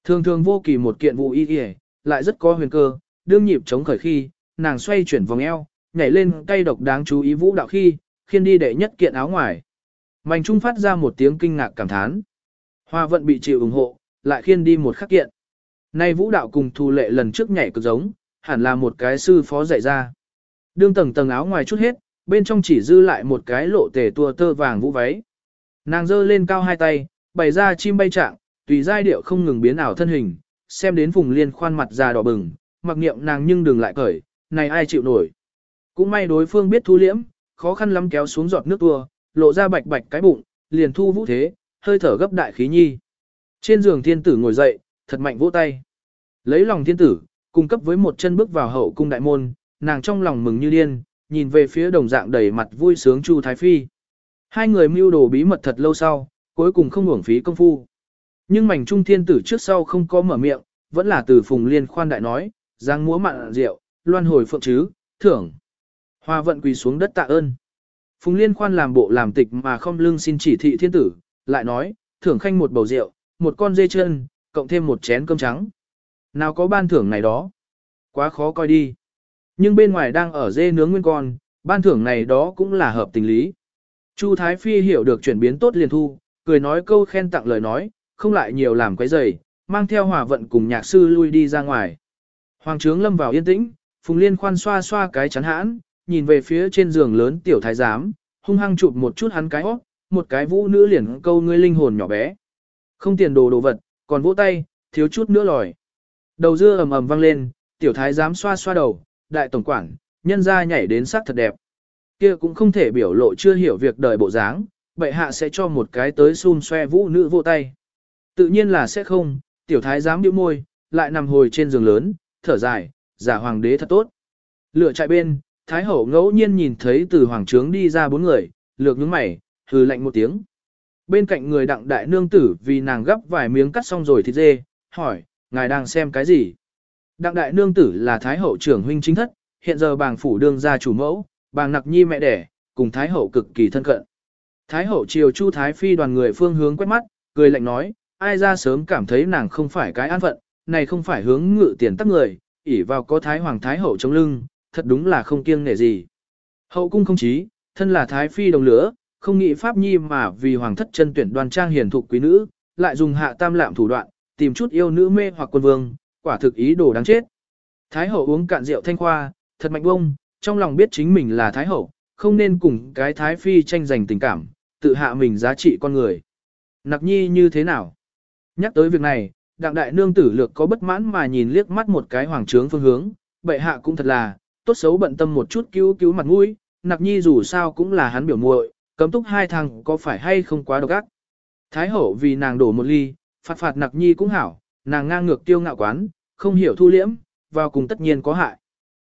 Thường thường vô kỳ một kiện vũ y y, lại rất có huyền cơ, đương nhịp chống khởi khi, nàng xoay chuyển vòng eo, nhảy lên cây độc đáng chú ý vũ đạo khi, khiên đi đệ nhất kiện áo ngoài. Mạnh trung phát ra một tiếng kinh ngạc cảm thán. Hoa vận bị chịu ủng hộ, lại khiên đi một khắc kiện. Nay vũ đạo cùng thu lệ lần trước nhảy cực giống, hẳn là một cái sư phó dạy ra. Đương tầng tầng áo ngoài chút hết, bên trong chỉ dư lại một cái lộ tề tua tơ vàng vũ váy. Nàng giơ lên cao hai tay, bày ra chim bay trạng, tùy giai điệu không ngừng biến ảo thân hình, xem đến vùng liên khoan mặt già đỏ bừng, mặc niệm nàng nhưng đừng lại cởi, này ai chịu nổi. Cũng may đối phương biết thu liễm, khó khăn lắm kéo xuống giọt nước tua, lộ ra bạch bạch cái bụng, liền thu vũ thế, hơi thở gấp đại khí nhi. Trên giường thiên tử ngồi dậy, thật mạnh vỗ tay. Lấy lòng thiên tử, cung cấp với một chân bước vào hậu cung đại môn, nàng trong lòng mừng như điên, nhìn về phía đồng dạng đầy mặt vui sướng Chu Thái Phi. Hai người mưu đồ bí mật thật lâu sau, cuối cùng không uổng phí công phu. Nhưng mảnh trung thiên tử trước sau không có mở miệng, vẫn là từ phùng liên khoan đại nói, giang múa mặn rượu, loan hồi phượng chứ, thưởng. Hoa vận quỳ xuống đất tạ ơn. Phùng liên khoan làm bộ làm tịch mà không lưng xin chỉ thị thiên tử, lại nói, thưởng khanh một bầu rượu, một con dê chân, cộng thêm một chén cơm trắng. Nào có ban thưởng này đó? Quá khó coi đi. Nhưng bên ngoài đang ở dê nướng nguyên con, ban thưởng này đó cũng là hợp tình lý. Chu Thái Phi hiểu được chuyển biến tốt liền thu, cười nói câu khen tặng lời nói, không lại nhiều làm quấy rầy, mang theo hòa vận cùng nhạc sư lui đi ra ngoài. Hoàng trướng lâm vào yên tĩnh, Phùng Liên khoan xoa xoa cái chắn hãn, nhìn về phía trên giường lớn tiểu thái giám, hung hăng chụp một chút hắn cái óc, một cái vũ nữ liền câu ngươi linh hồn nhỏ bé. Không tiền đồ đồ vật, còn vỗ tay, thiếu chút nữa lòi. Đầu dưa ầm ầm vang lên, tiểu thái giám xoa xoa đầu, đại tổng quản, nhân ra nhảy đến sắc thật đẹp. Kia cũng không thể biểu lộ chưa hiểu việc đời bộ dáng, bệ hạ sẽ cho một cái tới xun xoe vũ nữ vô tay. Tự nhiên là sẽ không, tiểu thái giám điệu môi, lại nằm hồi trên giường lớn, thở dài, giả hoàng đế thật tốt. Lựa chạy bên, thái hậu ngẫu nhiên nhìn thấy từ hoàng trướng đi ra bốn người, lược nhướng mày, hừ lạnh một tiếng. Bên cạnh người đặng đại nương tử vì nàng gấp vài miếng cắt xong rồi thịt dê, hỏi, ngài đang xem cái gì? Đặng đại nương tử là thái hậu trưởng huynh chính thất, hiện giờ bàng phủ đương gia chủ mẫu, bàng nặc nhi mẹ đẻ, cùng thái hậu cực kỳ thân cận. Thái hậu chiều chu thái phi đoàn người phương hướng quét mắt, cười lạnh nói, ai ra sớm cảm thấy nàng không phải cái an phận, này không phải hướng ngự tiền tắc người, ỉ vào có thái hoàng thái hậu chống lưng, thật đúng là không kiêng nể gì. Hậu cung không chí, thân là thái phi đồng lửa, không nghĩ pháp nhi mà vì hoàng thất chân tuyển đoan trang hiền thục quý nữ, lại dùng hạ tam lạm thủ đoạn, tìm chút yêu nữ mê hoặc quân vương, quả thực ý đồ đáng chết. Thái hậu uống cạn rượu thanh khoa, thật mạnh bông, trong lòng biết chính mình là thái hậu, không nên cùng cái thái phi tranh giành tình cảm, tự hạ mình giá trị con người. Nặc nhi như thế nào? Nhắc tới việc này, đặng đại nương tử lược có bất mãn mà nhìn liếc mắt một cái hoàng trướng phương hướng, bệ hạ cũng thật là, tốt xấu bận tâm một chút cứu cứu mặt mũi, nặc nhi dù sao cũng là hắn biểu muội, cấm túc hai thằng có phải hay không quá độc ác. Thái hậu vì nàng đổ một ly, phạt phạt nặc nhi cũng hảo, nàng ngang ngược tiêu ngạo quán, không hiểu thu liễm, vào cùng tất nhiên có hại.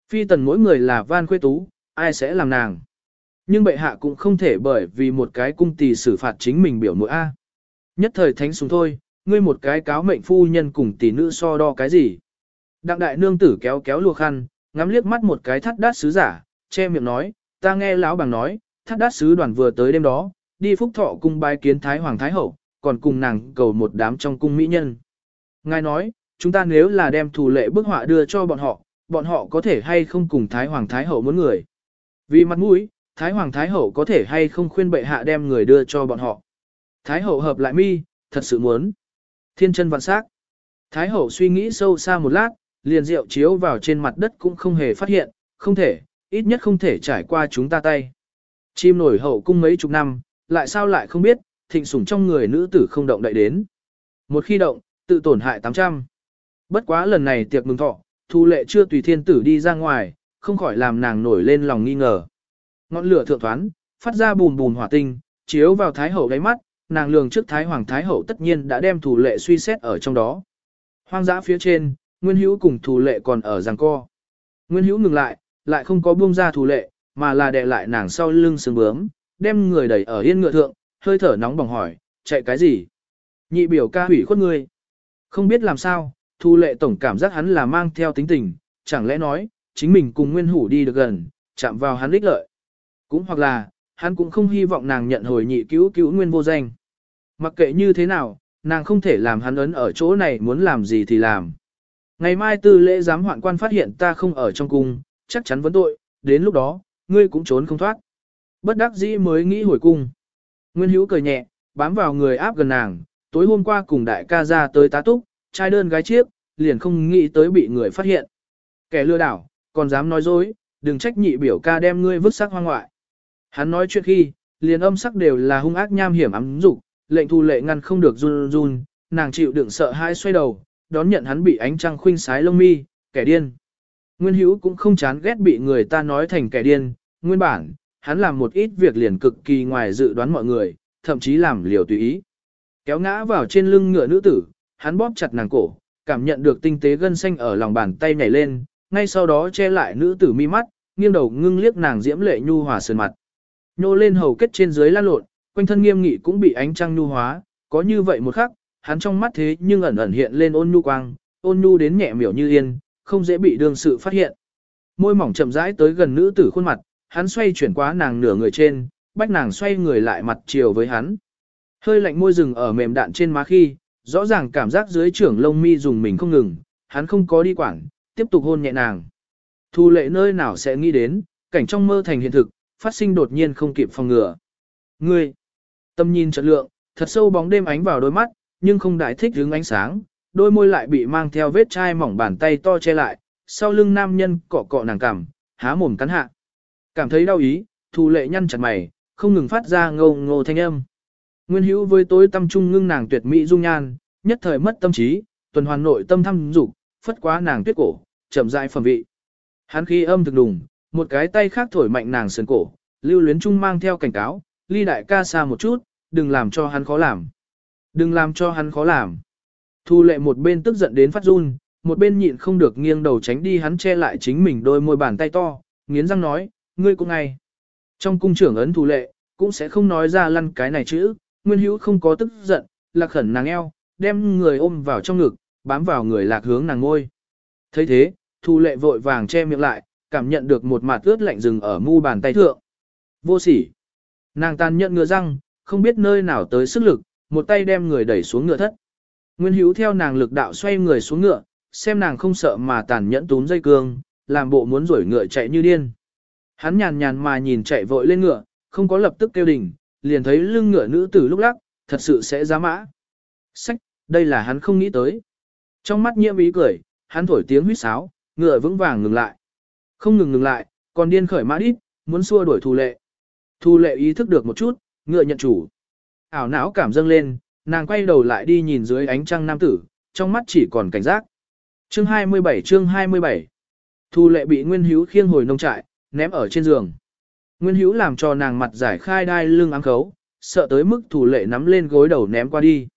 Phi tần mỗi người là van khuê tú, ai sẽ làm nàng. Nhưng bệ hạ cũng không thể bởi vì một cái cung tỳ xử phạt chính mình biểu mũi A. Nhất thời thánh súng thôi, ngươi một cái cáo mệnh phu nhân cùng tỷ nữ so đo cái gì. Đặng đại nương tử kéo kéo lùa khăn, ngắm liếc mắt một cái thắt đát sứ giả, che miệng nói, ta nghe lão bằng nói, thắt đát sứ đoàn vừa tới đêm đó, đi phúc thọ cung bái kiến thái hoàng thái hậu, còn cùng nàng cầu một đám trong cung mỹ nhân. Ngài nói, chúng ta nếu là đem thủ lệ bức họa đưa cho bọn họ, bọn họ có thể hay không cùng thái hoàng thái hậu muốn người. Vì mặt mũi, thái hoàng thái hậu có thể hay không khuyên bệ hạ đem người đưa cho bọn họ. Thái hậu hợp lại mi, thật sự muốn. Thiên chân vạn sắc. Thái hậu suy nghĩ sâu xa một lát, liền rượu chiếu vào trên mặt đất cũng không hề phát hiện, không thể, ít nhất không thể trải qua chúng ta tay. Chim nổi hậu cung mấy chục năm, lại sao lại không biết, thịnh sủng trong người nữ tử không động đậy đến. Một khi động, tự tổn hại 800. Bất quá lần này tiệc mừng thọ, thu lệ chưa tùy thiên tử đi ra ngoài, không khỏi làm nàng nổi lên lòng nghi ngờ. Ngọn lửa thượng thoán, phát ra bùn bùn hỏa tinh, chiếu vào thái hậu đáy mắt, nàng lường trước thái hoàng thái hậu tất nhiên đã đem thủ lệ suy xét ở trong đó. Hoang dã phía trên, Nguyên Hữu cùng thủ lệ còn ở giằng co. Nguyên Hữu ngừng lại, lại không có buông ra thủ lệ, mà là đè lại nàng sau lưng sừng bướm, đem người đẩy ở yên ngựa thượng, hơi thở nóng bỏng hỏi, chạy cái gì? Nhị biểu ca hủy khuất ngươi. Không biết làm sao, Thu lệ tổng cảm giác hắn là mang theo tính tình, chẳng lẽ nói, chính mình cùng nguyên hủ đi được gần, chạm vào hắn ích lợi. Cũng hoặc là, hắn cũng không hy vọng nàng nhận hồi nhị cứu cứu nguyên vô danh. Mặc kệ như thế nào, nàng không thể làm hắn ấn ở chỗ này muốn làm gì thì làm. Ngày mai tư lễ giám hoạn quan phát hiện ta không ở trong cung, chắc chắn vấn tội, đến lúc đó, ngươi cũng trốn không thoát. Bất đắc dĩ mới nghĩ hồi cung. Nguyên hữu cười nhẹ, bám vào người áp gần nàng, tối hôm qua cùng đại ca ra tới tá túc, trai đơn gái chiếc, liền không nghĩ tới bị người phát hiện. Kẻ lừa đảo, còn dám nói dối, đừng trách nhị biểu ca đem ngươi vứt sắc hoang ngoại. Hắn nói chuyện khi, liền âm sắc đều là hung ác nham hiểm ám dục, lệnh thu lệ ngăn không được run run, nàng chịu đựng sợ hãi xoay đầu, đón nhận hắn bị ánh trăng khuynh sái lông mi, kẻ điên. Nguyên hữu cũng không chán ghét bị người ta nói thành kẻ điên, nguyên bản, hắn làm một ít việc liền cực kỳ ngoài dự đoán mọi người, thậm chí làm liều tùy ý. Kéo ngã vào trên lưng ngựa nữ tử, hắn bóp chặt nàng cổ, cảm nhận được tinh tế gân xanh ở lòng bàn tay nhảy lên, ngay sau đó che lại nữ tử mi mắt, nghiêng đầu ngưng liếc nàng diễm lệ nhu hòa sườn mặt. Nhô lên hầu kết trên dưới lan lộn, quanh thân nghiêm nghị cũng bị ánh trăng nhu hóa, có như vậy một khắc, hắn trong mắt thế nhưng ẩn ẩn hiện lên ôn nhu quang, ôn nhu đến nhẹ miểu như yên, không dễ bị đương sự phát hiện. Môi mỏng chậm rãi tới gần nữ tử khuôn mặt, hắn xoay chuyển qua nàng nửa người trên, bách nàng xoay người lại mặt chiều với hắn. Hơi lạnh môi rừng ở mềm đạn trên má khi, rõ ràng cảm giác dưới trưởng lông mi dùng mình không ngừng, hắn không có đi quảng, tiếp tục hôn nhẹ nàng. Thu lệ nơi nào sẽ nghĩ đến, cảnh trong mơ thành hiện thực, phát sinh đột nhiên không kịp phòng ngừa. Ngươi, tâm nhìn trận lượng, thật sâu bóng đêm ánh vào đôi mắt, nhưng không đại thích hướng ánh sáng, đôi môi lại bị mang theo vết chai mỏng bàn tay to che lại, sau lưng nam nhân cọ cọ nàng cằm, há mồm cắn hạ. Cảm thấy đau ý, thù lệ nhăn chặt mày, không ngừng phát ra ngô ngô thanh âm. Nguyên hữu với tối tâm trung ngưng nàng tuyệt mỹ dung nhan, nhất thời mất tâm trí, tuần hoàn nội tâm thăm dục, phất quá nàng tuyết cổ, chậm rãi phẩm vị. Hắn khí âm thực đùng, một cái tay khác thổi mạnh nàng sườn cổ, lưu luyến trung mang theo cảnh cáo, ly đại ca xa một chút, đừng làm cho hắn khó làm. Đừng làm cho hắn khó làm. Thu lệ một bên tức giận đến phát run, một bên nhịn không được nghiêng đầu tránh đi hắn che lại chính mình đôi môi bàn tay to, nghiến răng nói, ngươi cũng ngay. Trong cung trưởng ấn thu lệ, cũng sẽ không nói ra lăn cái này chữ, nguyên hữu không có tức giận, lạc khẩn nàng eo, đem người ôm vào trong ngực, bám vào người lạc hướng nàng ngôi. thấy thế, thu lệ vội vàng che miệng lại, cảm nhận được một mạt ướt lạnh rừng ở mu bàn tay thượng. Vô sỉ. Nàng tàn nhận ngựa răng, không biết nơi nào tới sức lực, một tay đem người đẩy xuống ngựa thất. Nguyên hữu theo nàng lực đạo xoay người xuống ngựa, xem nàng không sợ mà tàn nhẫn túm dây cương, làm bộ muốn rủi ngựa chạy như điên. Hắn nhàn nhàn mà nhìn chạy vội lên ngựa, không có lập tức kêu đỉnh, liền thấy lưng ngựa nữ tử lúc lắc, thật sự sẽ giá mã. Sách, đây là hắn không nghĩ tới. Trong mắt nhiễm ý cười, hắn thổi tiếng huýt sáo, ngựa vững vàng ngừng lại. Không ngừng ngừng lại, còn điên khởi mã đít, muốn xua đuổi thù lệ. Thu lệ ý thức được một chút, ngựa nhận chủ. Ảo não cảm dâng lên, nàng quay đầu lại đi nhìn dưới ánh trăng nam tử, trong mắt chỉ còn cảnh giác. Chương 27 chương 27 Thu lệ bị Nguyên Hiếu khiêng hồi nông trại, ném ở trên giường. Nguyên Hiếu làm cho nàng mặt giải khai đai lưng áng khấu, sợ tới mức thủ lệ nắm lên gối đầu ném qua đi.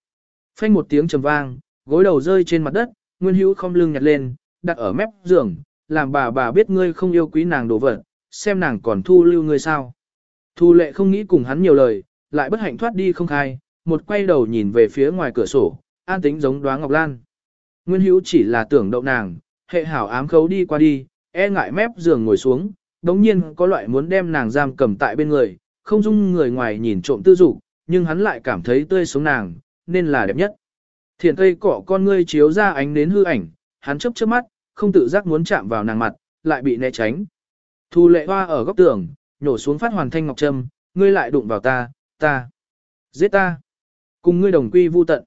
Phanh một tiếng trầm vang, gối đầu rơi trên mặt đất, Nguyên Hữu không lưng nhặt lên, đặt ở mép giường, làm bà bà biết ngươi không yêu quý nàng đồ vật, xem nàng còn thu lưu ngươi sao. Thu lệ không nghĩ cùng hắn nhiều lời, lại bất hạnh thoát đi không khai, một quay đầu nhìn về phía ngoài cửa sổ, an tính giống đoán ngọc lan. Nguyên Hữu chỉ là tưởng đậu nàng, hệ hảo ám khấu đi qua đi, e ngại mép giường ngồi xuống, đống nhiên có loại muốn đem nàng giam cầm tại bên người, không dung người ngoài nhìn trộm tư dục, nhưng hắn lại cảm thấy tươi sống nàng, nên là đẹp nhất. Thiền tây cỏ con ngươi chiếu ra ánh đến hư ảnh, hắn chớp chớp mắt, không tự giác muốn chạm vào nàng mặt, lại bị né tránh. Thu lệ hoa ở góc tường, nhổ xuống phát hoàn thanh ngọc trâm, ngươi lại đụng vào ta, ta, giết ta, cùng ngươi đồng quy vu tận.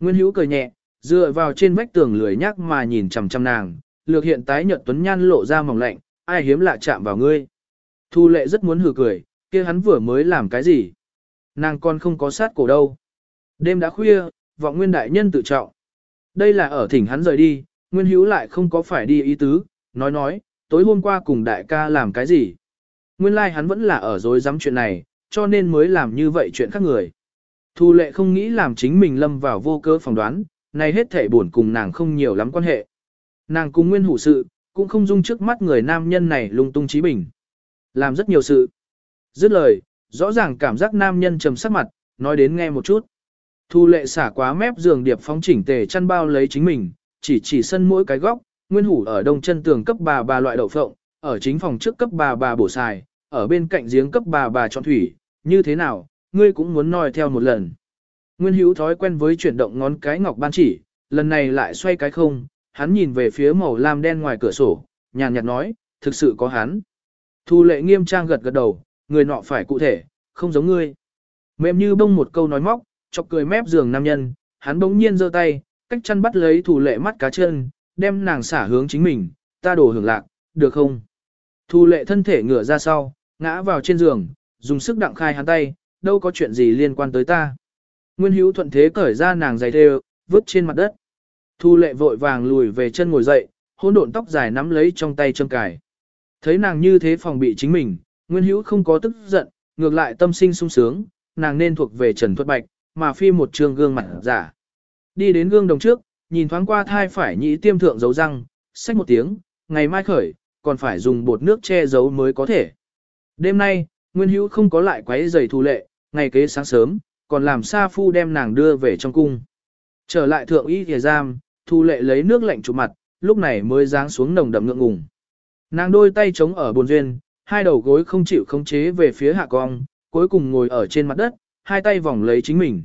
Nguyên hữu cười nhẹ, dựa vào trên vách tường lười nhác mà nhìn chằm chằm nàng, lược hiện tái nhợt tuấn nhan lộ ra mỏng lạnh, ai hiếm lạ chạm vào ngươi. Thu lệ rất muốn hử cười, kia hắn vừa mới làm cái gì? Nàng con không có sát cổ đâu. Đêm đã khuya, vọng nguyên đại nhân tự trọng. Đây là ở thỉnh hắn rời đi, nguyên hữu lại không có phải đi ý tứ, nói nói, tối hôm qua cùng đại ca làm cái gì. Nguyên lai like hắn vẫn là ở dối dám chuyện này, cho nên mới làm như vậy chuyện khác người. Thu lệ không nghĩ làm chính mình lâm vào vô cơ phỏng đoán, này hết thể buồn cùng nàng không nhiều lắm quan hệ. Nàng cùng nguyên hủ sự, cũng không dung trước mắt người nam nhân này lung tung trí bình. Làm rất nhiều sự. Dứt lời, rõ ràng cảm giác nam nhân trầm sắc mặt, nói đến nghe một chút. Thu lệ xả quá mép giường điệp phóng chỉnh tề chăn bao lấy chính mình, chỉ chỉ sân mỗi cái góc, nguyên hủ ở đông chân tường cấp bà bà loại đậu phộng, ở chính phòng trước cấp bà bà bổ xài, ở bên cạnh giếng cấp bà bà chọn thủy, như thế nào, ngươi cũng muốn nói theo một lần. Nguyên hữu thói quen với chuyển động ngón cái ngọc ban chỉ, lần này lại xoay cái không, hắn nhìn về phía màu lam đen ngoài cửa sổ, nhàn nhạt nói, thực sự có hắn. Thu lệ nghiêm trang gật gật đầu, người nọ phải cụ thể, không giống ngươi. Mềm như bông một câu nói móc, chọc cười mép giường nam nhân, hắn bỗng nhiên giơ tay, cách chăn bắt lấy thủ lệ mắt cá chân, đem nàng xả hướng chính mình, ta đổ hưởng lạc, được không? Thu lệ thân thể ngửa ra sau, ngã vào trên giường, dùng sức đặng khai hắn tay, đâu có chuyện gì liên quan tới ta. Nguyên hữu thuận thế cởi ra nàng giày thêu, vứt trên mặt đất. Thu lệ vội vàng lùi về chân ngồi dậy, hỗn độn tóc dài nắm lấy trong tay châm cài. Thấy nàng như thế phòng bị chính mình, Nguyên hữu không có tức giận, ngược lại tâm sinh sung sướng, nàng nên thuộc về Trần Thuật Bạch, mà phi một trường gương mặt giả. Đi đến gương đồng trước, nhìn thoáng qua thai phải nhĩ tiêm thượng dấu răng, xách một tiếng, ngày mai khởi, còn phải dùng bột nước che giấu mới có thể. Đêm nay, Nguyên Hữu không có lại quấy giày thù lệ, ngày kế sáng sớm, còn làm Sa Phu đem nàng đưa về trong cung. Trở lại thượng y thìa giam, thu lệ lấy nước lạnh chụp mặt, lúc này mới giáng xuống nồng đậm ngượng ngùng. Nàng đôi tay chống ở bồn duyên, hai đầu gối không chịu khống chế về phía hạ cong, cuối cùng ngồi ở trên mặt đất, hai tay vòng lấy chính mình.